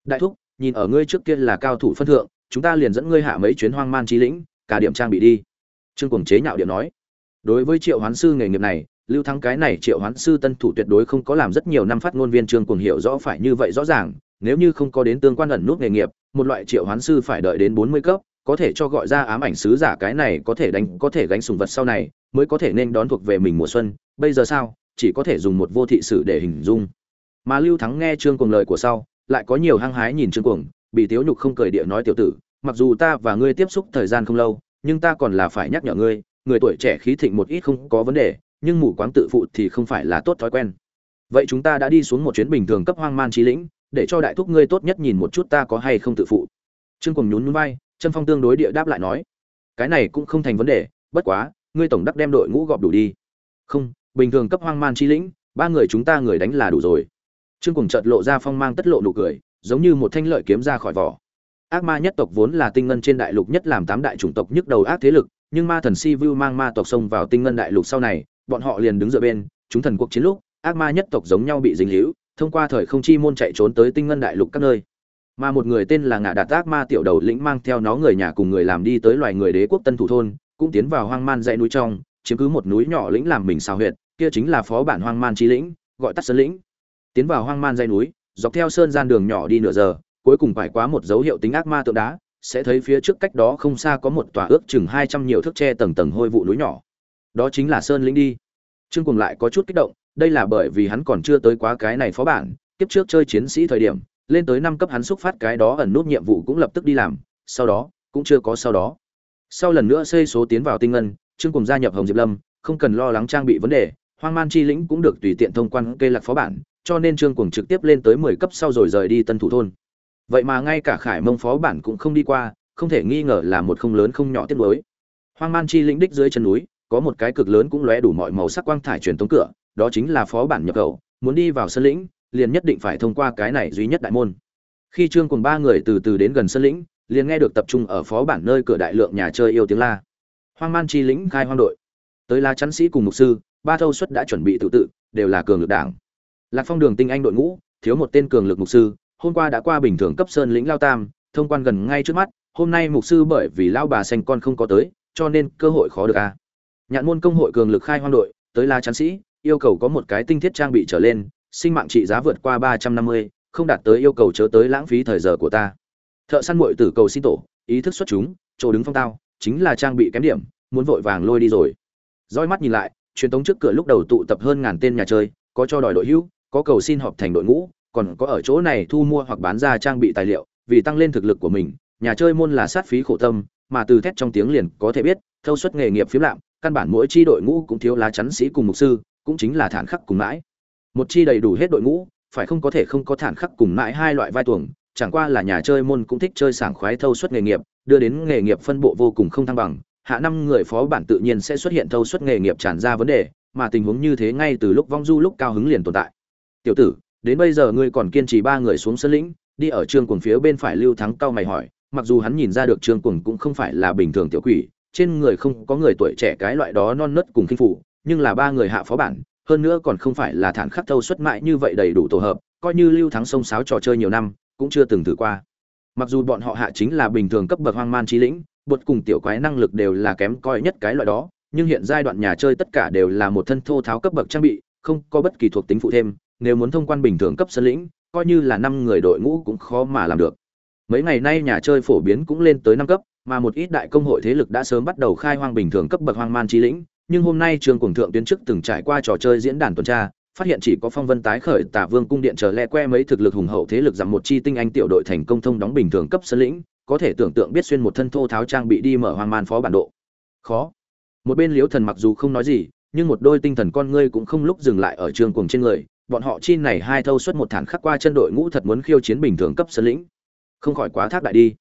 Đại thúc nhìn ở ngươi trước kia là cao thủ phân thượng, chúng ta liền dẫn ngươi hạ mấy chuyến hoang man trí lĩnh, cả điểm trang bị đi. Trương cuồng chế nhạo điện nói. Đối với triệu hoán sư nghề nghiệp này, lưu thắng cái này triệu hoán sư tân thủ tuyệt đối không có làm rất nhiều năm phát ngôn viên trương cuồng hiểu rõ phải như vậy rõ ràng, nếu như không có đến tương quan ẩn nút nghề nghiệp, một loại triệu hoán sư phải đợi đến bốn mươi cấp, có thể cho gọi ra ám ảnh sứ giả cái này có thể đánh, có thể gánh sùng vật sau này, mới có thể nên đón thuộc về mình mùa xuân, bây giờ sao, chỉ có thể dùng một vô thị sử để hình dung. Mà lưu thắng nghe trương cuồng lời của sau lại có nhiều hăng hái nhìn trương cuồng, bị tiếu nhục không cười địa nói, tiểu tử, mặc dù ta và ngươi tiếp xúc thời gian không lâu, nhưng ta còn là phải nhắc nhở ngươi, người tuổi trẻ khí thịnh một ít không có vấn đề, nhưng mù quáng tự phụ thì không phải là tốt thói quen. Vậy chúng ta đã đi xuống một chuyến bình thường cấp hoang man trí lĩnh, để cho đại thúc ngươi tốt nhất nhìn một chút ta có hay không tự phụ. Trương Cuồng nhún nhún vai Trần phong tương đối địa đáp lại nói, cái này cũng không thành vấn đề, bất quá, ngươi tổng đắc đem đội ngũ gọp đủ đi. Không, bình thường cấp hoang man chi lĩnh, ba người chúng ta người đánh là đủ rồi trương cùng chợt lộ ra phong mang tất lộ nụ cười, giống như một thanh lợi kiếm ra khỏi vỏ. Ác ma nhất tộc vốn là tinh ngân trên đại lục nhất làm tám đại chủng tộc nhức đầu ác thế lực, nhưng ma thần si vu mang ma tộc xông vào tinh ngân đại lục sau này, bọn họ liền đứng dựa bên, chúng thần cuộc chiến lúc, ác ma nhất tộc giống nhau bị dính hữu thông qua thời không chi môn chạy trốn tới tinh ngân đại lục các nơi. Mà một người tên là ngạ đạt ác ma tiểu đầu lĩnh mang theo nó người nhà cùng người làm đi tới loài người đế quốc tân thủ thôn, cũng tiến vào hoang man dãy núi trong, chiếm cứ một núi nhỏ lĩnh làm mình xào huyệt, kia chính là phó bản hoang man chi lĩnh, gọi tắt sơn lĩnh tiến vào hoang man dãy núi, dọc theo sơn gian đường nhỏ đi nửa giờ, cuối cùng phải quá một dấu hiệu tính ác ma tượng đá, sẽ thấy phía trước cách đó không xa có một tòa ước chừng hai trăm nhiều thước tre tầng tầng hôi vụ núi nhỏ. Đó chính là sơn lĩnh đi. Trương cùng lại có chút kích động, đây là bởi vì hắn còn chưa tới quá cái này phó bản tiếp trước chơi chiến sĩ thời điểm, lên tới năm cấp hắn xúc phát cái đó ẩn nút nhiệm vụ cũng lập tức đi làm, sau đó, cũng chưa có sau đó. Sau lần nữa xây số tiến vào tinh ngân, trương cùng gia nhập hồng diệp lâm, không cần lo lắng trang bị vấn đề, hoang man chi lĩnh cũng được tùy tiện thông quan kê lạc phó bản cho nên trương cuồng trực tiếp lên tới mười cấp sau rồi rời đi tân thủ thôn. Vậy mà ngay cả khải mông phó bản cũng không đi qua, không thể nghi ngờ là một không lớn không nhỏ tiết mới hoang man chi lĩnh đích dưới chân núi, có một cái cực lớn cũng lóe đủ mọi màu sắc quang thải truyền tống cửa, đó chính là phó bản nhập khẩu, muốn đi vào sân lĩnh, liền nhất định phải thông qua cái này duy nhất đại môn. Khi trương cùng ba người từ từ đến gần sân lĩnh, liền nghe được tập trung ở phó bản nơi cửa đại lượng nhà chơi yêu tiếng la. Hoang man chi lĩnh khai hoang đội. Tới la chắn sĩ cùng mục sư, ba thâu suất đã chuẩn bị tự tự, đều là cường lực đảng lạc phong đường tinh anh đội ngũ, thiếu một tên cường lực mục sư, hôm qua đã qua bình thường cấp sơn lĩnh lao tam, thông quan gần ngay trước mắt, hôm nay mục sư bởi vì lao bà xanh con không có tới, cho nên cơ hội khó được a à. nhạn môn công hội cường lực khai hoang đội, tới la chắn sĩ, yêu cầu có một cái tinh thiết trang bị trở lên, sinh mạng trị giá vượt qua ba trăm năm mươi, không đạt tới yêu cầu chớ tới lãng phí thời giờ của ta thợ săn muội tử cầu xin tổ, ý thức xuất chúng, chỗ đứng phong tao, chính là trang bị kém điểm, muốn vội vàng lôi đi rồi roi mắt nhìn lại, truyền tống trước cửa lúc đầu tụ tập hơn ngàn tên nhà chơi, có cho đòi đội hữu có cầu xin họp thành đội ngũ, còn có ở chỗ này thu mua hoặc bán ra trang bị tài liệu, vì tăng lên thực lực của mình, nhà chơi môn là sát phí khổ tâm, mà từ thét trong tiếng liền có thể biết, thâu suất nghề nghiệp phiếm lạm, căn bản mỗi chi đội ngũ cũng thiếu lá chắn sĩ cùng mục sư, cũng chính là thản khắc cùng mãi. Một chi đầy đủ hết đội ngũ, phải không có thể không có thản khắc cùng mãi hai loại vai tuồng, chẳng qua là nhà chơi môn cũng thích chơi sảng khoái thâu suất nghề nghiệp, đưa đến nghề nghiệp phân bộ vô cùng không thăng bằng, hạ năm người phó bản tự nhiên sẽ xuất hiện thâu suất nghề nghiệp tràn ra vấn đề, mà tình huống như thế ngay từ lúc vong du lúc cao hứng liền tồn tại tiểu tử, đến bây giờ ngươi còn kiên trì ba người xuống sân lĩnh, đi ở trương cuồng phía bên phải lưu thắng cao mày hỏi, mặc dù hắn nhìn ra được trương cuồng cũng không phải là bình thường tiểu quỷ, trên người không có người tuổi trẻ cái loại đó non nớt cùng kinh phủ nhưng là ba người hạ phó bản, hơn nữa còn không phải là thản khắc thâu xuất mãi như vậy đầy đủ tổ hợp, coi như lưu thắng sông sáo trò chơi nhiều năm, cũng chưa từng thử qua. Mặc dù bọn họ hạ chính là bình thường cấp bậc hoang man trí lĩnh, bột cùng tiểu quái năng lực đều là kém coi nhất cái loại đó, nhưng hiện giai đoạn nhà chơi tất cả đều là một thân thô tháo cấp bậc trang bị, không có bất kỳ thuộc tính phụ thêm nếu muốn thông quan bình thường cấp sân lĩnh, coi như là năm người đội ngũ cũng khó mà làm được. Mấy ngày nay nhà chơi phổ biến cũng lên tới năm cấp, mà một ít đại công hội thế lực đã sớm bắt đầu khai hoang bình thường cấp bậc hoang man chi lĩnh. Nhưng hôm nay trường cuồng thượng tuyến trước từng trải qua trò chơi diễn đàn tuần tra, phát hiện chỉ có phong vân tái khởi tả vương cung điện chờ le que mấy thực lực hùng hậu thế lực giảm một chi tinh anh tiểu đội thành công thông đóng bình thường cấp sân lĩnh, có thể tưởng tượng biết xuyên một thân thô tháo trang bị đi mở hoang man phó bản độ. Khó. Một bên liễu thần mặc dù không nói gì, nhưng một đôi tinh thần con ngươi cũng không lúc dừng lại ở trường cuồng trên người bọn họ chi này hai thâu suất một thản khắc qua chân đội ngũ thật muốn khiêu chiến bình thường cấp sân lĩnh. Không khỏi quá thác đại đi.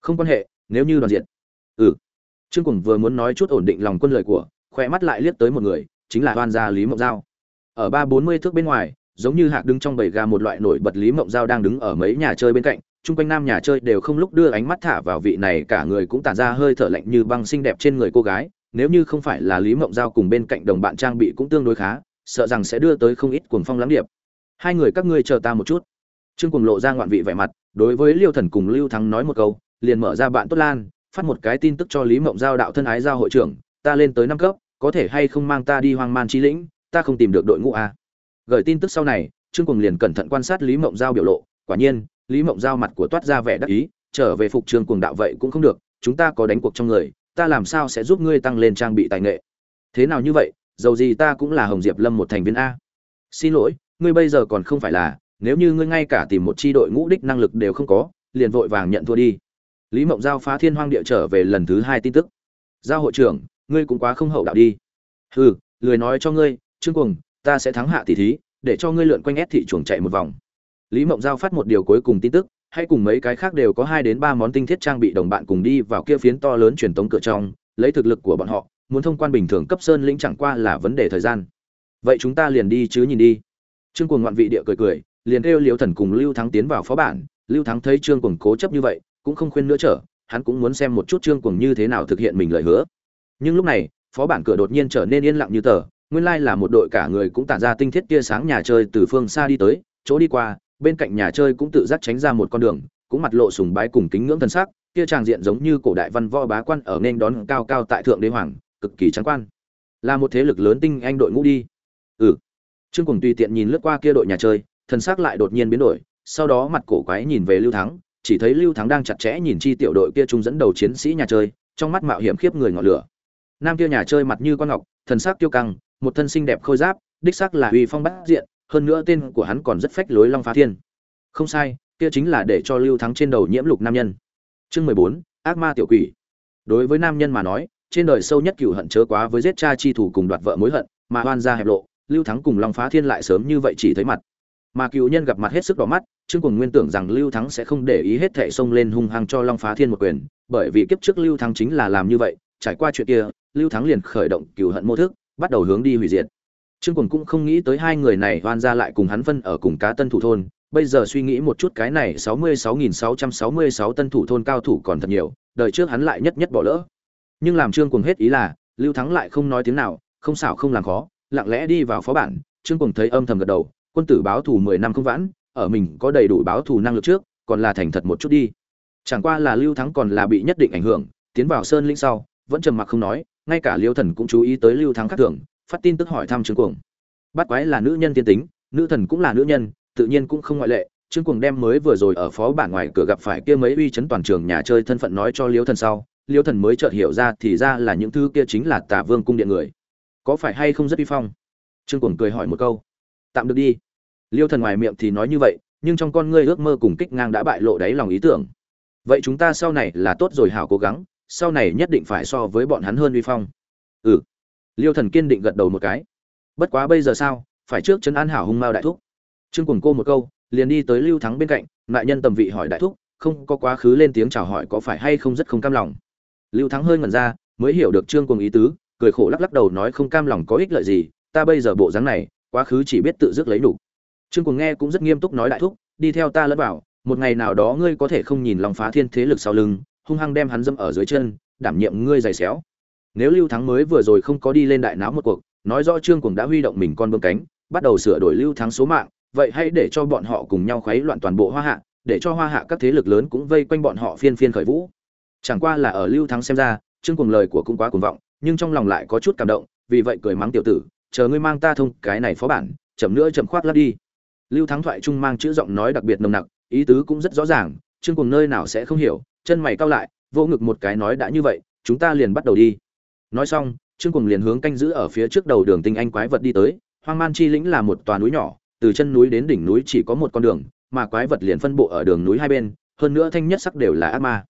Không quan hệ, nếu như đoàn diện ừ. Trương cùng vừa muốn nói chút ổn định lòng quân lời của khoe mắt lại liếc tới một người, chính là đoan gia lý mộng giao. Ở ba bốn mươi thước bên ngoài, giống như hạc đứng trong bầy gà một loại nổi bật lý mộng giao đang đứng ở mấy nhà chơi bên cạnh, chung quanh nam nhà chơi đều không lúc đưa ánh mắt thả vào vị này, cả người cũng tản ra hơi thở lạnh như băng xinh đẹp trên người cô gái, nếu như không phải là lý mộng giao cùng bên cạnh đồng bạn trang bị cũng tương đối khá sợ rằng sẽ đưa tới không ít cuồng phong lắm điệp. Hai người các ngươi chờ ta một chút. Trương cùng lộ ra ngoạn vị vẻ mặt, đối với liêu thần cùng lưu thắng nói một câu, liền mở ra bạn tốt lan, phát một cái tin tức cho lý mộng giao đạo thân ái giao hội trưởng, ta lên tới năm cấp, có thể hay không mang ta đi hoang man trí lĩnh, ta không tìm được đội ngũ a. Gửi tin tức sau này, trương cùng liền cẩn thận quan sát lý mộng giao biểu lộ, quả nhiên, lý mộng giao mặt của toát ra vẻ đắc ý, trở về phục trường cuồng đạo vậy cũng không được, chúng ta có đánh cuộc trong người, ta làm sao sẽ giúp ngươi tăng lên trang bị tài nghệ? Thế nào như vậy dầu gì ta cũng là hồng diệp lâm một thành viên a. Xin lỗi, ngươi bây giờ còn không phải là, nếu như ngươi ngay cả tìm một chi đội ngũ đích năng lực đều không có, liền vội vàng nhận thua đi. Lý mộng giao phá thiên hoang địa trở về lần thứ hai tin tức. Giao hội trưởng, ngươi cũng quá không hậu đạo đi. Hừ, lười nói cho ngươi, trương cuồng, ta sẽ thắng hạ tỷ thí, để cho ngươi lượn quanh ép thị chuồng chạy một vòng. Lý mộng giao phát một điều cuối cùng tin tức, hay cùng mấy cái khác đều có hai đến ba món tinh thiết trang bị đồng bạn cùng đi vào kia phiến to lớn truyền tống cửa trong, lấy thực lực của bọn họ muốn thông quan bình thường cấp sơn lĩnh chẳng qua là vấn đề thời gian. Vậy chúng ta liền đi chứ nhìn đi. Trương cuồng ngoạn vị địa cười cười, liền kêu liêu thần cùng lưu thắng tiến vào phó bản. Lưu thắng thấy trương cuồng cố chấp như vậy, cũng không khuyên nữa trở, hắn cũng muốn xem một chút trương cuồng như thế nào thực hiện mình lời hứa. Nhưng lúc này, phó bản cửa đột nhiên trở nên yên lặng như tờ, nguyên lai là một đội cả người cũng tản ra tinh thiết tia sáng nhà chơi từ phương xa đi tới, chỗ đi qua, bên cạnh nhà chơi cũng tự giác tránh ra một con đường, cũng mặt lộ sùng bái cùng kính ngưỡng thân sắc, kia tràng diện giống như cổ đại văn võ bá quan ở nên đón cao cao tại thượng đế hoàng cực kỳ trắng quan. Là một thế lực lớn tinh anh đội ngũ đi. Ừ. Trương cùng tùy tiện nhìn lướt qua kia đội nhà chơi thân xác lại đột nhiên biến đổi, sau đó mặt cổ quái nhìn về lưu thắng, chỉ thấy lưu thắng đang chặt chẽ nhìn chi tiểu đội kia trung dẫn đầu chiến sĩ nhà chơi, trong mắt mạo hiểm khiếp người ngọn lửa. Nam kia nhà chơi mặt như con ngọc, thần sắc kiêu căng, một thân xinh đẹp khôi giáp, đích xác là uy phong bát diện, hơn nữa tên của hắn còn rất phách lối long phá thiên. Không sai, kia chính là để cho lưu thắng trên đầu nhiễm lục nam nhân. Chương mười bốn, ác ma tiểu quỷ. Đối với nam nhân mà nói trên đời sâu nhất cựu hận chớ quá với giết cha chi thủ cùng đoạt vợ mối hận, mà hoan ra hẹp lộ, lưu thắng cùng long phá thiên lại sớm như vậy chỉ thấy mặt. Mà cựu nhân gặp mặt hết sức đỏ mắt, trương cùng nguyên tưởng rằng lưu thắng sẽ không để ý hết thệ xông lên hung hăng cho long phá thiên một quyền, bởi vì kiếp trước lưu thắng chính là làm như vậy, trải qua chuyện kia, lưu thắng liền khởi động cựu hận mô thức, bắt đầu hướng đi hủy diệt. Trương cùng cũng không nghĩ tới hai người này oan ra lại cùng hắn phân ở cùng cá tân thủ thôn, bây giờ suy nghĩ một chút cái này sáu mươi sáu nghìn sáu trăm sáu mươi sáu tân thủ thôn cao thủ còn thật nhiều, đời trước hắn lại nhất nhất bỏ lỡ nhưng làm trương cuồng hết ý là, lưu thắng lại không nói tiếng nào, không xảo không làm khó, lặng lẽ đi vào phó bản. Trương cuồng thấy âm thầm gật đầu, quân tử báo thù mười năm không vãn, ở mình có đầy đủ báo thù năng lực trước, còn là thành thật một chút đi. Chẳng qua là lưu thắng còn là bị nhất định ảnh hưởng, tiến vào sơn linh sau, vẫn trầm mặc không nói, ngay cả liêu thần cũng chú ý tới lưu thắng khác thường, phát tin tức hỏi thăm trương cuồng. Bắt quái là nữ nhân tiên tính, nữ thần cũng là nữ nhân, tự nhiên cũng không ngoại lệ. Trương cuồng đem mới vừa rồi ở phó bản ngoài cửa gặp phải kia mấy uy chấn toàn trường nhà chơi thân phận nói cho liêu thần sau liêu thần mới chợt hiểu ra thì ra là những thứ kia chính là tả vương cung điện người. Có phải hay không rất uy phong? Trương cuồng cười hỏi một câu. Tạm được đi. Liêu thần ngoài miệng thì nói như vậy, nhưng trong con ngươi ước mơ cùng kích ngang đã bại lộ đáy lòng ý tưởng. Vậy chúng ta sau này là tốt rồi hảo cố gắng, sau này nhất định phải so với bọn hắn hơn uy phong. Ừ. Liêu thần kiên định gật đầu một cái. Bất quá bây giờ sao? Phải trước chân an hảo hung mao đại thúc. Trương cùng cô một câu, liền đi tới lưu thắng bên cạnh, lại nhân tầm vị hỏi đại thúc, không có quá khứ lên tiếng chào hỏi có phải hay không rất không cam lòng lưu thắng hơi ngẩn ra, mới hiểu được trương cuồng ý tứ, cười khổ lắc lắc đầu nói không cam lòng có ích lợi gì, ta bây giờ bộ dáng này, quá khứ chỉ biết tự dứt lấy đủ. Trương cuồng nghe cũng rất nghiêm túc nói đại thúc, đi theo ta lẫn vào, một ngày nào đó ngươi có thể không nhìn lòng phá thiên thế lực sau lưng, hung hăng đem hắn dâm ở dưới chân, đảm nhiệm ngươi giày xéo. Nếu lưu thắng mới vừa rồi không có đi lên đại náo một cuộc, nói rõ trương cuồng đã huy động mình con bơm cánh, bắt đầu sửa đổi lưu thắng số mạng, vậy hãy để cho bọn họ cùng nhau khuấy loạn toàn bộ hoa hạ, để cho hoa hạ các thế lực lớn cũng vây quanh bọn họ phiên phiên khởi vũ chẳng qua là ở lưu thắng xem ra, trương cùng lời của cũng quá cuồng vọng, nhưng trong lòng lại có chút cảm động, vì vậy cười mắng tiểu tử, chờ ngươi mang ta thông, cái này phó bản, chậm nữa chậm khoác lắp đi. Lưu thắng thoại trung mang chữ giọng nói đặc biệt nồng nặc, ý tứ cũng rất rõ ràng, trương cùng nơi nào sẽ không hiểu, chân mày cao lại, vô ngực một cái nói đã như vậy, chúng ta liền bắt đầu đi. Nói xong, trương cùng liền hướng canh giữ ở phía trước đầu đường tinh anh quái vật đi tới, hoang man chi lĩnh là một tòa núi nhỏ, từ chân núi đến đỉnh núi chỉ có một con đường, mà quái vật liền phân bộ ở đường núi hai bên, hơn nữa thanh nhất sắc đều là ác ma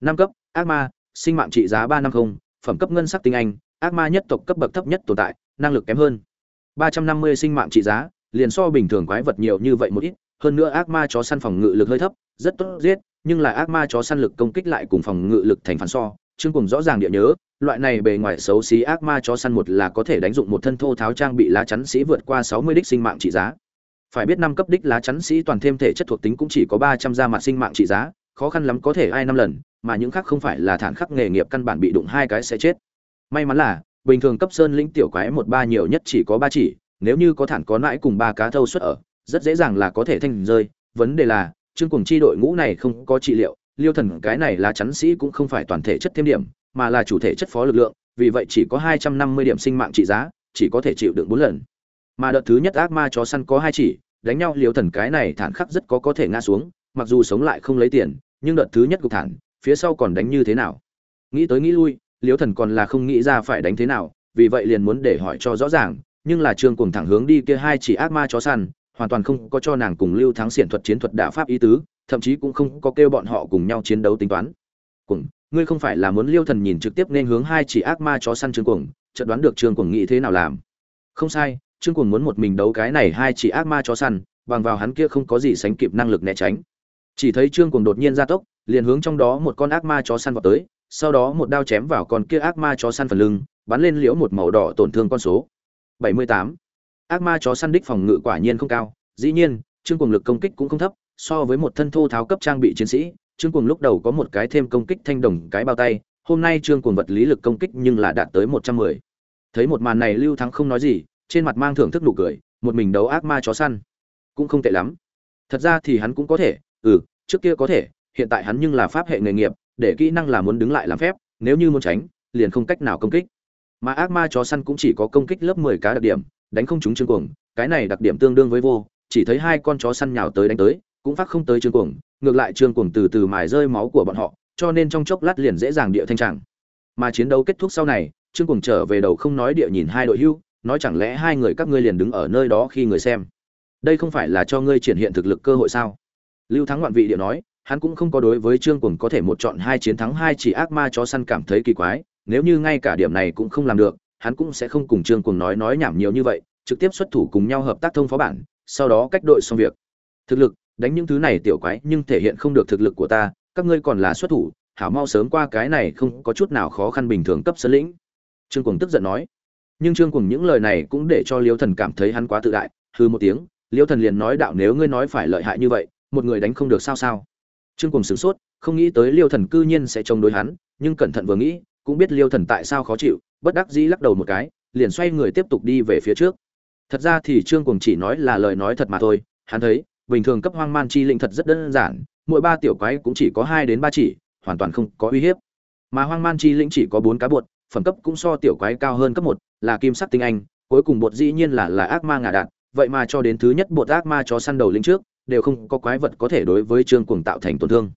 năm cấp, ác ma, sinh mạng trị giá ba năm không, phẩm cấp ngân sắc tinh anh, ác ma nhất tộc cấp bậc thấp nhất tồn tại, năng lực kém hơn. ba trăm năm mươi sinh mạng trị giá, liền so bình thường quái vật nhiều như vậy một ít, hơn nữa ác ma chó săn phòng ngự lực hơi thấp, rất tốt giết, nhưng là ác ma chó săn lực công kích lại cùng phòng ngự lực thành phản so chương cùng rõ ràng địa nhớ, loại này bề ngoài xấu xí ác ma chó săn một là có thể đánh dụng một thân thô tháo trang bị lá chắn sĩ vượt qua sáu mươi đích sinh mạng trị giá. Phải biết năm cấp đích lá chắn sĩ toàn thêm thể chất thuộc tính cũng chỉ có ba trăm gia mặt sinh mạng trị giá khó khăn lắm có thể ai năm lần, mà những khác không phải là thản khắc nghề nghiệp căn bản bị đụng hai cái sẽ chết. May mắn là, bình thường cấp sơn lĩnh tiểu quái một ba nhiều nhất chỉ có ba chỉ, nếu như có thản có mãi cùng ba cá thâu xuất ở, rất dễ dàng là có thể thanh rơi. Vấn đề là chương cùng chi đội ngũ này không có trị liệu, liêu thần cái này là chắn sĩ cũng không phải toàn thể chất thêm điểm, mà là chủ thể chất phó lực lượng, vì vậy chỉ có hai trăm năm mươi điểm sinh mạng trị giá, chỉ có thể chịu được bốn lần. Mà đợt thứ nhất ác ma chó săn có hai chỉ, đánh nhau liêu thần cái này thản khắc rất có có thể ngã xuống, mặc dù sống lại không lấy tiền nhưng đợt thứ nhất gục thản phía sau còn đánh như thế nào? Nghĩ tới nghĩ lui liêu thần còn là không nghĩ ra phải đánh thế nào, vì vậy liền muốn để hỏi cho rõ ràng, nhưng là trương cùng thẳng hướng đi kia hai chỉ ác ma chó săn, hoàn toàn không có cho nàng cùng lưu thắng xiển thuật chiến thuật đả pháp ý tứ, thậm chí cũng không có kêu bọn họ cùng nhau chiến đấu tính toán. Cùng ngươi không phải là muốn liêu thần nhìn trực tiếp nên hướng hai chỉ ác ma chó săn trương cuồng, chợt đoán được trương cuồng nghĩ thế nào làm. Không sai, trương cuồng muốn một mình đấu cái này hai chỉ ác ma chó săn, bằng vào hắn kia không có gì sánh kịp năng lực né tránh chỉ thấy trương cuồng đột nhiên ra tốc, liền hướng trong đó một con ác ma chó săn vào tới, sau đó một đao chém vào con kia ác ma chó săn phần lưng, bắn lên liễu một màu đỏ tổn thương con số. 78. ác ma chó săn đích phòng ngự quả nhiên không cao, dĩ nhiên, trương cuồng lực công kích cũng không thấp, so với một thân thô tháo cấp trang bị chiến sĩ, trương cuồng lúc đầu có một cái thêm công kích thanh đồng cái bao tay, hôm nay trương cuồng vật lý lực công kích nhưng là đạt tới một trăm mười. Thấy một màn này lưu thắng không nói gì, trên mặt mang thưởng thức nụ cười, một mình đấu ác ma chó săn. Cũng không tệ lắm. Thật ra thì hắn cũng có thể ừ trước kia có thể, hiện tại hắn nhưng là pháp hệ nghề nghiệp, để kỹ năng là muốn đứng lại làm phép, nếu như muốn tránh, liền không cách nào công kích. Mà ác ma chó săn cũng chỉ có công kích lớp mười cá đặc điểm, đánh không trúng trương cuồng, cái này đặc điểm tương đương với vô, chỉ thấy hai con chó săn nhào tới đánh tới, cũng phát không tới trương cuồng, ngược lại trương cuồng từ từ mài rơi máu của bọn họ, cho nên trong chốc lát liền dễ dàng địa thanh trạng mà chiến đấu kết thúc sau này trương cuồng trở về đầu không nói địa nhìn hai đội hưu, nói chẳng lẽ hai người các ngươi liền đứng ở nơi đó khi người xem? Đây không phải là cho ngươi triển hiện thực lực cơ hội sao? Lưu thắng ngoạn vị địa nói, hắn cũng không có đối với trương cuồng có thể một chọn hai chiến thắng hai chỉ ác ma chó săn cảm thấy kỳ quái, nếu như ngay cả điểm này cũng không làm được, hắn cũng sẽ không cùng trương cuồng nói nói nhảm nhiều như vậy, trực tiếp xuất thủ cùng nhau hợp tác thông phó bản, sau đó cách đội xong việc. Thực lực, đánh những thứ này tiểu quái nhưng thể hiện không được thực lực của ta, các ngươi còn là xuất thủ, hảo mau sớm qua cái này không có chút nào khó khăn bình thường cấp sơn lĩnh. Trương cuồng tức giận nói. Nhưng trương cuồng những lời này cũng để cho liêu thần cảm thấy hắn quá tự đại hư một tiếng, liêu thần liền nói đạo nếu ngươi nói phải lợi hại như vậy một người đánh không được sao sao. Trương cùng sửng sốt, không nghĩ tới liêu thần cư nhiên sẽ chống đối hắn, nhưng cẩn thận vừa nghĩ, cũng biết liêu thần tại sao khó chịu, bất đắc dĩ lắc đầu một cái, liền xoay người tiếp tục đi về phía trước. Thật ra thì trương cùng chỉ nói là lời nói thật mà thôi, hắn thấy, bình thường cấp hoang man chi linh thật rất đơn giản, mỗi ba tiểu quái cũng chỉ có hai đến ba chỉ, hoàn toàn không có uy hiếp. Mà hoang man chi linh chỉ có bốn cá bột, phẩm cấp cũng so tiểu quái cao hơn cấp một, là kim sắc tinh anh, cuối cùng bột dĩ nhiên là là ác ma ngà đạn, vậy mà cho đến thứ nhất bột ác ma chó săn đầu linh trước đều không có quái vật có thể đối với trương cuồng tạo thành tổn thương.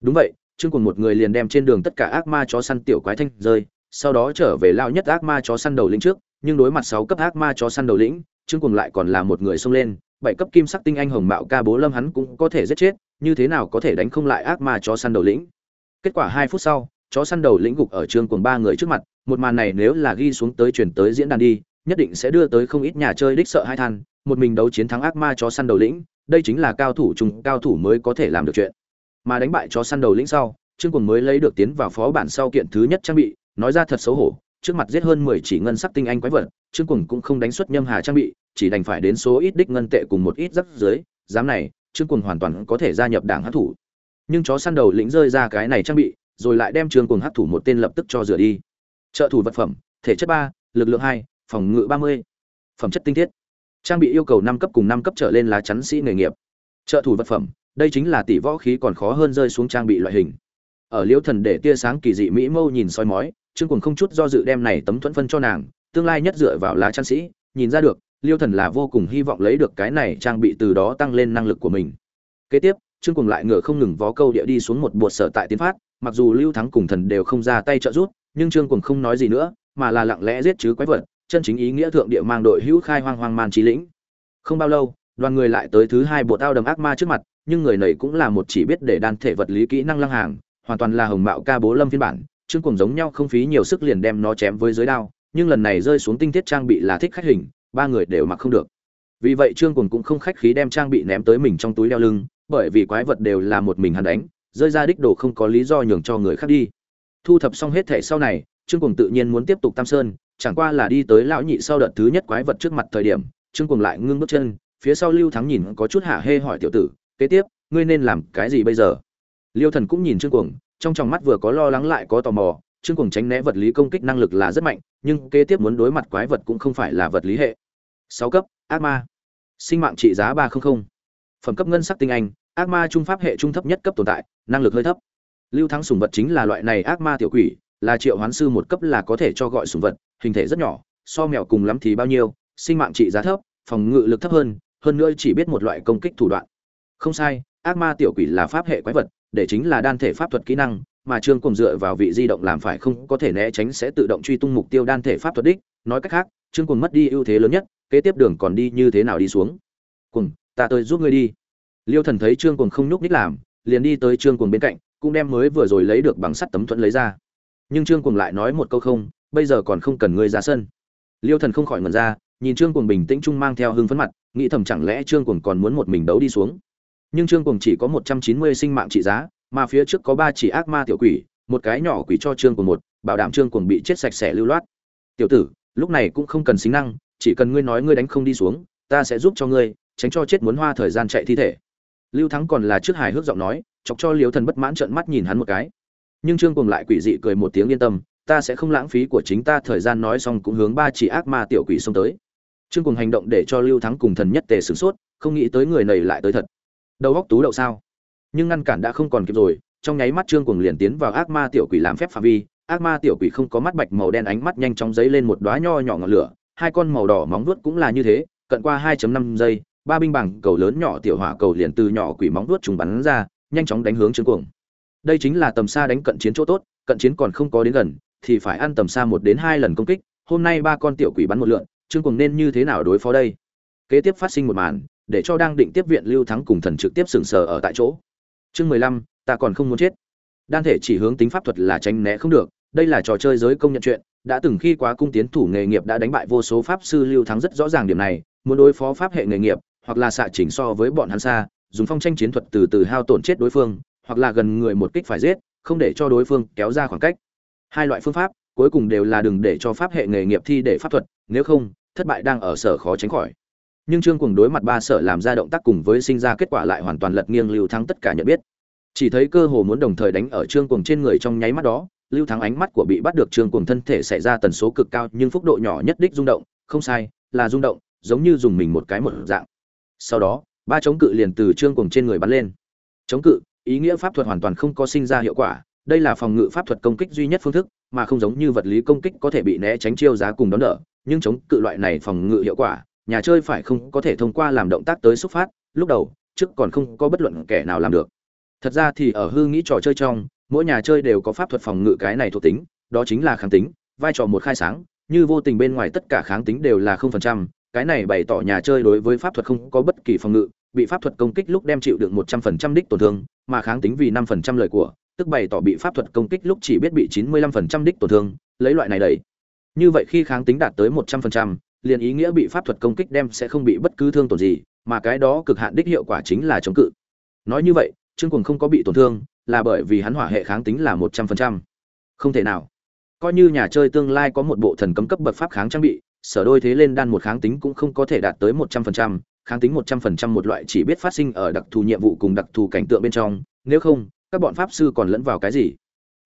Đúng vậy, trương cuồng một người liền đem trên đường tất cả ác ma chó săn tiểu quái thanh rơi, sau đó trở về lao nhất ác ma chó săn đầu lĩnh trước, nhưng đối mặt sáu cấp ác ma chó săn đầu lĩnh, trương cuồng lại còn là một người xông lên, bảy cấp kim sắc tinh anh hồng mạo ca bố lâm hắn cũng có thể giết chết, như thế nào có thể đánh không lại ác ma chó săn đầu lĩnh? Kết quả hai phút sau, chó săn đầu lĩnh gục ở trương cuồng ba người trước mặt, một màn này nếu là ghi xuống tới chuyển tới diễn đàn đi, nhất định sẽ đưa tới không ít nhà chơi đích sợ hai than, một mình đấu chiến thắng ác ma chó săn đầu lĩnh đây chính là cao thủ trùng cao thủ mới có thể làm được chuyện. Mà đánh bại chó săn đầu lĩnh sau, trương cuồng mới lấy được tiến vào phó bản sau kiện thứ nhất trang bị, nói ra thật xấu hổ, trước mặt giết hơn mười chỉ ngân sắc tinh anh quái vật, trương cuồng cũng không đánh xuất nhâm hà trang bị, chỉ đành phải đến số ít đích ngân tệ cùng một ít rắc dưới dám này, trương cuồng hoàn toàn có thể gia nhập đảng hát thủ. Nhưng chó săn đầu lĩnh rơi ra cái này trang bị, rồi lại đem trương cuồng hát thủ một tên lập tức cho rửa đi. Trợ thủ vật phẩm, thể chất ba, lực lượng hai, phòng ngự ba mươi, phẩm chất tinh thiết trang bị yêu cầu năm cấp cùng năm cấp trở lên lá chắn sĩ nghề nghiệp. Trợ thủ vật phẩm, đây chính là tỷ võ khí còn khó hơn rơi xuống trang bị loại hình. Ở liễu thần để tia sáng kỳ dị mỹ mâu nhìn soi mói, trương Quần không chút do dự đem này tấm thuẫn phân cho nàng, tương lai nhất dựa vào lá chắn sĩ, nhìn ra được liêu thần là vô cùng hy vọng lấy được cái này trang bị từ đó tăng lên năng lực của mình. Kế tiếp, trương Quần lại ngựa không ngừng vó câu địa đi xuống một bột sở tại tiến phát, mặc dù lưu thắng cùng thần đều không ra tay trợ giúp, nhưng trương Quần không nói gì nữa, mà là lặng lẽ giết chứ quái vật chân chính ý nghĩa thượng địa mang đội hữu khai hoang hoang man trí lĩnh. Không bao lâu, đoàn người lại tới thứ hai bộ tao đầm ác ma trước mặt, nhưng người này cũng là một chỉ biết để đan thể vật lý kỹ năng lăng hàng, hoàn toàn là hồng mạo ca bố lâm phiên bản, chương cùng giống nhau không phí nhiều sức liền đem nó chém với giới đao, nhưng lần này rơi xuống tinh thiết trang bị là thích khách hình, ba người đều mặc không được. Vì vậy trương cùng cũng không khách khí đem trang bị ném tới mình trong túi đeo lưng, bởi vì quái vật đều là một mình hắn đánh, rơi ra đích đồ không có lý do nhường cho người khác đi. Thu thập xong hết thể sau này trương cùng tự nhiên muốn tiếp tục tam sơn chẳng qua là đi tới lão nhị sau đợt thứ nhất quái vật trước mặt thời điểm, trương cuồng lại ngưng bước chân, phía sau lưu thắng nhìn có chút hạ hê hỏi tiểu tử, kế tiếp, ngươi nên làm cái gì bây giờ? Liêu thần cũng nhìn trương cuồng, trong tròng mắt vừa có lo lắng lại có tò mò, trương cuồng tránh né vật lý công kích năng lực là rất mạnh, nhưng kế tiếp muốn đối mặt quái vật cũng không phải là vật lý hệ. Sáu cấp, ác ma. Sinh mạng trị giá ba trăm linh phẩm cấp ngân sắc tinh anh, ác ma trung pháp hệ trung thấp nhất cấp tồn tại, năng lực hơi thấp. Lưu thắng sùng vật chính là loại này ác ma tiểu quỷ, là triệu hoán sư một cấp là có thể cho gọi sùng vật hình thể rất nhỏ, so mèo cùng lắm thì bao nhiêu, sinh mạng trị giá thấp, phòng ngự lực thấp hơn hơn nữa chỉ biết một loại công kích thủ đoạn. Không sai, ác ma tiểu quỷ là pháp hệ quái vật, để chính là đan thể pháp thuật kỹ năng, mà trương cùng dựa vào vị di động làm phải không có thể né tránh sẽ tự động truy tung mục tiêu đan thể pháp thuật đích. Nói cách khác, trương cùng mất đi ưu thế lớn nhất, kế tiếp đường còn đi như thế nào đi xuống? Cùng ta tới giúp ngươi đi. Liêu thần thấy trương cùng không nhúc ních làm, liền đi tới trương cùng bên cạnh, cũng đem mới vừa rồi lấy được bằng sắt tấm thuẫn lấy ra. Nhưng trương cùng lại nói một câu không bây giờ còn không cần ngươi ra sân. Liêu thần không khỏi ngẩn ra, nhìn trương cuồng bình tĩnh trung mang theo hưng phấn mặt, nghĩ thầm chẳng lẽ trương cuồng còn muốn một mình đấu đi xuống. Nhưng trương cuồng chỉ có một trăm chín mươi sinh mạng trị giá, mà phía trước có ba chỉ ác ma tiểu quỷ, một cái nhỏ quỷ cho trương cuồng một, bảo đảm trương cuồng bị chết sạch sẽ lưu loát. Tiểu tử, lúc này cũng không cần xính năng, chỉ cần ngươi nói ngươi đánh không đi xuống, ta sẽ giúp cho ngươi, tránh cho chết muốn hoa thời gian chạy thi thể. Lưu thắng còn là trước hài hước giọng nói, chọc cho liêu thần bất mãn trợn mắt nhìn hắn một cái. Nhưng trương cuồng lại quỷ dị cười một tiếng yên tâm ta sẽ không lãng phí của chính ta, thời gian nói xong cũng hướng ba chỉ ác ma tiểu quỷ xông tới. Trương cùng hành động để cho lưu thắng cùng thần nhất tề sửng sốt, không nghĩ tới người này lại tới thật. Đầu góc tú đậu sao? Nhưng ngăn cản đã không còn kịp rồi, trong nháy mắt trương cùng liền tiến vào ác ma tiểu quỷ làm phép phạm vi. Ác ma tiểu quỷ không có mắt bạch màu đen, ánh mắt nhanh chóng dấy lên một đóa nho nhỏ ngọn lửa. Hai con màu đỏ móng vuốt cũng là như thế, cận qua 2.5 giây, ba binh bằng cầu lớn nhỏ tiểu hỏa cầu liền từ nhỏ quỷ móng vuốt trùng bắn ra, nhanh chóng đánh hướng trương cuồng. Đây chính là tầm xa đánh cận chiến chỗ tốt, cận chiến còn không có đến gần thì phải ăn tầm xa một đến hai lần công kích, hôm nay ba con tiểu quỷ bắn một lượn, trương cùng nên như thế nào đối phó đây? Kế tiếp phát sinh một màn, để cho đang định tiếp viện lưu thắng cùng thần trực tiếp sừng sờ ở tại chỗ. Chương mười lăm, ta còn không muốn chết. Đan thể chỉ hướng tính pháp thuật là tránh né không được, đây là trò chơi giới công nhận chuyện, đã từng khi quá cung tiến thủ nghề nghiệp đã đánh bại vô số pháp sư lưu thắng rất rõ ràng điểm này, muốn đối phó pháp hệ nghề nghiệp, hoặc là xạ chỉnh so với bọn hắn xa, dùng phong tranh chiến thuật từ từ hao tổn chết đối phương, hoặc là gần người một kích phải giết, không để cho đối phương kéo ra khoảng cách hai loại phương pháp, cuối cùng đều là đừng để cho pháp hệ nghề nghiệp thi để pháp thuật, nếu không, thất bại đang ở sở khó tránh khỏi. Nhưng trương cùng đối mặt ba sở làm ra động tác cùng với sinh ra kết quả lại hoàn toàn lật nghiêng lưu thắng tất cả nhận biết. Chỉ thấy cơ hồ muốn đồng thời đánh ở trương cùng trên người trong nháy mắt đó, lưu thắng ánh mắt của bị bắt được trương cùng thân thể xảy ra tần số cực cao nhưng phúc độ nhỏ nhất đích rung động, không sai, là rung động, giống như dùng mình một cái một dạng. Sau đó, ba chống cự liền từ trương cùng trên người bắn lên. Chống cự, ý nghĩa pháp thuật hoàn toàn không có sinh ra hiệu quả đây là phòng ngự pháp thuật công kích duy nhất phương thức, mà không giống như vật lý công kích có thể bị né tránh chiêu giá cùng đón đỡ, nhưng chống cự loại này phòng ngự hiệu quả, nhà chơi phải không có thể thông qua làm động tác tới xuất phát, lúc đầu, trước còn không có bất luận kẻ nào làm được. Thật ra thì ở hư nghĩ trò chơi trong, mỗi nhà chơi đều có pháp thuật phòng ngự cái này thuộc tính, đó chính là kháng tính, vai trò một khai sáng, như vô tình bên ngoài tất cả kháng tính đều là không phần trăm, cái này bày tỏ nhà chơi đối với pháp thuật không có bất kỳ phòng ngự, bị pháp thuật công kích lúc đem chịu được một trăm phần trăm đích tổn thương, mà kháng tính vì năm phần trăm lời của tức bày tỏ bị pháp thuật công kích lúc chỉ biết bị chín mươi lăm phần trăm đích tổn thương, lấy loại này đẩy. Như vậy khi kháng tính đạt tới một trăm phần trăm, liền ý nghĩa bị pháp thuật công kích đem sẽ không bị bất cứ thương tổn gì, mà cái đó cực hạn đích hiệu quả chính là chống cự. Nói như vậy, trương Cuồng không có bị tổn thương, là bởi vì hắn hỏa hệ kháng tính là một trăm phần trăm. Không thể nào. Coi như nhà chơi tương lai có một bộ thần cấm cấp bậc pháp kháng trang bị, sở đôi thế lên đan một kháng tính cũng không có thể đạt tới một trăm phần trăm, kháng tính một trăm phần trăm một loại chỉ biết phát sinh ở đặc thù nhiệm vụ cùng đặc thù cảnh tượng bên trong, nếu không các bọn pháp sư còn lẫn vào cái gì?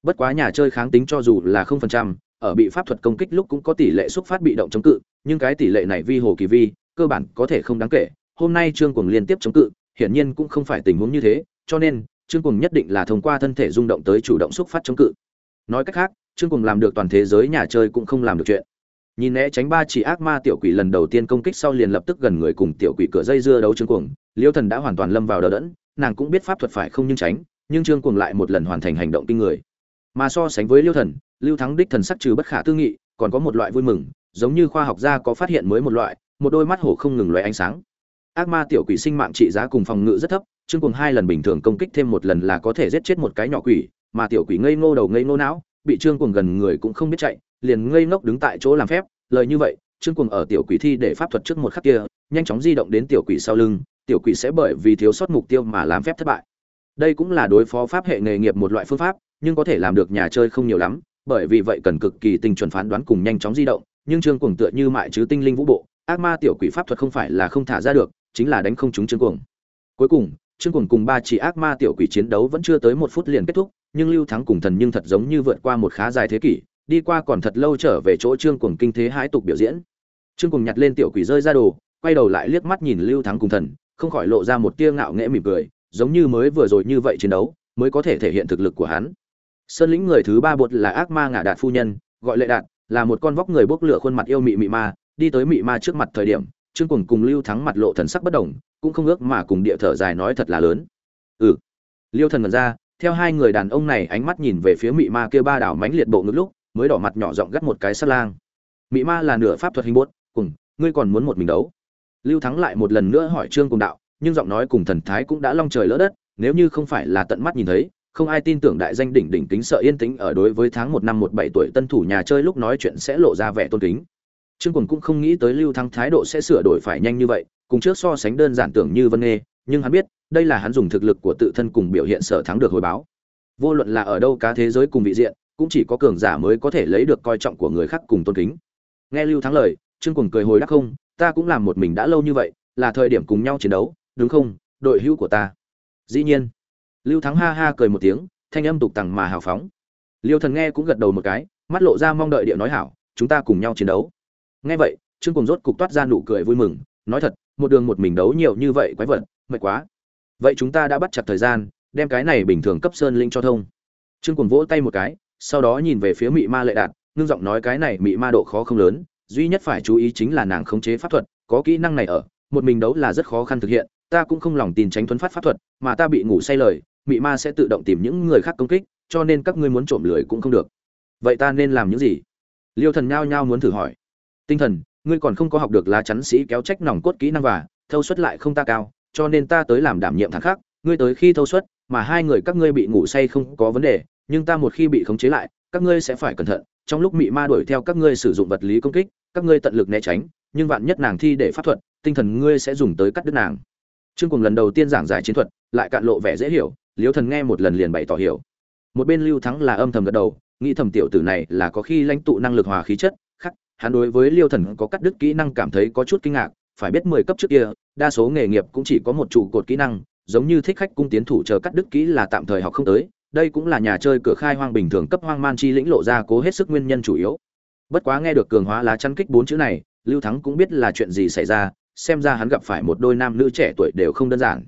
Bất quá nhà chơi kháng tính cho dù là không phần trăm, ở bị pháp thuật công kích lúc cũng có tỷ lệ xúc phát bị động chống cự, nhưng cái tỷ lệ này vi hồ kỳ vi, cơ bản có thể không đáng kể. Hôm nay trương cuồng liên tiếp chống cự, hiển nhiên cũng không phải tình huống như thế, cho nên trương cuồng nhất định là thông qua thân thể rung động tới chủ động xúc phát chống cự. Nói cách khác, trương cuồng làm được toàn thế giới nhà chơi cũng không làm được chuyện. Nhìn né tránh ba chỉ ác ma tiểu quỷ lần đầu tiên công kích sau liền lập tức gần người cùng tiểu quỷ cửa dây dưa đấu trương cuồng, liêu thần đã hoàn toàn lâm vào đờ đẫn, nàng cũng biết pháp thuật phải không nhưng tránh nhưng trương cuồng lại một lần hoàn thành hành động kinh người. Mà so sánh với liêu thần lưu thắng đích thần sắc trừ bất khả tư nghị, còn có một loại vui mừng, giống như khoa học gia có phát hiện mới một loại, một đôi mắt hổ không ngừng loại ánh sáng. Ác ma tiểu quỷ sinh mạng trị giá cùng phòng ngự rất thấp, trương cuồng hai lần bình thường công kích thêm một lần là có thể giết chết một cái nhỏ quỷ, mà tiểu quỷ ngây ngô đầu ngây ngô não, bị trương cuồng gần người cũng không biết chạy, liền ngây ngốc đứng tại chỗ làm phép. Lời như vậy, trương cuồng ở tiểu quỷ thi để pháp thuật trước một khắc kia, nhanh chóng di động đến tiểu quỷ sau lưng, tiểu quỷ sẽ bởi vì thiếu sót mục tiêu mà làm phép thất bại đây cũng là đối phó pháp hệ nghề nghiệp một loại phương pháp, nhưng có thể làm được nhà chơi không nhiều lắm, bởi vì vậy cần cực kỳ tinh chuẩn phán đoán cùng nhanh chóng di động, nhưng trương cuồng tựa như mại chứ tinh linh vũ bộ, ác ma tiểu quỷ pháp thuật không phải là không thả ra được, chính là đánh không trúng trương cuồng. Cuối cùng, trương cuồng cùng ba chỉ ác ma tiểu quỷ chiến đấu vẫn chưa tới một phút liền kết thúc, nhưng lưu thắng cùng thần nhưng thật giống như vượt qua một khá dài thế kỷ, đi qua còn thật lâu trở về chỗ trương cuồng kinh thế hãi tục biểu diễn. Trương cuồng nhặt lên tiểu quỷ rơi ra đồ, quay đầu lại liếc mắt nhìn lưu thắng cùng thần, không khỏi lộ ra một tia ngạo nghễ mỉm cười giống như mới vừa rồi như vậy chiến đấu, mới có thể thể hiện thực lực của hắn. Sơn lĩnh người thứ ba bột là ác ma ngả đạt phu nhân, gọi lệ đạt là một con vóc người bốc lửa khuôn mặt yêu mị mị ma, đi tới mị ma trước mặt thời điểm, trương cùng cùng lưu thắng mặt lộ thần sắc bất đồng cũng không ước mà cùng địa thở dài nói thật là lớn. Ừ. Liêu thần ngẩn ra, theo hai người đàn ông này ánh mắt nhìn về phía mị ma kia ba đảo mánh liệt bộ ngực lúc, mới đỏ mặt nhỏ giọng gắt một cái sát lang. Mị ma là nửa pháp thuật hình bốt cùng ngươi còn muốn một mình đấu? Lưu thắng lại một lần nữa hỏi trương cùng đạo nhưng giọng nói cùng thần thái cũng đã long trời lỡ đất, nếu như không phải là tận mắt nhìn thấy, không ai tin tưởng đại danh đỉnh đỉnh kính sợ yên tĩnh ở đối với tháng một năm một bảy tuổi tân thủ nhà chơi lúc nói chuyện sẽ lộ ra vẻ tôn kính. Trương quần cũng không nghĩ tới lưu thắng thái độ sẽ sửa đổi phải nhanh như vậy, cùng trước so sánh đơn giản tưởng như vân nghê, nhưng hắn biết, đây là hắn dùng thực lực của tự thân cùng biểu hiện sở thắng được hồi báo. Vô luận là ở đâu cá thế giới cùng vị diện, cũng chỉ có cường giả mới có thể lấy được coi trọng của người khác cùng tôn kính. Nghe lưu thắng lời, trương quần cười hồi đắc không, ta cũng làm một mình đã lâu như vậy, là thời điểm cùng nhau chiến đấu đúng không, đội hữu của ta. Dĩ nhiên. Lưu thắng ha ha cười một tiếng, thanh âm tục tằng mà hào phóng. Liêu thần nghe cũng gật đầu một cái, mắt lộ ra mong đợi địa nói hảo, chúng ta cùng nhau chiến đấu. Nghe vậy, trương cùng rốt cục toát ra nụ cười vui mừng, nói thật, một đường một mình đấu nhiều như vậy quái vật, mệt quá. Vậy chúng ta đã bắt chặt thời gian, đem cái này bình thường cấp sơn linh cho thông. Trương cùng vỗ tay một cái, sau đó nhìn về phía mị ma lệ đạt, ngưng giọng nói cái này mị ma độ khó không lớn, duy nhất phải chú ý chính là nàng khống chế pháp thuật, có kỹ năng này ở, một mình đấu là rất khó khăn thực hiện ta cũng không lòng tin tránh thuấn phát pháp thuật, mà ta bị ngủ say lời, mị ma sẽ tự động tìm những người khác công kích, cho nên các ngươi muốn trộm lười cũng không được. Vậy ta nên làm những gì? Liêu thần nhao nhao muốn thử hỏi. Tinh thần, ngươi còn không có học được lá chắn sĩ kéo trách nòng cốt kỹ năng và, thâu suất lại không ta cao, cho nên ta tới làm đảm nhiệm thằng khác. Ngươi tới khi thâu suất, mà hai người các ngươi bị ngủ say không có vấn đề, nhưng ta một khi bị khống chế lại, các ngươi sẽ phải cẩn thận. Trong lúc mị ma đuổi theo các ngươi sử dụng vật lý công kích, các ngươi tận lực né tránh, nhưng vạn nhất nàng thi để pháp thuật, tinh thần ngươi sẽ dùng tới cắt đứt nàng trương cùng lần đầu tiên giảng giải chiến thuật, lại cạn lộ vẻ dễ hiểu, liêu thần nghe một lần liền bày tỏ hiểu. Một bên lưu thắng là âm thầm gật đầu, nghĩ thầm tiểu tử này là có khi lãnh tụ năng lực hòa khí chất khác hắn đối với liêu thần có cắt đứt kỹ năng cảm thấy có chút kinh ngạc, phải biết mười cấp trước kia, đa số nghề nghiệp cũng chỉ có một trụ cột kỹ năng, giống như thích khách cung tiến thủ chờ cắt đứt kỹ là tạm thời học không tới, đây cũng là nhà chơi cửa khai hoang bình thường cấp hoang man chi lĩnh lộ ra cố hết sức nguyên nhân chủ yếu. Bất quá nghe được cường hóa lá chắn kích bốn chữ này, lưu thắng cũng biết là chuyện gì xảy ra xem ra hắn gặp phải một đôi nam nữ trẻ tuổi đều không đơn giản.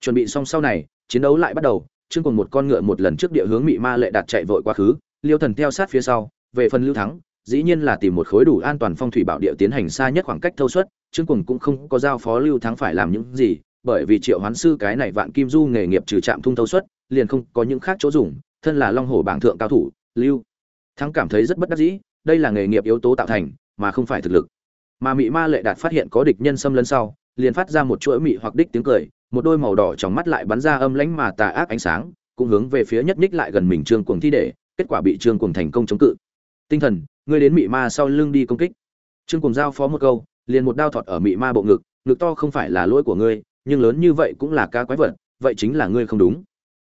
Chuẩn bị xong sau này, chiến đấu lại bắt đầu chương cùng một con ngựa một lần trước địa hướng mị ma lệ đạt chạy vội quá khứ, liêu thần theo sát phía sau, về phần lưu thắng, dĩ nhiên là tìm một khối đủ an toàn phong thủy bảo địa tiến hành xa nhất khoảng cách thâu suất chương cùng cũng không có giao phó lưu thắng phải làm những gì, bởi vì triệu hoán sư cái này vạn kim du nghề nghiệp trừ trạm thung thâu suất, liền không có những khác chỗ dùng, thân là long hổ bảng thượng cao thủ, lưu thắng cảm thấy rất bất đắc dĩ, đây là nghề nghiệp yếu tố tạo thành, mà không phải thực lực mà mị ma lệ đạt phát hiện có địch nhân xâm lấn sau, liền phát ra một chuỗi mị hoặc đích tiếng cười, một đôi màu đỏ trong mắt lại bắn ra âm lãnh mà tà ác ánh sáng, cũng hướng về phía nhất ních lại gần mình trương cuồng thi để, kết quả bị trương cuồng thành công chống cự. Tinh thần, ngươi đến mị ma sau lưng đi công kích. Trương cuồng giao phó một câu, liền một đao thọt ở mị ma bộ ngực ngực to không phải là lỗi của ngươi, nhưng lớn như vậy cũng là ca quái vật, vậy chính là ngươi không đúng.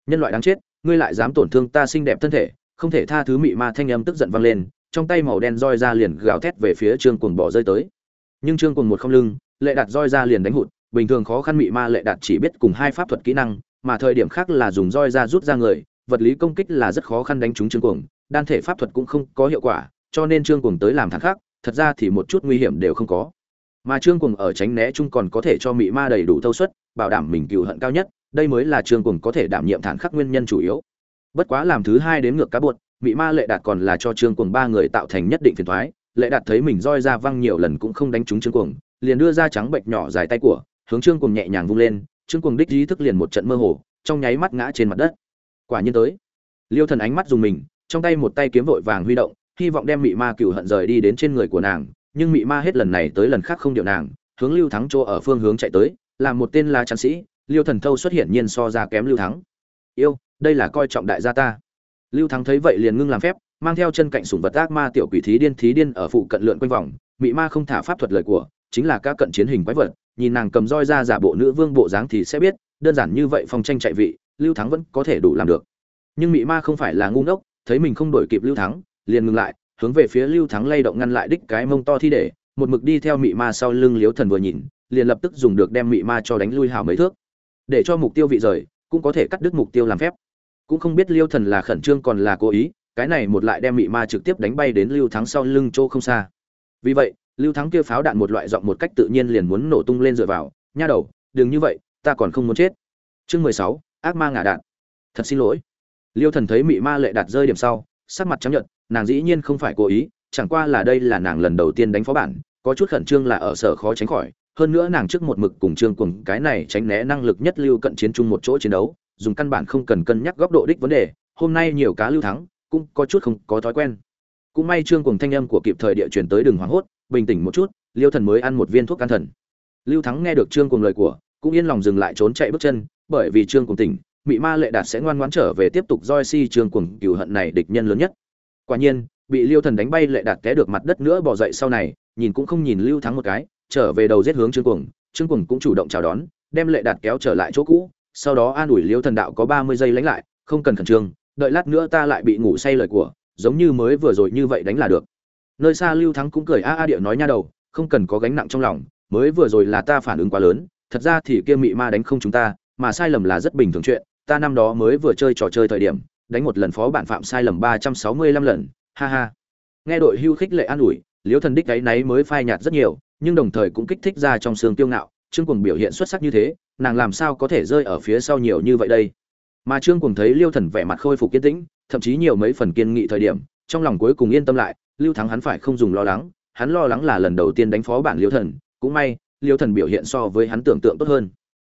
Nhân loại đáng chết, ngươi lại dám tổn thương ta xinh đẹp thân thể, không thể tha thứ mị ma thanh âm tức giận vang lên, trong tay màu đen roi ra liền gào thét về phía trương cuồng bỏ rơi tới nhưng trương cùng một không lưng, lệ đạt roi ra liền đánh hụt, bình thường khó khăn mị ma lệ đạt chỉ biết cùng hai pháp thuật kỹ năng, mà thời điểm khác là dùng roi ra rút ra người, vật lý công kích là rất khó khăn đánh trúng trương cuồng, đan thể pháp thuật cũng không có hiệu quả, cho nên trương cuồng tới làm thằng khác, thật ra thì một chút nguy hiểm đều không có. Mà trương cuồng ở tránh né chung còn có thể cho mị ma đầy đủ thâu suất, bảo đảm mình cựu hận cao nhất, đây mới là trương cuồng có thể đảm nhiệm thản khắc nguyên nhân chủ yếu. Bất quá làm thứ hai đến ngược cá bột mị ma lệ đạt còn là cho trương cuồng ba người tạo thành nhất định phiền thoái lệ đạt thấy mình roi ra văng nhiều lần cũng không đánh trúng trương cuồng, liền đưa ra trắng bệnh nhỏ dài tay của, hướng trương cuồng nhẹ nhàng vung lên, trương cuồng đích ý thức liền một trận mơ hồ, trong nháy mắt ngã trên mặt đất. Quả nhiên tới. Liêu thần ánh mắt dùng mình, trong tay một tay kiếm vội vàng huy động, hy vọng đem mị ma cựu hận rời đi đến trên người của nàng, nhưng mị ma hết lần này tới lần khác không điệu nàng, hướng lưu thắng chỗ ở phương hướng chạy tới làm một tên la tráng sĩ, liêu thần thâu xuất hiện nhiên so ra kém lưu thắng. Yêu, đây là coi trọng đại gia ta. Lưu thắng thấy vậy liền ngưng làm phép mang theo chân cạnh sủng vật ác ma tiểu quỷ thí điên thí điên ở phụ cận lượn quanh vòng, mị ma không thả pháp thuật lời của, chính là các cận chiến hình quái vật, nhìn nàng cầm roi ra giả bộ nữ vương bộ dáng thì sẽ biết, đơn giản như vậy phong tranh chạy vị, lưu thắng vẫn có thể đủ làm được. Nhưng mị ma không phải là ngu ngốc, thấy mình không đổi kịp lưu thắng, liền ngừng lại, hướng về phía lưu thắng lay động ngăn lại đích cái mông to thi để, một mực đi theo mị ma sau lưng liếu thần vừa nhìn, liền lập tức dùng được đem mị ma cho đánh lui hào mấy thước. Để cho mục tiêu vị rời, cũng có thể cắt đứt mục tiêu làm phép. Cũng không biết liêu thần là khẩn trương còn là cố ý cái này một lại đem mị ma trực tiếp đánh bay đến lưu thắng sau lưng chỗ không xa. Vì vậy, lưu thắng kia pháo đạn một loại giọng một cách tự nhiên liền muốn nổ tung lên dựa vào, nha đầu, đừng như vậy, ta còn không muốn chết. Chương mười sáu, ác ma ngả đạn. Thật xin lỗi. Liêu thần thấy mị ma lệ đạt rơi điểm sau, sắc mặt chấp nhận nàng dĩ nhiên không phải cố ý, chẳng qua là đây là nàng lần đầu tiên đánh phó bản, có chút khẩn trương là ở sở khó tránh khỏi, hơn nữa nàng trước một mực cùng trương cùng cái này tránh né năng lực nhất lưu cận chiến chung một chỗ chiến đấu, dùng căn bản không cần cân nhắc góc độ đích vấn đề, hôm nay nhiều cá lưu thắng cũng có chút không có thói quen. Cũng may trương cùng thanh âm của kịp thời địa truyền tới đường hoảng hốt, bình tĩnh một chút, liêu thần mới ăn một viên thuốc can thần. Lưu thắng nghe được trương cùng lời của, cũng yên lòng dừng lại trốn chạy bước chân, bởi vì trương cùng tỉnh, mị ma lệ đạt sẽ ngoan ngoãn trở về tiếp tục roi si trương cùng cừu hận này địch nhân lớn nhất. Quả nhiên, bị liêu thần đánh bay lệ đạt té được mặt đất nữa bỏ dậy sau này, nhìn cũng không nhìn lưu thắng một cái, trở về đầu giết hướng trương cuồng trương cuồng cũng chủ động chào đón, đem lệ đạt kéo trở lại chỗ cũ, sau đó an ủi liêu thần đạo có ba mươi giây lánh lại, không cần khẩn trương đợi lát nữa ta lại bị ngủ say lời của, giống như mới vừa rồi như vậy đánh là được. Nơi xa lưu thắng cũng cười a a điệu nói nha đầu, không cần có gánh nặng trong lòng, mới vừa rồi là ta phản ứng quá lớn, thật ra thì kia mị ma đánh không chúng ta, mà sai lầm là rất bình thường chuyện, ta năm đó mới vừa chơi trò chơi thời điểm, đánh một lần phó bản phạm sai lầm ba trăm sáu mươi lăm lần, ha ha. Nghe đội hưu khích lệ an ủi, liễu thần đích gáy náy mới phai nhạt rất nhiều, nhưng đồng thời cũng kích thích ra trong xương tiêu ngạo, chương cùng biểu hiện xuất sắc như thế, nàng làm sao có thể rơi ở phía sau nhiều như vậy đây? Mà trương cùng thấy liêu thần vẻ mặt khôi phục kiên tĩnh, thậm chí nhiều mấy phần kiên nghị thời điểm, trong lòng cuối cùng yên tâm lại, lưu thắng hắn phải không dùng lo lắng, hắn lo lắng là lần đầu tiên đánh phó bản liêu thần, cũng may, liêu thần biểu hiện so với hắn tưởng tượng tốt hơn.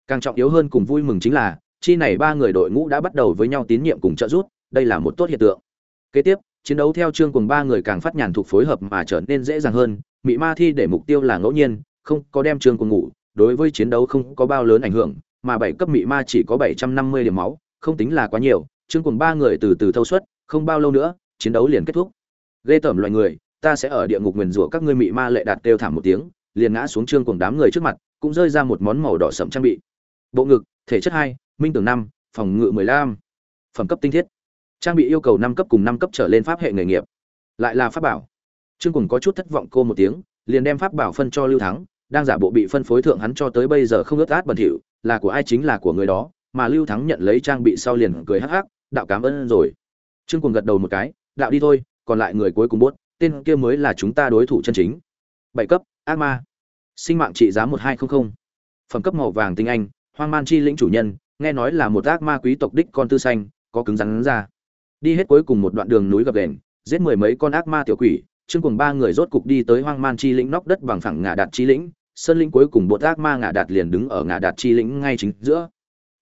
Càng trọng yếu hơn cùng vui mừng chính là, chi này ba người đội ngũ đã bắt đầu với nhau tín nhiệm cùng trợ giúp, đây là một tốt hiện tượng. Kế tiếp, chiến đấu theo chương cùng ba người càng phát nhàn thuộc phối hợp mà trở nên dễ dàng hơn, mị ma thi để mục tiêu là ngẫu nhiên, không có đem trương cùng ngủ, đối với chiến đấu không có bao lớn ảnh hưởng, mà bảy cấp mị ma chỉ có bảy trăm năm mươi điểm máu không tính là quá nhiều, trương cùng ba người từ từ thâu suất, không bao lâu nữa, chiến đấu liền kết thúc. Ghê tởm loài người, ta sẽ ở địa ngục nguyền rủa các ngươi mị ma lệ đạt kêu thảm một tiếng, liền ngã xuống trương cùng đám người trước mặt, cũng rơi ra một món màu đỏ sậm trang bị. Bộ ngực, thể chất hai, minh tưởng năm, phòng ngự mười lăm. Phẩm cấp tinh thiết. Trang bị yêu cầu năm cấp cùng năm cấp trở lên pháp hệ nghề nghiệp. Lại là pháp bảo. Trương cùng có chút thất vọng cô một tiếng, liền đem pháp bảo phân cho lưu thắng, đang giả bộ bị phân phối thượng hắn cho tới bây giờ không ướt át bẩn thỉu, là của ai chính là của người đó mà lưu thắng nhận lấy trang bị sau liền cười hắc hắc, đạo cảm ơn rồi. Trương cùng gật đầu một cái, đạo đi thôi, còn lại người cuối cùng bốt tên kia mới là chúng ta đối thủ chân chính. Bảy cấp, ác ma. Sinh mạng trị giá một hai trăm linh phẩm cấp màu vàng tinh anh, hoang man chi lĩnh chủ nhân, nghe nói là một ác ma quý tộc đích con tư xanh có cứng rắn ra. Đi hết cuối cùng một đoạn đường núi gập đền giết mười mấy con ác ma tiểu quỷ chương cùng ba người rốt cục đi tới hoang man chi lĩnh nóc đất bằng phẳng ngả đạt chi lĩnh, sơn lĩnh cuối cùng bột ác ma ngả đạt liền đứng ở ngả đạt chi lĩnh ngay chính giữa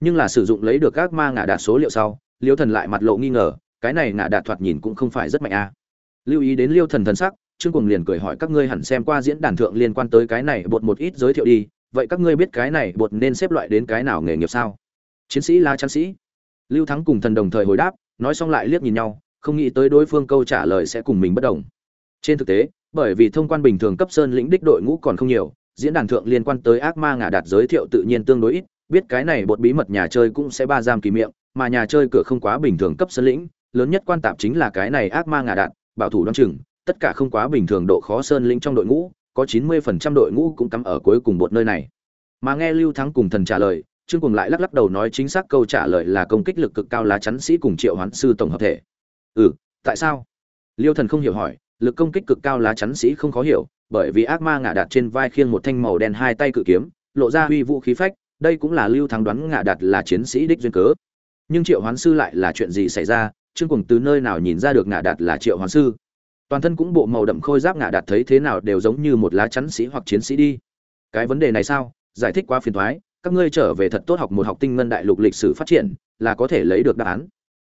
nhưng là sử dụng lấy được các ma ngã đạt số liệu sau, liêu thần lại mặt lộ nghi ngờ, cái này ngã đạt thoạt nhìn cũng không phải rất mạnh a. Lưu ý đến liêu thần thần sắc, trương cùng liền cười hỏi các ngươi hẳn xem qua diễn đàn thượng liên quan tới cái này bột một ít giới thiệu đi, vậy các ngươi biết cái này bột nên xếp loại đến cái nào nghề nghiệp sao? Chiến sĩ la chăn sĩ. Lưu thắng cùng thần đồng thời hồi đáp, nói xong lại liếc nhìn nhau, không nghĩ tới đối phương câu trả lời sẽ cùng mình bất đồng. Trên thực tế, bởi vì thông quan bình thường cấp sơn lĩnh đích đội ngũ còn không nhiều, diễn đàn thượng liên quan tới ác ma ngả đạt giới thiệu tự nhiên tương đối ít biết cái này bột bí mật nhà chơi cũng sẽ ba giam kỳ miệng, mà nhà chơi cửa không quá bình thường cấp sơn lĩnh, lớn nhất quan tạp chính là cái này ác ma ngà đạt bảo thủ đoan chừng, tất cả không quá bình thường độ khó sơn lĩnh trong đội ngũ, có 90% đội ngũ cũng cắm ở cuối cùng bột nơi này. Mà nghe lưu thắng cùng thần trả lời, trương cùng lại lắc lắc đầu nói chính xác câu trả lời là công kích lực cực cao lá chắn sĩ cùng triệu hoán sư tổng hợp thể. Ừ tại sao? Liêu thần không hiểu hỏi, lực công kích cực cao lá chắn sĩ không khó hiểu, bởi vì ác ma ngả đạt trên vai khiêng một thanh màu đen hai tay cự kiếm, lộ ra uy vũ khí phách đây cũng là lưu thắng đoán ngạ đạt là chiến sĩ đích duyên cớ. Nhưng triệu hoán sư lại là chuyện gì xảy ra? Trương cùng từ nơi nào nhìn ra được ngạ đạt là triệu hoán sư? Toàn thân cũng bộ màu đậm khôi giáp ngạ đạt thấy thế nào đều giống như một lá chắn sĩ hoặc chiến sĩ đi. Cái vấn đề này sao? Giải thích quá phiền thoái các ngươi trở về thật tốt học một học tinh ngân đại lục lịch sử phát triển, là có thể lấy được đáp án.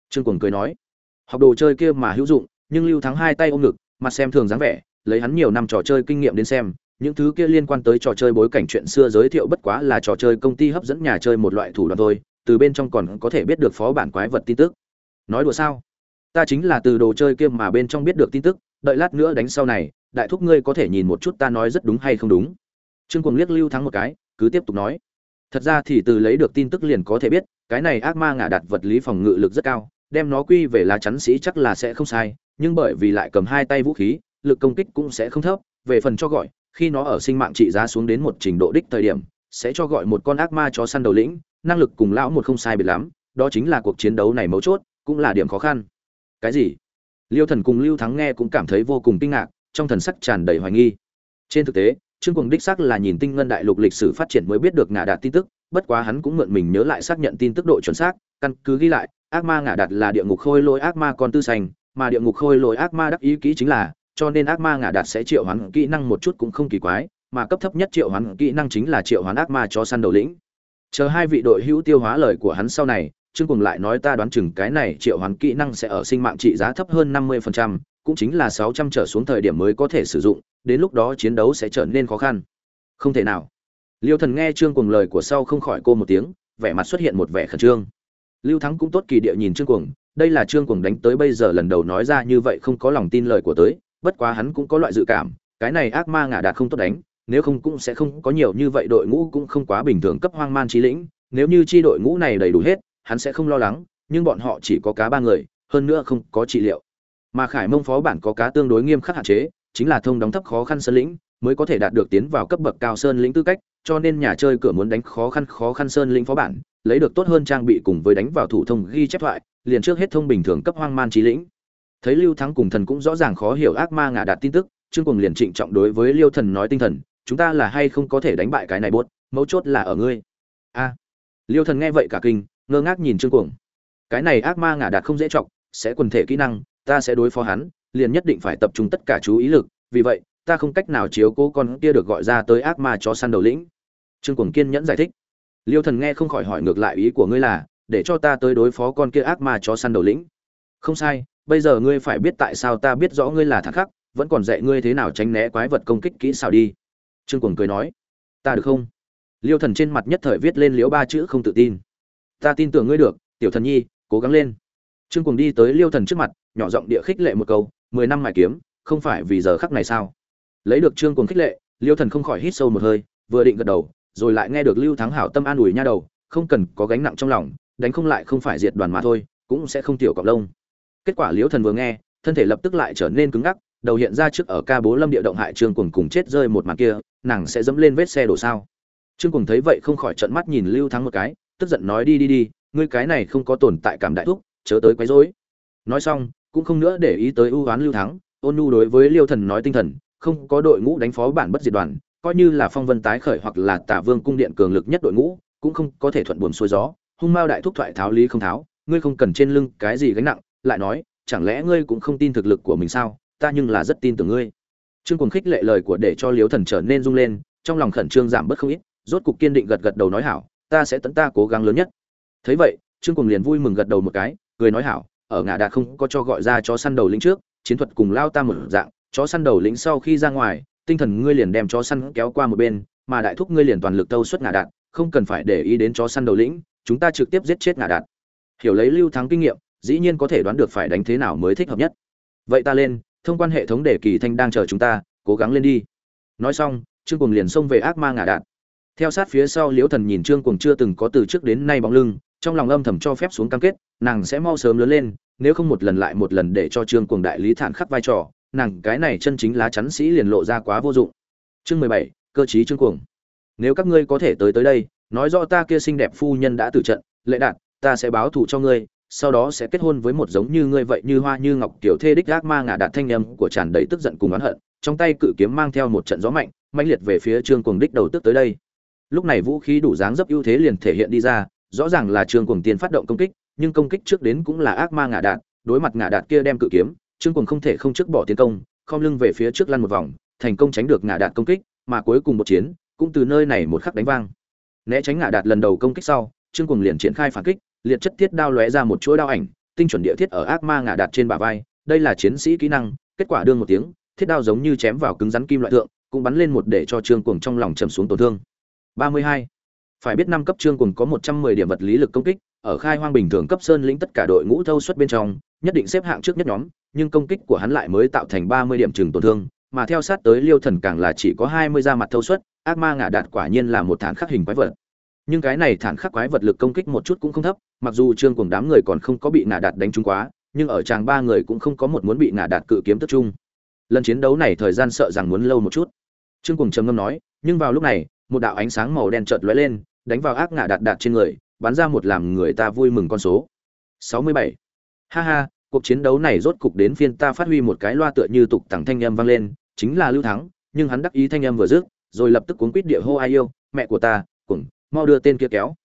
Trương cùng cười nói. Học đồ chơi kia mà hữu dụng, nhưng lưu thắng hai tay ôm ngực, mặt xem thường dáng vẻ, lấy hắn nhiều năm trò chơi kinh nghiệm đến xem những thứ kia liên quan tới trò chơi bối cảnh chuyện xưa giới thiệu bất quá là trò chơi công ty hấp dẫn nhà chơi một loại thủ đoạn thôi, từ bên trong còn có thể biết được phó bản quái vật tin tức. Nói đùa sao? Ta chính là từ đồ chơi kia mà bên trong biết được tin tức, đợi lát nữa đánh sau này, đại thúc ngươi có thể nhìn một chút ta nói rất đúng hay không đúng. Trương cuồng liếc lưu thắng một cái, cứ tiếp tục nói. Thật ra thì từ lấy được tin tức liền có thể biết, cái này ác ma ngả đặt vật lý phòng ngự lực rất cao, đem nó quy về lá chắn sĩ chắc là sẽ không sai, nhưng bởi vì lại cầm hai tay vũ khí, lực công kích cũng sẽ không thấp, về phần cho gọi khi nó ở sinh mạng trị giá xuống đến một trình độ đích thời điểm sẽ cho gọi một con ác ma chó săn đầu lĩnh năng lực cùng lão một không sai biệt lắm đó chính là cuộc chiến đấu này mấu chốt cũng là điểm khó khăn. Cái gì? Liêu thần cùng lưu thắng nghe cũng cảm thấy vô cùng kinh ngạc trong thần sắc tràn đầy hoài nghi. Trên thực tế Trương Cuồng đích xác là nhìn Tinh Ngân Đại Lục lịch sử phát triển mới biết được ngả đạt tin tức, bất quá hắn cũng mượn mình nhớ lại xác nhận tin tức độ chuẩn xác, căn cứ ghi lại, ác ma ngả đạt là địa ngục khôi lỗi ác ma con tư sành, mà địa ngục khôi lỗi ác ma đắc ý kỹ chính là, cho nên ác ma ngả đạt sẽ triệu hoán kỹ năng một chút cũng không kỳ quái, mà cấp thấp nhất triệu hoán kỹ năng chính là triệu hoán ác ma cho săn đầu lĩnh. Chờ hai vị đội hữu tiêu hóa lời của hắn sau này, Trương Cùng lại nói ta đoán chừng cái này triệu hoán kỹ năng sẽ ở sinh mạng trị giá thấp hơn 50%, cũng chính là 600 trở xuống thời điểm mới có thể sử dụng, đến lúc đó chiến đấu sẽ trở nên khó khăn. Không thể nào. Liêu thần nghe trương cuồng lời của sau không khỏi cô một tiếng vẻ mặt xuất hiện một vẻ khẩn trương. Lưu thắng cũng tốt kỳ địa nhìn trương cuồng đây là trương cuồng đánh tới bây giờ lần đầu nói ra như vậy không có lòng tin lời của tới bất quá hắn cũng có loại dự cảm, cái này ác ma ngả đạt không tốt đánh, nếu không cũng sẽ không có nhiều như vậy đội ngũ cũng không quá bình thường cấp hoang man trí lĩnh, nếu như chi đội ngũ này đầy đủ hết, hắn sẽ không lo lắng, nhưng bọn họ chỉ có cá ba người, hơn nữa không có trị liệu. Mà khải mông phó bản có cá tương đối nghiêm khắc hạn chế, chính là thông đóng thấp khó khăn sơn lĩnh, mới có thể đạt được tiến vào cấp bậc cao sơn lĩnh tư cách, cho nên nhà chơi cửa muốn đánh khó khăn khó khăn sơn lĩnh phó bản, lấy được tốt hơn trang bị cùng với đánh vào thủ thông ghi chép thoại, liền trước hết thông bình thường cấp hoang man trí lĩnh thấy lưu thắng cùng thần cũng rõ ràng khó hiểu ác ma ngả đạt tin tức, trương cùng liền trịnh trọng đối với liêu thần nói tinh thần, chúng ta là hay không có thể đánh bại cái này buốt, mấu chốt là ở ngươi. A. Liêu thần nghe vậy cả kinh, ngơ ngác nhìn trương cuồng. Cái này ác ma ngả đạt không dễ trọng sẽ quần thể kỹ năng, ta sẽ đối phó hắn, liền nhất định phải tập trung tất cả chú ý lực, vì vậy, ta không cách nào chiếu cố con kia được gọi ra tới ác ma chó săn đầu lĩnh. Trương cuồng kiên nhẫn giải thích. Liêu thần nghe không khỏi hỏi ngược lại ý của ngươi là, để cho ta tới đối phó con kia ác ma chó săn đầu lĩnh. Không sai bây giờ ngươi phải biết tại sao ta biết rõ ngươi là thằng khắc vẫn còn dạy ngươi thế nào tránh né quái vật công kích kỹ xảo đi. Trương cuồng cười nói. Ta được không? Liêu thần trên mặt nhất thời viết lên liễu ba chữ không tự tin. Ta tin tưởng ngươi được, tiểu thần nhi, cố gắng lên. Trương cuồng đi tới liêu thần trước mặt, nhỏ giọng địa khích lệ một câu, mười năm mài kiếm, không phải vì giờ khắc này sao? Lấy được trương cuồng khích lệ, liêu thần không khỏi hít sâu một hơi, vừa định gật đầu, rồi lại nghe được lưu thắng hảo tâm an ủi nha đầu, không cần có gánh nặng trong lòng, đánh không lại không phải diệt đoàn mà thôi, cũng sẽ không tiểu cọc lông kết quả liễu thần vừa nghe, thân thể lập tức lại trở nên cứng ngắc, đầu hiện ra trước ở ca bố lâm địa động hại trương cuồng cùng chết rơi một màn kia, nàng sẽ dẫm lên vết xe đổ sao? Trương cuồng thấy vậy không khỏi trợn mắt nhìn lưu thắng một cái, tức giận nói đi đi đi, ngươi cái này không có tồn tại cảm đại thúc, chớ tới quấy rối. Nói xong, cũng không nữa để ý tới ưu oán lưu thắng, ôn nhu đối với liêu thần nói tinh thần, không có đội ngũ đánh phó bản bất diệt đoàn, coi như là phong vân tái khởi hoặc là tả vương cung điện cường lực nhất đội ngũ, cũng không có thể thuận buồm xuôi gió. Hung mao đại thúc thoại tháo lý không tháo, ngươi không cần trên lưng cái gì gánh nặng lại nói, chẳng lẽ ngươi cũng không tin thực lực của mình sao? Ta nhưng là rất tin tưởng ngươi. Trương cuồng khích lệ lời của để cho liếu thần trở nên rung lên, trong lòng khẩn trương giảm bớt không ít, rốt cục kiên định gật gật đầu nói hảo, ta sẽ tận ta cố gắng lớn nhất. Thấy vậy, trương cuồng liền vui mừng gật đầu một cái, cười nói hảo, ở ngã đạt không có cho gọi ra chó săn đầu lĩnh trước, chiến thuật cùng lao ta một dạng, chó săn đầu lĩnh sau khi ra ngoài, tinh thần ngươi liền đem chó săn kéo qua một bên, mà đại thúc ngươi liền toàn lực tâu suất ngã đạt không cần phải để ý đến chó săn đầu lĩnh, chúng ta trực tiếp giết chết ngã đạt hiểu lấy lưu thắng kinh nghiệm dĩ nhiên có thể đoán được phải đánh thế nào mới thích hợp nhất. Vậy ta lên, thông quan hệ thống để kỳ thanh đang chờ chúng ta, cố gắng lên đi. Nói xong, trương cùng liền xông về ác ma ngả đạn. Theo sát phía sau liễu thần nhìn trương cùng chưa từng có từ trước đến nay bóng lưng, trong lòng âm thầm cho phép xuống cam kết, nàng sẽ mau sớm lớn lên, nếu không một lần lại một lần để cho trương cùng đại lý thản khắc vai trò, nàng cái này chân chính lá chắn sĩ liền lộ ra quá vô dụng. Chương mười bảy, cơ chí trương cuồng. Nếu các ngươi có thể tới tới đây, nói rõ ta kia xinh đẹp phu nhân đã tử trận, lệ đạt ta sẽ báo thù cho ngươi sau đó sẽ kết hôn với một giống như ngươi vậy như hoa như ngọc tiểu thê đích ác ma ngả đạt thanh âm của tràn đầy tức giận cùng oán hận, trong tay cự kiếm mang theo một trận gió mạnh, mãnh liệt về phía trương cuồng đích đầu tức tới đây. Lúc này vũ khí đủ dáng dấp ưu thế liền thể hiện đi ra, rõ ràng là trương cuồng tiên phát động công kích, nhưng công kích trước đến cũng là ác ma ngả đạt, đối mặt ngả đạt kia đem cự kiếm, trương cuồng không thể không trước bỏ tiến công không lưng về phía trước lăn một vòng, thành công tránh được ngả đạt công kích, mà cuối cùng một chiến, cũng từ nơi này một khắc đánh vang. Né tránh ngả đạt lần đầu công kích sau, trương cuồng liền triển khai phản kích liệt chất thiết đao lóe ra một chuỗi đao ảnh, tinh chuẩn địa thiết ở ác ma ngã đặt trên bả vai, đây là chiến sĩ kỹ năng, kết quả đương một tiếng, thiết đao giống như chém vào cứng rắn kim loại thượng, cũng bắn lên một để cho trương cuồng trong lòng trầm xuống tổn thương 32. phải biết năm cấp trương cuồng có 110 điểm vật lý lực công kích, ở khai hoang bình thường cấp sơn lĩnh tất cả đội ngũ thâu suất bên trong, nhất định xếp hạng trước nhất nhóm, nhưng công kích của hắn lại mới tạo thành 30 điểm trừng tổn thương, mà theo sát tới liêu thần càng là chỉ có 20 ra mặt thâu suất, ác ma ngã đạt quả nhiên là một thản khắc hình quái vật nhưng cái này thản khắc quái vật lực công kích một chút cũng không thấp, mặc dù trương cùng đám người còn không có bị ngả đạt đánh trúng quá, nhưng ở tràng ba người cũng không có một muốn bị ngả đạt cự kiếm tất trung lần chiến đấu này thời gian sợ rằng muốn lâu một chút. Trương cùng trầm ngâm nói, nhưng vào lúc này, một đạo ánh sáng màu đen chợt lóe lên, đánh vào ác ngả đạt đạt trên người, bắn ra một làm người ta vui mừng con số. 67. ha ha, cuộc chiến đấu này rốt cục đến phiên ta phát huy một cái loa tựa như tục tặng thanh âm vang lên, chính là lưu thắng, nhưng hắn đắc ý thanh âm vừa dứt, rồi lập tức cuốn quýt địa hô ai yêu, mẹ của ta cùng mau đưa tên kia kéo.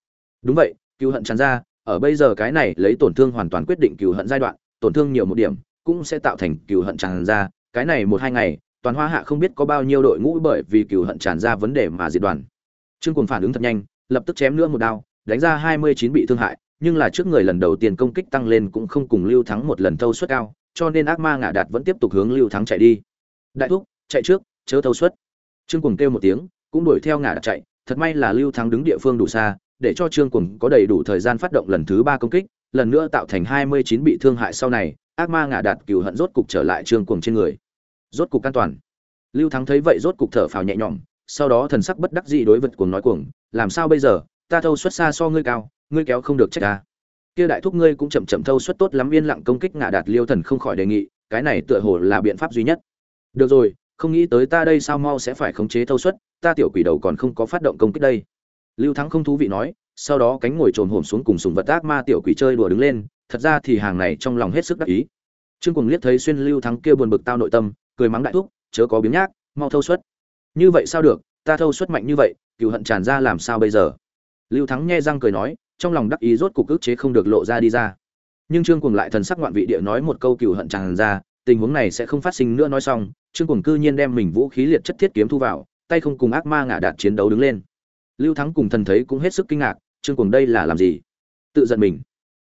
Đúng vậy cựu hận tràn ra, ở bây giờ cái này lấy tổn thương hoàn toàn quyết định cựu hận giai đoạn, tổn thương nhiều một điểm, cũng sẽ tạo thành cựu hận tràn ra. Cái này một hai ngày, toàn hoa hạ không biết có bao nhiêu đội ngũ bởi vì cựu hận tràn ra vấn đề mà diệt đoàn. Trương cùng phản ứng thật nhanh, lập tức chém nữa một đao, đánh ra hai mươi chín bị thương hại, nhưng là trước người lần đầu tiên công kích tăng lên cũng không cùng lưu thắng một lần thâu suất cao, cho nên ác ma ngạ đạt vẫn tiếp tục hướng lưu thắng chạy đi. Đại thúc, chạy trước, chớ thâu suất. Trương cùng kêu một tiếng, cũng đuổi theo ngã đạt chạy thật may là lưu thắng đứng địa phương đủ xa, để cho trương cùng có đầy đủ thời gian phát động lần thứ ba công kích, lần nữa tạo thành hai mươi chín bị thương hại sau này, ác ma ngả đạt cừu hận rốt cục trở lại trương cùng trên người. Rốt cục an toàn. Lưu thắng thấy vậy rốt cục thở phào nhẹ nhõm, sau đó thần sắc bất đắc dĩ đối vật cuồng nói cuồng, làm sao bây giờ? Ta thâu xuất xa so ngươi cao, ngươi kéo không được trách ta. Kia đại thúc ngươi cũng chậm chậm thâu xuất tốt lắm, yên lặng công kích ngả đạt liêu thần không khỏi đề nghị, cái này tựa hồ là biện pháp duy nhất. Được rồi, không nghĩ tới ta đây sao mau sẽ phải khống chế thâu xuất ta tiểu quỷ đầu còn không có phát động công kích đây. Lưu thắng không thú vị nói, sau đó cánh ngồi trồn hổm xuống cùng sùng vật ác ma tiểu quỷ chơi đùa đứng lên, thật ra thì hàng này trong lòng hết sức đắc ý. Trương cùng liếc thấy xuyên lưu thắng kia buồn bực tao nội tâm, cười mắng đại thúc, chớ có biếng nhác, mau thâu suất. Như vậy sao được, ta thâu suất mạnh như vậy cựu hận tràn ra làm sao bây giờ? Lưu thắng nghe răng cười nói, trong lòng đắc ý rốt cục ức chế không được lộ ra đi ra. Nhưng trương cùng lại thần sắc ngoạn vị địa nói một câu cựu hận tràn ra, tình huống này sẽ không phát sinh nữa nói xong, trương cùng cư nhiên đem mình vũ khí liệt chất thiết kiếm thu vào tay không cùng ác ma ngả đạt chiến đấu đứng lên. Lưu thắng cùng thần thấy cũng hết sức kinh ngạc trương cùng đây là làm gì? Tự giận mình.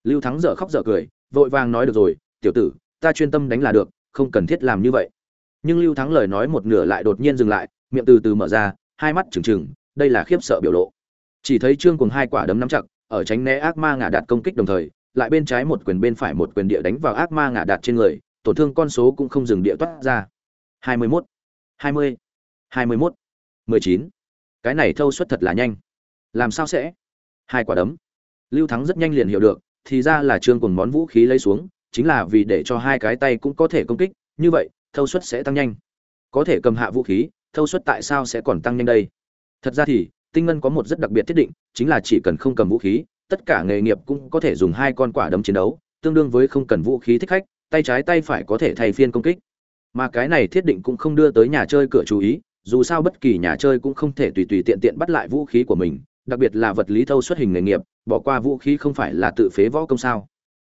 Lưu thắng dở khóc dở cười vội vàng nói được rồi tiểu tử ta chuyên tâm đánh là được không cần thiết làm như vậy. Nhưng lưu thắng lời nói một nửa lại đột nhiên dừng lại miệng từ từ mở ra hai mắt trừng trừng đây là khiếp sợ biểu lộ. Chỉ thấy trương cùng hai quả đấm nắm chặt ở tránh né ác ma ngả đạt công kích đồng thời lại bên trái một quyền bên phải một quyền địa đánh vào ác ma ngả đạt trên người tổn thương con số cũng không dừng địa toát ra. 21, 20, 21, 19. cái này thâu suất thật là nhanh. Làm sao sẽ? Hai quả đấm. Lưu thắng rất nhanh liền hiểu được, thì ra là trương cùng món vũ khí lấy xuống, chính là vì để cho hai cái tay cũng có thể công kích, như vậy, thâu suất sẽ tăng nhanh. Có thể cầm hạ vũ khí, thâu suất tại sao sẽ còn tăng nhanh đây? Thật ra thì, tinh ngân có một rất đặc biệt thiết định, chính là chỉ cần không cầm vũ khí, tất cả nghề nghiệp cũng có thể dùng hai con quả đấm chiến đấu, tương đương với không cần vũ khí thích khách, tay trái tay phải có thể thay phiên công kích. Mà cái này thiết định cũng không đưa tới nhà chơi cửa chú ý dù sao bất kỳ nhà chơi cũng không thể tùy tùy tiện tiện bắt lại vũ khí của mình, đặc biệt là vật lý thâu xuất hình nghề nghiệp, bỏ qua vũ khí không phải là tự phế võ công sao.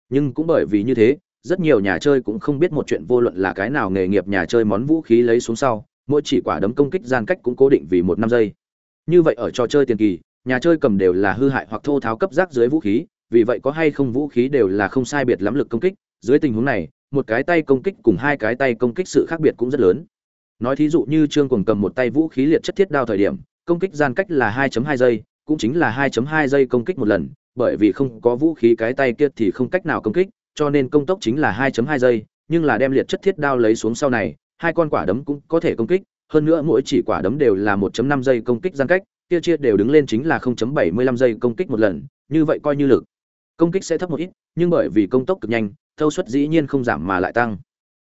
Nhưng cũng bởi vì như thế, rất nhiều nhà chơi cũng không biết một chuyện vô luận là cái nào nghề nghiệp nhà chơi món vũ khí lấy xuống sau, mỗi chỉ quả đấm công kích gian cách cũng cố định vì một năm giây. Như vậy ở trò chơi tiền kỳ, nhà chơi cầm đều là hư hại hoặc thô tháo cấp rác dưới vũ khí, vì vậy có hay không vũ khí đều là không sai biệt lắm lực công kích. Dưới tình huống này, một cái tay công kích cùng hai cái tay công kích sự khác biệt cũng rất lớn nói thí dụ như trương cùng cầm một tay vũ khí liệt chất thiết đao thời điểm, công kích gian cách là 2.2 giây, cũng chính là 2.2 giây công kích một lần, bởi vì không có vũ khí cái tay kia thì không cách nào công kích, cho nên công tốc chính là 2.2 giây, nhưng là đem liệt chất thiết đao lấy xuống sau này, hai con quả đấm cũng có thể công kích, hơn nữa mỗi chỉ quả đấm đều là 1.5 giây công kích gian cách, kia chia đều đứng lên chính là 0.75 giây công kích một lần, như vậy coi như lực công kích sẽ thấp một ít, nhưng bởi vì công tốc cực nhanh, thâu suất dĩ nhiên không giảm mà lại tăng.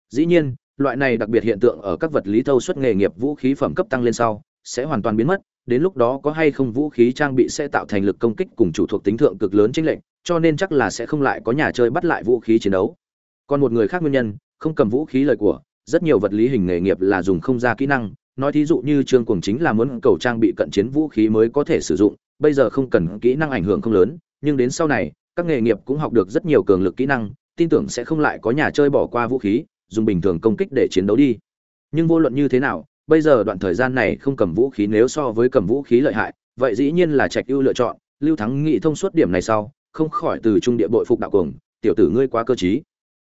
Dĩ nhiên loại này đặc biệt hiện tượng ở các vật lý thâu suất nghề nghiệp vũ khí phẩm cấp tăng lên sau, sẽ hoàn toàn biến mất, đến lúc đó có hay không vũ khí trang bị sẽ tạo thành lực công kích cùng chủ thuộc tính thượng cực lớn chính lệnh cho nên chắc là sẽ không lại có nhà chơi bắt lại vũ khí chiến đấu. Còn một người khác nguyên nhân, không cầm vũ khí lời của, rất nhiều vật lý hình nghề nghiệp là dùng không ra kỹ năng, nói thí dụ như trương cuồng chính là muốn cầu trang bị cận chiến vũ khí mới có thể sử dụng, bây giờ không cần kỹ năng ảnh hưởng không lớn, nhưng đến sau này, các nghề nghiệp cũng học được rất nhiều cường lực kỹ năng, tin tưởng sẽ không lại có nhà chơi bỏ qua vũ khí dùng bình thường công kích để chiến đấu đi. Nhưng vô luận như thế nào, bây giờ đoạn thời gian này không cầm vũ khí nếu so với cầm vũ khí lợi hại, vậy dĩ nhiên là trạch ưu lựa chọn. Lưu thắng nghị thông suốt điểm này sau, không khỏi từ trung địa bội phục đạo cuồng, tiểu tử ngươi quá cơ trí.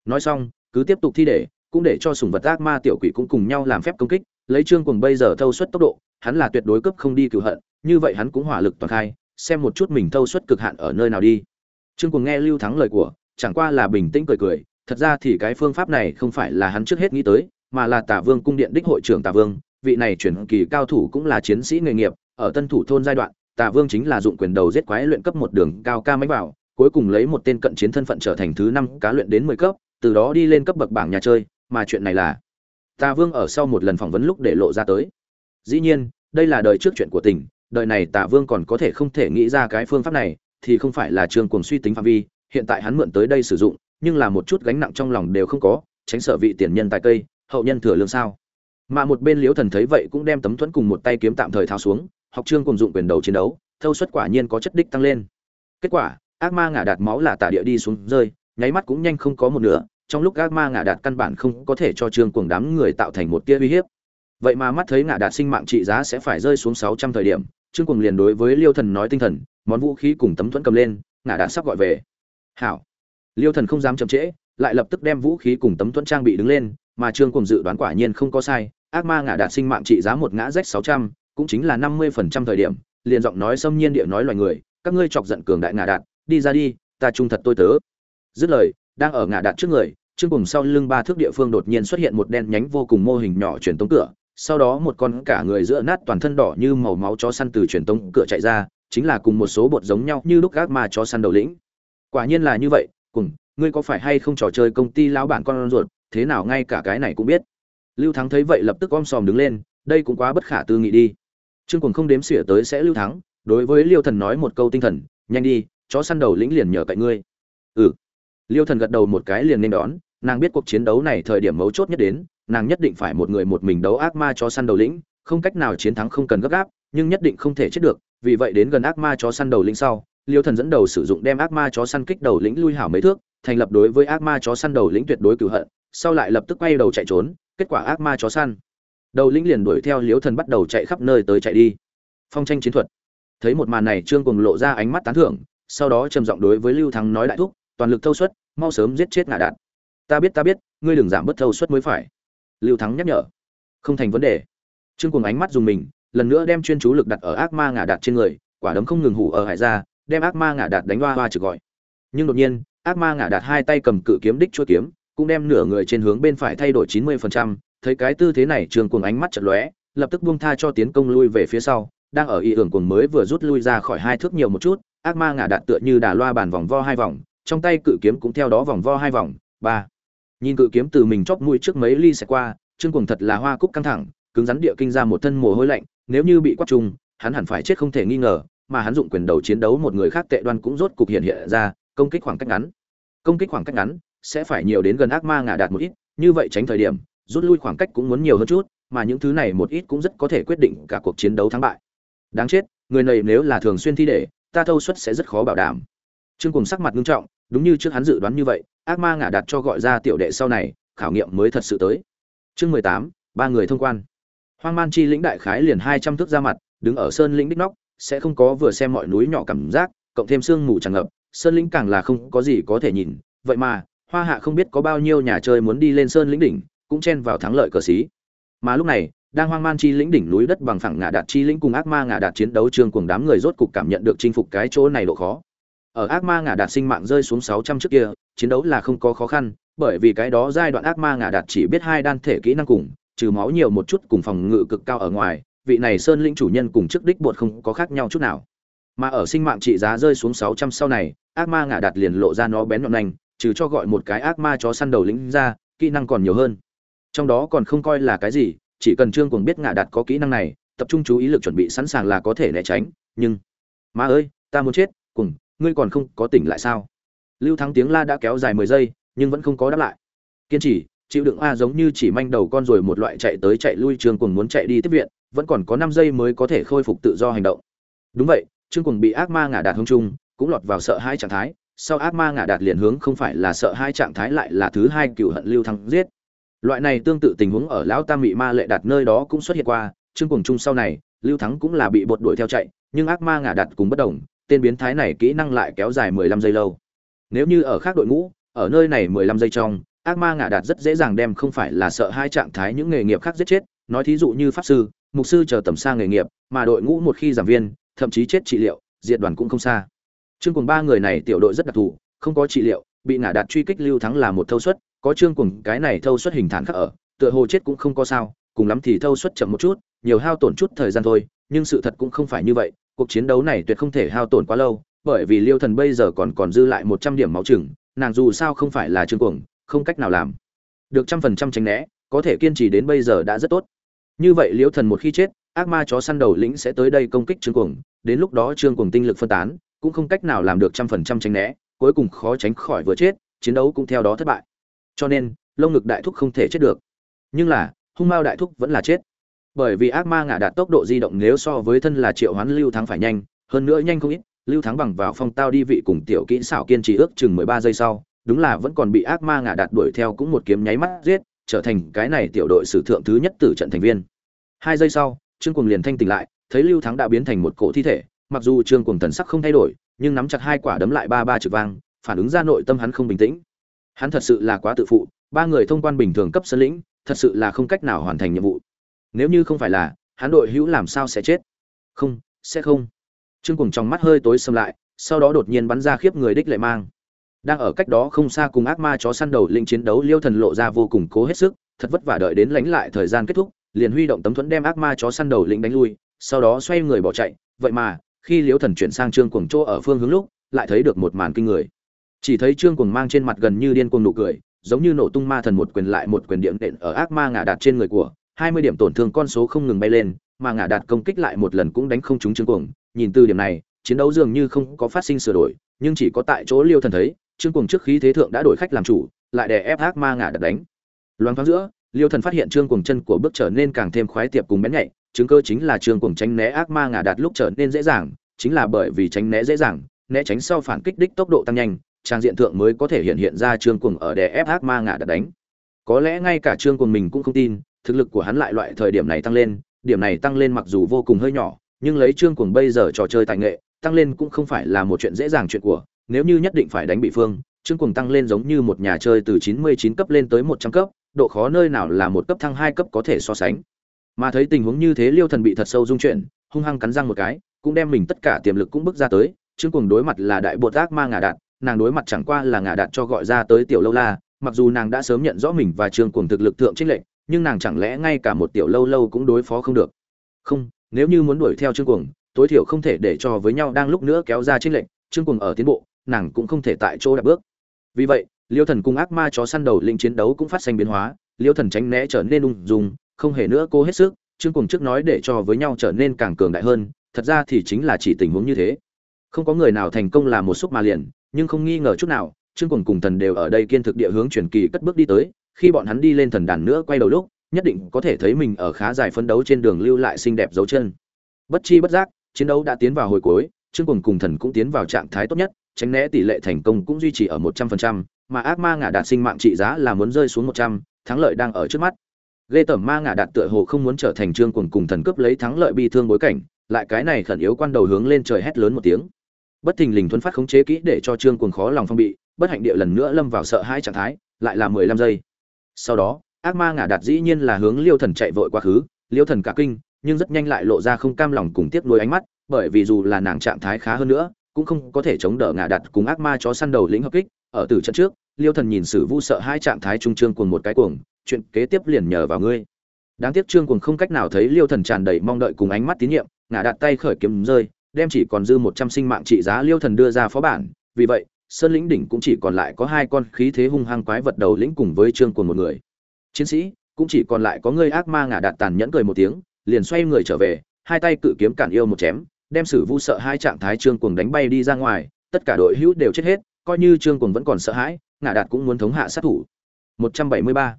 Nói xong, cứ tiếp tục thi để, cũng để cho sùng vật ác ma tiểu quỷ cũng cùng nhau làm phép công kích, lấy trương cuồng bây giờ thâu suất tốc độ, hắn là tuyệt đối cấp không đi cựu hận, như vậy hắn cũng hỏa lực toàn khai, xem một chút mình thâu suất cực hạn ở nơi nào đi. Trương cuồng nghe lưu thắng lời của, chẳng qua là bình tĩnh cười cười thật ra thì cái phương pháp này không phải là hắn trước hết nghĩ tới, mà là tả vương cung điện đích hội trưởng tả vương. Vị này chuyển kỳ cao thủ cũng là chiến sĩ nghề nghiệp, ở tân thủ thôn giai đoạn, tả vương chính là dụng quyền đầu giết quái luyện cấp một đường cao ca máy vào cuối cùng lấy một tên cận chiến thân phận trở thành thứ năm cá luyện đến mười cấp, từ đó đi lên cấp bậc bảng nhà chơi, mà chuyện này là tả vương ở sau một lần phỏng vấn lúc để lộ ra tới. Dĩ nhiên, đây là đời trước chuyện của tỉnh đời này tả vương còn có thể không thể nghĩ ra cái phương pháp này, thì không phải là trường cuồng suy tính phạm vi, hiện tại hắn mượn tới đây sử dụng nhưng là một chút gánh nặng trong lòng đều không có, tránh sợ vị tiền nhân tài cây, hậu nhân thừa lương sao. Mà một bên liễu thần thấy vậy cũng đem tấm thuẫn cùng một tay kiếm tạm thời tháo xuống, học trương cùng dụng quyền đầu chiến đấu, thâu suất quả nhiên có chất đích tăng lên. Kết quả, ác ma ngả đạt máu là tả địa đi xuống rơi, nháy mắt cũng nhanh không có một nửa, trong lúc ác ma ngả đạt căn bản không có thể cho trương cuồng đám người tạo thành một tia uy hiếp. Vậy mà mắt thấy ngả đạt sinh mạng trị giá sẽ phải rơi xuống sáu trăm thời điểm, trương cuồng liền đối với liêu thần nói tinh thần, món vũ khí cùng tấm thuẫn cầm lên, ngả đạt sắp gọi về. Hảo liêu thần không dám chậm trễ, lại lập tức đem vũ khí cùng tấm thuẫn trang bị đứng lên, mà trương cùng dự đoán quả nhiên không có sai, ác ma ngã đạt sinh mạng trị giá một ngã rách sáu trăm, cũng chính là năm mươi phần trăm thời điểm, liền giọng nói xâm nhiên địa nói loài người, các ngươi chọc giận cường đại ngã đạt, đi ra đi, ta trung thật tôi tớ. Dứt lời, đang ở ngã đạt trước người, trương cùng sau lưng ba thước địa phương đột nhiên xuất hiện một đen nhánh vô cùng mô hình nhỏ truyền tống cửa, sau đó một con cả người giữa nát toàn thân đỏ như màu máu chó săn từ truyền tống cửa chạy ra, chính là cùng một số bột giống nhau như lúc ác ma chó săn đầu lĩnh. Quả nhiên là như vậy cùng, ngươi có phải hay không trò chơi công ty lão bản con ruột, thế nào ngay cả cái này cũng biết. Lưu thắng thấy vậy lập tức om sòm đứng lên, đây cũng quá bất khả tư nghị đi. Trương cùng không đếm xỉa tới sẽ lưu thắng, đối với liêu thần nói một câu tinh thần, nhanh đi, chó săn đầu lĩnh liền nhờ cậy ngươi. Ừ. Liêu thần gật đầu một cái liền nên đón, nàng biết cuộc chiến đấu này thời điểm mấu chốt nhất đến, nàng nhất định phải một người một mình đấu ác ma chó săn đầu lĩnh, không cách nào chiến thắng không cần gấp gáp, nhưng nhất định không thể chết được, vì vậy đến gần ác ma chó săn đầu lĩnh sau liêu thần dẫn đầu sử dụng đem ác ma chó săn kích đầu lĩnh lui hảo mấy thước, thành lập đối với ác ma chó săn đầu lĩnh tuyệt đối cửu hận, sau lại lập tức quay đầu chạy trốn, kết quả ác ma chó săn. Đầu lĩnh liền đuổi theo liêu thần bắt đầu chạy khắp nơi tới chạy đi. Phong tranh chiến thuật. Thấy một màn này, trương cùng lộ ra ánh mắt tán thưởng, sau đó trầm giọng đối với lưu thắng nói đại thúc, toàn lực thâu suất, mau sớm giết chết ngạ đạn ta biết ta biết, ngươi đừng giảm bớt thâu suất mới phải. Lưu thắng nhắc nhở. Không thành vấn đề. Trương cùng ánh mắt dùng mình, lần nữa đem chuyên chú lực đặt ở ác ma ngả đạt trên người, quả đấm không ngừng hủ ở hải ra đem ác ma ngả đạt đánh hoa hoa trực gọi. Nhưng đột nhiên, ác ma ngả đạt hai tay cầm cự kiếm đích chua kiếm, cũng đem nửa người trên hướng bên phải thay đổi chín mươi phần trăm. Thấy cái tư thế này, trường cuồng ánh mắt chật lóe, lập tức buông tha cho tiến công lui về phía sau, đang ở ý hưởng cuồng mới vừa rút lui ra khỏi hai thước nhiều một chút, ác ma ngả đạt tựa như đà loa bàn vòng vo hai vòng, trong tay cự kiếm cũng theo đó vòng vo hai vòng. Ba. Nhìn cự kiếm từ mình chóp mũi trước mấy ly sẽ qua, trương cuồng thật là hoa cúc căng thẳng, cứng rắn địa kinh ra một thân mồ hôi lạnh, nếu như bị quát trùng, hắn hẳn phải chết không thể nghi ngờ mà hắn dụng quyền đầu chiến đấu một người khác tệ đoan cũng rốt cục hiện hiện ra, công kích khoảng cách ngắn. Công kích khoảng cách ngắn sẽ phải nhiều đến gần ác ma ngã đạt một ít, như vậy tránh thời điểm, rút lui khoảng cách cũng muốn nhiều hơn chút, mà những thứ này một ít cũng rất có thể quyết định cả cuộc chiến đấu thắng bại. Đáng chết, người này nếu là thường xuyên thi để, ta thâu suất sẽ rất khó bảo đảm. Trương cùng sắc mặt nghiêm trọng, đúng như trước hắn dự đoán như vậy, ác ma ngã đạt cho gọi ra tiểu đệ sau này, khảo nghiệm mới thật sự tới. Chương mười tám, ba người thông quan. Hoang man chi lĩnh đại khái liền hai trăm thước ra mặt, đứng ở sơn lĩnh đích nóc sẽ không có vừa xem mọi núi nhỏ cảm giác, cộng thêm sương mù tràn ngập, sơn lĩnh càng là không có gì có thể nhìn. Vậy mà, hoa hạ không biết có bao nhiêu nhà chơi muốn đi lên sơn lĩnh đỉnh, cũng chen vào thắng lợi cờ xí. Mà lúc này, đang hoang man chi lĩnh đỉnh núi đất bằng phẳng ngã đạt chi lĩnh cùng ác ma ngã đạt chiến đấu trường cùng đám người rốt cục cảm nhận được chinh phục cái chỗ này độ khó. Ở ác ma ngã đạt sinh mạng rơi xuống sáu trăm trước kia, chiến đấu là không có khó khăn, bởi vì cái đó giai đoạn ác ma ngã đạt chỉ biết hai đan thể kỹ năng cùng, trừ máu nhiều một chút cùng phòng ngự cực cao ở ngoài vị này sơn lĩnh chủ nhân cùng chức đích bột không có khác nhau chút nào. Mà ở sinh mạng trị giá rơi xuống sáu trăm sau này, ác ma ngã đạt liền lộ ra nó bén nhọn nành, trừ cho gọi một cái ác ma chó săn đầu lĩnh ra, kỹ năng còn nhiều hơn. Trong đó còn không coi là cái gì, chỉ cần trương cuồng biết ngả đạt có kỹ năng này, tập trung chú ý lực chuẩn bị sẵn sàng là có thể né tránh, nhưng ma ơi, ta muốn chết cùng ngươi còn không có tỉnh lại sao? Lưu thắng tiếng la đã kéo dài mười giây, nhưng vẫn không có đáp lại. Kiên trì, chịu đựng a giống như chỉ manh đầu con rồi một loại chạy tới chạy lui trương cuồng muốn chạy đi tiếp viện vẫn còn có năm giây mới có thể khôi phục tự do hành động. Đúng vậy, trương cuồng bị ác ma ngả đạt hông trung, cũng lọt vào sợ hai trạng thái. Sau ác ma ngả đạt liền hướng không phải là sợ hai trạng thái lại là thứ hai cựu hận lưu thắng giết. Loại này tương tự tình huống ở lão tam mị ma lệ đạt nơi đó cũng xuất hiện qua. Trương cùng chung sau này, lưu thắng cũng là bị bột đuổi theo chạy, nhưng ác ma ngả đạt cùng bất đồng, tên biến thái này kỹ năng lại kéo dài mười lăm giây lâu. Nếu như ở khác đội ngũ, ở nơi này mười lăm giây trong ác ma ngạ đạt rất dễ dàng đem không phải là sợ hai trạng thái những nghề nghiệp khác giết chết, nói thí dụ như pháp sư, mục sư chờ tầm xa nghề nghiệp, mà đội ngũ một khi giảm viên, thậm chí chết trị liệu, diệt đoàn cũng không xa. Chương cùng ba người này tiểu đội rất đặc thù, không có trị liệu, bị ngã đạt truy kích lưu thắng là một thâu suất, có trương cùng cái này thâu suất hình thản khác ở, tựa hồ chết cũng không có sao, cùng lắm thì thâu suất chậm một chút, nhiều hao tổn chút thời gian thôi, nhưng sự thật cũng không phải như vậy, cuộc chiến đấu này tuyệt không thể hao tổn quá lâu, bởi vì liêu thần bây giờ còn còn dư lại một trăm điểm máu chừng, nàng dù sao không phải là trương cuồng không cách nào làm. Được trăm phần trăm tránh né, có thể kiên trì đến bây giờ đã rất tốt. Như vậy liễu thần một khi chết, ác ma chó săn đầu lĩnh sẽ tới đây công kích trương cuồng, đến lúc đó trương cuồng tinh lực phân tán, cũng không cách nào làm được trăm phần trăm tránh né, cuối cùng khó tránh khỏi vừa chết, chiến đấu cũng theo đó thất bại. Cho nên, lông ngực đại thúc không thể chết được. Nhưng là, hung mao đại thúc vẫn là chết. Bởi vì ác ma ngả đạt tốc độ di động nếu so với thân là triệu hoán lưu thắng phải nhanh, hơn nữa nhanh không ít, lưu thắng bằng vào phong tao đi vị cùng tiểu kỹ xảo kiên trì ước chừng mười ba giây sau đúng là vẫn còn bị ác ma ngả đạt đuổi theo cũng một kiếm nháy mắt giết, trở thành cái này tiểu đội sử thượng thứ nhất tử trận thành viên. Hai giây sau, trương cùng liền thanh tỉnh lại, thấy lưu thắng đã biến thành một cổ thi thể, mặc dù trương cùng thần sắc không thay đổi, nhưng nắm chặt hai quả đấm lại ba ba trực vang, phản ứng ra nội tâm hắn không bình tĩnh. Hắn thật sự là quá tự phụ, ba người thông quan bình thường cấp sân lĩnh, thật sự là không cách nào hoàn thành nhiệm vụ. Nếu như không phải là, hắn đội hữu làm sao sẽ chết? Không, sẽ không. Trương cùng trong mắt hơi tối xâm lại, sau đó đột nhiên bắn ra khiếp người đích lệ mang đang ở cách đó không xa cùng ác ma chó săn đầu linh chiến đấu, liêu thần lộ ra vô cùng cố hết sức, thật vất vả đợi đến lánh lại thời gian kết thúc, liền huy động tấm thuẫn đem ác ma chó săn đầu lĩnh đánh lui, sau đó xoay người bỏ chạy. Vậy mà, khi liêu thần chuyển sang trương cuồng chỗ ở phương hướng lúc, lại thấy được một màn kinh người. Chỉ thấy trương cuồng mang trên mặt gần như điên cuồng nụ cười, giống như nổ tung ma thần một quyền lại một quyền điểm đệm ở ác ma ngả đạt trên người của. Hai mươi điểm tổn thương con số không ngừng bay lên, mà ngả đạt công kích lại một lần cũng đánh không trúng trương cuồng. Nhìn từ điểm này, chiến đấu dường như không có phát sinh sửa đổi nhưng chỉ có tại chỗ liêu thần thấy, trương cuồng trước khí thế thượng đã đổi khách làm chủ, lại đè ép ác ma ngả đập đánh. Loáng thoáng giữa, liêu thần phát hiện trương cuồng chân của bước trở nên càng thêm khoái tiệp cùng bén nhạy, chứng cơ chính là trương cuồng tránh né ác ma ngả đạt lúc trở nên dễ dàng, chính là bởi vì tránh né dễ dàng, né tránh sau phản kích đích tốc độ tăng nhanh, trang diện thượng mới có thể hiện hiện ra trương cuồng ở đè ép ác ma ngả đặt đánh. Có lẽ ngay cả trương cuồng mình cũng không tin, thực lực của hắn lại loại thời điểm này tăng lên, điểm này tăng lên mặc dù vô cùng hơi nhỏ, nhưng lấy trương cuồng bây giờ trò chơi tài nghệ tăng lên cũng không phải là một chuyện dễ dàng chuyện của, nếu như nhất định phải đánh bị phương, trương cuồng tăng lên giống như một nhà chơi từ 99 cấp lên tới 100 cấp, độ khó nơi nào là một cấp thăng hai cấp có thể so sánh. Mà thấy tình huống như thế liêu thần bị thật sâu dung chuyển, hung hăng cắn răng một cái, cũng đem mình tất cả tiềm lực cũng bước ra tới chương cuồng đối mặt là đại bột ác ma ngả đạn, nàng đối mặt chẳng qua là ngả đạn cho gọi ra tới tiểu lâu la, mặc dù nàng đã sớm nhận rõ mình và trương cuồng thực lực thượng trích lệnh nhưng nàng chẳng lẽ ngay cả một tiểu lâu lâu cũng đối phó không được? Không, nếu như muốn đuổi theo trương cuồng tối thiểu không thể để cho với nhau đang lúc nữa kéo ra trên lệnh trương cùng ở tiến bộ, nàng cũng không thể tại chỗ đạp bước. Vì vậy, liêu thần cùng ác ma chó săn đầu linh chiến đấu cũng phát sinh biến hóa, liêu thần tránh né trở nên ung dung, không hề nữa cô hết sức, trương cùng trước nói để cho với nhau trở nên càng cường đại hơn, thật ra thì chính là chỉ tình huống như thế. Không có người nào thành công làm một xúc mà liền, nhưng không nghi ngờ chút nào, trương cùng cùng thần đều ở đây kiên thực địa hướng chuyển kỳ cất bước đi tới, khi bọn hắn đi lên thần đàn nữa quay đầu lúc, nhất định có thể thấy mình ở khá dài phấn đấu trên đường lưu lại xinh đẹp dấu chân. Bất chi bất giác chiến đấu đã tiến vào hồi cuối, trương cuồng cùng thần cũng tiến vào trạng thái tốt nhất, tránh né tỷ lệ thành công cũng duy trì ở một trăm phần trăm, mà ác ma ngả đạt sinh mạng trị giá là muốn rơi xuống một trăm, thắng lợi đang ở trước mắt. Ghê tởm ma ngả đạt tựa hồ không muốn trở thành trương cuồng cùng thần cướp lấy thắng lợi bi thương bối cảnh, lại cái này khẩn yếu quan đầu hướng lên trời hét lớn một tiếng. Bất thình lình thuấn phát khống chế kỹ để cho trương cuồng khó lòng phong bị, bất hạnh địa lần nữa lâm vào sợ hãi trạng thái, lại là mười lăm giây. Sau đó, ác ma ngả đạt dĩ nhiên là hướng liêu thần chạy vội quá khứ, liêu thần cả kinh nhưng rất nhanh lại lộ ra không cam lòng cùng tiếc nuối ánh mắt, bởi vì dù là nàng trạng thái khá hơn nữa, cũng không có thể chống đỡ ngã đặt cùng ác ma chó săn đầu lĩnh hợp kích. Ở từ trận trước, liêu thần nhìn sử vu sợ hai trạng thái trung trương cuồng một cái cuồng, chuyện kế tiếp liền nhờ vào ngươi. Đáng tiếc trương cuồng không cách nào thấy liêu thần tràn đầy mong đợi cùng ánh mắt tín nhiệm, ngã đặt tay khởi kiếm rơi, đem chỉ còn dư một trăm sinh mạng trị giá liêu thần đưa ra phó bản. Vì vậy, sơn lĩnh đỉnh cũng chỉ còn lại có hai con khí thế hung hăng quái vật đầu lĩnh cùng với trương cuồng một người. Chiến sĩ, cũng chỉ còn lại có ngươi ác ma ngã đạt tàn nhẫn cười một tiếng liền xoay người trở về, hai tay cự kiếm cản yêu một chém, đem sử vu sợ hai trạng thái trương cuồng đánh bay đi ra ngoài, tất cả đội hữu đều chết hết, coi như trương cuồng vẫn còn sợ hãi, ngã đạt cũng muốn thống hạ sát thủ. 173.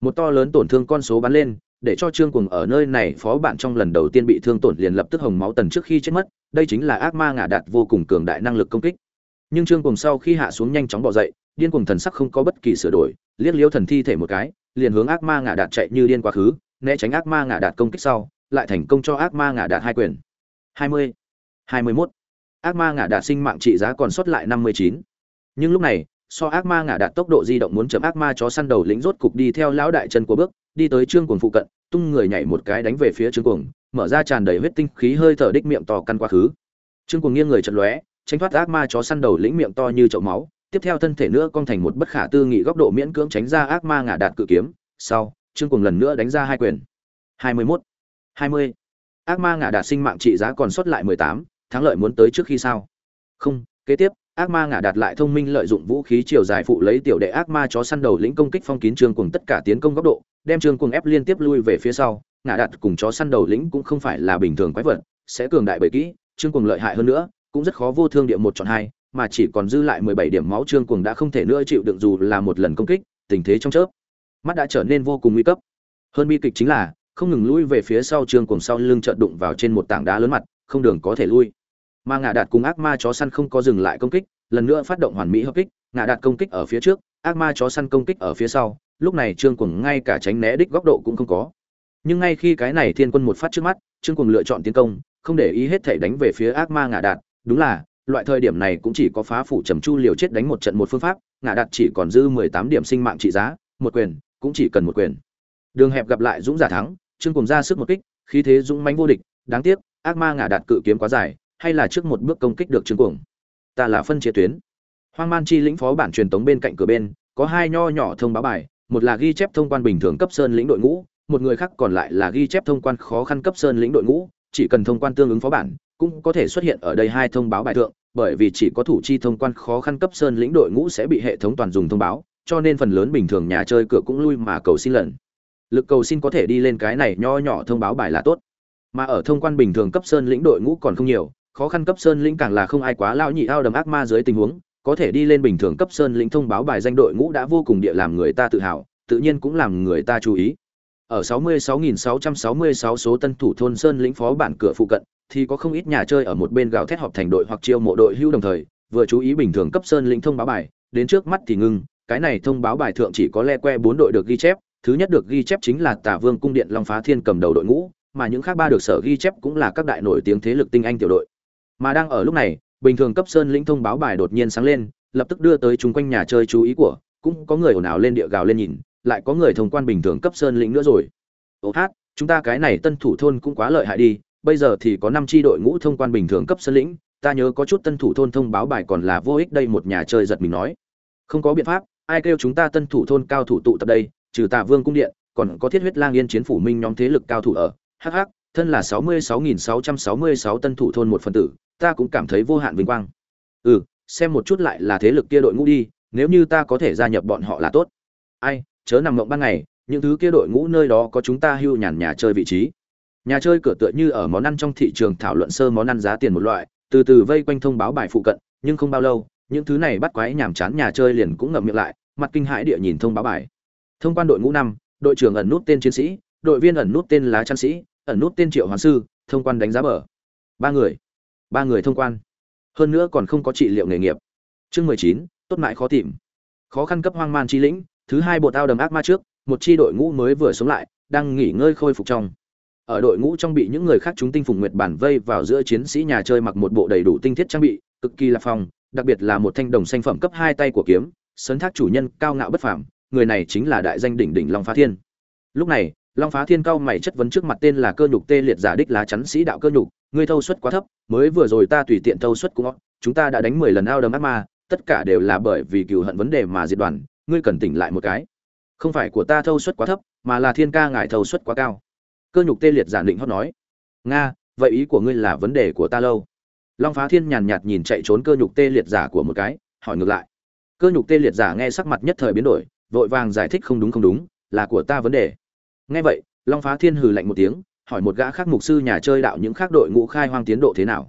một to lớn tổn thương con số bắn lên, để cho trương cuồng ở nơi này phó bạn trong lần đầu tiên bị thương tổn liền lập tức hồng máu tần trước khi chết mất, đây chính là ác ma ngã đạt vô cùng cường đại năng lực công kích. Nhưng trương cuồng sau khi hạ xuống nhanh chóng bỏ dậy, điên cuồng thần sắc không có bất kỳ sửa đổi, liếc liếu thần thi thể một cái, liền hướng ác ma ngã đạt chạy như điên quá khứ né tránh ác ma ngả đạt công kích sau, lại thành công cho ác ma ngả đạt hai quyền 20. 21. ác ma ngả đạt sinh mạng trị giá còn sót lại 59. nhưng lúc này, so ác ma ngả đạt tốc độ di động muốn chấm ác ma chó săn đầu lĩnh rốt cục đi theo lão đại chân của bước, đi tới trương cuồng phụ cận, tung người nhảy một cái đánh về phía trương cuồng, mở ra tràn đầy huyết tinh khí hơi thở đích miệng to căn quá khứ trương cuồng nghiêng người chợt lóe, tránh thoát ác ma chó săn đầu lĩnh miệng to như chậu máu, tiếp theo thân thể nữa cong thành một bất khả tư nghị góc độ miễn cưỡng tránh ra ác ma ngả đạt cự kiếm sau trương cuồng lần nữa đánh ra hai quyền 21. 20. ác ma ngã đạt sinh mạng trị giá còn sót lại 18, thắng lợi muốn tới trước khi sao không kế tiếp ác ma ngã đạt lại thông minh lợi dụng vũ khí chiều dài phụ lấy tiểu đệ ác ma chó săn đầu lĩnh công kích phong kín trương cuồng tất cả tiến công góc độ đem trương cuồng ép liên tiếp lui về phía sau Ngã đạt cùng chó săn đầu lĩnh cũng không phải là bình thường quái vật sẽ cường đại bởi kỹ trương cuồng lợi hại hơn nữa cũng rất khó vô thương địa một chọn hai mà chỉ còn dư lại mười bảy điểm máu trương cuồng đã không thể nữa chịu đựng dù là một lần công kích tình thế trong chớp mắt đã trở nên vô cùng nguy cấp. Hơn bi kịch chính là, không ngừng lui về phía sau trương cuồng sau lưng trợn đụng vào trên một tảng đá lớn mặt, không đường có thể lui. Mà ngạ đạt cùng ác ma chó săn không có dừng lại công kích, lần nữa phát động hoàn mỹ hợp kích, ngạ đạt công kích ở phía trước, ác ma chó săn công kích ở phía sau, lúc này trương cuồng ngay cả tránh né đích góc độ cũng không có. Nhưng ngay khi cái này thiên quân một phát trước mắt trương cuồng lựa chọn tiến công, không để ý hết thể đánh về phía ác ma ngạ đạt, đúng là, loại thời điểm này cũng chỉ có phá phủ trầm chu liều chết đánh một trận một phương pháp, ngạ đạt chỉ còn dư mười tám điểm sinh mạng trị giá, một quyền cũng chỉ cần một quyền. Đường hẹp gặp lại dũng giả thắng, trương cùng ra sức một kích, khí thế dũng mãnh vô địch, đáng tiếc, ác ma ngả đạt cự kiếm quá dài, hay là trước một bước công kích được trương cuồng. Ta là phân chia tuyến. Hoang man chi lĩnh phó bản truyền tống bên cạnh cửa bên, có hai nho nhỏ thông báo bài, một là ghi chép thông quan bình thường cấp sơn lĩnh đội ngũ, một người khác còn lại là ghi chép thông quan khó khăn cấp sơn lĩnh đội ngũ, chỉ cần thông quan tương ứng phó bản, cũng có thể xuất hiện ở đây hai thông báo bài thượng, bởi vì chỉ có thủ chi thông quan khó khăn cấp sơn lĩnh đội ngũ sẽ bị hệ thống toàn dùng thông báo cho nên phần lớn bình thường nhà chơi cửa cũng lui mà cầu xin lần. Lực cầu xin có thể đi lên cái này nho nhỏ thông báo bài là tốt. Mà ở thông quan bình thường cấp sơn lĩnh đội ngũ còn không nhiều, khó khăn cấp sơn lĩnh càng là không ai quá lao nhị ao đầm ác ma dưới tình huống, có thể đi lên bình thường cấp sơn lĩnh thông báo bài danh đội ngũ đã vô cùng địa làm người ta tự hào, tự nhiên cũng làm người ta chú ý. Ở 66.666 số tân thủ thôn sơn lĩnh phó bản cửa phụ cận, thì có không ít nhà chơi ở một bên gào thét họp thành đội hoặc chiêu mộ đội hưu đồng thời, vừa chú ý bình thường cấp sơn lĩnh thông báo bài, đến trước mắt thì ngưng cái này thông báo bài thượng chỉ có le que bốn đội được ghi chép thứ nhất được ghi chép chính là Tả Vương cung điện Long Phá Thiên cầm đầu đội ngũ, mà những khác ba được sở ghi chép cũng là các đại nổi tiếng thế lực tinh anh tiểu đội. Mà đang ở lúc này, bình thường cấp sơn lĩnh thông báo bài đột nhiên sáng lên, lập tức đưa tới chung quanh nhà chơi chú ý của, cũng có người ồn ào lên địa gào lên nhìn, lại có người thông quan bình thường cấp sơn lĩnh nữa rồi ô hát chúng ta cái này tân thủ thôn cũng quá lợi hại đi bây giờ thì có năm tri đội ngũ thông quan bình thường cấp sơn lĩnh ta nhớ có chút tân thủ thôn thông báo bài còn là vô ích đây một nhà chơi giật mình nói không có biện pháp ai kêu chúng ta tân thủ thôn cao thủ tụ tập đây, trừ tạ vương cung điện, còn có thiết huyết lang yên chiến phủ minh nhóm thế lực cao thủ ở. Hh thân là sáu mươi sáu nghìn sáu trăm sáu mươi sáu tân thủ thôn một phần tử, ta cũng cảm thấy vô hạn vinh quang. Ừ xem một chút lại là thế lực kia đội ngũ đi, nếu như ta có thể gia nhập bọn họ là tốt. Ai, chớ nằm mộng ban ngày, những thứ kia đội ngũ nơi đó có chúng ta hưu nhàn nhà chơi vị trí. Nhà chơi cửa tựa như ở món ăn trong thị trường thảo luận sơ món ăn giá tiền một loại, từ từ vây quanh thông báo bài phụ cận, nhưng không bao lâu, những thứ này bắt quái nhàm chán nhà chơi liền cũng ngậm miệng lại mặt kinh hãi địa nhìn thông báo bài. Thông quan đội ngũ năm, đội trưởng ẩn nút tên chiến sĩ, đội viên ẩn nút tên lá trăn sĩ, ẩn nút tên triệu hoàng sư, thông quan đánh giá bờ. Ba người. Ba người thông quan. Hơn nữa còn không có trị liệu nghề nghiệp. Chương mười chín, tốt mãi khó tìm. Khó khăn cấp hoang man chi lĩnh, thứ hai bộ tao đầm ác ma trước, một chi đội ngũ mới vừa sống lại, đang nghỉ ngơi khôi phục trong. Ở đội ngũ trong bị những người khác chúng tinh phùng nguyệt bản vây vào giữa chiến sĩ nhà chơi mặc một bộ đầy đủ tinh thiết trang bị, cực kỳ là phòng, đặc biệt là một thanh đồng xanh phẩm cấp hai tay của kiếm sấn thác chủ nhân cao ngạo bất phàm, người này chính là đại danh đỉnh đỉnh long phá thiên. Lúc này, long phá thiên cao mày chất vấn trước mặt tên là cơ nhục tê liệt giả đích lá chắn sĩ đạo cơ nhục, ngươi thâu suất quá thấp, mới vừa rồi ta tùy tiện thâu suất cũng chúng ta đã đánh mười lần ao đầm ác ma, tất cả đều là bởi vì cừu hận vấn đề mà diệt đoàn, ngươi cần tỉnh lại một cái. Không phải của ta thâu suất quá thấp, mà là thiên ca ngài thâu suất quá cao. Cơ nhục tê liệt giả định hót nói, nga, vậy ý của ngươi là vấn đề của ta lâu. Long phá thiên nhàn nhạt nhìn chạy trốn cơ nhục tê liệt giả của một cái, hỏi ngược lại cơ nhục tê liệt giả nghe sắc mặt nhất thời biến đổi, vội vàng giải thích không đúng không đúng, là của ta vấn đề. Nghe vậy, long phá thiên hừ lạnh một tiếng, hỏi một gã khác mục sư nhà chơi đạo những khác đội ngũ khai hoang tiến độ thế nào.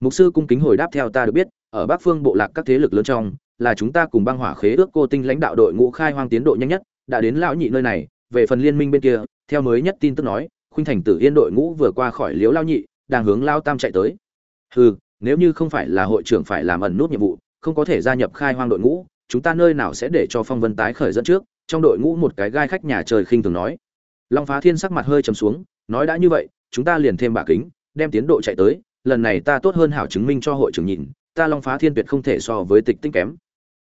Mục sư cung kính hồi đáp theo ta được biết, ở bắc phương bộ lạc các thế lực lớn trong, là chúng ta cùng băng hỏa khế ước cô tinh lãnh đạo đội ngũ khai hoang tiến độ nhanh nhất, đã đến lão nhị nơi này, về phần liên minh bên kia, theo mới nhất tin tức nói, khuynh thành tử yên đội ngũ vừa qua khỏi liếu lao nhị, đang hướng lao tam chạy tới. Hừ, nếu như không phải là hội trưởng phải làm ẩn nút nhiệm vụ không có thể gia nhập khai hoang đội ngũ, chúng ta nơi nào sẽ để cho phong vân tái khởi dẫn trước? Trong đội ngũ một cái gai khách nhà trời khinh thường nói. Long phá thiên sắc mặt hơi trầm xuống, nói đã như vậy, chúng ta liền thêm bả kính, đem tiến độ chạy tới, lần này ta tốt hơn hảo chứng minh cho hội trưởng nhìn, ta long phá thiên tuyệt không thể so với tịch tinh kém.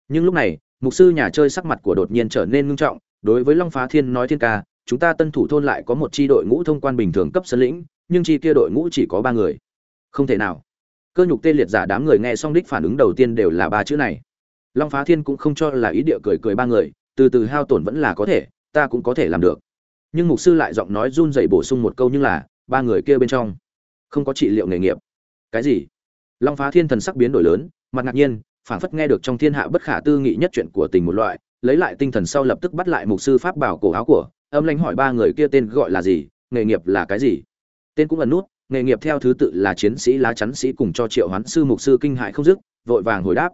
Nhưng lúc này, mục sư nhà chơi sắc mặt của đột nhiên trở nên ngưng trọng, đối với long phá thiên nói thiên ca, chúng ta tân thủ thôn lại có một chi đội ngũ thông quan bình thường cấp sân lĩnh, nhưng chi kia đội ngũ chỉ có ba người. Không thể nào cơ nhục tê liệt giả đám người nghe xong đích phản ứng đầu tiên đều là ba chữ này. Long phá thiên cũng không cho là ý địa cười cười ba người, từ từ hao tổn vẫn là có thể, ta cũng có thể làm được. Nhưng mục sư lại giọng nói run rẩy bổ sung một câu như là, ba người kia bên trong, không có trị liệu nghề nghiệp. Cái gì? Long phá thiên thần sắc biến đổi lớn, mặt ngạc nhiên, phảng phất nghe được trong thiên hạ bất khả tư nghị nhất chuyện của tình một loại, lấy lại tinh thần sau lập tức bắt lại mục sư pháp bảo cổ áo của, âm lãnh hỏi ba người kia tên gọi là gì, nghề nghiệp là cái gì? Tên cũng ẩn nút nghề nghiệp theo thứ tự là chiến sĩ lá chắn sĩ cùng cho triệu hoán sư mục sư kinh hại không dứt, vội vàng hồi đáp.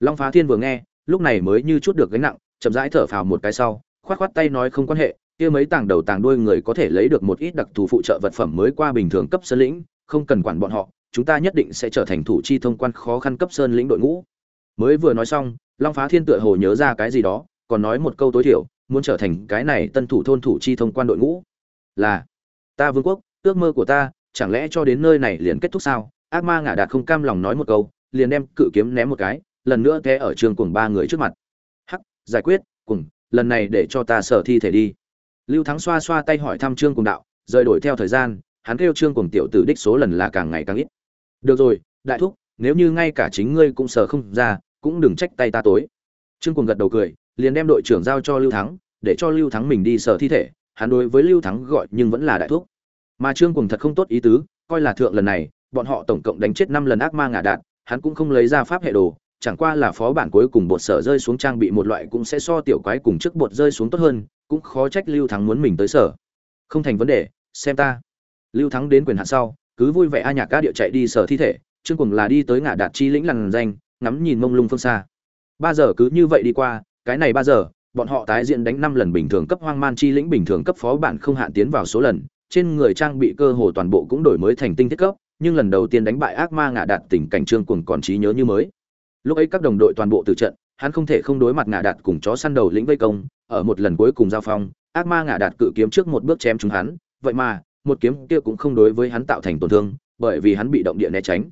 Long phá thiên vừa nghe, lúc này mới như chút được gánh nặng, chậm rãi thở phào một cái sau, khoát khoát tay nói không quan hệ, kia mấy tàng đầu tàng đuôi người có thể lấy được một ít đặc thù phụ trợ vật phẩm mới qua bình thường cấp sơn lĩnh, không cần quản bọn họ, chúng ta nhất định sẽ trở thành thủ chi thông quan khó khăn cấp sơn lĩnh đội ngũ. Mới vừa nói xong, long phá thiên tựa hồ nhớ ra cái gì đó, còn nói một câu tối thiểu, muốn trở thành cái này tân thủ thôn thủ chi thông quan đội ngũ. Là, ta vương quốc, ước mơ của ta chẳng lẽ cho đến nơi này liền kết thúc sao? Ác ma ngả đạt không cam lòng nói một câu, liền đem cự kiếm ném một cái, lần nữa té ở trường cùng ba người trước mặt. Hắc, giải quyết cùng lần này để cho ta sở thi thể đi. Lưu thắng xoa xoa tay hỏi thăm trương cùng đạo, rời đổi theo thời gian, hắn kêu trương cùng tiểu tử đích số lần là càng ngày càng ít. Được rồi, đại thúc, nếu như ngay cả chính ngươi cũng sờ không ra, cũng đừng trách tay ta tối. Trương cùng gật đầu cười, liền đem đội trưởng giao cho lưu thắng, để cho lưu thắng mình đi sờ thi thể. Hắn đối với lưu thắng gọi nhưng vẫn là đại thúc mà trương cùng thật không tốt ý tứ, coi là thượng lần này, bọn họ tổng cộng đánh chết năm lần ác ma ngả đạn, hắn cũng không lấy ra pháp hệ đồ, chẳng qua là phó bản cuối cùng bột sở rơi xuống trang bị một loại cũng sẽ so tiểu quái cùng trước bột rơi xuống tốt hơn, cũng khó trách lưu thắng muốn mình tới sở. Không thành vấn đề, xem ta. Lưu thắng đến quyền hạn sau, cứ vui vẻ a nhạc ca địa chạy đi sở thi thể chương cùng là đi tới ngã đạt chi lĩnh lằn danh, ngắm nhìn mông lung phương xa. Ba giờ cứ như vậy đi qua, cái này ba giờ, bọn họ tái diễn đánh năm lần bình thường cấp hoang man chi lĩnh bình thường cấp phó bản không hạn tiến vào số lần trên người trang bị cơ hồ toàn bộ cũng đổi mới thành tinh thiết cấp, nhưng lần đầu tiên đánh bại ác ma ngã đạt tình cảnh trương cuồng còn trí nhớ như mới. Lúc ấy các đồng đội toàn bộ từ trận, hắn không thể không đối mặt ngã đạt cùng chó săn đầu lĩnh vây công, ở một lần cuối cùng giao phong, ác ma ngã đạt cự kiếm trước một bước chém chúng hắn. Vậy mà, một kiếm kia cũng không đối với hắn tạo thành tổn thương, bởi vì hắn bị động địa né tránh.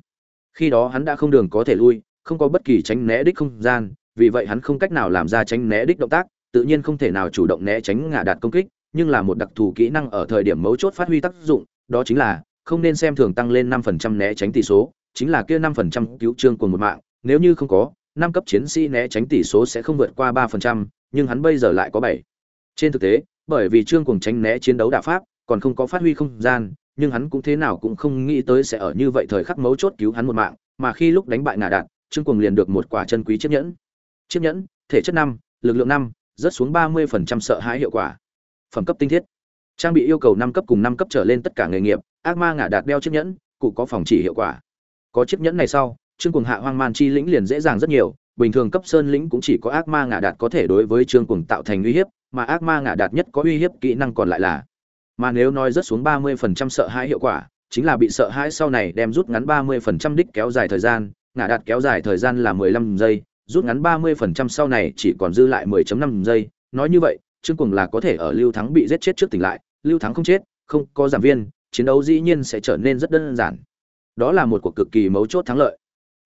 Khi đó hắn đã không đường có thể lui, không có bất kỳ tránh né đích không gian, vì vậy hắn không cách nào làm ra tránh né đích động tác, tự nhiên không thể nào chủ động né tránh ngã đạt công kích nhưng là một đặc thù kỹ năng ở thời điểm mấu chốt phát huy tác dụng đó chính là không nên xem thường tăng lên 5% né tránh tỷ số chính là kia 5% cứu trương của một mạng nếu như không có năm cấp chiến sĩ né tránh tỷ số sẽ không vượt qua 3%, nhưng hắn bây giờ lại có 7. Trên thực tế, bởi vì Trương Cuồng tránh né chiến đấu đả pháp, còn không có phát huy không gian, nhưng hắn cũng thế nào cũng không nghĩ tới sẽ ở như vậy thời khắc mấu chốt cứu hắn một mạng, mà khi lúc đánh bại ngả đạn, Trương Cuồng liền được một quả chân quý chiếc nhẫn. Chiếc nhẫn, thể chất 5, lực lượng 5, rớt xuống 30% sợ hãi hiệu quả. Phẩm cấp tinh thiết. Trang bị yêu cầu năm cấp cùng năm cấp trở lên tất cả nghề nghiệp, ác ma ngả đạt đeo chiếc nhẫn, cụ có phòng chỉ hiệu quả. Có chiếc nhẫn này sau, Trương Cuồng hạ hoang man chi lĩnh liền dễ dàng rất nhiều, bình thường cấp sơn lĩnh cũng chỉ có ác ma ngả đạt có thể đối với Trương Cuồng tạo thành uy hiếp, mà ác ma ngả đạt nhất có uy hiếp kỹ năng còn lại là mà nếu nói rất xuống 30% sợ hãi hiệu quả, chính là bị sợ hãi sau này đem rút ngắn 30% đích kéo dài thời gian, ngã đạt kéo dài thời gian là 15 giây, rút ngắn 30% sau này chỉ còn dư lại 10.5 giây, nói như vậy, Trương Cuồng là có thể ở Lưu Thắng bị giết chết trước tỉnh lại, Lưu Thắng không chết, không có giảm viên, chiến đấu dĩ nhiên sẽ trở nên rất đơn giản. Đó là một cuộc cực kỳ mấu chốt thắng lợi.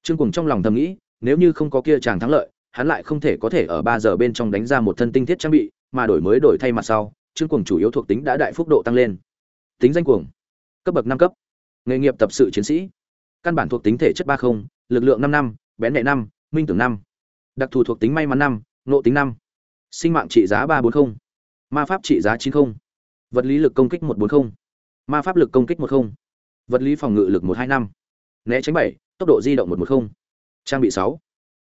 Trương Cuồng trong lòng thầm nghĩ, nếu như không có kia chàng thắng lợi, hắn lại không thể có thể ở 3 giờ bên trong đánh ra một thân tinh thiết trang bị, mà đổi mới đổi thay mặt sau, Trương Cuồng chủ yếu thuộc tính đã đại phúc độ tăng lên. Tính danh cuồng, cấp bậc 5 cấp. Nghề nghiệp tập sự chiến sĩ. Căn bản thuộc tính thể chất 30, lực lượng 5 năm, bén nhẹ 5, minh tưởng 5. Đặc thù thuộc tính may mắn 5, nộ tính 5. Sinh mạng trị giá 340. Ma pháp trị giá 90. Vật lý lực công kích 140. Ma pháp lực công kích 10. Vật lý phòng ngự lực 125. Né tránh 7, tốc độ di động 110. Trang bị 6.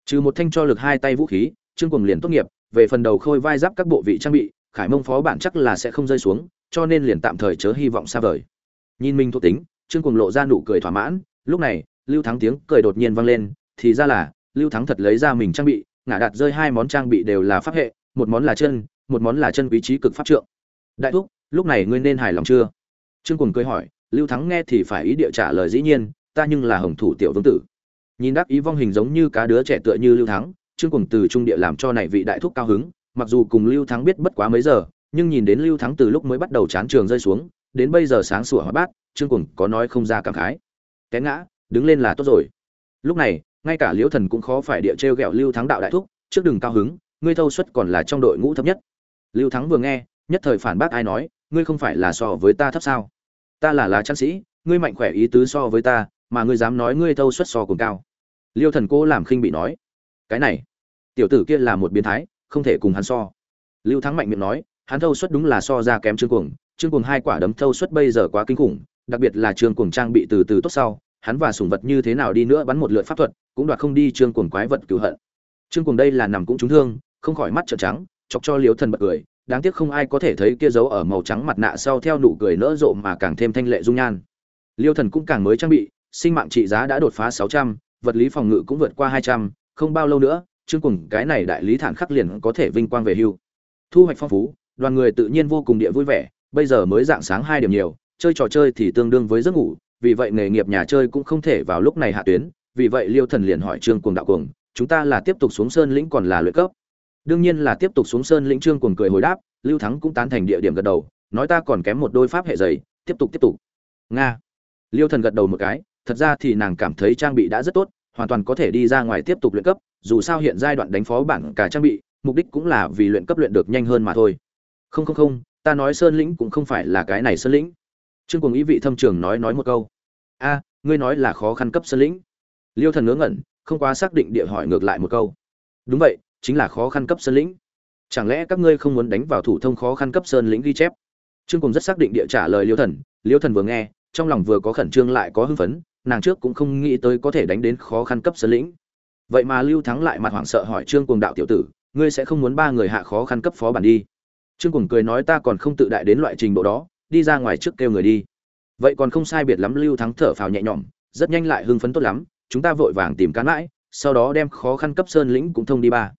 Trừ một thanh cho lực hai tay vũ khí, Trương cùng liền tốt nghiệp, về phần đầu khôi vai giáp các bộ vị trang bị, Khải Mông phó bản chắc là sẽ không rơi xuống, cho nên liền tạm thời chớ hy vọng xa vời. Nhìn mình thuộc tính, Trương cùng lộ ra nụ cười thỏa mãn, lúc này, Lưu Thắng tiếng cười đột nhiên vang lên, thì ra là, Lưu Thắng thật lấy ra mình trang bị, ngã đặt rơi hai món trang bị đều là pháp hệ, một món là chân, một món là chân quý trí cực pháp trượng. Đại thúc, lúc này ngươi nên hài lòng chưa? Trương cùng cười hỏi, Lưu Thắng nghe thì phải ý địa trả lời dĩ nhiên, ta nhưng là hồng thủ tiểu vương tử. Nhìn đắc ý vong hình giống như cá đứa trẻ tựa như Lưu Thắng, Trương cùng từ trung địa làm cho này vị đại thúc cao hứng, mặc dù cùng Lưu Thắng biết bất quá mấy giờ, nhưng nhìn đến Lưu Thắng từ lúc mới bắt đầu chán trường rơi xuống, đến bây giờ sáng sủa hóa bát, Trương cùng có nói không ra cảm khái. Té ngã, đứng lên là tốt rồi. Lúc này, ngay cả Liễu Thần cũng khó phải địa trêu ghẹo Lưu Thắng đạo đại thúc, trước đừng cao hứng, ngươi thâu suất còn là trong đội ngũ thấp nhất. Lưu Thắng vừa nghe, nhất thời phản bác ai nói, ngươi không phải là so với ta thấp sao? Ta là lá tráng sĩ, ngươi mạnh khỏe ý tứ so với ta, mà ngươi dám nói ngươi thâu suất so cùng cao. Liêu Thần cô làm khinh bị nói, cái này, tiểu tử kia là một biến thái, không thể cùng hắn so lưu thắng mạnh miệng nói hắn thâu suất đúng là so ra kém trương cuồng trương cuồng hai quả đấm thâu suất bây giờ quá kinh khủng đặc biệt là trương cuồng trang bị từ từ tốt sau hắn và sủng vật như thế nào đi nữa bắn một lượt pháp thuật cũng đoạt không đi trương cuồng quái vật cứu hận trương cuồng đây là nằm cũng trúng thương không khỏi mắt trợn trắng, chọc cho liếu thần bật cười, đáng tiếc không ai có thể thấy kia dấu ở màu trắng mặt nạ sau theo nụ cười nỡ rộ mà càng thêm thanh lệ dung nhan. Liêu thần cũng càng mới trang bị, sinh mạng trị giá đã đột phá sáu trăm, vật lý phòng ngự cũng vượt qua hai trăm, không bao lâu nữa, chương cùng cái này đại lý thản khắc liền có thể vinh quang về hưu. Thu hoạch phong phú, đoàn người tự nhiên vô cùng địa vui vẻ, bây giờ mới dạng sáng hai điểm nhiều, chơi trò chơi thì tương đương với giấc ngủ, vì vậy nghề nghiệp nhà chơi cũng không thể vào lúc này hạ tuyến, vì vậy liêu thần liền hỏi trương cuồng đạo cuồng, chúng ta là tiếp tục xuống sơn lĩnh còn là luyện cấp? Đương nhiên là tiếp tục xuống sơn lĩnh trương cuồng cười hồi đáp, lưu thắng cũng tán thành địa điểm gật đầu, nói ta còn kém một đôi pháp hệ dày tiếp tục tiếp tục. Nga. Liêu thần gật đầu một cái, thật ra thì nàng cảm thấy trang bị đã rất tốt, hoàn toàn có thể đi ra ngoài tiếp tục luyện cấp, dù sao hiện giai đoạn đánh phó bản cả trang bị, mục đích cũng là vì luyện cấp luyện được nhanh hơn mà thôi. Không không không, ta nói sơn lĩnh cũng không phải là cái này sơn lĩnh. Trương cùng ý vị thâm trường nói nói một câu. A, ngươi nói là khó khăn cấp sơn lĩnh. Liêu thần ngớ ngẩn, không quá xác định địa hỏi ngược lại một câu. Đúng vậy chính là khó khăn cấp sơn lĩnh. Chẳng lẽ các ngươi không muốn đánh vào thủ thông khó khăn cấp sơn lĩnh ghi chép? Trương cùng rất xác định địa trả lời liêu thần liêu thần vừa nghe, trong lòng vừa có khẩn trương lại có hưng phấn, nàng trước cũng không nghĩ tới có thể đánh đến khó khăn cấp sơn lĩnh. Vậy mà lưu thắng lại mặt hoảng sợ hỏi trương cuồng đạo tiểu tử, ngươi sẽ không muốn ba người hạ khó khăn cấp phó bản đi? Trương cuồng cười nói ta còn không tự đại đến loại trình độ đó, đi ra ngoài trước kêu người đi. Vậy còn không sai biệt lắm lưu thắng thở phào nhẹ nhõm, rất nhanh lại hưng phấn tốt lắm, chúng ta vội vàng tìm cán mãi, sau đó đem khó khăn cấp sơn lĩnh cũng thông đi ba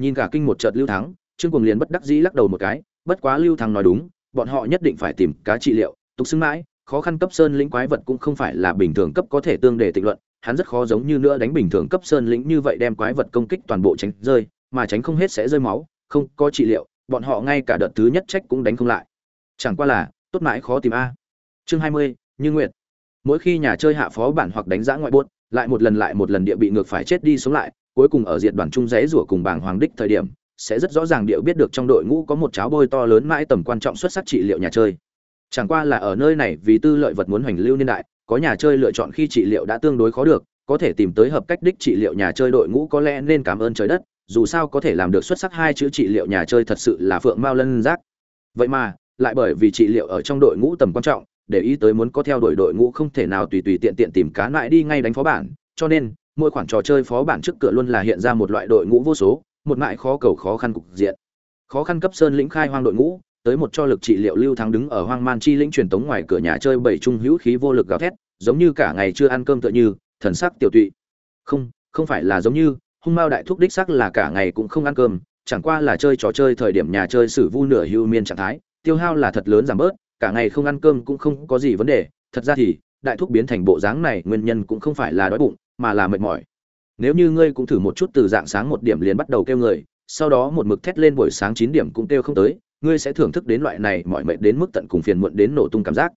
nhìn cả kinh một chợt lưu thắng trương cuồng liền bất đắc dĩ lắc đầu một cái bất quá lưu thắng nói đúng bọn họ nhất định phải tìm cá trị liệu tục xưng mãi khó khăn cấp sơn lĩnh quái vật cũng không phải là bình thường cấp có thể tương đề tịnh luận hắn rất khó giống như nữa đánh bình thường cấp sơn lĩnh như vậy đem quái vật công kích toàn bộ tránh rơi, mà tránh không hết sẽ rơi máu, không có trị liệu, bọn họ ngay cả đợt thứ nhất trách cũng đánh không lại. Chẳng qua là, tốt mãi khó tìm a. Chương 20, Như Nguyệt. Mỗi khi nhà chơi hạ phó bản hoặc đánh giá ngoại buốt, lại một lần lại một lần địa bị ngược phải chết đi sống lại, cuối cùng ở diện đoàn trung rẽ rủa cùng bảng hoàng đích thời điểm, sẽ rất rõ ràng điệu biết được trong đội ngũ có một cháo bôi to lớn mãi tầm quan trọng xuất sắc trị liệu nhà chơi. Chẳng qua là ở nơi này vì tư lợi vật muốn hoành lưu niên đại có nhà chơi lựa chọn khi trị liệu đã tương đối khó được có thể tìm tới hợp cách đích trị liệu nhà chơi đội ngũ có lẽ nên cảm ơn trời đất dù sao có thể làm được xuất sắc hai chữ trị liệu nhà chơi thật sự là phượng mao lân giác. Vậy mà lại bởi vì trị liệu ở trong đội ngũ tầm quan trọng để ý tới muốn có theo đuổi đội ngũ không thể nào tùy tùy tiện tiện tìm cá lại đi ngay đánh phó bản cho nên mỗi khoản trò chơi phó bản trước cửa luôn là hiện ra một loại đội ngũ vô số, một mại khó cầu khó khăn cục diện. Khó khăn cấp sơn lĩnh khai hoang đội ngũ, tới một cho lực trị liệu lưu thắng đứng ở hoang man chi lĩnh truyền tống ngoài cửa nhà chơi bảy trung hữu khí vô lực gào thét, giống như cả ngày chưa ăn cơm tựa như, thần sắc tiểu tụy. Không không phải là giống như, hung mao đại thúc đích sắc là cả ngày cũng không ăn cơm, chẳng qua là chơi trò chơi thời điểm nhà chơi sử vu nửa hưu miên trạng thái, tiêu hao là thật lớn giảm bớt, cả ngày không ăn cơm cũng không có gì vấn đề, thật ra thì, đại thúc biến thành bộ dáng này nguyên nhân cũng không phải là đói bụng mà là mệt mỏi. Nếu như ngươi cũng thử một chút từ dạng sáng một điểm liền bắt đầu kêu người, sau đó một mực thét lên buổi sáng chín điểm cũng kêu không tới, ngươi sẽ thưởng thức đến loại này mọi mệt đến mức tận cùng phiền muộn đến nổ tung cảm giác.